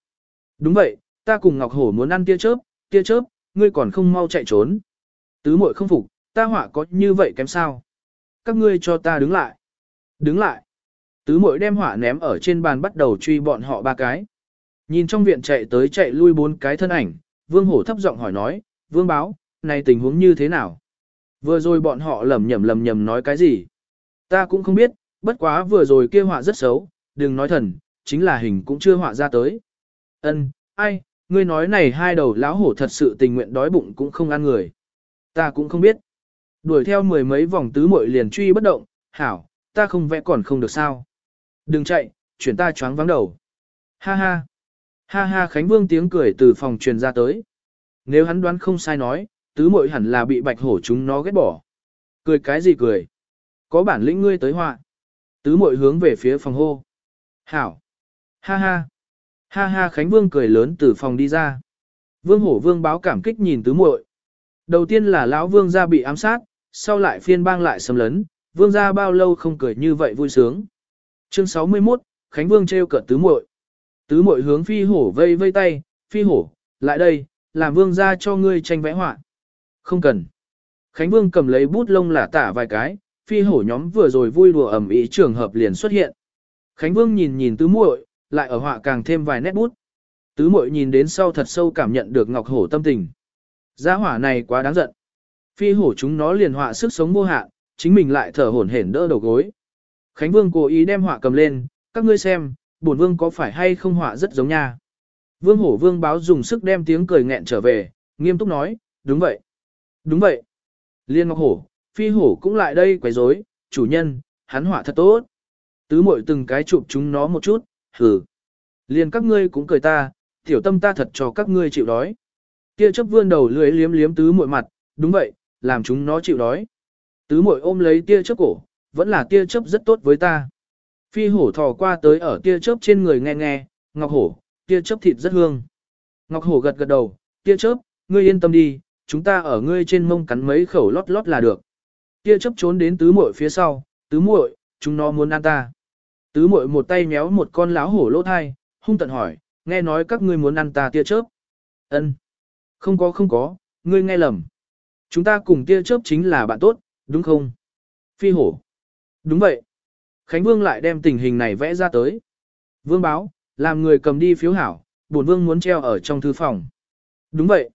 Đúng vậy, ta cùng Ngọc Hổ muốn ăn tia chớp, tia chớp, ngươi còn không mau chạy trốn. Tứ muội không phục, ta họa có như vậy kém sao? các ngươi cho ta đứng lại. Đứng lại. Tứ muội đem hỏa ném ở trên bàn bắt đầu truy bọn họ ba cái. Nhìn trong viện chạy tới chạy lui bốn cái thân ảnh, vương hổ thấp giọng hỏi nói, vương báo, này tình huống như thế nào? Vừa rồi bọn họ lầm nhầm lầm nhầm nói cái gì? Ta cũng không biết, bất quá vừa rồi kia họa rất xấu, đừng nói thần, chính là hình cũng chưa họa ra tới. Ân, ai, ngươi nói này hai đầu lão hổ thật sự tình nguyện đói bụng cũng không ăn người. Ta cũng không biết. Đuổi theo mười mấy vòng tứ muội liền truy bất động, hảo, ta không vẽ còn không được sao. Đừng chạy, chuyển ta choáng vắng đầu. Ha ha. Ha ha Khánh Vương tiếng cười từ phòng truyền ra tới. Nếu hắn đoán không sai nói, tứ muội hẳn là bị bạch hổ chúng nó ghét bỏ. Cười cái gì cười? Có bản lĩnh ngươi tới họa. Tứ muội hướng về phía phòng hô. Hảo. Ha ha. Ha ha Khánh Vương cười lớn từ phòng đi ra. Vương hổ vương báo cảm kích nhìn tứ muội. Đầu tiên là lão vương gia bị ám sát, sau lại phiên bang lại xâm lấn, vương gia bao lâu không cười như vậy vui sướng. Chương 61, Khánh Vương treo cợt tứ muội. Tứ Mội hướng phi hổ vây vây tay, phi hổ, lại đây, làm vương gia cho ngươi tranh vẽ họa. Không cần. Khánh Vương cầm lấy bút lông lả tả vài cái, phi hổ nhóm vừa rồi vui đùa ẩm ý trường hợp liền xuất hiện. Khánh Vương nhìn nhìn tứ muội, lại ở họa càng thêm vài nét bút. Tứ muội nhìn đến sau thật sâu cảm nhận được Ngọc Hổ tâm tình. Gia hỏa này quá đáng giận. Phi hổ chúng nó liền họa sức sống vô hạn, chính mình lại thở hổn hển đỡ đầu gối. Khánh Vương cố ý đem họa cầm lên, các ngươi xem, bổn vương có phải hay không họa rất giống nha. Vương hổ vương báo dùng sức đem tiếng cười nghẹn trở về, nghiêm túc nói, đúng vậy. Đúng vậy. Liên Ngọc Hổ, Phi Hổ cũng lại đây quấy rối, chủ nhân, hắn họa thật tốt. Tứ muội từng cái chụp chúng nó một chút, hừ. Liên các ngươi cũng cười ta, tiểu tâm ta thật cho các ngươi chịu đói. Kia chấp vươn đầu lưỡi liếm liếm tứ muội mặt, đúng vậy, làm chúng nó chịu đói. Tứ muội ôm lấy tia chớp cổ, vẫn là tia chớp rất tốt với ta. Phi hổ thò qua tới ở tia chớp trên người nghe nghe, ngọc hổ, tia chớp thịt rất hương. Ngọc hổ gật gật đầu, tia chớp, ngươi yên tâm đi, chúng ta ở ngươi trên mông cắn mấy khẩu lót lót là được. Tia chớp trốn đến tứ muội phía sau, tứ muội, chúng nó muốn ăn ta. Tứ muội một tay méo một con láo hổ lỗ thai, hung tận hỏi, nghe nói các ngươi muốn ăn ta tia chớp. Ân, Không có không có, ngươi nghe lầm. Chúng ta cùng tia chớp chính là bạn tốt, đúng không? Phi hổ. Đúng vậy. Khánh Vương lại đem tình hình này vẽ ra tới. Vương báo, làm người cầm đi phiếu hảo, bổn vương muốn treo ở trong thư phòng. Đúng vậy.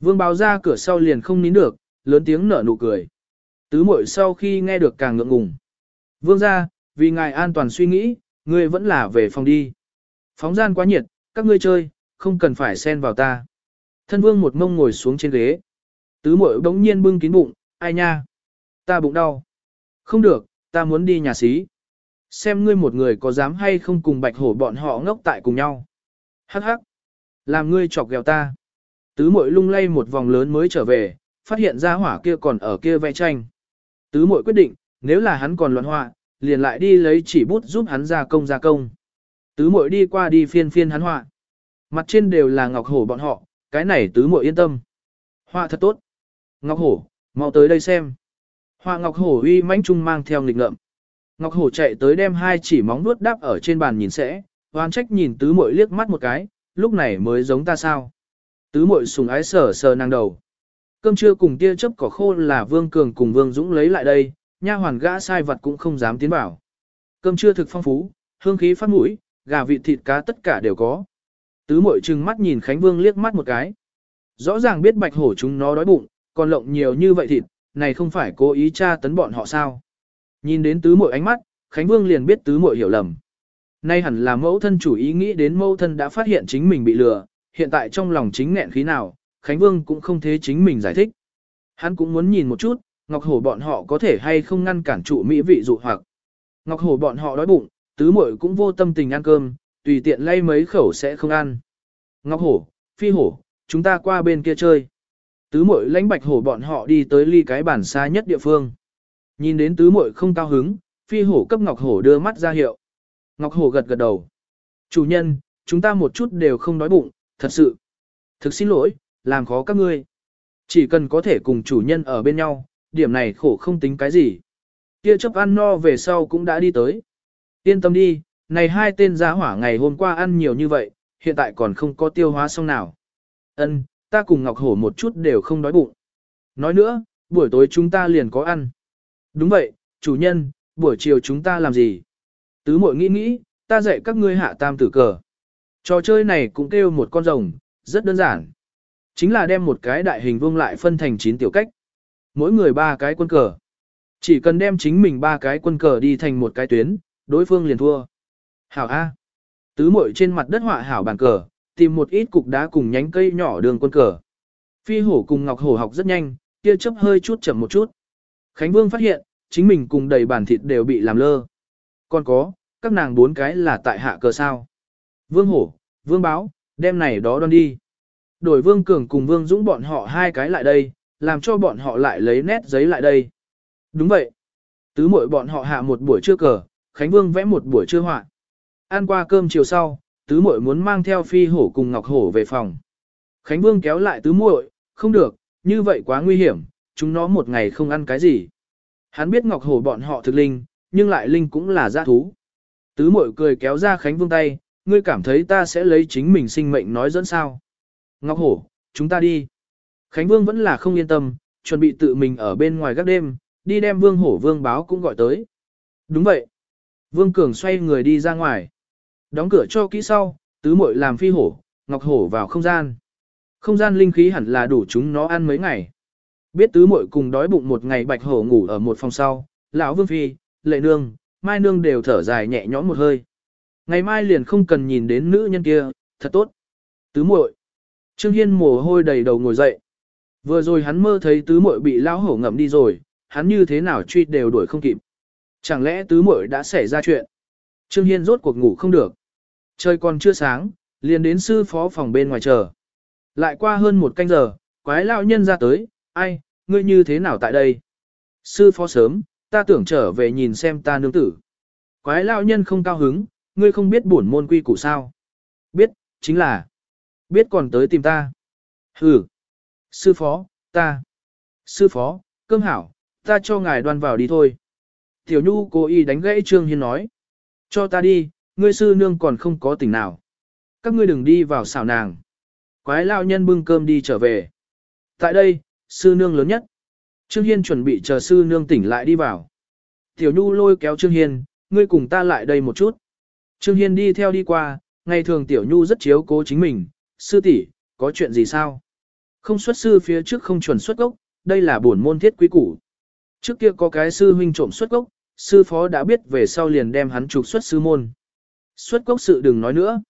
Vương báo ra cửa sau liền không nín được, lớn tiếng nở nụ cười. Tứ muội sau khi nghe được càng ngượng ngùng. Vương ra, vì ngài an toàn suy nghĩ, ngươi vẫn là về phòng đi. Phóng gian quá nhiệt, các ngươi chơi, không cần phải xen vào ta. Thân vương một mông ngồi xuống trên ghế. Tứ muội bỗng nhiên bưng kín bụng, ai nha? Ta bụng đau. Không được, ta muốn đi nhà xí. Xem ngươi một người có dám hay không cùng bạch hổ bọn họ ngốc tại cùng nhau. Hắc hắc. Làm ngươi chọc ghẹo ta. Tứ muội lung lay một vòng lớn mới trở về, phát hiện ra hỏa kia còn ở kia vẽ tranh. Tứ muội quyết định, nếu là hắn còn loạn họa, liền lại đi lấy chỉ bút giúp hắn ra công ra công. Tứ muội đi qua đi phiên phiên hắn họa. Mặt trên đều là ngọc hổ bọn họ, cái này tứ muội yên tâm. Họa thật tốt. Ngọc hổ, mau tới đây xem. Họa ngọc hổ uy mãnh trung mang theo nghịch ngợm. Ngọc hổ chạy tới đem hai chỉ móng vuốt đắp ở trên bàn nhìn sẽ, oan trách nhìn tứ muội liếc mắt một cái, lúc này mới giống ta sao. Tứ muội sùng ái sờ sờ nàng đầu. Cơm trưa cùng tia chớp cỏ khô là Vương Cường cùng Vương Dũng lấy lại đây, nha hoàn gã sai vật cũng không dám tiến vào. Cơm trưa thực phong phú, hương khí phát mũi, gà vịt thịt cá tất cả đều có. Tứ muội trừng mắt nhìn Khánh Vương liếc mắt một cái. Rõ ràng biết bạch hổ chúng nó đói bụng, còn lộng nhiều như vậy thịt, này không phải cố ý tra tấn bọn họ sao. Nhìn đến tứ muội ánh mắt, Khánh Vương liền biết tứ muội hiểu lầm. Nay hẳn là mẫu thân chủ ý nghĩ đến mẫu thân đã phát hiện chính mình bị lừa, hiện tại trong lòng chính nghẹn khí nào, Khánh Vương cũng không thế chính mình giải thích. Hắn cũng muốn nhìn một chút, Ngọc Hổ bọn họ có thể hay không ngăn cản trụ mỹ vị dụ hoặc. Ngọc Hổ bọn họ đói bụng, tứ muội cũng vô tâm tình ăn cơm, tùy tiện lay mấy khẩu sẽ không ăn. Ngọc Hổ, Phi Hổ, chúng ta qua bên kia chơi. Tứ muội lãnh bạch hổ bọn họ đi tới ly cái bản xa nhất địa phương. Nhìn đến tứ muội không cao hứng, Phi Hổ cấp Ngọc Hổ đưa mắt ra hiệu. Ngọc Hổ gật gật đầu. Chủ nhân, chúng ta một chút đều không đói bụng, thật sự. Thực xin lỗi, làm khó các ngươi. Chỉ cần có thể cùng chủ nhân ở bên nhau, điểm này khổ không tính cái gì. Kia chấp ăn no về sau cũng đã đi tới. Yên tâm đi, này hai tên giá hỏa ngày hôm qua ăn nhiều như vậy, hiện tại còn không có tiêu hóa xong nào. Ân, ta cùng Ngọc Hổ một chút đều không đói bụng. Nói nữa, buổi tối chúng ta liền có ăn. Đúng vậy, chủ nhân, buổi chiều chúng ta làm gì? Tứ muội nghĩ nghĩ, ta dạy các ngươi hạ tam tử cờ. Trò chơi này cũng kêu một con rồng, rất đơn giản. Chính là đem một cái đại hình vuông lại phân thành 9 tiểu cách. Mỗi người ba cái quân cờ. Chỉ cần đem chính mình ba cái quân cờ đi thành một cái tuyến, đối phương liền thua. Hảo A. Tứ muội trên mặt đất họa hảo bàn cờ, tìm một ít cục đá cùng nhánh cây nhỏ đường quân cờ. Phi hổ cùng ngọc hổ học rất nhanh, kia chấp hơi chút chậm một chút. Khánh Vương phát hiện, chính mình cùng đầy bàn thịt đều bị làm lơ. Còn có, các nàng bốn cái là tại hạ cờ sao. Vương hổ, vương báo, đem này đó đoan đi. Đổi vương cường cùng vương dũng bọn họ hai cái lại đây, làm cho bọn họ lại lấy nét giấy lại đây. Đúng vậy. Tứ muội bọn họ hạ một buổi trưa cờ, Khánh Vương vẽ một buổi trưa họa. Ăn qua cơm chiều sau, tứ muội muốn mang theo phi hổ cùng ngọc hổ về phòng. Khánh Vương kéo lại tứ muội, không được, như vậy quá nguy hiểm, chúng nó một ngày không ăn cái gì. Hắn biết ngọc hổ bọn họ thực linh, nhưng lại linh cũng là giã thú. Tứ muội cười kéo ra Khánh Vương tay, ngươi cảm thấy ta sẽ lấy chính mình sinh mệnh nói dẫn sao. Ngọc hổ, chúng ta đi. Khánh Vương vẫn là không yên tâm, chuẩn bị tự mình ở bên ngoài gác đêm, đi đem Vương hổ Vương báo cũng gọi tới. Đúng vậy. Vương Cường xoay người đi ra ngoài. Đóng cửa cho kỹ sau, tứ muội làm phi hổ, ngọc hổ vào không gian. Không gian linh khí hẳn là đủ chúng nó ăn mấy ngày. Biết tứ muội cùng đói bụng một ngày bạch hổ ngủ ở một phòng sau, lão Vương Phi, Lệ Nương, Mai Nương đều thở dài nhẹ nhõm một hơi. Ngày mai liền không cần nhìn đến nữ nhân kia, thật tốt. Tứ muội. Trương Hiên mồ hôi đầy đầu ngồi dậy. Vừa rồi hắn mơ thấy tứ muội bị lão hổ ngậm đi rồi, hắn như thế nào truy đều đuổi không kịp. Chẳng lẽ tứ muội đã xảy ra chuyện? Trương Hiên rốt cuộc ngủ không được. Trời còn chưa sáng, liền đến sư phó phòng bên ngoài chờ. Lại qua hơn một canh giờ, quái lão nhân ra tới, ai, ngươi như thế nào tại đây? Sư phó sớm, ta tưởng trở về nhìn xem ta nương tử. Quái lão nhân không cao hứng, ngươi không biết bổn môn quy củ sao? Biết, chính là, biết còn tới tìm ta. Hừ, sư phó, ta, sư phó, cơm hảo, ta cho ngài đoan vào đi thôi. Tiểu Nhu cố ý đánh gãy Trương Hiên nói. Cho ta đi, ngươi sư nương còn không có tỉnh nào. Các ngươi đừng đi vào xào nàng. Quái lao nhân bưng cơm đi trở về. Tại đây, sư nương lớn nhất. Trương Hiên chuẩn bị chờ sư nương tỉnh lại đi vào. Tiểu Nhu lôi kéo Trương Hiên, ngươi cùng ta lại đây một chút. Trương Hiên đi theo đi qua, ngày thường Tiểu Nhu rất chiếu cố chính mình. Sư tỷ, có chuyện gì sao? Không xuất sư phía trước không chuẩn xuất gốc, đây là bổn môn thiết quý củ. Trước kia có cái sư huynh trộm xuất gốc, sư phó đã biết về sau liền đem hắn trục xuất sư môn. Xuất gốc sự đừng nói nữa.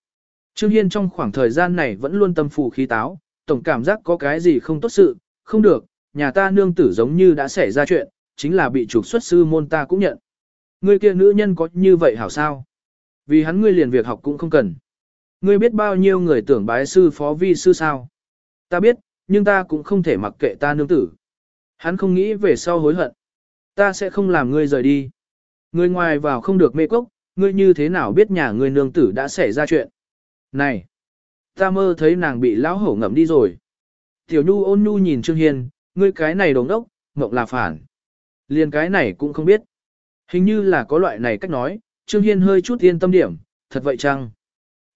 Trương Hiên trong khoảng thời gian này vẫn luôn tâm phù khí táo, tổng cảm giác có cái gì không tốt sự, không được, nhà ta nương tử giống như đã xảy ra chuyện, chính là bị trục xuất sư môn ta cũng nhận. Ngươi kia nữ nhân có như vậy hảo sao? Vì hắn ngươi liền việc học cũng không cần. Ngươi biết bao nhiêu người tưởng bái sư phó vi sư sao? Ta biết, nhưng ta cũng không thể mặc kệ ta nương tử. Hắn không nghĩ về sau hối hận. Ta sẽ không làm ngươi rời đi. Ngươi ngoài vào không được mê cốc, ngươi như thế nào biết nhà ngươi nương tử đã xảy ra chuyện. Này! Ta mơ thấy nàng bị lão hổ ngậm đi rồi. Tiểu Nhu ôn nhu nhìn Trương Hiên, ngươi cái này đồng đốc, mộng là phản. Liền cái này cũng không biết. Hình như là có loại này cách nói, Trương Hiên hơi chút yên tâm điểm, thật vậy chăng?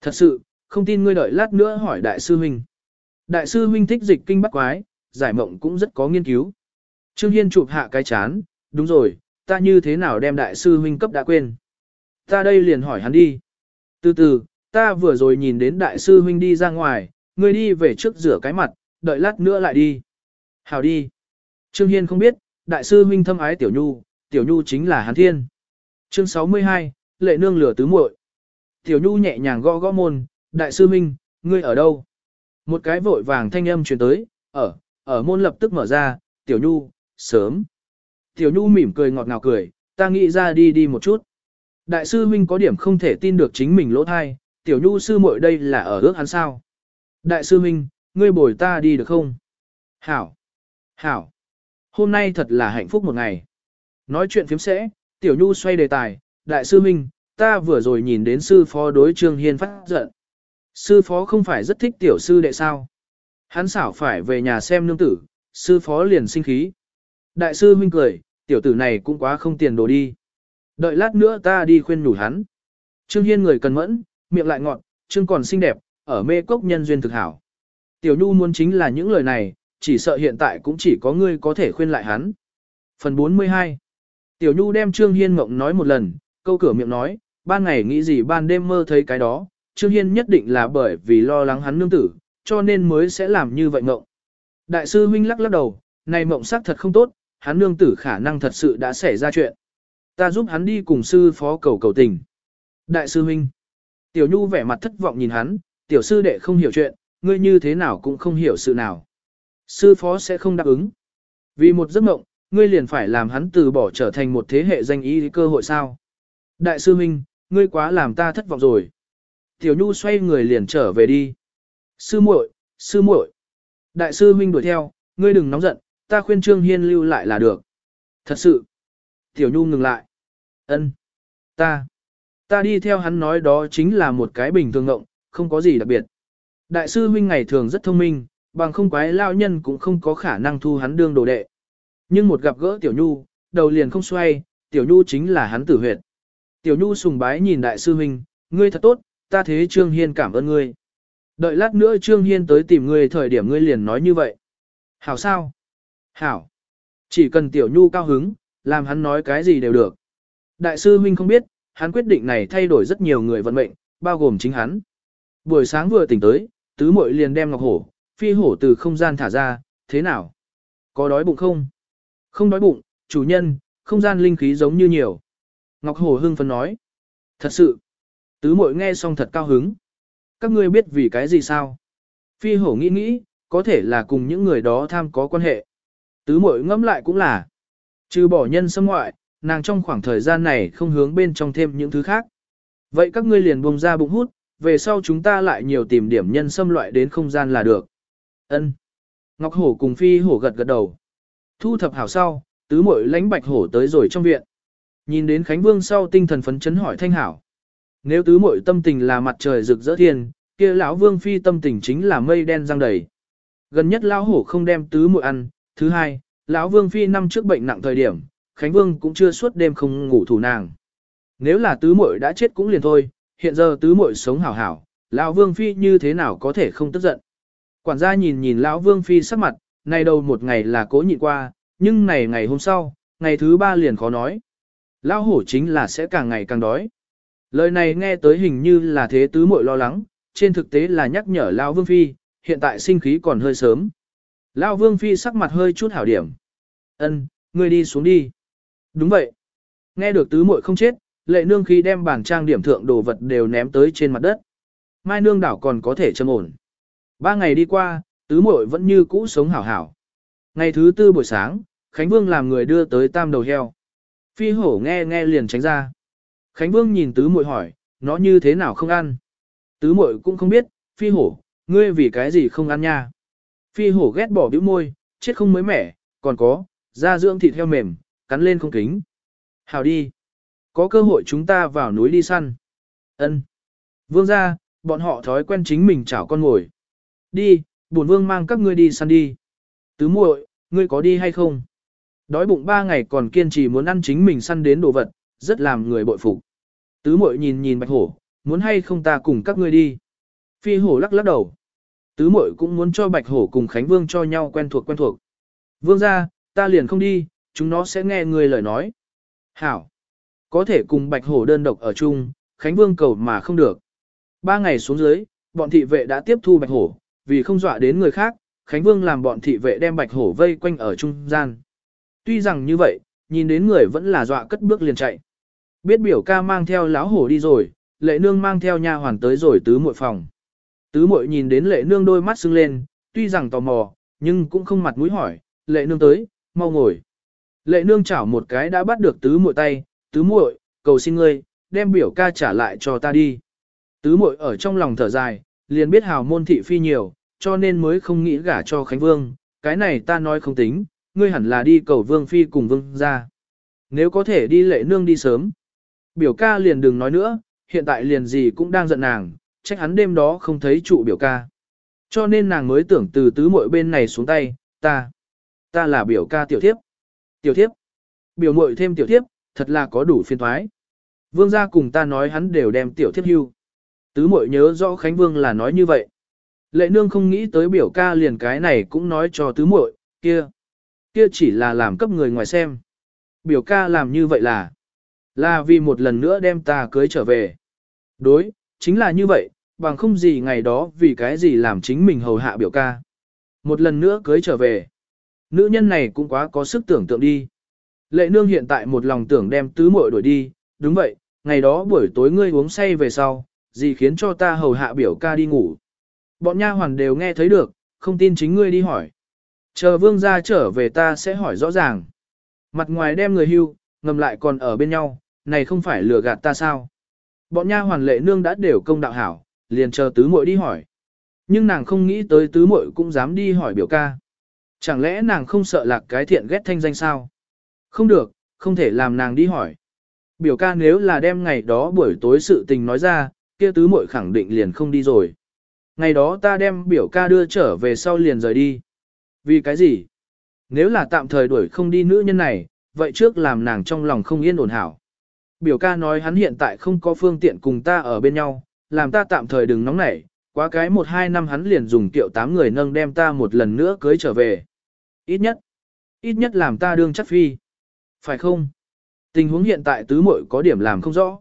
Thật sự, không tin ngươi đợi lát nữa hỏi đại sư huynh. Đại sư huynh thích dịch kinh bắt quái, giải mộng cũng rất có nghiên cứu. Trương Hiên chụp hạ cái chán, đúng rồi, ta như thế nào đem đại sư huynh cấp đã quên. Ta đây liền hỏi hắn đi. Từ từ, ta vừa rồi nhìn đến đại sư huynh đi ra ngoài, ngươi đi về trước rửa cái mặt, đợi lát nữa lại đi. Hào đi. Trương Hiên không biết, đại sư huynh thâm ái Tiểu Nhu, Tiểu Nhu chính là hắn thiên. Chương 62, lệ nương lửa tứ muội. Tiểu Nhu nhẹ nhàng gõ gõ môn, đại sư huynh, ngươi ở đâu? Một cái vội vàng thanh âm truyền tới, ở, ở môn lập tức mở ra, Tiểu Nhu, sớm. Tiểu Nhu mỉm cười ngọt ngào cười, ta nghĩ ra đi đi một chút. Đại sư huynh có điểm không thể tin được chính mình lỗ thai, Tiểu Nhu sư muội đây là ở ước hắn sao. Đại sư huynh, ngươi bồi ta đi được không? Hảo! Hảo! Hôm nay thật là hạnh phúc một ngày. Nói chuyện phiếm sẽ, Tiểu Nhu xoay đề tài, Đại sư Minh, ta vừa rồi nhìn đến sư phó đối Trương Hiên phát giận. Sư phó không phải rất thích tiểu sư đệ sao? Hắn xảo phải về nhà xem nương tử, sư phó liền sinh khí. Đại sư Minh cười, tiểu tử này cũng quá không tiền đồ đi. Đợi lát nữa ta đi khuyên nhủ hắn. Trương Hiên người cần mẫn, miệng lại ngọn, Trương còn xinh đẹp, ở mê cốc nhân duyên thực hảo. Tiểu Nhu muốn chính là những lời này, chỉ sợ hiện tại cũng chỉ có ngươi có thể khuyên lại hắn. Phần 42 Tiểu Nhu đem Trương Hiên mộng nói một lần, câu cửa miệng nói, ban ngày nghĩ gì ban đêm mơ thấy cái đó, Trương Hiên nhất định là bởi vì lo lắng hắn nương tử, cho nên mới sẽ làm như vậy mộng. Đại sư huynh lắc lắc đầu, này mộng sắc thật không tốt, hắn nương tử khả năng thật sự đã xảy ra chuyện. Ta giúp hắn đi cùng sư phó cầu cầu tình. Đại sư huynh. Tiểu Nhu vẻ mặt thất vọng nhìn hắn, tiểu sư đệ không hiểu chuyện, ngươi như thế nào cũng không hiểu sự nào. Sư phó sẽ không đáp ứng. Vì một giấc mộng, ngươi liền phải làm hắn từ bỏ trở thành một thế hệ danh ý cơ hội sao. Đại sư huynh, ngươi quá làm ta thất vọng rồi. Tiểu Nhu xoay người liền trở về đi. Sư muội, sư muội. Đại sư huynh đuổi theo, ngươi đừng nóng giận, ta khuyên Trương Hiên lưu lại là được. Thật sự. Tiểu Nhu ngừng lại. Ân, Ta. Ta đi theo hắn nói đó chính là một cái bình thường ngộng, không có gì đặc biệt. Đại sư huynh ngày thường rất thông minh, bằng không quái lao nhân cũng không có khả năng thu hắn đương đồ đệ. Nhưng một gặp gỡ Tiểu Nhu, đầu liền không xoay, Tiểu Nhu chính là hắn tử huyệt. Tiểu Nhu sùng bái nhìn đại sư huynh, ngươi thật tốt, ta thế Trương Hiên cảm ơn ngươi. Đợi lát nữa Trương Hiên tới tìm ngươi thời điểm ngươi liền nói như vậy. Hảo sao? Hảo. Chỉ cần Tiểu Nhu cao hứng, làm hắn nói cái gì đều được. Đại sư huynh không biết, hắn quyết định này thay đổi rất nhiều người vận mệnh, bao gồm chính hắn. Buổi sáng vừa tỉnh tới, tứ muội liền đem ngọc hổ, phi hổ từ không gian thả ra, thế nào? Có đói bụng không? Không đói bụng, chủ nhân, không gian linh khí giống như nhiều. Ngọc hổ hưng phấn nói. Thật sự. Tứ muội nghe xong thật cao hứng. Các ngươi biết vì cái gì sao? Phi hổ nghĩ nghĩ, có thể là cùng những người đó tham có quan hệ. Tứ muội ngẫm lại cũng là. Trừ bỏ nhân xâm ngoại, nàng trong khoảng thời gian này không hướng bên trong thêm những thứ khác. Vậy các ngươi liền buông ra bụng hút, về sau chúng ta lại nhiều tìm điểm nhân xâm loại đến không gian là được. Ân. Ngọc Hổ cùng Phi Hổ gật gật đầu. Thu thập hảo sau, tứ muội lãnh bạch hổ tới rồi trong viện. Nhìn đến Khánh Vương sau tinh thần phấn chấn hỏi thanh hảo. Nếu tứ muội tâm tình là mặt trời rực rỡ thiên, kia lão Vương phi tâm tình chính là mây đen răng đầy. Gần nhất lão hổ không đem tứ muội ăn, thứ hai, lão Vương phi năm trước bệnh nặng thời điểm, Khánh Vương cũng chưa suốt đêm không ngủ thủ nàng. Nếu là tứ muội đã chết cũng liền thôi, hiện giờ tứ muội sống hảo hảo, lão Vương phi như thế nào có thể không tức giận. Quản gia nhìn nhìn lão Vương phi sắc mặt, nay đầu một ngày là cố nhịn qua, nhưng này ngày hôm sau, ngày thứ ba liền khó nói. Lão hổ chính là sẽ càng ngày càng đói. Lời này nghe tới hình như là thế tứ muội lo lắng, trên thực tế là nhắc nhở lão Vương phi, hiện tại sinh khí còn hơi sớm. Lão Vương phi sắc mặt hơi chút hảo điểm. "Ân, ngươi đi xuống đi." Đúng vậy. Nghe được tứ muội không chết, lệ nương khi đem bàn trang điểm thượng đồ vật đều ném tới trên mặt đất. Mai nương đảo còn có thể châm ổn. Ba ngày đi qua, tứ muội vẫn như cũ sống hảo hảo. Ngày thứ tư buổi sáng, Khánh Vương làm người đưa tới tam đầu heo. Phi hổ nghe nghe liền tránh ra. Khánh Vương nhìn tứ muội hỏi, nó như thế nào không ăn? Tứ muội cũng không biết, phi hổ, ngươi vì cái gì không ăn nha? Phi hổ ghét bỏ bĩu môi, chết không mới mẻ, còn có, da dưỡng thịt heo mềm, cắn lên không kính. Hào đi. Có cơ hội chúng ta vào núi đi săn. Ân. Vương ra, bọn họ thói quen chính mình chảo con ngồi. Đi, bổn vương mang các ngươi đi săn đi. Tứ muội, ngươi có đi hay không? Đói bụng ba ngày còn kiên trì muốn ăn chính mình săn đến đồ vật, rất làm người bội phục. Tứ muội nhìn nhìn bạch hổ, muốn hay không ta cùng các ngươi đi. Phi hổ lắc lắc đầu. Tứ muội cũng muốn cho bạch hổ cùng Khánh Vương cho nhau quen thuộc quen thuộc. Vương ra, ta liền không đi, chúng nó sẽ nghe người lời nói. Hảo. Có thể cùng bạch hổ đơn độc ở chung, Khánh Vương cầu mà không được. Ba ngày xuống dưới, bọn thị vệ đã tiếp thu bạch hổ, vì không dọa đến người khác, Khánh Vương làm bọn thị vệ đem bạch hổ vây quanh ở trung gian. Tuy rằng như vậy, nhìn đến người vẫn là dọa cất bước liền chạy. Biết biểu ca mang theo láo hổ đi rồi, lệ nương mang theo nha hoàn tới rồi tứ muội phòng. Tứ muội nhìn đến lệ nương đôi mắt sưng lên, tuy rằng tò mò, nhưng cũng không mặt mũi hỏi, lệ nương tới, mau ngồi. Lệ nương chảo một cái đã bắt được tứ muội tay, tứ muội, cầu xin ngươi, đem biểu ca trả lại cho ta đi. Tứ muội ở trong lòng thở dài, liền biết hào môn thị phi nhiều, cho nên mới không nghĩ gả cho Khánh Vương, cái này ta nói không tính, ngươi hẳn là đi cầu Vương Phi cùng Vương ra. Nếu có thể đi lệ nương đi sớm. Biểu ca liền đừng nói nữa, hiện tại liền gì cũng đang giận nàng, trách hắn đêm đó không thấy trụ biểu ca. Cho nên nàng mới tưởng từ tứ muội bên này xuống tay, ta, ta là biểu ca tiểu thiếp. Tiểu thiếp. Biểu muội thêm tiểu thiếp, thật là có đủ phiên thoái. Vương gia cùng ta nói hắn đều đem tiểu thiếp hưu. Tứ muội nhớ rõ Khánh Vương là nói như vậy. Lệ nương không nghĩ tới biểu ca liền cái này cũng nói cho tứ muội, kia. Kia chỉ là làm cấp người ngoài xem. Biểu ca làm như vậy là, là vì một lần nữa đem ta cưới trở về. Đối, chính là như vậy, bằng không gì ngày đó vì cái gì làm chính mình hầu hạ biểu ca. Một lần nữa cưới trở về. Nữ nhân này cũng quá có sức tưởng tượng đi. Lệ nương hiện tại một lòng tưởng đem tứ muội đuổi đi, đúng vậy, ngày đó buổi tối ngươi uống say về sau, gì khiến cho ta hầu hạ biểu ca đi ngủ. Bọn nha hoàn đều nghe thấy được, không tin chính ngươi đi hỏi. Chờ vương gia trở về ta sẽ hỏi rõ ràng. Mặt ngoài đem người hưu, ngầm lại còn ở bên nhau, này không phải lừa gạt ta sao. Bọn nha hoàn lệ nương đã đều công đạo hảo, liền chờ tứ muội đi hỏi. Nhưng nàng không nghĩ tới tứ muội cũng dám đi hỏi biểu ca. Chẳng lẽ nàng không sợ lạc cái thiện ghét thanh danh sao? Không được, không thể làm nàng đi hỏi. Biểu ca nếu là đem ngày đó buổi tối sự tình nói ra, kia tứ muội khẳng định liền không đi rồi. Ngày đó ta đem biểu ca đưa trở về sau liền rời đi. Vì cái gì? Nếu là tạm thời đuổi không đi nữ nhân này, vậy trước làm nàng trong lòng không yên ổn hảo. Biểu ca nói hắn hiện tại không có phương tiện cùng ta ở bên nhau, làm ta tạm thời đừng nóng nảy, quá cái một hai năm hắn liền dùng tiệu tám người nâng đem ta một lần nữa cưới trở về. Ít nhất, ít nhất làm ta đương chắc phi. Phải không? Tình huống hiện tại tứ muội có điểm làm không rõ.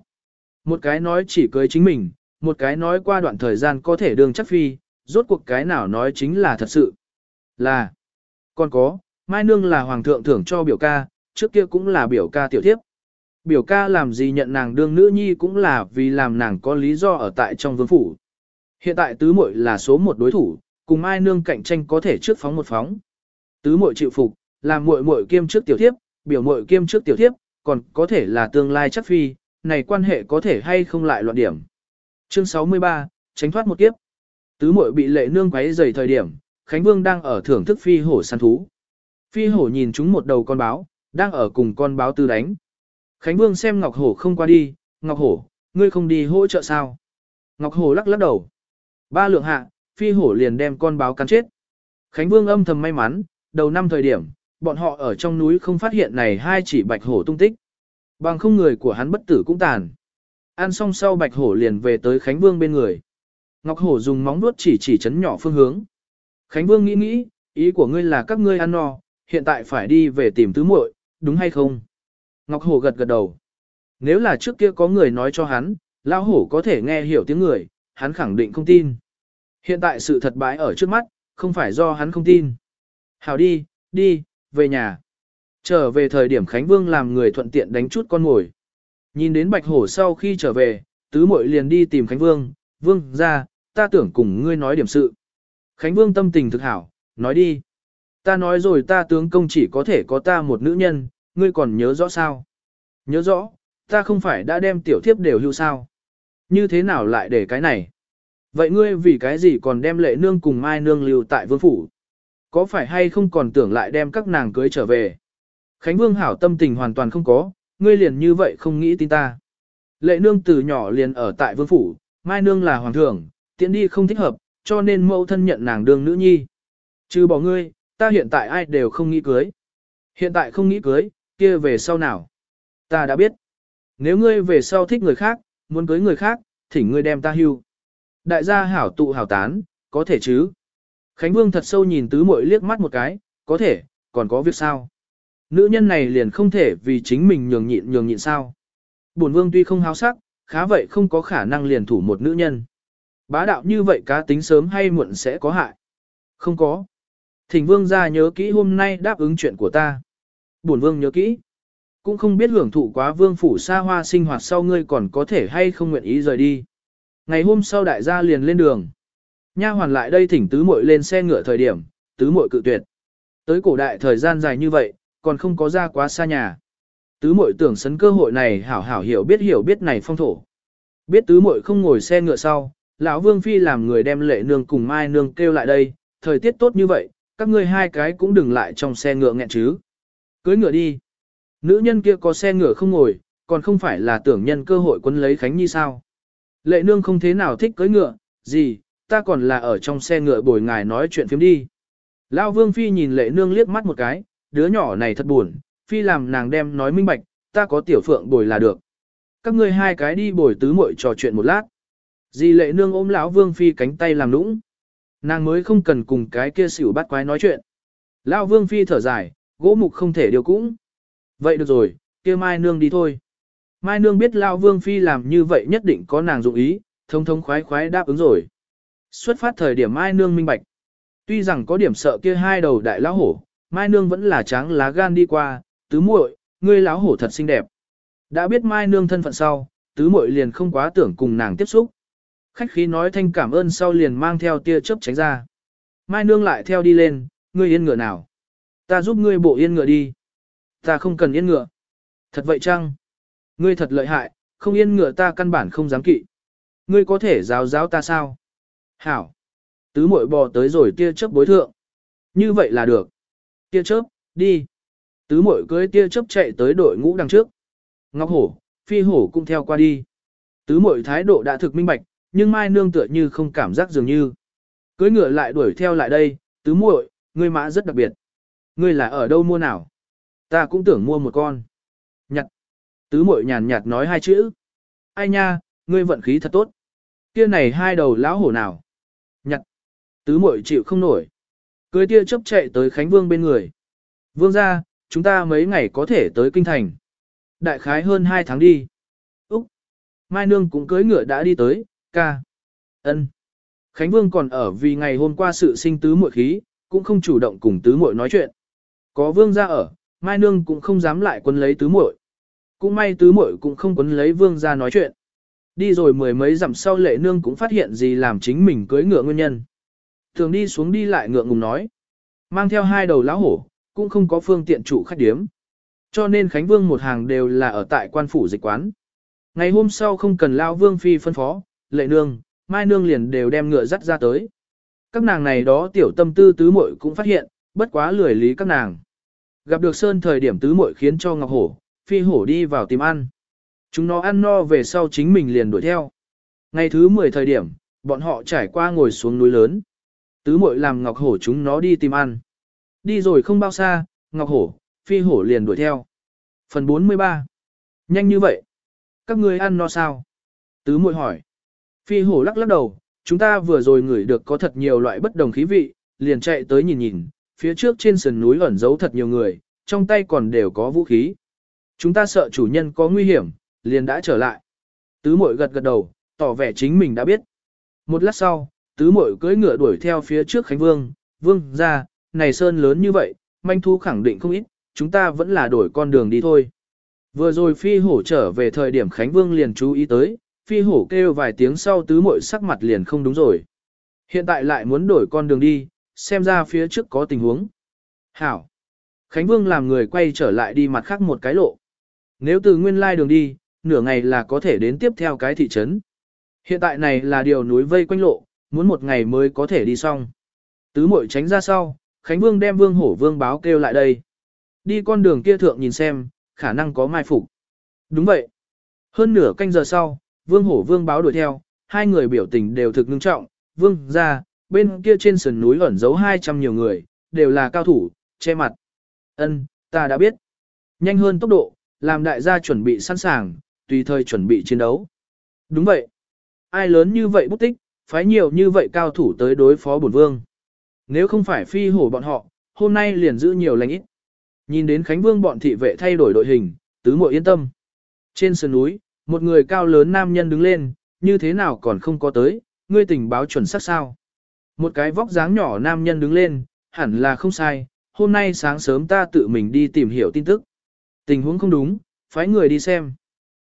Một cái nói chỉ cưới chính mình, một cái nói qua đoạn thời gian có thể đương chắc phi, rốt cuộc cái nào nói chính là thật sự. Là, còn có, Mai Nương là hoàng thượng thưởng cho biểu ca, trước kia cũng là biểu ca tiểu thiếp. Biểu ca làm gì nhận nàng đương nữ nhi cũng là vì làm nàng có lý do ở tại trong vương phủ. Hiện tại tứ muội là số một đối thủ, cùng Mai Nương cạnh tranh có thể trước phóng một phóng. Tứ muội chịu phục, làm muội muội kiêm trước tiểu thiếp, biểu mội kiêm trước tiểu thiếp, còn có thể là tương lai chắc phi, này quan hệ có thể hay không lại loạn điểm. Chương 63, tránh thoát một kiếp. Tứ muội bị lệ nương quấy rầy thời điểm, Khánh Vương đang ở thưởng thức phi hổ săn thú. Phi hổ nhìn chúng một đầu con báo, đang ở cùng con báo tư đánh. Khánh Vương xem Ngọc Hổ không qua đi, Ngọc Hổ, ngươi không đi hỗ trợ sao? Ngọc Hổ lắc lắc đầu. Ba lượng hạ, phi hổ liền đem con báo cắn chết. Khánh Vương âm thầm may mắn, đầu năm thời điểm, bọn họ ở trong núi không phát hiện này hai chỉ bạch hổ tung tích. Bằng không người của hắn bất tử cũng tàn. Ăn xong sau bạch hổ liền về tới Khánh Vương bên người. Ngọc hổ dùng móng vuốt chỉ chỉ chấn nhỏ phương hướng. Khánh Vương nghĩ nghĩ, ý của ngươi là các ngươi ăn no, hiện tại phải đi về tìm tứ muội, đúng hay không? Ngọc hổ gật gật đầu. Nếu là trước kia có người nói cho hắn, lão hổ có thể nghe hiểu tiếng người, hắn khẳng định không tin. Hiện tại sự thật bãi ở trước mắt, không phải do hắn không tin. Hảo đi, đi, về nhà. Trở về thời điểm Khánh Vương làm người thuận tiện đánh chút con ngồi. Nhìn đến Bạch Hổ sau khi trở về, tứ muội liền đi tìm Khánh Vương, Vương ra, ta tưởng cùng ngươi nói điểm sự. Khánh Vương tâm tình thực hảo, nói đi. Ta nói rồi ta tướng công chỉ có thể có ta một nữ nhân, ngươi còn nhớ rõ sao? Nhớ rõ, ta không phải đã đem tiểu thiếp đều hưu sao? Như thế nào lại để cái này? Vậy ngươi vì cái gì còn đem lệ nương cùng mai nương lưu tại vương phủ? Có phải hay không còn tưởng lại đem các nàng cưới trở về? Khánh Vương hảo tâm tình hoàn toàn không có, ngươi liền như vậy không nghĩ tin ta. Lệ nương từ nhỏ liền ở tại vương phủ, mai nương là hoàng thượng, tiện đi không thích hợp, cho nên mẫu thân nhận nàng đương nữ nhi. Trừ bỏ ngươi, ta hiện tại ai đều không nghĩ cưới. Hiện tại không nghĩ cưới, kia về sau nào? Ta đã biết. Nếu ngươi về sau thích người khác, muốn cưới người khác, thỉnh ngươi đem ta hưu. Đại gia hảo tụ hảo tán, có thể chứ? Khánh Vương thật sâu nhìn tứ muội liếc mắt một cái, có thể, còn có việc sao? Nữ nhân này liền không thể vì chính mình nhường nhịn nhường nhịn sao? Bổn Vương tuy không háo sắc, khá vậy không có khả năng liền thủ một nữ nhân. Bá đạo như vậy cá tính sớm hay muộn sẽ có hại. Không có. Thỉnh Vương ra nhớ kỹ hôm nay đáp ứng chuyện của ta. Bổn Vương nhớ kỹ. Cũng không biết hưởng thụ quá Vương phủ xa hoa sinh hoạt sau ngươi còn có thể hay không nguyện ý rời đi. Ngày hôm sau đại gia liền lên đường. Nha hoàn lại đây thỉnh tứ muội lên xe ngựa thời điểm, tứ muội cự tuyệt. Tới cổ đại thời gian dài như vậy, còn không có ra quá xa nhà. Tứ muội tưởng sấn cơ hội này hảo hảo hiểu biết hiểu biết này phong thổ. Biết tứ muội không ngồi xe ngựa sau, lão Vương phi làm người đem lệ nương cùng Mai nương kêu lại đây, thời tiết tốt như vậy, các ngươi hai cái cũng đừng lại trong xe ngựa nghẹn chứ. Cưới ngựa đi. Nữ nhân kia có xe ngựa không ngồi, còn không phải là tưởng nhân cơ hội quân lấy Khánh Nhi sao. Lệ nương không thế nào thích cưới ngựa, gì, ta còn là ở trong xe ngựa bồi ngài nói chuyện phiếm đi. Lão Vương Phi nhìn lệ nương liếc mắt một cái, đứa nhỏ này thật buồn, Phi làm nàng đem nói minh bạch, ta có tiểu phượng bồi là được. Các ngươi hai cái đi bồi tứ muội trò chuyện một lát. Dì lệ nương ôm lão Vương Phi cánh tay làm nũng. Nàng mới không cần cùng cái kia xỉu bắt quái nói chuyện. Lão Vương Phi thở dài, gỗ mục không thể điều cũng. Vậy được rồi, kia Mai Nương đi thôi. Mai Nương biết Lao Vương Phi làm như vậy nhất định có nàng dụng ý, thông thông khoái khoái đáp ứng rồi. Xuất phát thời điểm Mai Nương minh bạch. Tuy rằng có điểm sợ kia hai đầu đại lão hổ, Mai Nương vẫn là trắng lá gan đi qua, tứ muội, ngươi lão hổ thật xinh đẹp. Đã biết Mai Nương thân phận sau, tứ muội liền không quá tưởng cùng nàng tiếp xúc. Khách khí nói thanh cảm ơn sau liền mang theo tia chớp tránh ra. Mai Nương lại theo đi lên, ngươi yên ngựa nào? Ta giúp ngươi bộ yên ngựa đi. Ta không cần yên ngựa. Thật vậy chăng? Ngươi thật lợi hại, không yên ngựa ta căn bản không dám kỵ. Ngươi có thể giáo giáo ta sao? Hảo. Tứ muội bò tới rồi tia chớp bối thượng. Như vậy là được. Tia chớp, đi. Tứ muội cưới tia chớp chạy tới đội ngũ đằng trước. Ngọc hổ, phi hổ cũng theo qua đi. Tứ muội thái độ đã thực minh bạch, nhưng mai nương tựa như không cảm giác dường như. Cưới ngựa lại đuổi theo lại đây, tứ muội, ngươi mã rất đặc biệt. Ngươi là ở đâu mua nào? Ta cũng tưởng mua một con. Nhặt. Tứ muội nhàn nhạt nói hai chữ. Ai nha, ngươi vận khí thật tốt. Kia này hai đầu lão hổ nào? Nhặt. Tứ muội chịu không nổi. Cưới tia chấp chạy tới Khánh Vương bên người. Vương ra, chúng ta mấy ngày có thể tới Kinh Thành. Đại khái hơn hai tháng đi. Úc. Mai Nương cũng cưới ngựa đã đi tới, ca. ân. Khánh Vương còn ở vì ngày hôm qua sự sinh tứ muội khí, cũng không chủ động cùng tứ muội nói chuyện. Có Vương ra ở, Mai Nương cũng không dám lại quân lấy tứ muội. Cũng may tứ muội cũng không quấn lấy Vương ra nói chuyện. Đi rồi mười mấy dặm sau lệ nương cũng phát hiện gì làm chính mình cưới ngựa nguyên nhân. Thường đi xuống đi lại ngựa ngùng nói. Mang theo hai đầu lão hổ, cũng không có phương tiện chủ khách điếm. Cho nên Khánh Vương một hàng đều là ở tại quan phủ dịch quán. Ngày hôm sau không cần lao Vương Phi phân phó, lệ nương, mai nương liền đều đem ngựa dắt ra tới. Các nàng này đó tiểu tâm tư tứ muội cũng phát hiện, bất quá lười lý các nàng. Gặp được Sơn thời điểm tứ muội khiến cho Ngọc Hổ, Phi Hổ đi vào tìm ăn. Chúng nó ăn no về sau chính mình liền đuổi theo. Ngày thứ 10 thời điểm, bọn họ trải qua ngồi xuống núi lớn. Tứ muội làm Ngọc Hổ chúng nó đi tìm ăn. Đi rồi không bao xa, Ngọc Hổ, Phi Hổ liền đuổi theo. Phần 43. Nhanh như vậy. Các ngươi ăn no sao? Tứ muội hỏi. Phi Hổ lắc lắc đầu, chúng ta vừa rồi ngửi được có thật nhiều loại bất đồng khí vị, liền chạy tới nhìn nhìn, phía trước trên sườn núi ẩn giấu thật nhiều người, trong tay còn đều có vũ khí. Chúng ta sợ chủ nhân có nguy hiểm, liền đã trở lại. Tứ muội gật gật đầu, tỏ vẻ chính mình đã biết. Một lát sau, tứ muội cưỡi ngựa đuổi theo phía trước Khánh Vương, Vương ra, này sơn lớn như vậy, manh thú khẳng định không ít, chúng ta vẫn là đổi con đường đi thôi. Vừa rồi phi hổ trở về thời điểm Khánh Vương liền chú ý tới, phi hổ kêu vài tiếng sau tứ muội sắc mặt liền không đúng rồi. Hiện tại lại muốn đổi con đường đi, xem ra phía trước có tình huống. Hảo! Khánh Vương làm người quay trở lại đi mặt khác một cái lộ. Nếu từ nguyên lai đường đi, nửa ngày là có thể đến tiếp theo cái thị trấn. Hiện tại này là điều núi vây quanh lộ, muốn một ngày mới có thể đi xong. Tứ mội tránh ra sau, Khánh Vương đem Vương Hổ Vương báo kêu lại đây. Đi con đường kia thượng nhìn xem, khả năng có mai phục. Đúng vậy. Hơn nửa canh giờ sau, Vương Hổ Vương báo đuổi theo, hai người biểu tình đều thực ngưng trọng. Vương ra, bên kia trên sườn núi ẩn giấu 200 nhiều người, đều là cao thủ, che mặt. Ân, ta đã biết. Nhanh hơn tốc độ, làm đại gia chuẩn bị sẵn sàng, tùy thời chuẩn bị chiến đấu. Đúng vậy. Ai lớn như vậy bút tích, phái nhiều như vậy cao thủ tới đối phó bổn vương. Nếu không phải phi hổ bọn họ, hôm nay liền giữ nhiều lành ít. Nhìn đến Khánh Vương bọn thị vệ thay đổi đội hình, tứ muội yên tâm. Trên sườn núi, một người cao lớn nam nhân đứng lên, như thế nào còn không có tới, ngươi tình báo chuẩn xác sao. Một cái vóc dáng nhỏ nam nhân đứng lên, hẳn là không sai, hôm nay sáng sớm ta tự mình đi tìm hiểu tin tức. Tình huống không đúng, phái người đi xem.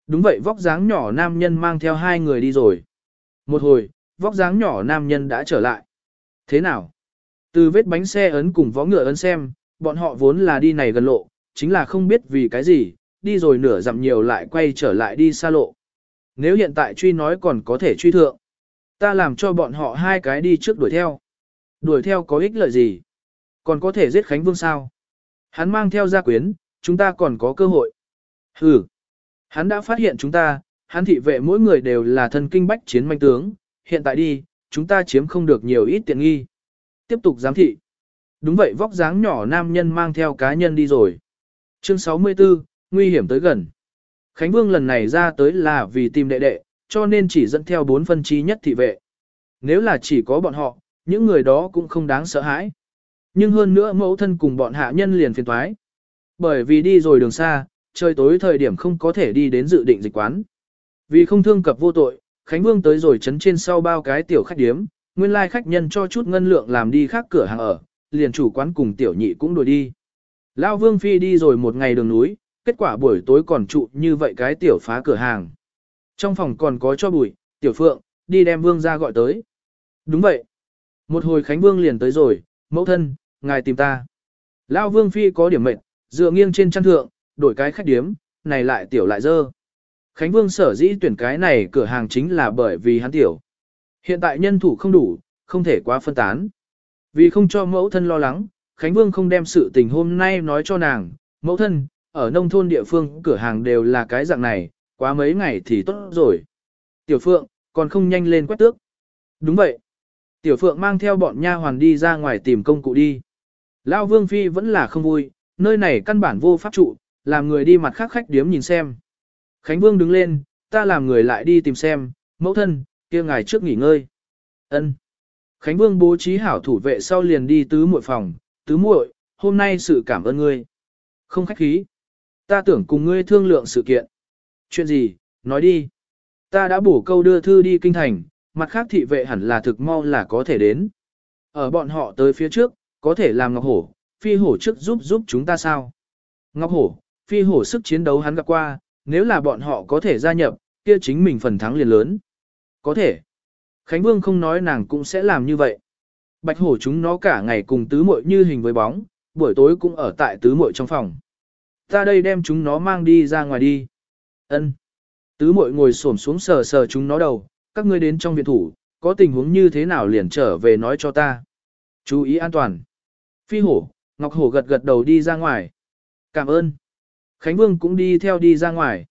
Đúng vậy vóc dáng nhỏ nam nhân mang theo hai người đi rồi. Một hồi, vóc dáng nhỏ nam nhân đã trở lại. Thế nào? Từ vết bánh xe ấn cùng vó ngựa ấn xem, bọn họ vốn là đi này gần lộ, chính là không biết vì cái gì, đi rồi nửa dặm nhiều lại quay trở lại đi xa lộ. Nếu hiện tại truy nói còn có thể truy thượng, ta làm cho bọn họ hai cái đi trước đuổi theo. Đuổi theo có ích lợi gì? Còn có thể giết Khánh Vương sao? Hắn mang theo gia quyến, chúng ta còn có cơ hội. Hừ, Hắn đã phát hiện chúng ta, hắn thị vệ mỗi người đều là thân kinh bách chiến manh tướng, hiện tại đi, chúng ta chiếm không được nhiều ít tiện nghi. Tiếp tục giám thị. Đúng vậy vóc dáng nhỏ nam nhân mang theo cá nhân đi rồi. Chương 64, nguy hiểm tới gần. Khánh Vương lần này ra tới là vì tìm đệ đệ, cho nên chỉ dẫn theo bốn phân chi nhất thị vệ. Nếu là chỉ có bọn họ, những người đó cũng không đáng sợ hãi. Nhưng hơn nữa mẫu thân cùng bọn hạ nhân liền phiền thoái. Bởi vì đi rồi đường xa, trời tối thời điểm không có thể đi đến dự định dịch quán. Vì không thương cập vô tội, Khánh Vương tới rồi chấn trên sau bao cái tiểu khách điếm, nguyên lai khách nhân cho chút ngân lượng làm đi khác cửa hàng ở, liền chủ quán cùng tiểu nhị cũng đuổi đi. Lão Vương Phi đi rồi một ngày đường núi, kết quả buổi tối còn trụ như vậy cái tiểu phá cửa hàng. Trong phòng còn có cho bụi, tiểu phượng, đi đem Vương ra gọi tới. Đúng vậy. Một hồi Khánh Vương liền tới rồi, mẫu thân, ngài tìm ta. Lão Vương Phi có điểm mệnh, dựa nghiêng trên chăn thượng, đổi cái khách điếm, này lại tiểu lại dơ. Khánh Vương sở dĩ tuyển cái này cửa hàng chính là bởi vì hắn tiểu. Hiện tại nhân thủ không đủ, không thể quá phân tán. Vì không cho mẫu thân lo lắng, Khánh Vương không đem sự tình hôm nay nói cho nàng, mẫu thân, ở nông thôn địa phương cửa hàng đều là cái dạng này, quá mấy ngày thì tốt rồi. Tiểu Phượng, còn không nhanh lên quét tước. Đúng vậy. Tiểu Phượng mang theo bọn nha hoàn đi ra ngoài tìm công cụ đi. Lão Vương Phi vẫn là không vui, nơi này căn bản vô pháp trụ, làm người đi mặt khác khách điếm nhìn xem. Khánh Vương đứng lên, ta làm người lại đi tìm xem, mẫu thân, kia ngài trước nghỉ ngơi. Ân. Khánh Vương bố trí hảo thủ vệ sau liền đi tứ muội phòng, tứ muội, hôm nay sự cảm ơn ngươi. Không khách khí. Ta tưởng cùng ngươi thương lượng sự kiện. Chuyện gì, nói đi. Ta đã bổ câu đưa thư đi kinh thành, mặt khác thị vệ hẳn là thực mau là có thể đến. Ở bọn họ tới phía trước, có thể làm Ngọc Hổ, Phi Hổ trước giúp giúp chúng ta sao? Ngọc Hổ, Phi Hổ sức chiến đấu hắn gặp qua, nếu là bọn họ có thể gia nhập, kia chính mình phần thắng liền lớn. Có thể. Khánh Vương không nói nàng cũng sẽ làm như vậy. Bạch hổ chúng nó cả ngày cùng tứ muội như hình với bóng, buổi tối cũng ở tại tứ muội trong phòng. Ta đây đem chúng nó mang đi ra ngoài đi. Ân. Tứ muội ngồi xổm xuống sờ sờ chúng nó đầu, các ngươi đến trong viện thủ, có tình huống như thế nào liền trở về nói cho ta. Chú ý an toàn. Phi hổ, Ngọc hổ gật gật đầu đi ra ngoài. Cảm ơn. Khánh Vương cũng đi theo đi ra ngoài.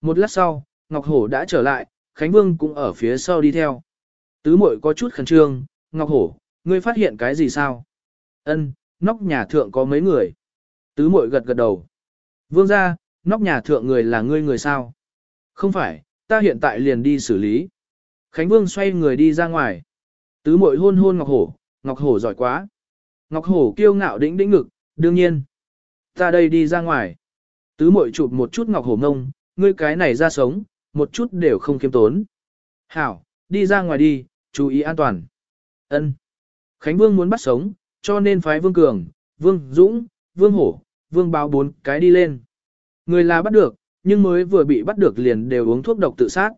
Một lát sau, Ngọc hổ đã trở lại, Khánh Vương cũng ở phía sau đi theo. Tứ muội có chút khẩn trương, Ngọc hổ, ngươi phát hiện cái gì sao? Ân, nóc nhà thượng có mấy người. Tứ muội gật gật đầu. Vương gia, nóc nhà thượng người là ngươi người sao? Không phải, ta hiện tại liền đi xử lý. Khánh Vương xoay người đi ra ngoài. Tứ muội hôn hôn Ngọc Hổ, Ngọc Hổ giỏi quá. Ngọc Hổ kiêu ngạo đĩnh đĩnh ngực, đương nhiên. Ta đây đi ra ngoài. Tứ mội chụp một chút Ngọc Hổ ngông, ngươi cái này ra sống, một chút đều không kiêm tốn. Hảo, đi ra ngoài đi, chú ý an toàn. Ân. Khánh Vương muốn bắt sống, cho nên phái Vương Cường, Vương Dũng, Vương Hổ, Vương Báo bốn cái đi lên. Người là bắt được, nhưng mới vừa bị bắt được liền đều uống thuốc độc tự sát.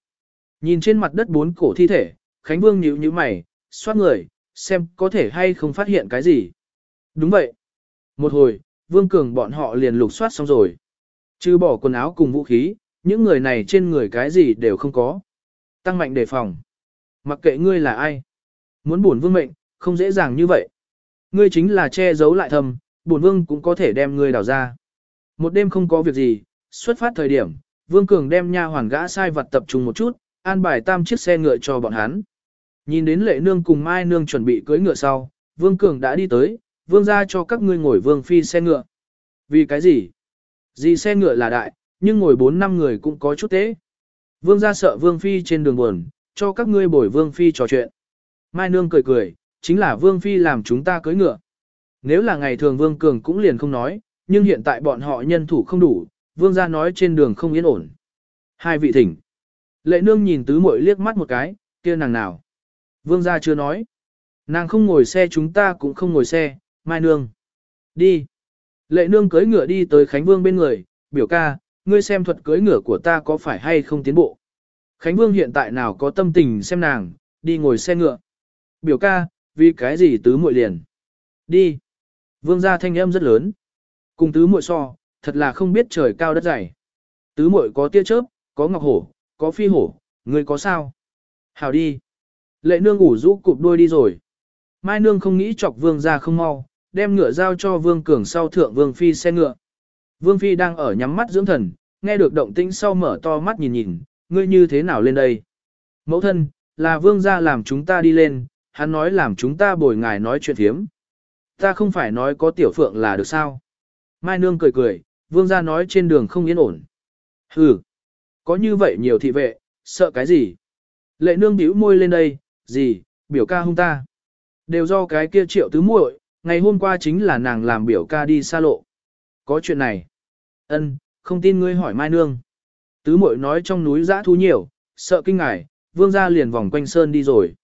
Nhìn trên mặt đất bốn cổ thi thể, Khánh Vương nhíu nhíu mày, xoát người, xem có thể hay không phát hiện cái gì. Đúng vậy. Một hồi, Vương Cường bọn họ liền lục soát xong rồi. Trừ bỏ quần áo cùng vũ khí, những người này trên người cái gì đều không có. Tăng mạnh đề phòng. Mặc kệ ngươi là ai. Muốn bổn vương mệnh, không dễ dàng như vậy. Ngươi chính là che giấu lại thầm, bổn vương cũng có thể đem ngươi đào ra. Một đêm không có việc gì, xuất phát thời điểm, Vương Cường đem nha hoàn gã sai vật tập trung một chút, an bài tam chiếc xe ngựa cho bọn hắn. Nhìn đến lệ nương cùng mai nương chuẩn bị cưới ngựa sau, Vương Cường đã đi tới, vương ra cho các ngươi ngồi vương phi xe ngựa. Vì cái gì? Dì xe ngựa là đại, nhưng ngồi 4 năm người cũng có chút tế. Vương ra sợ vương phi trên đường buồn, cho các ngươi bồi vương phi trò chuyện. Mai nương cười cười, chính là vương phi làm chúng ta cưới ngựa. Nếu là ngày thường vương cường cũng liền không nói, nhưng hiện tại bọn họ nhân thủ không đủ, vương gia nói trên đường không yên ổn. Hai vị thỉnh. Lệ nương nhìn tứ muội liếc mắt một cái, kia nàng nào. Vương gia chưa nói. Nàng không ngồi xe chúng ta cũng không ngồi xe, mai nương. Đi. Lệ nương cưới ngựa đi tới Khánh Vương bên người, biểu ca, ngươi xem thuật cưới ngựa của ta có phải hay không tiến bộ. Khánh Vương hiện tại nào có tâm tình xem nàng, đi ngồi xe ngựa. Biểu ca, vì cái gì tứ muội liền. Đi. Vương gia thanh âm rất lớn. Cùng tứ muội so, thật là không biết trời cao đất dày. Tứ muội có tia chớp, có ngọc hổ, có phi hổ, ngươi có sao? Hào đi. Lệ nương ngủ rũ cụp đuôi đi rồi. Mai nương không nghĩ chọc vương gia không mau, đem ngựa giao cho vương cường sau thượng vương phi xe ngựa. Vương phi đang ở nhắm mắt dưỡng thần, nghe được động tĩnh sau mở to mắt nhìn nhìn, ngươi như thế nào lên đây? Mẫu thân, là vương gia làm chúng ta đi lên, hắn nói làm chúng ta bồi ngài nói chuyện thiếm. Ta không phải nói có tiểu phượng là được sao? Mai nương cười cười, vương gia nói trên đường không yên ổn. Hừ, có như vậy nhiều thị vệ, sợ cái gì? Lệ nương bĩu môi lên đây, gì, biểu ca hung ta. Đều do cái kia triệu tứ muội, ngày hôm qua chính là nàng làm biểu ca đi xa lộ. có chuyện này. Ân, không tin ngươi hỏi Mai Nương. Tứ muội nói trong núi giã thú nhiều, sợ kinh ngài, vương gia liền vòng quanh sơn đi rồi.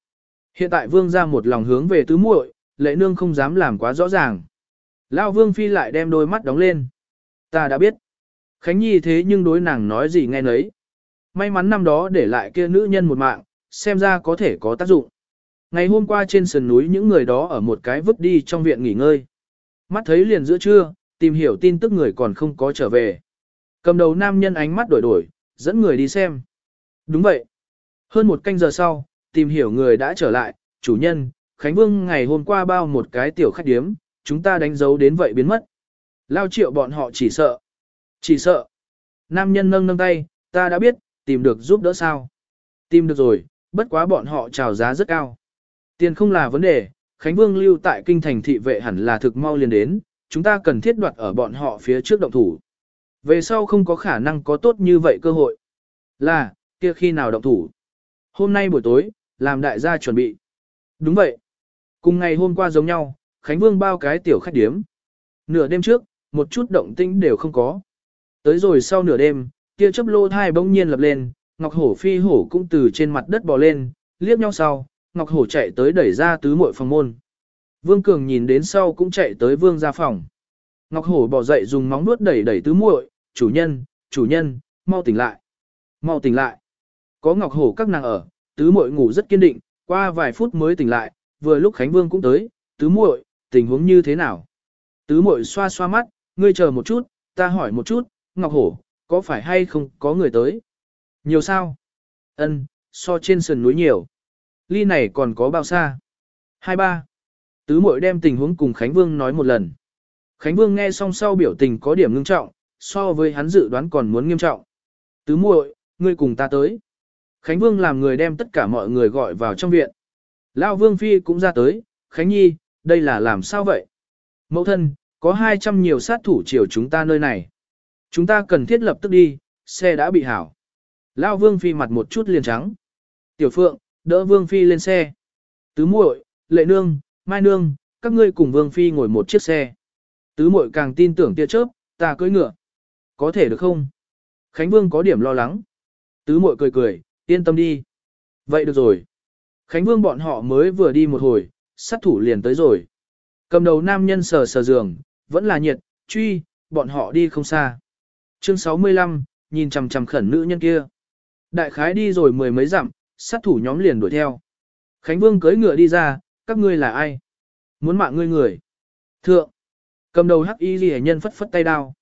Hiện tại vương gia một lòng hướng về tứ muội, lệ nương không dám làm quá rõ ràng. Lão vương phi lại đem đôi mắt đóng lên. Ta đã biết. Khánh Nhi thế nhưng đối nàng nói gì nghe nấy. May mắn năm đó để lại kia nữ nhân một mạng, xem ra có thể có tác dụng. Ngày hôm qua trên sườn núi những người đó ở một cái vứt đi trong viện nghỉ ngơi. Mắt thấy liền giữa trưa, tìm hiểu tin tức người còn không có trở về. Cầm đầu nam nhân ánh mắt đổi đổi, dẫn người đi xem. Đúng vậy. Hơn một canh giờ sau, tìm hiểu người đã trở lại, chủ nhân, Khánh Vương ngày hôm qua bao một cái tiểu khách điếm, chúng ta đánh dấu đến vậy biến mất. Lao triệu bọn họ chỉ sợ. Chỉ sợ. Nam nhân nâng nâng tay, ta đã biết, tìm được giúp đỡ sao. Tìm được rồi, bất quá bọn họ chào giá rất cao. Tiền không là vấn đề, Khánh Vương lưu tại kinh thành thị vệ hẳn là thực mau liền đến, chúng ta cần thiết đoạt ở bọn họ phía trước động thủ. Về sau không có khả năng có tốt như vậy cơ hội. Là, kia khi nào động thủ? Hôm nay buổi tối, làm đại gia chuẩn bị. Đúng vậy. Cùng ngày hôm qua giống nhau, Khánh Vương bao cái tiểu khách điếm. Nửa đêm trước, một chút động tĩnh đều không có. Tới rồi sau nửa đêm, kia chấp lô thai bỗng nhiên lập lên, Ngọc Hổ phi hổ cũng từ trên mặt đất bò lên, liếc nhau sau, Ngọc Hổ chạy tới đẩy ra tứ muội phòng môn. Vương Cường nhìn đến sau cũng chạy tới vương ra phòng. Ngọc Hổ bỏ dậy dùng móng nuốt đẩy đẩy tứ muội, chủ nhân, chủ nhân, mau tỉnh lại. Mau tỉnh lại. Có Ngọc Hổ các nàng ở, tứ muội ngủ rất kiên định, qua vài phút mới tỉnh lại, vừa lúc Khánh Vương cũng tới, tứ muội, tình huống như thế nào? Tứ muội xoa xoa mắt, ngươi chờ một chút, ta hỏi một chút, Ngọc Hổ, có phải hay không có người tới? Nhiều sao? Ân, so trên sườn núi nhiều. Ly này còn có bao xa? Hai ba. Tứ muội đem tình huống cùng Khánh Vương nói một lần. Khánh Vương nghe xong sau biểu tình có điểm ngưng trọng, so với hắn dự đoán còn muốn nghiêm trọng. Tứ muội, ngươi cùng ta tới. Khánh Vương làm người đem tất cả mọi người gọi vào trong viện. Lão Vương Phi cũng ra tới, Khánh Nhi, đây là làm sao vậy? Mẫu thân, có 200 nhiều sát thủ chiều chúng ta nơi này. Chúng ta cần thiết lập tức đi, xe đã bị hảo. Lão Vương Phi mặt một chút liền trắng. Tiểu Phượng, đỡ Vương Phi lên xe. Tứ muội, Lệ Nương, Mai Nương, các ngươi cùng Vương Phi ngồi một chiếc xe. Tứ muội càng tin tưởng tia chớp, ta cưỡi ngựa. Có thể được không? Khánh Vương có điểm lo lắng. Tứ muội cười cười, yên tâm đi. Vậy được rồi. Khánh Vương bọn họ mới vừa đi một hồi, sát thủ liền tới rồi. Cầm đầu nam nhân sờ sờ giường, vẫn là nhiệt, truy, bọn họ đi không xa. Chương 65, nhìn chằm chằm khẩn nữ nhân kia. Đại khái đi rồi mười mấy dặm, sát thủ nhóm liền đuổi theo. Khánh Vương cưỡi ngựa đi ra, các ngươi là ai? Muốn mạng ngươi người. Thượng. Cầm đầu hắc y ghi nhân phất phất tay đao.